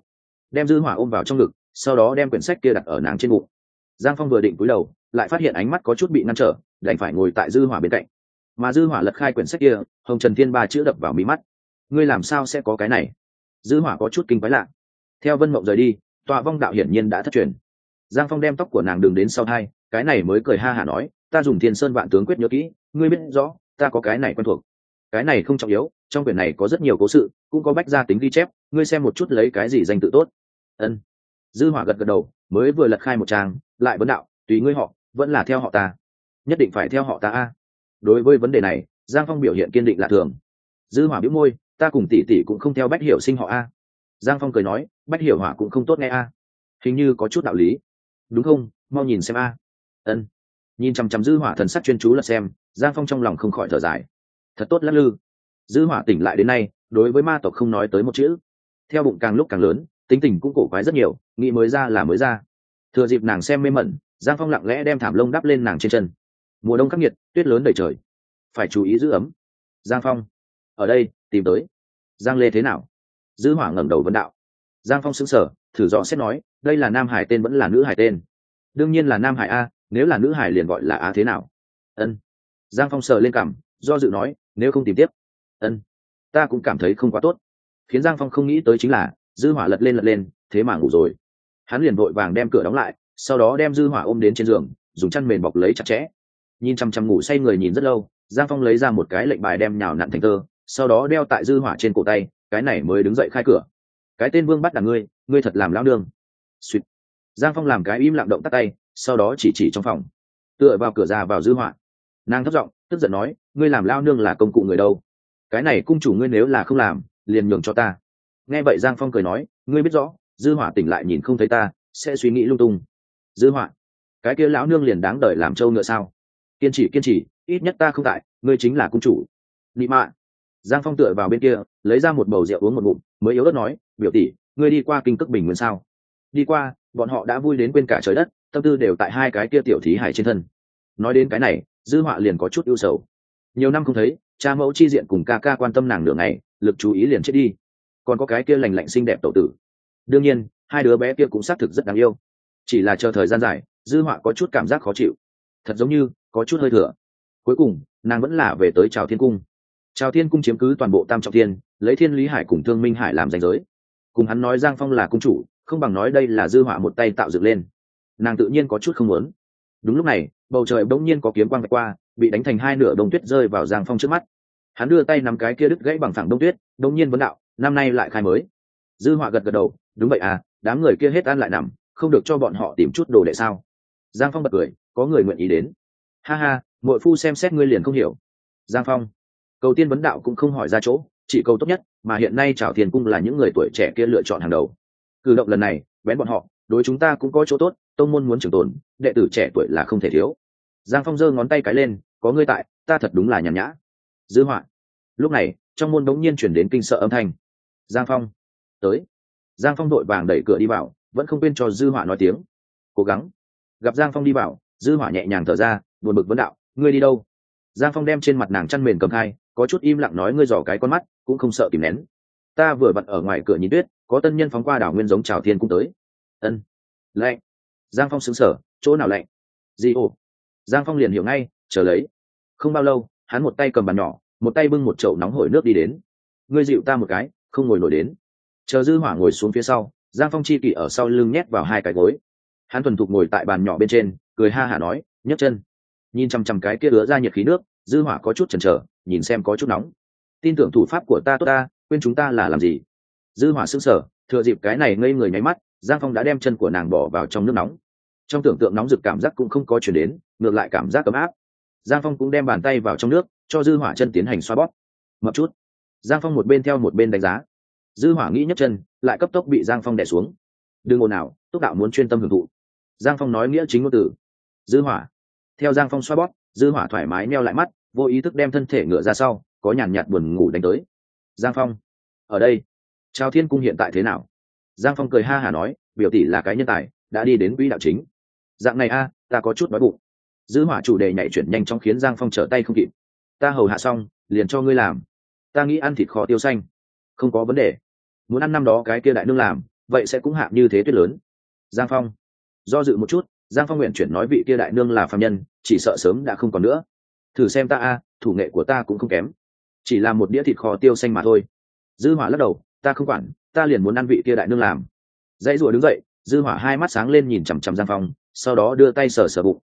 đem dư hỏa ôm vào trong ngực, sau đó đem quyển sách kia đặt ở nàng trên bụng. Giang phong vừa định cúi đầu, lại phát hiện ánh mắt có chút bị ngăn trở, đành phải ngồi tại dư hỏa bên cạnh. Mà dư hỏa lật khai quyển sách kia, hồng trần thiên ba chữ đập vào mí mắt. Ngươi làm sao sẽ có cái này? Dư hỏa có chút kinh quái lạ. Theo vân mộng rời đi, tọa vong đạo hiển nhiên đã thất truyền. Giang phong đem tóc của nàng đường đến sau hai cái này mới cười ha hả nói, ta dùng thiên sơn vạn tướng quyết nhớ kỹ, ngươi biết rõ, ta có cái này quen thuộc cái này không trọng yếu, trong quyển này có rất nhiều cố sự, cũng có bách gia tính ghi chép, ngươi xem một chút lấy cái gì danh tự tốt. Ân. Dư hỏa gật gật đầu, mới vừa lật khai một trang, lại vấn đạo, tùy ngươi họ, vẫn là theo họ ta. Nhất định phải theo họ ta a. Đối với vấn đề này, giang phong biểu hiện kiên định là thường. Dư hỏa bĩu môi, ta cùng tỷ tỷ cũng không theo bách hiểu sinh họ a. Giang phong cười nói, bách hiểu hỏa cũng không tốt nghe a. Hình như có chút đạo lý. Đúng không? Mau nhìn xem a. Ân. Nhìn chằm chằm dư hỏa thần sắc chuyên chú là xem, giang phong trong lòng không khỏi thở dài thật tốt lắc lư. Dư hỏa tỉnh lại đến nay, đối với ma tộc không nói tới một chữ. Theo bụng càng lúc càng lớn, tính tình cũng cổ quái rất nhiều, nghĩ mới ra là mới ra. Thừa dịp nàng xem mê mẩn, giang phong lặng lẽ đem thảm lông đắp lên nàng trên chân. Mùa đông khắc nghiệt, tuyết lớn đầy trời. Phải chú ý giữ ấm. Giang phong, ở đây, tìm tới. Giang lê thế nào? Dư hỏa ngẩng đầu vấn đạo. Giang phong sững sờ, thử dò xét nói, đây là nam hải tên vẫn là nữ hải tên? Đương nhiên là nam hải a, nếu là nữ hải liền gọi là a thế nào? Ân. Giang phong sờ lên cằm do dự nói, nếu không tìm tiếp. Ân, ta cũng cảm thấy không quá tốt. Khiến giang phong không nghĩ tới chính là, dư hỏa lật lên lật lên, thế mà ngủ rồi. Hắn liền vội vàng đem cửa đóng lại, sau đó đem dư hỏa ôm đến trên giường, dùng chăn mền bọc lấy chặt chẽ. Nhìn chăm chăm ngủ say người nhìn rất lâu, giang phong lấy ra một cái lệnh bài đem nhào nặn thành tơ sau đó đeo tại dư hỏa trên cổ tay, cái này mới đứng dậy khai cửa. Cái tên vương bắt là ngươi ngươi thật làm lão đương suýt giang phong làm cái im lặng động tắt tay, sau đó chỉ chỉ trong phòng. Tựa vào cửa ra vào dư hỏa nàng thấp giọng, tức giận nói, ngươi làm lao nương là công cụ người đâu? Cái này cung chủ ngươi nếu là không làm, liền nhường cho ta. Nghe vậy giang phong cười nói, ngươi biết rõ, dư hỏa tỉnh lại nhìn không thấy ta, sẽ suy nghĩ lung tung. Dư hỏa cái kia lão nương liền đáng đợi làm trâu ngựa sao? Kiên trì kiên trì, ít nhất ta không tại, ngươi chính là cung chủ. Nị mạ. Giang phong tựa vào bên kia, lấy ra một bầu rượu uống một ngụm, mới yếu đất nói, biểu tỷ, ngươi đi qua kinh cước bình nguyên sao? Đi qua, bọn họ đã vui đến quên cả trời đất, tâm tư đều tại hai cái kia tiểu thí hải trên thân. Nói đến cái này dư họa liền có chút ưu sầu. Nhiều năm không thấy, cha mẫu chi diện cùng ca ca quan tâm nàng nửa ngày, lực chú ý liền chết đi. Còn có cái kia lành lạnh xinh đẹp tổ tử. Đương nhiên, hai đứa bé kia cũng xác thực rất đáng yêu. Chỉ là chờ thời gian dài, dư họa có chút cảm giác khó chịu. Thật giống như, có chút hơi thừa cuối cùng, nàng vẫn là về tới trào thiên cung. Trào thiên cung chiếm cứ toàn bộ tam trọng thiên, lấy thiên lý hải cùng thương minh hải làm danh giới. Cùng hắn nói giang phong là cung chủ, không bằng nói đây là dư họa một tay tạo dựng lên. Nàng tự nhiên có chút không muốn. Đúng lúc này bầu trời bỗng nhiên có kiếm quang vạch qua, bị đánh thành hai nửa đông tuyết rơi vào giang phong trước mắt. Hắn đưa tay nắm cái kia đứt gãy bằng phẳng đông tuyết bỗng nhiên vấn đạo, năm nay lại khai mới. Dư họa gật gật đầu, đúng vậy à đám người kia hết ăn lại nằm, không được cho bọn họ tìm chút đồ đệ sao? Giang phong bật cười, có người nguyện ý đến. Ha ha mỗi phu xem xét ngươi liền không hiểu. Giang phong, cầu tiên vấn đạo cũng không hỏi ra chỗ, chỉ câu tốt nhất, mà hiện nay trào thiền cung là những người tuổi trẻ kia lựa chọn hàng đầu. Cử động lần này, bén bọn họ đối chúng ta cũng có chỗ tốt, tông môn muốn trường tồn, đệ tử trẻ tuổi là không thể thiếu. Giang phong giơ ngón tay cái lên, có ngươi tại, ta thật đúng là nhàn nhã. Dư họa. Lúc này, trong môn đống nhiên chuyển đến kinh sợ âm thanh. Giang phong, tới. Giang phong đội vàng đẩy cửa đi vào, vẫn không quên cho dư họa nói tiếng. Cố gắng. Gặp giang phong đi vào, dư họa nhẹ nhàng thở ra, buồn bực vấn đạo, ngươi đi đâu? Giang phong đem trên mặt nàng chăn mền cầm hai, có chút im lặng nói, ngươi dò cái con mắt, cũng không sợ kìm nén. Ta vừa vặn ở ngoài cửa nhìn tuyết, có tân nhân phóng qua đảo nguyên giống trào thiên cũng tới ân. Lạnh. Giang phong xứng sở chỗ nào lạnh? Di ô. Giang phong liền hiểu ngay, chờ lấy. Không bao lâu, hắn một tay cầm bàn nhỏ, một tay bưng một chậu nóng hổi nước đi đến. Ngươi dịu ta một cái, không ngồi nổi đến. Chờ dư hỏa ngồi xuống phía sau, giang phong chi kỷ ở sau lưng nhét vào hai cái gối. Hắn thuần thục ngồi tại bàn nhỏ bên trên, cười ha hả nói, nhấc chân. Nhìn chằm chằm cái kia ứa ra nhiệt khí nước, dư hỏa có chút chần chờ, nhìn xem có chút nóng. Tin tưởng thủ pháp của ta tốt ta, quên chúng ta là làm gì? Dư hỏa sững sờ, thừa dịp cái này ngây người nháy mắt giang phong đã đem chân của nàng bỏ vào trong nước nóng. Trong tưởng tượng nóng rực cảm giác cũng không có chuyển đến, ngược lại cảm giác ấm áp. Giang phong cũng đem bàn tay vào trong nước, cho dư hỏa chân tiến hành xoa bóp. Mập chút. Giang phong một bên theo một bên đánh giá. Dư hỏa nghĩ nhấc chân, lại cấp tốc bị giang phong đè xuống. Đừng ồn nào túc đạo muốn chuyên tâm hưởng thụ. Giang phong nói nghĩa chính ngôn từ. Dư hỏa. Theo giang phong xoa bóp, dư hỏa thoải mái neo lại mắt, vô ý thức đem thân thể ngựa ra sau, có nhàn nhạt buồn ngủ đánh tới. Giang phong. Ở đây trao thiên cung hiện tại thế nào? Giang phong cười ha hà nói, biểu tỷ là cái nhân tài, đã đi đến quỹ đạo chính. Dạng này a, ta có chút nói bụng. Giữ hỏa chủ đề nhảy chuyển nhanh chóng khiến giang phong trở tay không kịp. Ta hầu hạ xong, liền cho ngươi làm. Ta nghĩ ăn thịt kho tiêu xanh. Không có vấn đề. Muốn ăn năm đó cái kia đại nương làm, vậy sẽ cũng hạ như thế tuyết lớn. Giang phong. Do dự một chút, giang phong nguyện chuyển nói vị kia đại nương là phạm nhân, chỉ sợ sớm đã không còn nữa. Thử xem ta a, thủ nghệ của ta cũng không kém. Chỉ là một đĩa thịt kho tiêu xanh mà thôi. Dư hỏa lắc đầu, ta không quản ta liền muốn ăn vị kia đại nương làm. Dãy rùa đứng dậy, dư hỏa hai mắt sáng lên nhìn chằm chằm giang phong, sau đó đưa tay sờ sờ bụng.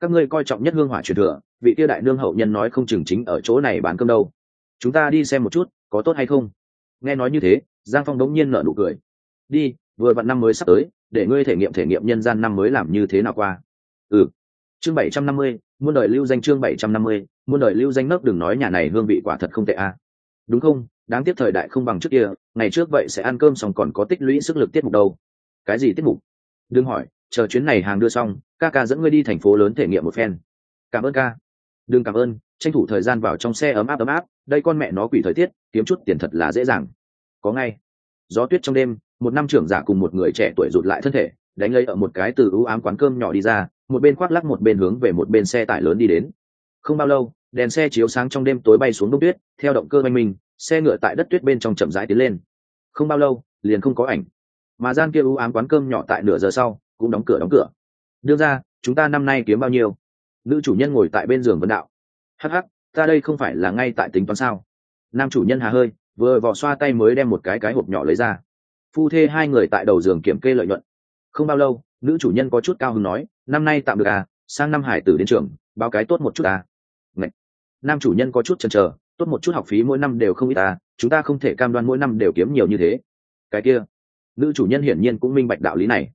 Các ngươi coi trọng nhất hương hỏa truyền thừa, vị kia đại nương hậu nhân nói không chừng chính ở chỗ này bán cơm đâu. Chúng ta đi xem một chút, có tốt hay không? Nghe nói như thế, giang phong đống nhiên nở nụ cười. Đi, vừa vặn năm mới sắp tới, để ngươi thể nghiệm thể nghiệm nhân gian năm mới làm như thế nào qua. Ừ. Chương bảy trăm năm mươi, muôn đời lưu danh chương bảy trăm năm mươi, muôn đời lưu danh nấc đừng nói nhà này hương vị quả thật không tệ a à. đúng không? Đáng tiếc thời đại không bằng trước kia, ngày trước vậy sẽ ăn cơm xong còn có tích lũy sức lực tiết mục đâu. Cái gì tiết mục? Đừng hỏi, chờ chuyến này hàng đưa xong, ca ca dẫn ngươi đi thành phố lớn thể nghiệm một phen. Cảm ơn ca. Đừng cảm ơn, tranh thủ thời gian vào trong xe ấm áp ấm áp, đây con mẹ nó quỷ thời tiết, kiếm chút tiền thật là dễ dàng. Có ngay. Gió tuyết trong đêm, một năm trưởng giả cùng một người trẻ tuổi rụt lại thân thể, đánh lấy ở một cái từ ưu ám quán cơm nhỏ đi ra, một bên khoác lắc một bên hướng về một bên xe tải lớn đi đến. Không bao lâu, đèn xe chiếu sáng trong đêm tối bay xuống đông tuyết, theo động cơ oanh minh xe ngựa tại đất tuyết bên trong chậm rãi tiến lên. Không bao lâu, liền không có ảnh. Mà gian kia ưu ám quán cơm nhỏ tại nửa giờ sau, cũng đóng cửa đóng cửa. Đưa ra, chúng ta năm nay kiếm bao nhiêu? Nữ chủ nhân ngồi tại bên giường vấn đạo. Hắc hắc, ta đây không phải là ngay tại tính toán sao? Nam chủ nhân hà hơi, vừa vò xoa tay mới đem một cái cái hộp nhỏ lấy ra. Phu thê hai người tại đầu giường kiểm kê lợi nhuận. Không bao lâu, nữ chủ nhân có chút cao hứng nói, năm nay tạm được à sang năm hải tử đến trường, báo cái tốt một chút à. Ngậy. nam chủ nhân có chút chần chờ tốt một chút học phí mỗi năm đều không ít à chúng ta không thể cam đoan mỗi năm đều kiếm nhiều như thế. Cái kia, nữ chủ nhân hiển nhiên cũng minh bạch đạo lý này.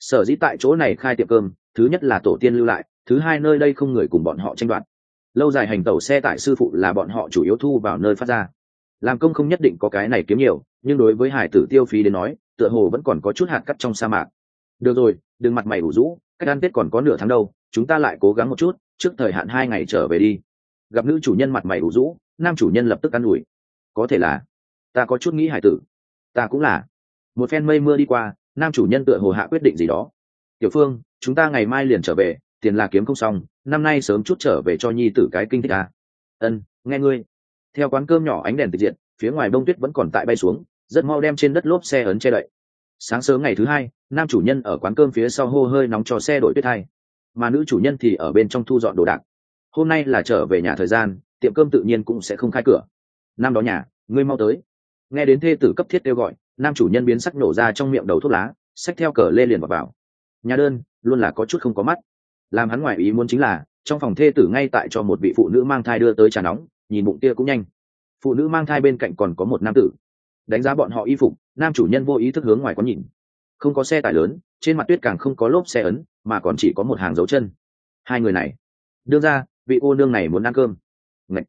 Sở dĩ tại chỗ này khai tiệm cơm, thứ nhất là tổ tiên lưu lại, thứ hai nơi đây không người cùng bọn họ tranh đoạt. Lâu dài hành tẩu xe tải sư phụ là bọn họ chủ yếu thu vào nơi phát ra. Làm công không nhất định có cái này kiếm nhiều, nhưng đối với hải tử tiêu phí đến nói, tựa hồ vẫn còn có chút hạt cắt trong sa mạc. Được rồi, đừng mặt mày ủ rũ, cách ăn tết còn có nửa tháng đâu, chúng ta lại cố gắng một chút, trước thời hạn hai ngày trở về đi gặp nữ chủ nhân mặt mày ủ rũ, nam chủ nhân lập tức ă n ủi. Có thể là, ta có chút nghĩ hải tử. Ta cũng là. Một phen mây mưa đi qua, nam chủ nhân tựa hồ hạ quyết định gì đó. Tiểu phương, chúng ta ngày mai liền trở về, tiền là kiếm không xong, năm nay sớm chút trở về cho nhi tử cái kinh thích à. ân, nghe ngươi. Theo quán cơm nhỏ ánh đèn tịch diện phía ngoài bông tuyết vẫn còn tại bay xuống, rất mau đem trên đất lốp xe ấn che đậy. Sáng sớm ngày thứ hai, nam chủ nhân ở quán cơm phía sau hô hơi nóng cho xe đổi tuyết hai. Mà nữ chủ nhân thì ở bên trong thu dọn đồ đạc hôm nay là trở về nhà thời gian, tiệm cơm tự nhiên cũng sẽ không khai cửa. Năm đó nhà, ngươi mau tới. Nghe đến thê tử cấp thiết kêu gọi, nam chủ nhân biến sắc nổ ra trong miệng đầu thuốc lá, xách theo cờ lê liền vào vào nhà đơn, luôn là có chút không có mắt. Làm hắn ngoại ý muốn chính là, trong phòng thê tử ngay tại cho một vị phụ nữ mang thai đưa tới trà nóng, nhìn bụng kia cũng nhanh. Phụ nữ mang thai bên cạnh còn có một nam tử. Đánh giá bọn họ y phục, nam chủ nhân vô ý thức hướng ngoài có nhìn. Không có xe tải lớn, trên mặt tuyết càng không có lốp xe ấn, mà còn chỉ có một hàng dấu chân. Hai người này. Đương ra vị cô nương này muốn ăn cơm. Ngậy!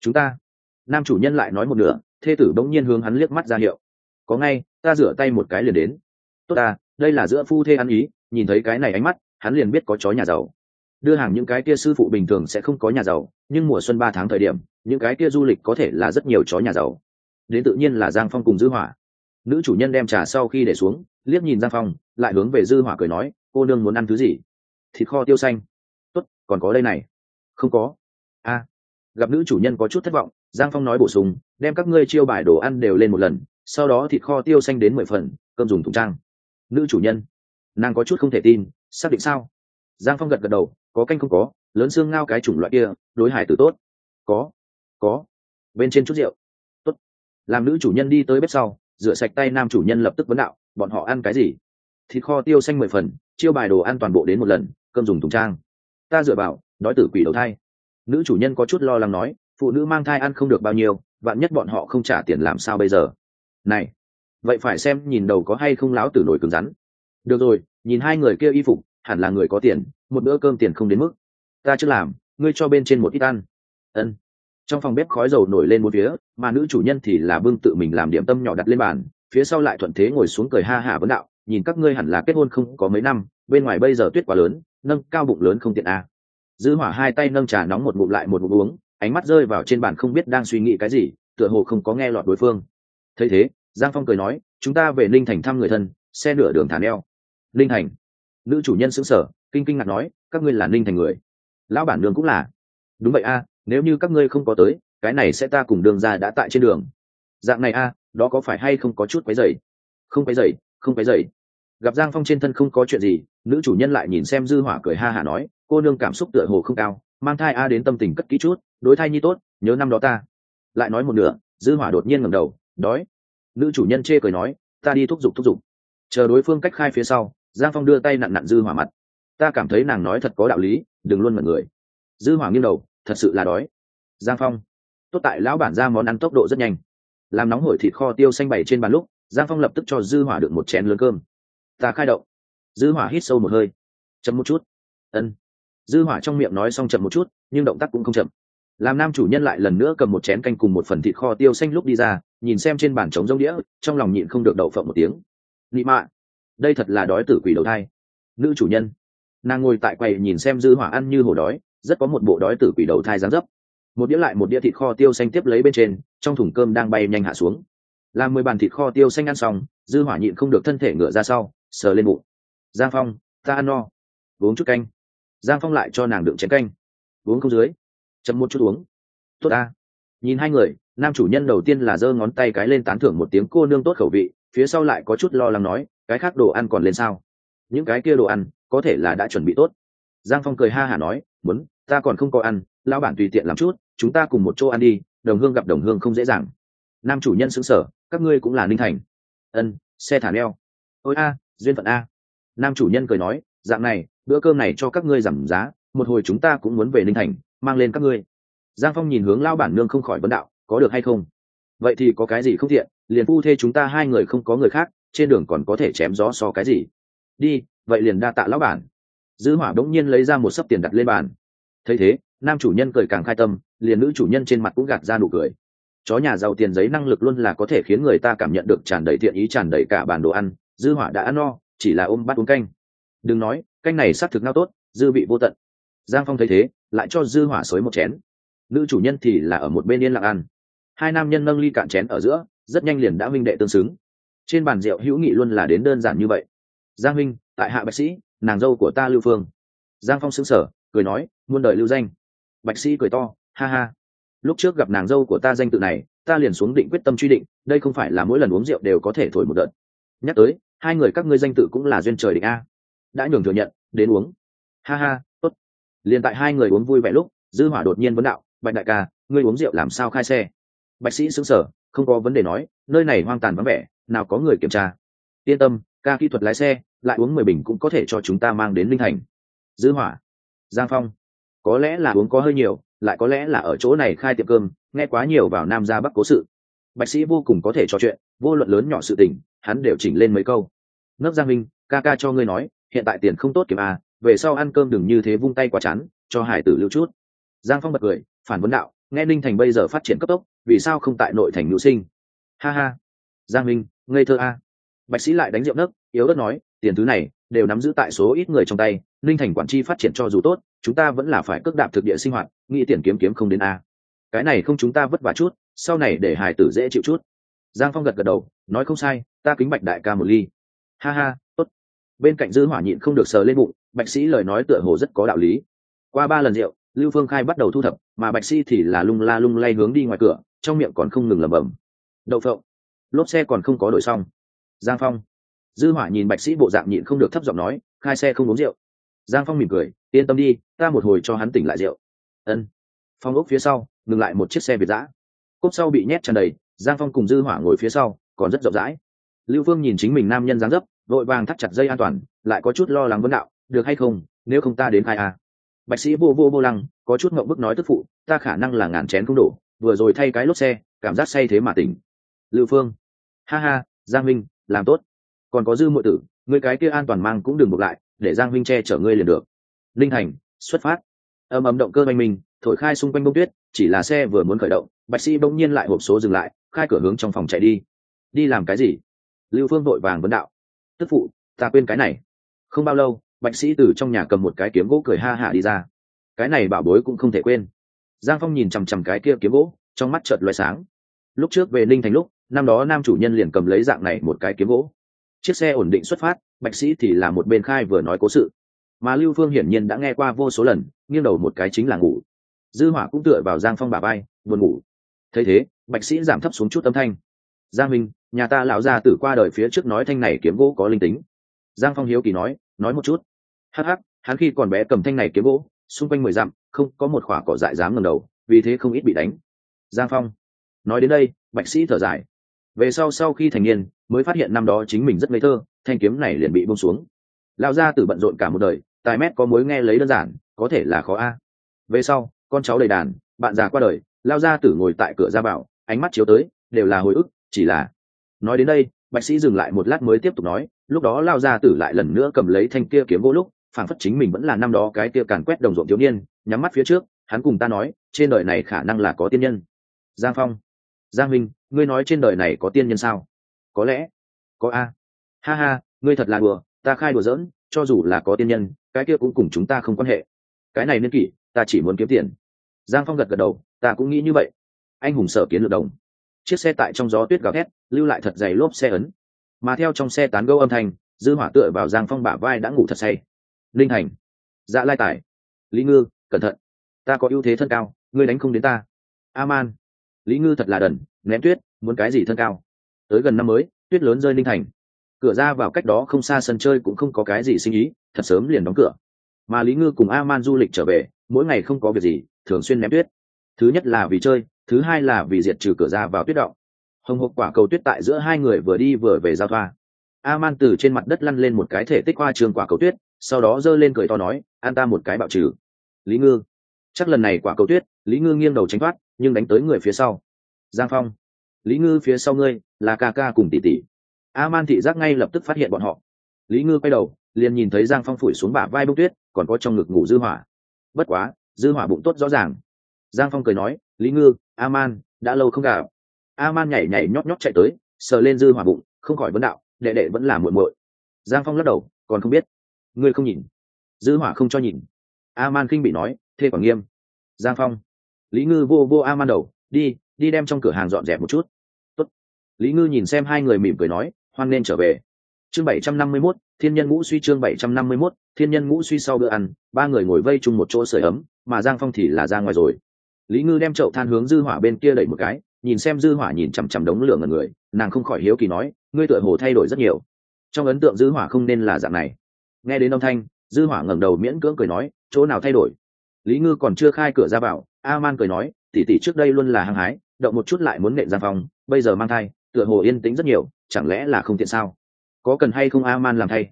chúng ta. Nam chủ nhân lại nói một nửa, thê tử bỗng nhiên hướng hắn liếc mắt ra hiệu. Có ngay, ta rửa tay một cái liền đến. Tốt ta, đây là giữa phu thê ăn ý, nhìn thấy cái này ánh mắt, hắn liền biết có chó nhà giàu. Đưa hàng những cái kia sư phụ bình thường sẽ không có nhà giàu, nhưng mùa xuân ba tháng thời điểm, những cái kia du lịch có thể là rất nhiều chó nhà giàu. Đến tự nhiên là giang phong cùng dư hỏa. Nữ chủ nhân đem trà sau khi để xuống, liếc nhìn giang phong, lại hướng về dư hỏa cười nói, cô nương muốn ăn thứ gì? Thịt kho tiêu xanh. Tốt, còn có đây này không có. A gặp nữ chủ nhân có chút thất vọng, giang phong nói bổ sung, đem các ngươi chiêu bài đồ ăn đều lên một lần, sau đó thịt kho tiêu xanh đến mười phần, cơm dùng thùng trang. Nữ chủ nhân, nàng có chút không thể tin, xác định sao? Giang phong gật gật đầu, có canh không có, lớn xương ngao cái chủng loại kia, đối hải tử tốt. Có có. Bên trên chút rượu. Tốt. Làm nữ chủ nhân đi tới bếp sau, rửa sạch tay nam chủ nhân lập tức vấn đạo, bọn họ ăn cái gì? Thịt kho tiêu xanh mười phần, chiêu bài đồ ăn toàn bộ đến một lần, cơm dùng thùng trang. Ta dựa vào đói tử quỷ đầu thai. Nữ chủ nhân có chút lo lắng nói, phụ nữ mang thai ăn không được bao nhiêu, vạn nhất bọn họ không trả tiền làm sao bây giờ? Này, vậy phải xem nhìn đầu có hay không láo tử nổi cứng rắn. Được rồi, nhìn hai người kia y phục, hẳn là người có tiền, một bữa cơm tiền không đến mức. Ta chưa làm, ngươi cho bên trên một ít ăn. Ân. Trong phòng bếp khói dầu nổi lên một phía, mà nữ chủ nhân thì là bưng tự mình làm điểm tâm nhỏ đặt lên bàn, phía sau lại thuận thế ngồi xuống cười ha hả vấn đạo, nhìn các ngươi hẳn là kết hôn không có mấy năm, bên ngoài bây giờ tuyết quá lớn, nâng cao bụng lớn không tiện à dư hỏa hai tay nâng trà nóng một ngụm lại một ngụm uống, ánh mắt rơi vào trên bàn không biết đang suy nghĩ cái gì, tựa hồ không có nghe lọt đối phương. Thấy thế, giang phong cười nói, chúng ta về linh thành thăm người thân, xe nửa đường thả neo. Linh thành? Nữ chủ nhân xứng sở kinh kinh ngạc nói, các ngươi là linh thành người? Lão bản đường cũng là. Đúng vậy a, nếu như các ngươi không có tới, cái này sẽ ta cùng đường ra đã tại trên đường. Dạng này a, đó có phải hay không có chút quấy dày không quấy dày không quấy dày gặp giang phong trên thân không có chuyện gì, nữ chủ nhân lại nhìn xem dư hỏa cười ha hả nói cô nương cảm xúc tựa hồ không cao, mang thai a đến tâm tình cất kỹ chút, đối thai nhi tốt, nhớ năm đó ta. Lại nói một nửa, dư hỏa đột nhiên ngẩng đầu, đói. Nữ chủ nhân chê cười nói, ta đi thúc giục thúc giục. Chờ đối phương cách khai phía sau, giang phong đưa tay nặn nặn dư hỏa mặt. Ta cảm thấy nàng nói thật có đạo lý, đừng luôn mật người. Dư hỏa nghiêng đầu, thật sự là đói. Giang phong, tốt tại lão bản ra món ăn tốc độ rất nhanh. Làm nóng hổi thịt kho tiêu xanh bày trên bàn lúc, giang phong lập tức cho dư hỏa được một chén lớn cơm. Ta khai động. Dư hỏa hít sâu một hơi. Chậm một chút. Ân dư hỏa trong miệng nói xong chậm một chút, nhưng động tác cũng không chậm. Làm nam chủ nhân lại lần nữa cầm một chén canh cùng một phần thịt kho tiêu xanh lúc đi ra, nhìn xem trên bàn trống rông đĩa, trong lòng nhịn không được đậu phộng một tiếng. Nị mạ, đây thật là đói tử quỷ đầu thai. Nữ chủ nhân, nàng ngồi tại quầy nhìn xem dư hỏa ăn như hổ đói, rất có một bộ đói tử quỷ đầu thai dáng dấp. Một đĩa lại một đĩa thịt kho tiêu xanh tiếp lấy bên trên, trong thùng cơm đang bay nhanh hạ xuống. Làm mười bàn thịt kho tiêu xanh ăn xong, dư hỏa nhịn không được thân thể ngựa ra sau, sờ lên bụng. Giang phong, ta ăn no. Uống chút canh giang phong lại cho nàng đựng chén canh. Uống không dưới. Chậm một chút uống. Tốt ta. Nhìn hai người, nam chủ nhân đầu tiên là giơ ngón tay cái lên tán thưởng một tiếng cô nương tốt khẩu vị, phía sau lại có chút lo lắng nói, cái khác đồ ăn còn lên sao? Những cái kia đồ ăn, có thể là đã chuẩn bị tốt. Giang phong cười ha hả nói, muốn, ta còn không có ăn lao bản tùy tiện làm chút, chúng ta cùng một chỗ ăn đi, đồng hương gặp đồng hương không dễ dàng. Nam chủ nhân xứng sở các ngươi cũng là ninh thành. Ân, xe thả neo. Ôi a, duyên phận a. Nam chủ nhân cười nói, dạng này bữa cơm này cho các ngươi giảm giá, một hồi chúng ta cũng muốn về ninh thành, mang lên các ngươi. Giang phong nhìn hướng lao bản nương không khỏi vấn đạo, có được hay không? Vậy thì có cái gì không thiện liền phu thê chúng ta hai người không có người khác, trên đường còn có thể chém gió so cái gì? Đi, vậy liền đa tạ lão bản. Dư hỏa đống nhiên lấy ra một sấp tiền đặt lên bàn. Thấy thế, nam chủ nhân cười càng khai tâm, liền nữ chủ nhân trên mặt cũng gạt ra nụ cười. Chó nhà giàu tiền giấy năng lực luôn là có thể khiến người ta cảm nhận được tràn đầy thiện ý, tràn đầy cả bàn đồ ăn. Dư hỏa đã ăn no, chỉ là ôm bát uống canh. Đừng nói canh này xác thực ngao tốt, dư vị vô tận. Giang phong thấy thế, lại cho dư hỏa xối một chén. Nữ chủ nhân thì là ở một bên yên lặng ăn. Hai nam nhân nâng ly cạn chén ở giữa, rất nhanh liền đã minh đệ tương xứng. Trên bàn rượu hữu nghị luôn là đến đơn giản như vậy. Giang minh, tại hạ bạch sĩ, nàng dâu của ta lưu phương. Giang phong xứng sở cười nói, muôn đời lưu danh. Bạch sĩ cười to, ha ha. Lúc trước gặp nàng dâu của ta danh tự này, ta liền xuống định quyết tâm truy định, đây không phải là mỗi lần uống rượu đều có thể thổi một đợt. Nhắc tới, hai người các ngươi danh tự cũng là duyên trời định a đã nhường thừa nhận, đến uống. Ha ha, tốt. Liền tại hai người uống vui vẻ lúc, dư hỏa đột nhiên vấn đạo, bạch đại ca, ngươi uống rượu làm sao khai xe? Bạch sĩ sững sờ, không có vấn đề nói, nơi này hoang tàn vắng vẻ, nào có người kiểm tra. Yên tâm, ca kỹ thuật lái xe, lại uống mười bình cũng có thể cho chúng ta mang đến linh thành. Dư hỏa. Giang phong. Có lẽ là uống có hơi nhiều, lại có lẽ là ở chỗ này khai tiệm cơm, nghe quá nhiều vào nam ra bắc cố sự. Bạch sĩ vô cùng có thể trò chuyện, vô luận lớn nhỏ sự tình, hắn đều chỉnh lên mấy câu. Ngấp giang minh, ca ca cho ngươi nói hiện tại tiền không tốt kiếm à về sau ăn cơm đừng như thế vung tay quá chán, cho hải tử lưu chút. Giang phong bật cười, phản vấn đạo, nghe ninh thành bây giờ phát triển cấp tốc, vì sao không tại nội thành nữ sinh? Ha ha. Giang minh, ngây thơ a. Bạch sĩ lại đánh rượu nấc, yếu đất nói, tiền thứ này, đều nắm giữ tại số ít người trong tay, ninh thành quản tri phát triển cho dù tốt, chúng ta vẫn là phải cước đạp thực địa sinh hoạt, nghĩ tiền kiếm kiếm không đến a. Cái này không chúng ta vất vả chút, sau này để hải tử dễ chịu chút. Giang phong gật gật đầu, nói không sai, ta kính bạch đại ca một ly. Ha ha bên cạnh dư hỏa nhịn không được sờ lên bụng, bạch sĩ lời nói tựa hồ rất có đạo lý. Qua ba lần rượu, lưu phương khai bắt đầu thu thập, mà bạch sĩ thì là lung la lung lay hướng đi ngoài cửa, trong miệng còn không ngừng lẩm bẩm. Đậu phộng. Lốp xe còn không có đổi xong. Giang phong. Dư hỏa nhìn bạch sĩ bộ dạng nhịn không được thấp giọng nói, khai xe không uống rượu. Giang phong mỉm cười, yên tâm đi, ta một hồi cho hắn tỉnh lại rượu. Ân. Phong ốc phía sau, ngừng lại một chiếc xe việt giã cốp sau bị nhét tràn đầy, giang phong cùng dư hỏa ngồi phía sau, còn rất rộng rãi. Lưu phương nhìn chính mình nam nhân dáng dấp vội vàng thắt chặt dây an toàn, lại có chút lo lắng vấn đạo, được hay không? Nếu không ta đến khai à. bạch sĩ vô vô vô lăng, có chút ngậm bức nói tức phụ, ta khả năng là ngàn chén không đủ, vừa rồi thay cái lốp xe, cảm giác say thế mà tỉnh. Lưu phương. Ha ha, giang minh, làm tốt. Còn có dư muội tử người cái kia an toàn mang cũng đừng buộc lại, để giang minh che chở ngươi liền được. Linh thành, xuất phát. Âm ấm động cơ oanh minh, thổi khai xung quanh bông tuyết, chỉ là xe vừa muốn khởi động, bạch sĩ bỗng nhiên lại hộp số dừng lại, khai cửa hướng trong phòng chạy đi. Đi làm cái gì? Lưu phương vội vàng vấn đạo tức phụ, ta quên cái này. Không bao lâu, bạch sĩ từ trong nhà cầm một cái kiếm gỗ cười ha hạ đi ra. Cái này bảo bối cũng không thể quên. Giang phong nhìn chằm chằm cái kia kiếm gỗ, trong mắt chợt loay sáng. Lúc trước về ninh thành lúc, năm đó nam chủ nhân liền cầm lấy dạng này một cái kiếm gỗ. Chiếc xe ổn định xuất phát, bạch sĩ thì là một bên khai vừa nói cố sự. Mà lưu phương hiển nhiên đã nghe qua vô số lần, nghiêng đầu một cái chính là ngủ. Dư hỏa cũng tựa vào giang phong bà bay buồn ngủ. Thấy thế, bạch sĩ giảm thấp xuống chút âm thanh. Giang minh nhà ta lão gia tử qua đời phía trước nói thanh này kiếm gỗ có linh tính. Giang phong hiếu kỳ nói nói một chút. Hắc hắc, hắn khi còn bé cầm thanh này kiếm gỗ, xung quanh mười dặm, không có một khỏa cỏ dại dám ngầm đầu, vì thế không ít bị đánh. Giang phong, nói đến đây, bạch sĩ thở dài. Về sau sau khi thành niên, mới phát hiện năm đó chính mình rất ngây thơ, thanh kiếm này liền bị bông xuống. Lao ra từ bận rộn cả một đời, tài mét có mối nghe lấy đơn giản, có thể là khó a. Về sau, con cháu đầy đàn, bạn già qua đời lao ra tử ngồi tại cửa ra bảo ánh mắt chiếu tới, đều là hồi ức, chỉ là nói đến đây, bạch sĩ dừng lại một lát mới tiếp tục nói, lúc đó lao ra tử lại lần nữa cầm lấy thanh kia kiếm gỗ lúc phản phất chính mình vẫn là năm đó cái kia càn quét đồng ruộng thiếu niên, nhắm mắt phía trước, hắn cùng ta nói, trên đời này khả năng là có tiên nhân. Giang phong, giang minh, ngươi nói trên đời này có tiên nhân sao? Có lẽ, có a. Ha ha, ngươi thật là đùa, ta khai đùa giỡn, cho dù là có tiên nhân, cái kia cũng cùng chúng ta không quan hệ. Cái này nên kỷ, ta chỉ muốn kiếm tiền. Giang phong gật gật đầu, ta cũng nghĩ như vậy. Anh hùng sở kiến lược đồng chiếc xe tại trong gió tuyết gào thét, lưu lại thật dày lốp xe ấn. Mà theo trong xe tán gâu âm thanh, dư hỏa tựa vào giang phong bả vai đã ngủ thật say. Linh thành dạ lai tải lý ngư, cẩn thận, ta có ưu thế thân cao, ngươi đánh không đến ta. A man lý ngư thật là đần ném tuyết, muốn cái gì thân cao? Tới gần năm mới, tuyết lớn rơi linh thành. Cửa ra vào cách đó không xa sân chơi cũng không có cái gì sinh ý, thật sớm liền đóng cửa. Mà lý ngư cùng a man du lịch trở về, mỗi ngày không có việc gì, thường xuyên ném tuyết. Thứ nhất là vì chơi thứ hai là vì diệt trừ cửa ra vào tuyết động. Hồng hộc quả cầu tuyết tại giữa hai người vừa đi vừa về giao thoa. A man từ trên mặt đất lăn lên một cái thể tích hoa trường quả cầu tuyết, sau đó giơ lên cười to nói, an ta một cái bạo trừ. Lý ngư. Chắc lần này quả cầu tuyết, lý ngư nghiêng đầu tránh thoát, nhưng đánh tới người phía sau. Giang phong. Lý ngư phía sau ngươi, là ca ca cùng tỷ tỷ. A man thị giác ngay lập tức phát hiện bọn họ. Lý ngư quay đầu, liền nhìn thấy giang phong phủi xuống bả vai bông tuyết, còn có trong ngực ngủ dư hỏa. Bất quá, dư hỏa bụng tốt rõ ràng. Giang phong cười nói, lý ngư Aman đã lâu không gặp. Aman nhảy nhảy nhót nhót chạy tới sờ lên dư hỏa bụng không khỏi vấn đạo đệ đệ vẫn là muội muội. Giang phong lắc đầu còn không biết. Ngươi không nhìn. Dư hỏa không cho nhìn. Aman kinh bị nói thê quản nghiêm. Giang phong. Lý ngư vô vô Aman đầu đi đi đem trong cửa hàng dọn dẹp một chút. Tốt. lý ngư nhìn xem hai người mỉm cười nói hoan nên trở về. Chương 751, thiên nhân ngũ suy chương 751, thiên nhân ngũ suy sau bữa ăn ba người ngồi vây chung một chỗ sưởi ấm mà giang phong thì là ra ngoài rồi lý ngư đem chậu than hướng dư hỏa bên kia đẩy một cái, nhìn xem dư hỏa nhìn chằm chằm đống lửa ngần người, nàng không khỏi hiếu kỳ nói, ngươi tựa hồ thay đổi rất nhiều. Trong ấn tượng dư hỏa không nên là dạng này. Nghe đến âm thanh, dư hỏa ngẩng đầu miễn cưỡng cười nói, chỗ nào thay đổi? Lý ngư còn chưa khai cửa ra vào, a man cười nói, tỷ tỷ trước đây luôn là hăng hái, động một chút lại muốn nện ra phòng, bây giờ mang thai, tựa hồ yên tĩnh rất nhiều, chẳng lẽ là không tiện sao? Có cần hay không a man làm thay?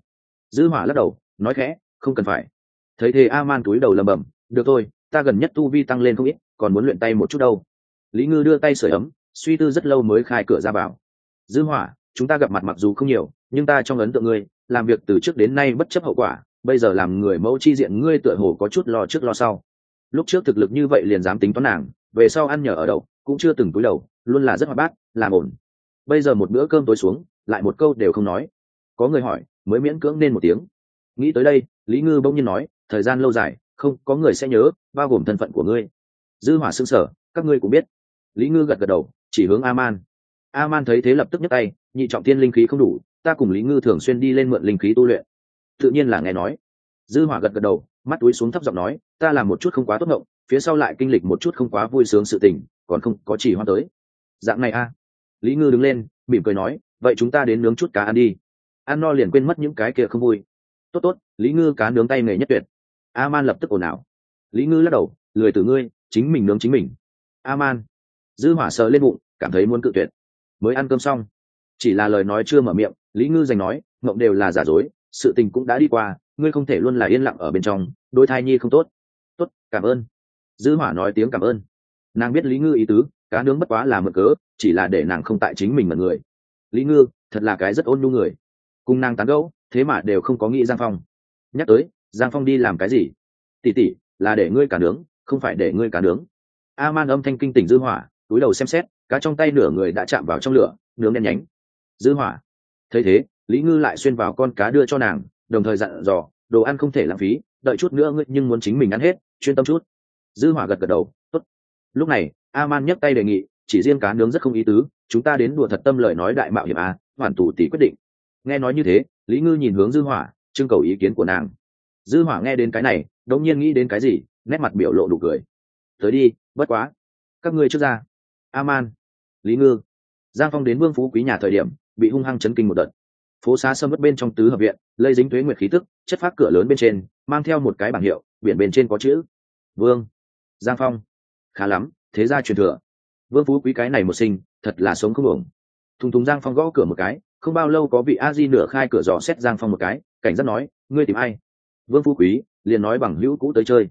Dư hỏa lắc đầu, nói khẽ, không cần phải. Thấy thế a man túi đầu lầm bầm được thôi, ta gần nhất tu vi tăng lên không ít còn muốn luyện tay một chút đâu. Lý ngư đưa tay sửa ấm, suy tư rất lâu mới khai cửa ra vào. Dư hỏa, chúng ta gặp mặt mặc dù không nhiều, nhưng ta trong ấn tượng ngươi, làm việc từ trước đến nay bất chấp hậu quả, bây giờ làm người mẫu chi diện ngươi tựa hồ có chút lo trước lo sau. Lúc trước thực lực như vậy liền dám tính toán nàng, về sau ăn nhờ ở đậu, cũng chưa từng cúi đầu, luôn là rất hoạt bát, làm ổn. Bây giờ một bữa cơm tối xuống, lại một câu đều không nói. Có người hỏi, mới miễn cưỡng nên một tiếng. Nghĩ tới đây, lý ngư bỗng nhiên nói, thời gian lâu dài, không, có người sẽ nhớ, bao gồm thân phận của ngươi dư hỏa xương sở, các ngươi cũng biết. Lý ngư gật gật đầu, chỉ hướng a man a man thấy thế lập tức nhấc tay, nhị trọng tiên linh khí không đủ, ta cùng lý ngư thường xuyên đi lên mượn linh khí tu luyện. Tự nhiên là nghe nói. Dư hỏa gật gật đầu, mắt túi xuống thấp giọng nói, ta làm một chút không quá tốt ngộng, phía sau lại kinh lịch một chút không quá vui sướng sự tình, còn không có chỉ hoa tới. Dạng này a. Lý ngư đứng lên, mỉm cười nói, vậy chúng ta đến nướng chút cá ăn đi. Ăn no liền quên mất những cái kia không vui. Tốt tốt, lý ngư cá nướng tay nghề nhất tuyệt. A man lập tức ồn ào. Lý ngư lắc đầu, lười từ ngươi chính mình nướng chính mình. A man dư hỏa sợ lên bụng, cảm thấy muốn cự tuyệt. Mới ăn cơm xong. Chỉ là lời nói chưa mở miệng, lý ngư giành nói, ngộng đều là giả dối, sự tình cũng đã đi qua, ngươi không thể luôn là yên lặng ở bên trong đôi thai nhi không tốt. Tốt, cảm ơn. Dư hỏa nói tiếng cảm ơn. Nàng biết lý ngư ý tứ, cá nướng bất quá là mượn cớ, chỉ là để nàng không tại chính mình mật người. Lý ngư, thật là cái rất ôn nhu người. Cùng nàng tán gẫu, thế mà đều không có nghĩ giang phong. Nhắc tới, giang phong đi làm cái gì? Tỉ tỉ là để ngươi cả nướng không phải để ngươi cá nướng. A man âm thanh kinh tỉnh dư hỏa, túi đầu xem xét, cá trong tay nửa người đã chạm vào trong lửa, nướng đen nhánh. Dư hỏa. Thấy thế, lý ngư lại xuyên vào con cá đưa cho nàng, đồng thời dặn dò, đồ ăn không thể lãng phí, đợi chút nữa ngươi nhưng muốn chính mình ăn hết, chuyên tâm chút. Dư hỏa gật gật đầu, tốt. Lúc này a man nhấc tay đề nghị, chỉ riêng cá nướng rất không ý tứ, chúng ta đến đùa thật tâm lời nói đại mạo hiểm a, hoàn tù tỷ quyết định. Nghe nói như thế, lý ngư nhìn hướng dư hỏa, trưng cầu ý kiến của nàng. Dư hỏa nghe đến cái này, đống nhiên nghĩ đến cái gì? Nét mặt biểu lộ đủ cười. Tới đi, bất quá. Các ngươi trước ra. Aman. Lý ngư. Giang phong đến vương phú quý nhà thời điểm, bị hung hăng chấn kinh một đợt. Phố xá sâm mất bên trong tứ hợp viện, lây dính thuế nguyệt khí tức, chất phát cửa lớn bên trên, mang theo một cái bảng hiệu, biển bên trên có chữ. Vương. Giang phong. Khá lắm, thế ra truyền thừa. Vương phú quý cái này một sinh, thật là sống không ổng thùng thùng giang phong gõ cửa một cái, không bao lâu có vị a di nửa khai cửa dò xét giang phong một cái, cảnh giác nói, ngươi tìm ai? Vương phú quý liền nói bằng hữu cũ tới chơi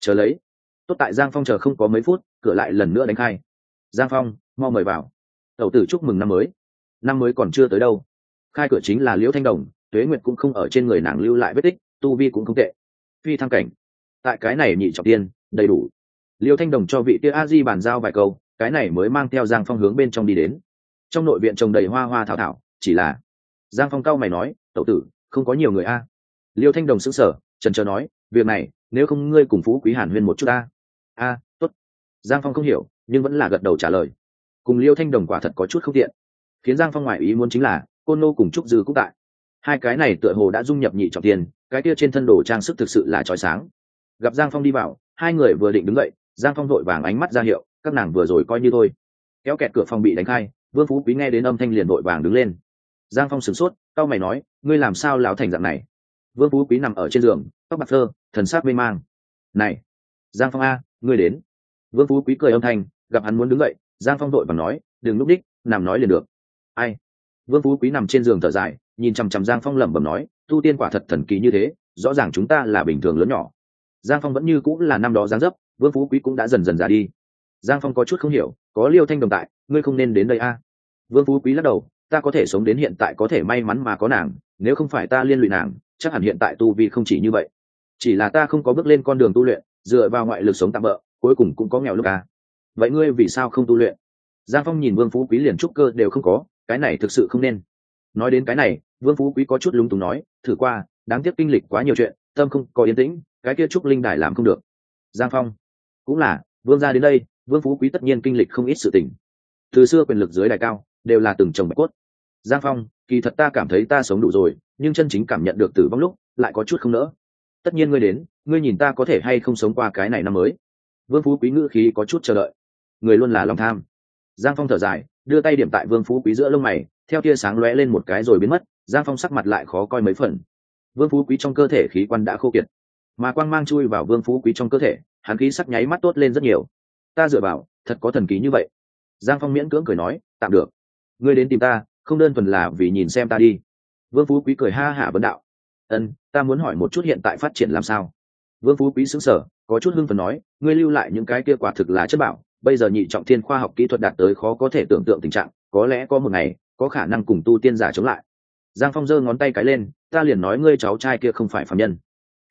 chờ lấy. Tốt tại giang phong chờ không có mấy phút, cửa lại lần nữa đánh khai. Giang phong, mau mời vào. Tẩu tử chúc mừng năm mới. Năm mới còn chưa tới đâu. Khai cửa chính là liễu thanh đồng, tuế nguyệt cũng không ở trên người nàng lưu lại vết tích, tu vi cũng không tệ. Phi thăng cảnh. Tại cái này nhị trọng tiên, đầy đủ. Liễu thanh đồng cho vị Tia a di bàn giao vài câu, cái này mới mang theo giang phong hướng bên trong đi đến. Trong nội viện trồng đầy hoa hoa thảo thảo, chỉ là giang phong cao mày nói, tẩu tử, không có nhiều người a. Liêu thanh đồng sưng sở trần trờ nói, việc này nếu không ngươi cùng phú quý hàn huyên một chút a a à, tốt. Giang phong không hiểu nhưng vẫn là gật đầu trả lời. Cùng liêu thanh đồng quả thật có chút không tiện. Khiến giang phong ngoại ý muốn chính là côn nô cùng trúc dư cũng tại. Hai cái này tựa hồ đã dung nhập nhị trọng tiền cái kia trên thân đồ trang sức thực sự là trói sáng. Gặp giang phong đi vào hai người vừa định đứng dậy giang phong vội vàng ánh mắt ra hiệu các nàng vừa rồi coi như thôi. Kéo kẹt cửa phòng bị đánh khai vương phú quý nghe đến âm thanh liền vội vàng đứng lên. Giang phong sửng sốt c mày nói ngươi làm sao láo thành dạng này? Vương phú quý nằm ở trên giường tóc bạc thơ thần sát mê mang. Này, giang phong a, ngươi đến. Vương phú quý cười âm thanh, gặp hắn muốn đứng dậy, giang phong đội và nói, đừng lúc đích, nằm nói liền được. Ai? Vương phú quý nằm trên giường thở dài, nhìn chằm chằm giang phong lẩm bẩm nói, tu tiên quả thật thần kỳ như thế, rõ ràng chúng ta là bình thường lớn nhỏ. Giang phong vẫn như cũng là năm đó giáng dấp, vương phú quý cũng đã dần dần già đi. Giang phong có chút không hiểu, có liêu thanh đồng tại, ngươi không nên đến đây a. Vương phú quý lắc đầu, ta có thể sống đến hiện tại có thể may mắn mà có nàng, nếu không phải ta liên lụy nàng, chắc hẳn hiện tại tu vi không chỉ như vậy chỉ là ta không có bước lên con đường tu luyện, dựa vào ngoại lực sống tạm bỡ cuối cùng cũng có nghèo lúc à. vậy ngươi vì sao không tu luyện? Giang phong nhìn vương phú quý liền trúc cơ đều không có, cái này thực sự không nên. Nói đến cái này, vương phú quý có chút lúng túng nói, thử qua, đáng tiếc kinh lịch quá nhiều chuyện, tâm không có yên tĩnh, cái kia trúc linh đài làm không được. Giang phong, cũng là, vương ra đến đây, vương phú quý tất nhiên kinh lịch không ít sự tình. Từ xưa quyền lực dưới đài cao, đều là từng chồng bạch cốt. Giang phong, kỳ thật ta cảm thấy ta sống đủ rồi, nhưng chân chính cảm nhận được tử vong lúc, lại có chút không nỡ tất nhiên ngươi đến, ngươi nhìn ta có thể hay không sống qua cái này năm mới. Vương phú quý ngữ khí có chút chờ đợi. Người luôn là lòng tham. Giang phong thở dài, đưa tay điểm tại vương phú quý giữa lông mày, theo tia sáng lóe lên một cái rồi biến mất, giang phong sắc mặt lại khó coi mấy phần. Vương phú quý trong cơ thể khí quan đã khô kiệt, mà quang mang chui vào vương phú quý trong cơ thể, hắn khí sắc nháy mắt tốt lên rất nhiều. Ta dựa vào, thật có thần ký như vậy. Giang phong miễn cưỡng cười nói, tạm được. Ngươi đến tìm ta, không đơn thuần là vì nhìn xem ta đi. Vương phú quý cười ha hả vấn đạo ân ta muốn hỏi một chút hiện tại phát triển làm sao? Vương phú quý xứng sở có chút hưng phần nói ngươi lưu lại những cái kia quả thực là chất bảo bây giờ nhị trọng thiên khoa học kỹ thuật đạt tới khó có thể tưởng tượng tình trạng có lẽ có một ngày có khả năng cùng tu tiên giả chống lại. Giang phong giơ ngón tay cái lên ta liền nói ngươi cháu trai kia không phải phạm nhân.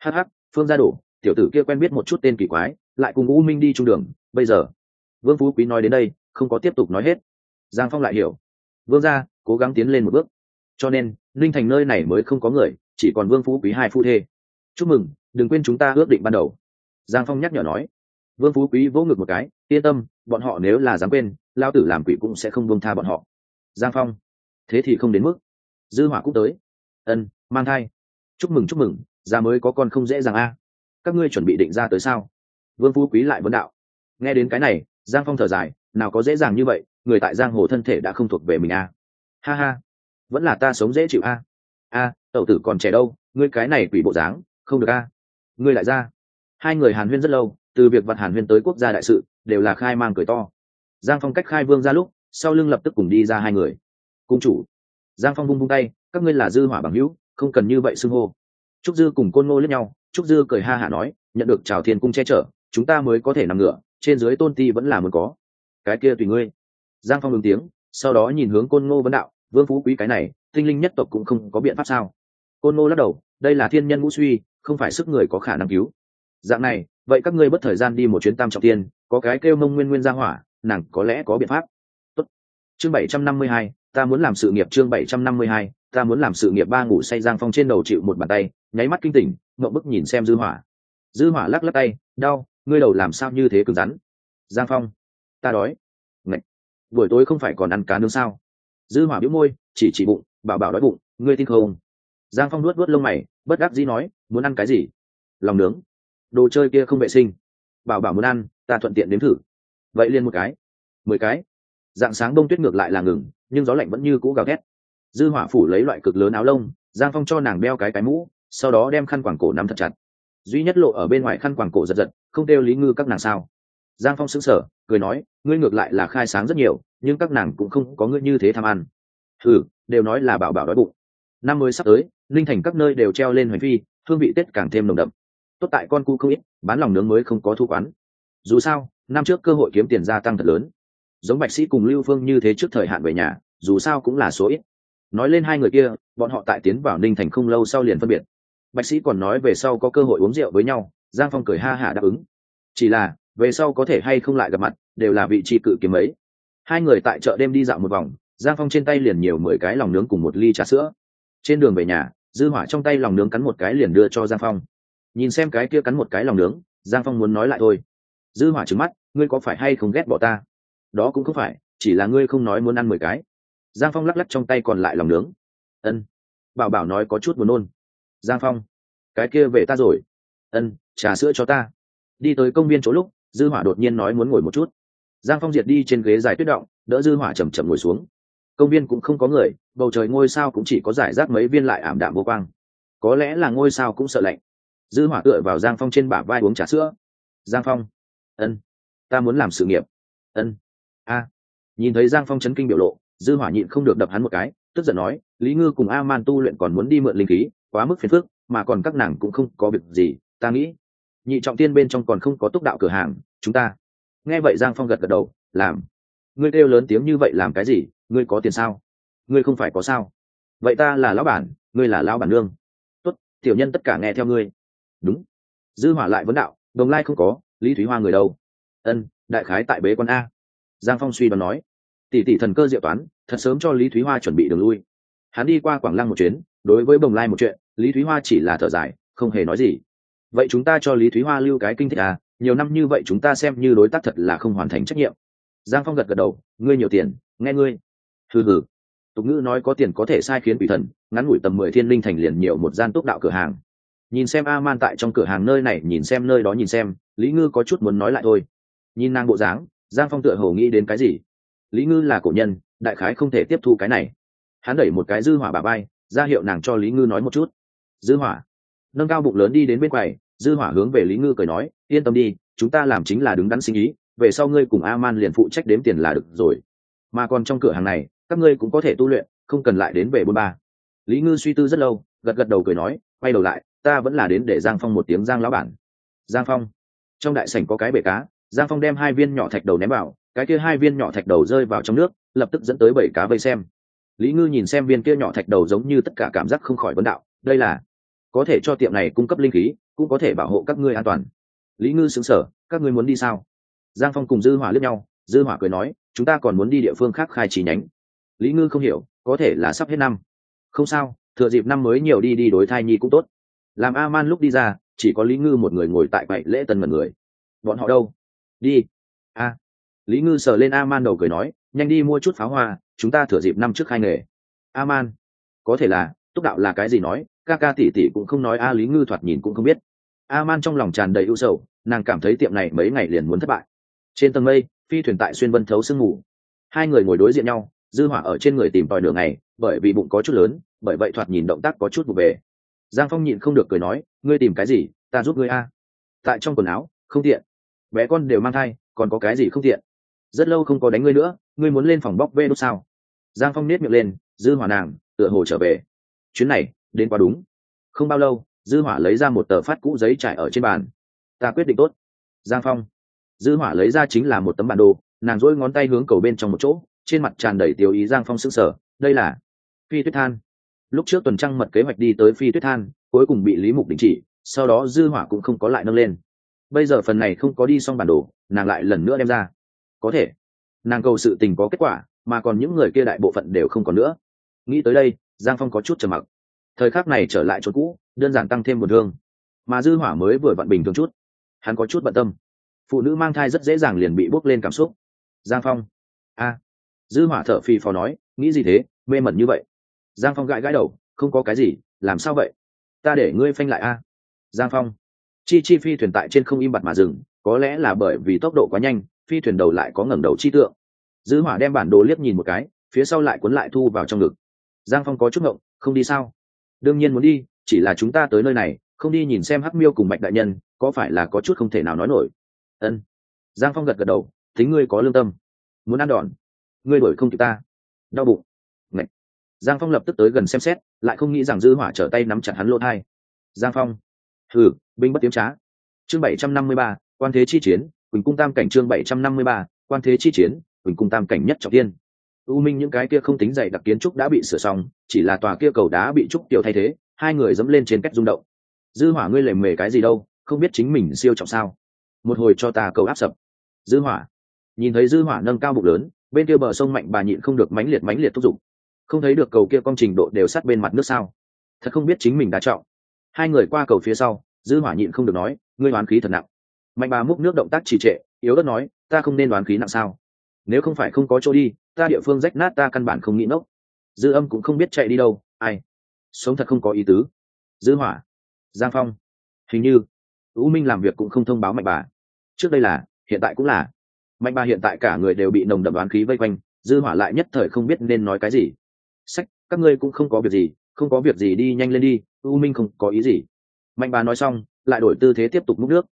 Hh phương gia đủ, tiểu tử kia quen biết một chút tên kỳ quái lại cùng u minh đi trung đường bây giờ. Vương phú quý nói đến đây không có tiếp tục nói hết. Giang phong lại hiểu. Vương gia cố gắng tiến lên một bước. Cho nên linh thành nơi này mới không có người, chỉ còn vương phú quý hai phu thê. Chúc mừng, đừng quên chúng ta ước định ban đầu. Giang phong nhắc nhở nói. Vương phú quý vỗ ngực một cái, yên tâm, bọn họ nếu là dám quên, lao tử làm quỷ cũng sẽ không buông tha bọn họ. Giang phong. Thế thì không đến mức. Dư hỏa cũng tới. Ân, mang thai. Chúc mừng chúc mừng, già mới có con không dễ dàng a. Các ngươi chuẩn bị định ra tới sao? Vương phú quý lại vấn đạo. Nghe đến cái này, giang phong thở dài, nào có dễ dàng như vậy, người tại giang hồ thân thể đã không thuộc về mình a. Ha ha vẫn là ta sống dễ chịu a. A, tẩu tử còn trẻ đâu, ngươi cái này quỷ bộ dáng, không được a. Ngươi lại ra. Hai người hàn huyên rất lâu, từ việc vặt hàn huyên tới quốc gia đại sự, đều là khai mang cười to. Giang phong cách khai vương ra lúc, sau lưng lập tức cùng đi ra hai người. Cung chủ. Giang phong vung vung tay, các ngươi là dư hỏa bằng hữu, không cần như vậy xưng hô. Trúc dư cùng côn ngô lẫn nhau, trúc dư cười ha hả nói, nhận được trào thiên cung che chở, chúng ta mới có thể nằm ngựa trên dưới tôn ti vẫn là muốn có. Cái kia tùy ngươi. Giang phong ứng tiếng, sau đó nhìn hướng côn ngô vấn đạo vương phú quý cái này, tinh linh nhất tộc cũng không có biện pháp sao? Côn ngô lắc đầu, đây là thiên nhân ngũ suy, không phải sức người có khả năng cứu. Dạng này, vậy các ngươi bất thời gian đi một chuyến tam trọng tiên, có cái kêu mông nguyên nguyên ra hỏa, nàng có lẽ có biện pháp. Tốt. chương bảy trăm năm mươi hai, ta muốn làm sự nghiệp chương bảy trăm năm mươi hai, ta muốn làm sự nghiệp ba ngủ say giang phong trên đầu chịu một bàn tay, nháy mắt kinh tỉnh, ngậm bức nhìn xem dư hỏa. Dư hỏa lắc lắc tay, đau, ngươi đầu làm sao như thế cứng rắn? Giang phong, ta đói. Ngậy. buổi tối không phải còn ăn cá nướng sao? Dư hỏa bĩu môi, chỉ chỉ bụng, bảo bảo đói bụng, ngươi tin không? Giang phong nuốt nuốt lông mày, bất đắc dĩ nói, muốn ăn cái gì? Lòng nướng. Đồ chơi kia không vệ sinh. Bảo bảo muốn ăn, ta thuận tiện đếm thử. Vậy liền một cái. Mười cái. Dạng sáng đông tuyết ngược lại là ngừng, nhưng gió lạnh vẫn như cũ gào thét. Dư hỏa phủ lấy loại cực lớn áo lông, giang phong cho nàng đeo cái cái mũ, sau đó đem khăn quàng cổ nắm thật chặt. Duy nhất lộ ở bên ngoài khăn quàng cổ giật giật, không đeo lý ngư các nàng sao giang phong sững sờ, cười nói, ngươi ngược lại là khai sáng rất nhiều, nhưng các nàng cũng không có ngươi như thế tham ăn. Ừ đều nói là bảo bảo đói bụng. Năm mới sắp tới linh thành các nơi đều treo lên hoành phi, hương vị tết càng thêm nồng đậm. Tốt tại con cu không ít, bán lòng nướng mới không có thu quán. Dù sao, năm trước cơ hội kiếm tiền gia tăng thật lớn. Giống bạch sĩ cùng lưu phương như thế trước thời hạn về nhà, dù sao cũng là số ít. Nói lên hai người kia, bọn họ tại tiến vào ninh thành không lâu sau liền phân biệt. Bạch sĩ còn nói về sau có cơ hội uống rượu với nhau, giang phong cười ha hả đáp ứng. Chỉ là về sau có thể hay không lại gặp mặt, đều là vị trí cự kiếm ấy. Hai người tại chợ đêm đi dạo một vòng, giang phong trên tay liền nhiều mười cái lòng nướng cùng một ly trà sữa. Trên đường về nhà, dư hỏa trong tay lòng nướng cắn một cái liền đưa cho giang phong. Nhìn xem cái kia cắn một cái lòng nướng, giang phong muốn nói lại thôi. Dư hỏa trừng mắt, ngươi có phải hay không ghét bỏ ta? Đó cũng không phải, chỉ là ngươi không nói muốn ăn mười cái. Giang phong lắc lắc trong tay còn lại lòng nướng. Ân. Bảo bảo nói có chút buồn nôn. Giang phong, cái kia về ta rồi. Ân, trà sữa cho ta. Đi tới công viên chỗ lúc dư hỏa đột nhiên nói muốn ngồi một chút. Giang phong diệt đi trên ghế dài tuyết động, đỡ dư hỏa chầm chậm ngồi xuống. Công viên cũng không có người, bầu trời ngôi sao cũng chỉ có giải rác mấy viên lại ảm đạm vô quang. Có lẽ là ngôi sao cũng sợ lạnh. Dư hỏa tựa vào giang phong trên bả vai uống trà sữa. Giang phong, ân, ta muốn làm sự nghiệp. Ân, a. Nhìn thấy giang phong chấn kinh biểu lộ, dư hỏa nhịn không được đập hắn một cái, tức giận nói, lý ngư cùng a man tu luyện còn muốn đi mượn linh khí, quá mức phiền phức, mà còn các nàng cũng không có việc gì, ta nghĩ nhị trọng tiên bên trong còn không có túc đạo cửa hàng, chúng ta. Nghe vậy giang phong gật gật đầu, làm. Ngươi kêu lớn tiếng như vậy làm cái gì? Ngươi có tiền sao? Ngươi không phải có sao? Vậy ta là lão bản, ngươi là lão bản lương. Tốt, tiểu nhân tất cả nghe theo ngươi. Đúng. Dư hỏa lại vấn đạo, đồng lai không có, lý thúy hoa người đâu? Ân, đại khái tại bế quan a. Giang phong suy đoán nói. Tỷ tỷ thần cơ diệu toán, thật sớm cho lý thúy hoa chuẩn bị đường lui. Hắn đi qua quảng lăng một chuyến, đối với bồng lai một chuyện, lý thúy hoa chỉ là thở dài, không hề nói gì vậy chúng ta cho lý thúy hoa lưu cái kinh thích à? Nhiều năm như vậy chúng ta xem như đối tác thật là không hoàn thành trách nhiệm. Giang phong gật gật đầu, ngươi nhiều tiền, nghe ngươi. Hừ hừ. Tục ngữ nói có tiền có thể sai khiến quỷ thần, ngắn ngủi tầm mười thiên linh thành liền nhiều một gian túc đạo cửa hàng. Nhìn xem a man tại trong cửa hàng nơi này, nhìn xem nơi đó nhìn xem, lý ngư có chút muốn nói lại thôi. Nhìn nàng bộ dáng, giang phong tựa hồ nghĩ đến cái gì? Lý ngư là cổ nhân, đại khái không thể tiếp thu cái này. Hắn đẩy một cái dư hỏa bà bay, ra hiệu nàng cho lý ngư nói một chút. Dư hỏa? Nâng cao bụng lớn đi đến bên quầy, dư hỏa hướng về lý ngư cười nói, yên tâm đi, chúng ta làm chính là đứng đắn sinh ý, về sau ngươi cùng a man liền phụ trách đếm tiền là được rồi. Mà còn trong cửa hàng này, các ngươi cũng có thể tu luyện, không cần lại đến về bôn ba. Lý ngư suy tư rất lâu, gật gật đầu cười nói, quay đầu lại, ta vẫn là đến để giang phong một tiếng giang lão bản. Giang phong? Trong đại sảnh có cái bể cá, giang phong đem hai viên nhỏ thạch đầu ném vào, cái kia hai viên nhỏ thạch đầu rơi vào trong nước, lập tức dẫn tới bảy cá vây xem. Lý ngư nhìn xem viên kia nhỏ thạch đầu giống như tất cả cảm giác không khỏi vấn đạo, đây là có thể cho tiệm này cung cấp linh khí, cũng có thể bảo hộ các ngươi an toàn. Lý ngư xứng sở các ngươi muốn đi sao? Giang phong cùng dư hỏa lướt nhau, dư hỏa cười nói, chúng ta còn muốn đi địa phương khác khai chi nhánh. Lý ngư không hiểu, có thể là sắp hết năm. Không sao, thừa dịp năm mới nhiều đi đi đối thai nhi cũng tốt. Làm a man lúc đi ra, chỉ có lý ngư một người ngồi tại quậy lễ tân mật người. Bọn họ đâu? Đi. A. Lý ngư sờ lên a man đầu cười nói, nhanh đi mua chút pháo hoa, chúng ta thừa dịp năm trước khai nghề. A man có thể là túc đạo là cái gì nói, ca ca tỷ tỷ cũng không nói, a lý ngư thoạt nhìn cũng không biết. A man trong lòng tràn đầy ưu sầu, nàng cảm thấy tiệm này mấy ngày liền muốn thất bại. Trên tầng mây, phi thuyền tại xuyên vân thấu sương ngủ hai người ngồi đối diện nhau, dư hỏa ở trên người tìm tòi nửa ngày, bởi vì bụng có chút lớn, bởi vậy thoạt nhìn động tác có chút vụ về giang phong nhịn không được cười nói, ngươi tìm cái gì, ta giúp ngươi a. Tại trong quần áo, không tiện. Bé con đều mang thai, còn có cái gì không tiện? Rất lâu không có đánh ngươi nữa, ngươi muốn lên phòng bóc vê đốt sao? Giang phong nết miệng lên, dư hỏa nàng, tựa hồ trở về chuyến này đến quá đúng. Không bao lâu, dư hỏa lấy ra một tờ phát cũ giấy trải ở trên bàn. Ta quyết định tốt. Giang phong. Dư hỏa lấy ra chính là một tấm bản đồ, nàng dỗi ngón tay hướng cầu bên trong một chỗ, trên mặt tràn đầy tiêu ý giang phong sững sờ, đây là phi tuyết than. Lúc trước tuần trăng mật kế hoạch đi tới phi tuyết than, cuối cùng bị lý mục đình chỉ, sau đó dư hỏa cũng không có lại nâng lên. Bây giờ phần này không có đi xong bản đồ, nàng lại lần nữa đem ra. Có thể. Nàng cầu sự tình có kết quả, mà còn những người kia đại bộ phận đều không còn nữa. Nghĩ tới đây giang phong có chút trầm mặc. Thời khắc này trở lại chỗ cũ, đơn giản tăng thêm một thương mà dư hỏa mới vừa vặn bình thường chút. Hắn có chút bận tâm. Phụ nữ mang thai rất dễ dàng liền bị bốc lên cảm xúc. Giang phong. A. Dư hỏa thở phì phò nói, nghĩ gì thế, mê mẩn như vậy. Giang phong gãi gãi đầu, không có cái gì, làm sao vậy? Ta để ngươi phanh lại a. Giang phong. Chi chi phi thuyền tại trên không im bặt mà dừng, có lẽ là bởi vì tốc độ quá nhanh, phi thuyền đầu lại có ngẩng đầu chi tượng. Dư hỏa đem bản đồ liếc nhìn một cái, phía sau lại cuốn lại thu vào trong ngực giang phong có chút ngộng, không đi sao? Đương nhiên muốn đi, chỉ là chúng ta tới nơi này, không đi nhìn xem hắc miêu cùng bạch đại nhân, có phải là có chút không thể nào nói nổi? Ân. Giang phong gật gật đầu tính ngươi có lương tâm. Muốn ăn đòn. Ngươi đổi không kịp ta. Đau bụng. Ngậy. giang phong lập tức tới gần xem xét, lại không nghĩ rằng dư hỏa trở tay nắm chặt hắn lỗ thai. Giang phong. Thử binh bất tiếm trá. Chương bảy trăm năm mươi ba, quan thế chi chiến, quỳnh cung tam cảnh chương bảy trăm năm mươi ba, quan thế chi chiến, quỳnh cung tam cảnh nhất trọng tiên u minh những cái kia không tính dày đặc kiến trúc đã bị sửa xong, chỉ là tòa kia cầu đá bị trúc tiểu thay thế, hai người dẫm lên trên cách rung động. Dư hỏa ngươi lề mề cái gì đâu, không biết chính mình siêu trọng sao? Một hồi cho ta cầu áp sập. Dư hỏa. Nhìn thấy dư hỏa nâng cao bụng lớn, bên kia bờ sông mạnh bà nhịn không được mãnh liệt mãnh liệt thúc giục. Không thấy được cầu kia công trình độ đều sát bên mặt nước sao? Thật không biết chính mình đã trọng. Hai người qua cầu phía sau, dư hỏa nhịn không được nói, ngươi đoán khí thật nặng. Mạnh bà múc nước động tác trì trệ, yếu đất nói, ta không nên đoán khí nặng sao? Nếu không phải không có chỗ đi ta địa phương rách nát ta căn bản không nghĩ nốc dư âm cũng không biết chạy đi đâu, ai? Sống thật không có ý tứ. Dư hỏa, giang phong, hình như, u minh làm việc cũng không thông báo mạnh bà. Trước đây là, hiện tại cũng là. Mạnh bà hiện tại cả người đều bị nồng đậm đoán khí vây quanh, dư hỏa lại nhất thời không biết nên nói cái gì. Sách, các ngươi cũng không có việc gì, không có việc gì đi nhanh lên đi, u minh không có ý gì. Mạnh bà nói xong, lại đổi tư thế tiếp tục múc nước.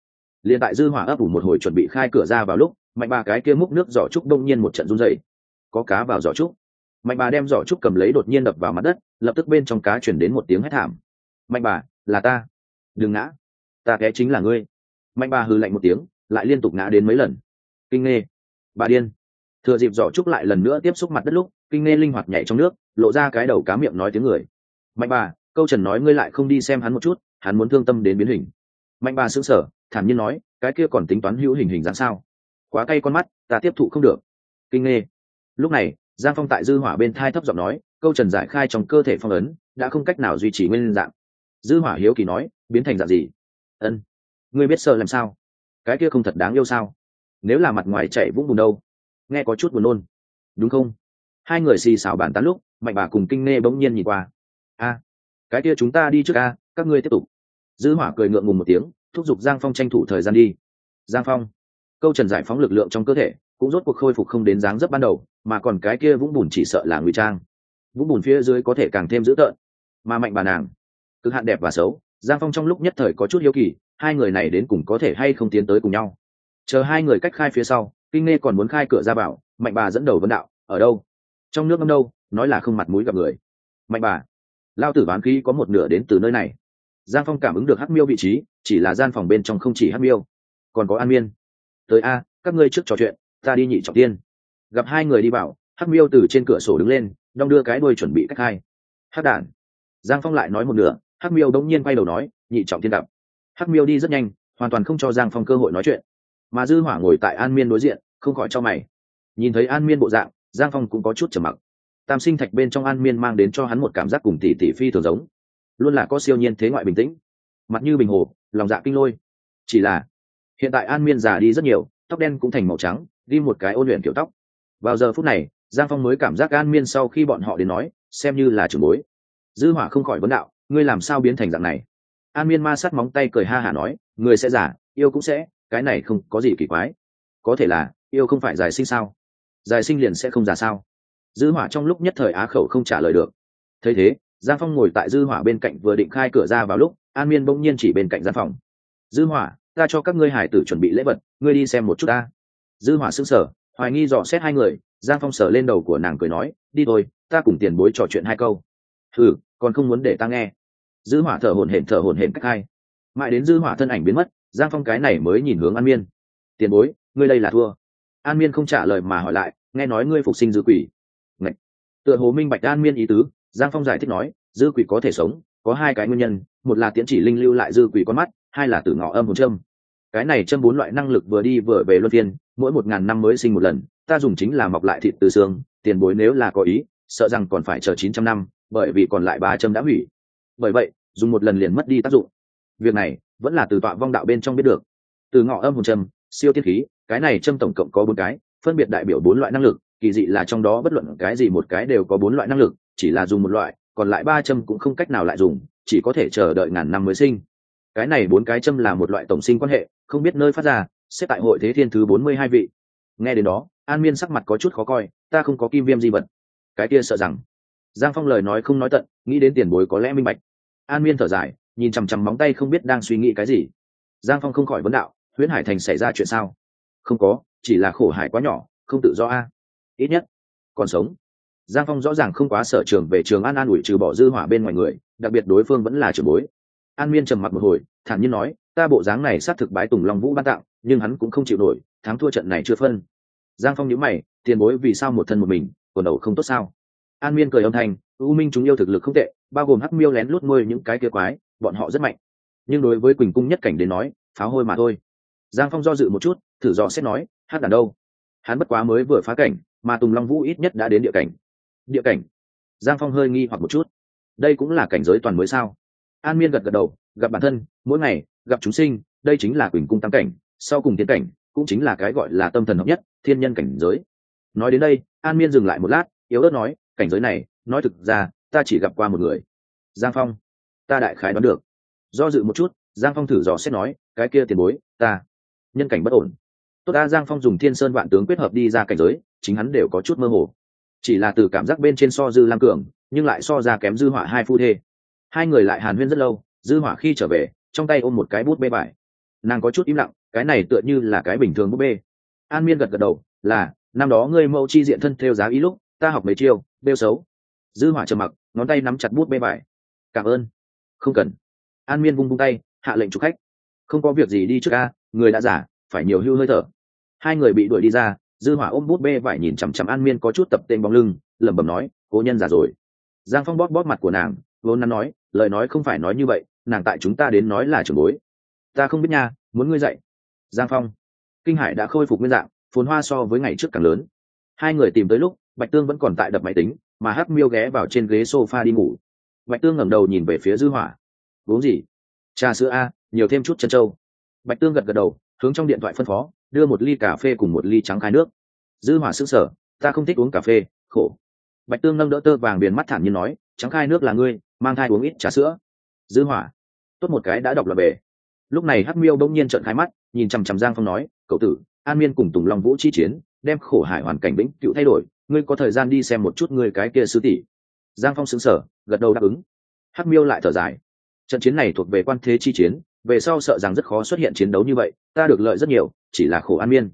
Liền tại dư hỏa ấp ủ một hồi chuẩn bị khai cửa ra vào lúc, mạnh bà cái kia múc nước giỏ trúc đông nhiên một trận run rẩy có cá vào giỏ trúc. Mạnh bà đem giỏ trúc cầm lấy đột nhiên đập vào mặt đất, lập tức bên trong cá chuyển đến một tiếng hét thảm. Mạnh bà, là ta. Đừng ngã. Ta té chính là ngươi. Mạnh bà hừ lạnh một tiếng, lại liên tục ngã đến mấy lần. Kinh nghe. Bà điên. Thừa dịp giỏ trúc lại lần nữa tiếp xúc mặt đất lúc, kinh nghe linh hoạt nhảy trong nước, lộ ra cái đầu cá miệng nói tiếng người. Mạnh bà, câu trần nói ngươi lại không đi xem hắn một chút, hắn muốn thương tâm đến biến hình. Mạnh bà xứng sở thản nhiên nói, cái kia còn tính toán hữu hình hình dáng sao? Quá cay con mắt, ta tiếp thụ không được. Kinh nghe lúc này, giang phong tại dư hỏa bên thai thấp giọng nói, câu trần giải khai trong cơ thể phong ấn, đã không cách nào duy trì nguyên dạng. Dư hỏa hiếu kỳ nói, biến thành dạng gì? Ân, ngươi biết sợ làm sao? Cái kia không thật đáng yêu sao? Nếu là mặt ngoài chạy vũng bùn đâu? Nghe có chút buồn nôn. Đúng không? Hai người xì xào bàn tán lúc, mạnh bà cùng kinh nê bỗng nhiên nhìn qua. A, cái kia chúng ta đi trước a, các ngươi tiếp tục. Dư hỏa cười ngượng ngùng một tiếng, thúc giục giang phong tranh thủ thời gian đi. Giang phong, câu trần giải phóng lực lượng trong cơ thể cũng rốt cuộc khôi phục không đến dáng dấp ban đầu, mà còn cái kia vũng bùn chỉ sợ là ngụy trang. Vũng bùn phía dưới có thể càng thêm dữ tợn. Mà mạnh bà nàng, cực hạn đẹp và xấu, giang phong trong lúc nhất thời có chút hiếu kỳ, hai người này đến cùng có thể hay không tiến tới cùng nhau. Chờ hai người cách khai phía sau, kinh nghe còn muốn khai cửa ra bảo, mạnh bà dẫn đầu vấn đạo, ở đâu? Trong nước ngâm đâu? Nói là không mặt mũi gặp người. Mạnh bà, lao tử bán khí có một nửa đến từ nơi này. Giang phong cảm ứng được hắc miêu vị trí, chỉ là gian phòng bên trong không chỉ hắc miêu, còn có an miên. Tới a, các ngươi trước trò chuyện ta đi nhị trọng tiên. Gặp hai người đi vào, hắc miêu từ trên cửa sổ đứng lên, đong đưa cái đuôi chuẩn bị cách hai. Hắc đản. Giang phong lại nói một nửa, hắc miêu đống nhiên quay đầu nói, nhị trọng tiên gặp. Hắc miêu đi rất nhanh, hoàn toàn không cho giang phong cơ hội nói chuyện. Mà dư hỏa ngồi tại an miên đối diện, không khỏi cho mày. Nhìn thấy an miên bộ dạng, giang phong cũng có chút trầm mặc. Tam sinh thạch bên trong an miên mang đến cho hắn một cảm giác cùng tỷ tỷ phi thường giống. Luôn là có siêu nhiên thế ngoại bình tĩnh. Mặt như bình hồ, lòng dạ kinh lôi. Chỉ là, hiện tại an miên già đi rất nhiều, tóc đen cũng thành màu trắng đi một cái ôn luyện kiểu tóc. Vào giờ phút này, giang phong mới cảm giác an miên sau khi bọn họ đến nói, xem như là trường bối. Dư hỏa không khỏi vấn đạo, ngươi làm sao biến thành dạng này? An miên ma sát móng tay cười ha hả nói người sẽ giả yêu cũng sẽ, cái này không có gì kỳ quái. Có thể là, yêu không phải giải sinh sao? Giải sinh liền sẽ không già sao? Dư hỏa trong lúc nhất thời á khẩu không trả lời được. Thấy thế, giang phong ngồi tại dư hỏa bên cạnh vừa định khai cửa ra vào lúc, an miên bỗng nhiên chỉ bên cạnh gian phòng. Dư hỏa, ta cho các ngươi hải tử chuẩn bị lễ vật, ngươi đi xem một chút ta dư hỏa sững sờ hoài nghi dò xét hai người giang phong sờ lên đầu của nàng cười nói đi thôi ta cùng tiền bối trò chuyện hai câu. Thử, còn không muốn để ta nghe. Dư hỏa thở hổn hển thở hổn hển cách hai. Mãi đến dư hỏa thân ảnh biến mất giang phong cái này mới nhìn hướng an miên. Tiền bối ngươi đây là thua. An miên không trả lời mà hỏi lại nghe nói ngươi phục sinh dư quỷ. Ngậy. tựa hồ minh bạch an miên ý tứ giang phong giải thích nói dư quỷ có thể sống có hai cái nguyên nhân một là tiễn chỉ linh lưu lại dư quỷ con mắt hai là tử ngọ âm hồn châm. Cái này châm bốn loại năng lực vừa đi vừa về luân phiên mỗi một ngàn năm mới sinh một lần, ta dùng chính là mọc lại thịt từ xương, tiền bối nếu là có ý, sợ rằng còn phải chờ chín trăm năm, bởi vì còn lại ba châm đã hủy. Bởi vậy, dùng một lần liền mất đi tác dụng. Việc này vẫn là từ tọa vong đạo bên trong biết được. Từ ngọ âm hồn châm, siêu tiết khí, cái này châm tổng cộng có bốn cái, phân biệt đại biểu bốn loại năng lực, kỳ dị là trong đó bất luận cái gì một cái đều có bốn loại năng lực, chỉ là dùng một loại, còn lại ba châm cũng không cách nào lại dùng, chỉ có thể chờ đợi ngàn năm mới sinh. Cái này bốn cái châm là một loại tổng sinh quan hệ, không biết nơi phát ra xếp tại hội thế thiên thứ bốn mươi hai vị. Nghe đến đó, an miên sắc mặt có chút khó coi, ta không có kim viêm di vật. Cái kia sợ rằng. Giang phong lời nói không nói tận, nghĩ đến tiền bối có lẽ minh bạch. An miên thở dài, nhìn chằm chằm móng tay không biết đang suy nghĩ cái gì. Giang phong không khỏi vấn đạo, huyễn hải thành xảy ra chuyện sao? Không có, chỉ là khổ hải quá nhỏ, không tự do a. Ít nhất, còn sống. Giang phong rõ ràng không quá sở trường về trường an an ủi trừ bỏ dư hỏa bên ngoài người, đặc biệt đối phương vẫn là trưởng bối. An miên trầm mặc một hồi, thản nhiên nói ta bộ dáng này xác thực bái tùng long vũ ban tặng, nhưng hắn cũng không chịu nổi, thắng thua trận này chưa phân. Giang phong nhữ mày, tiền bối vì sao một thân một mình, quần đầu không tốt sao? An miên cười âm thanh, u minh chúng yêu thực lực không tệ, bao gồm hắc miêu lén lút nuôi những cái kia quái, bọn họ rất mạnh. Nhưng đối với quỳnh cung nhất cảnh đến nói pháo hôi mà thôi. Giang phong do dự một chút, thử dò xét nói, hát đàn đâu? Hắn bất quá mới vừa phá cảnh, mà tùng long vũ ít nhất đã đến địa cảnh. Địa cảnh? Giang phong hơi nghi hoặc một chút. Đây cũng là cảnh giới toàn mới sao? An miên gật gật đầu gặp bản thân, mỗi ngày gặp chúng sinh, đây chính là quỳnh cung tam cảnh, sau cùng tiến cảnh, cũng chính là cái gọi là tâm thần hợp nhất, thiên nhân cảnh giới. Nói đến đây, an miên dừng lại một lát, yếu ớt nói, cảnh giới này, nói thực ra, ta chỉ gặp qua một người. Giang phong. Ta đại khái đoán được. Do dự một chút, giang phong thử dò xét nói, cái kia tiền bối, ta. Nhân cảnh bất ổn. Tốt ta, giang phong dùng thiên sơn vạn tướng kết hợp đi ra cảnh giới, chính hắn đều có chút mơ hồ. Chỉ là từ cảm giác bên trên so dư lam cường, nhưng lại so ra kém dư hỏa hai phu thê. Hai người lại hàn huyên rất lâu dư hỏa khi trở về, trong tay ôm một cái bút bê bài. Nàng có chút im lặng, cái này tựa như là cái bình thường bút bê. An miên gật gật đầu, là, năm đó ngươi mẫu chi diện thân theo giá ý lúc, ta học mấy chiêu bêu xấu. Dư hỏa trầm mặc, ngón tay nắm chặt bút bê bài. Cảm ơn. Không cần. An miên vung vung tay, hạ lệnh chủ khách. Không có việc gì đi trước a, người đã giả, phải nhiều hưu hơi thở. Hai người bị đuổi đi ra, dư hỏa ôm bút bê vải nhìn chằm chằm an miên có chút tập tên bóng lưng, lẩm bẩm nói, cố nhân giả rồi. Giang phong bóp bóp mặt của nàng, vốn nắn nói, lời nói không phải nói như vậy nàng tại chúng ta đến nói là trưởng bối. Ta không biết nha, muốn ngươi dạy. Giang phong. Kinh hải đã khôi phục nguyên dạng, phồn hoa so với ngày trước càng lớn. Hai người tìm tới lúc, bạch tương vẫn còn tại đập máy tính, mà hắc miêu ghé vào trên ghế sofa đi ngủ. Bạch tương ngẩng đầu nhìn về phía dư hỏa. Uống gì? Trà sữa a, nhiều thêm chút chân trâu bạch tương gật gật đầu, hướng trong điện thoại phân phó, đưa một ly cà phê cùng một ly trắng khai nước. Dư hỏa sững sở ta không thích uống cà phê, khổ. Bạch tương nâng đỡ tơ vàng biển mắt thản nhiên nói, trắng khai nước là ngươi, mang thai uống ít trà sữa dư hỏa. Tốt một cái đã đọc là bể lúc này hắc miêu bỗng nhiên trợn khai mắt, nhìn chằm chằm giang phong nói, cậu tử, an miên cùng tùng long vũ chi chiến, đem khổ hải hoàn cảnh vĩnh cựu thay đổi, ngươi có thời gian đi xem một chút ngươi cái kia sứ tỷ. Giang phong xứng sở gật đầu đáp ứng. Hắc miêu lại thở dài. Trận chiến này thuộc về quan thế chi chiến, về sau sợ rằng rất khó xuất hiện chiến đấu như vậy, ta được lợi rất nhiều, chỉ là khổ an miên.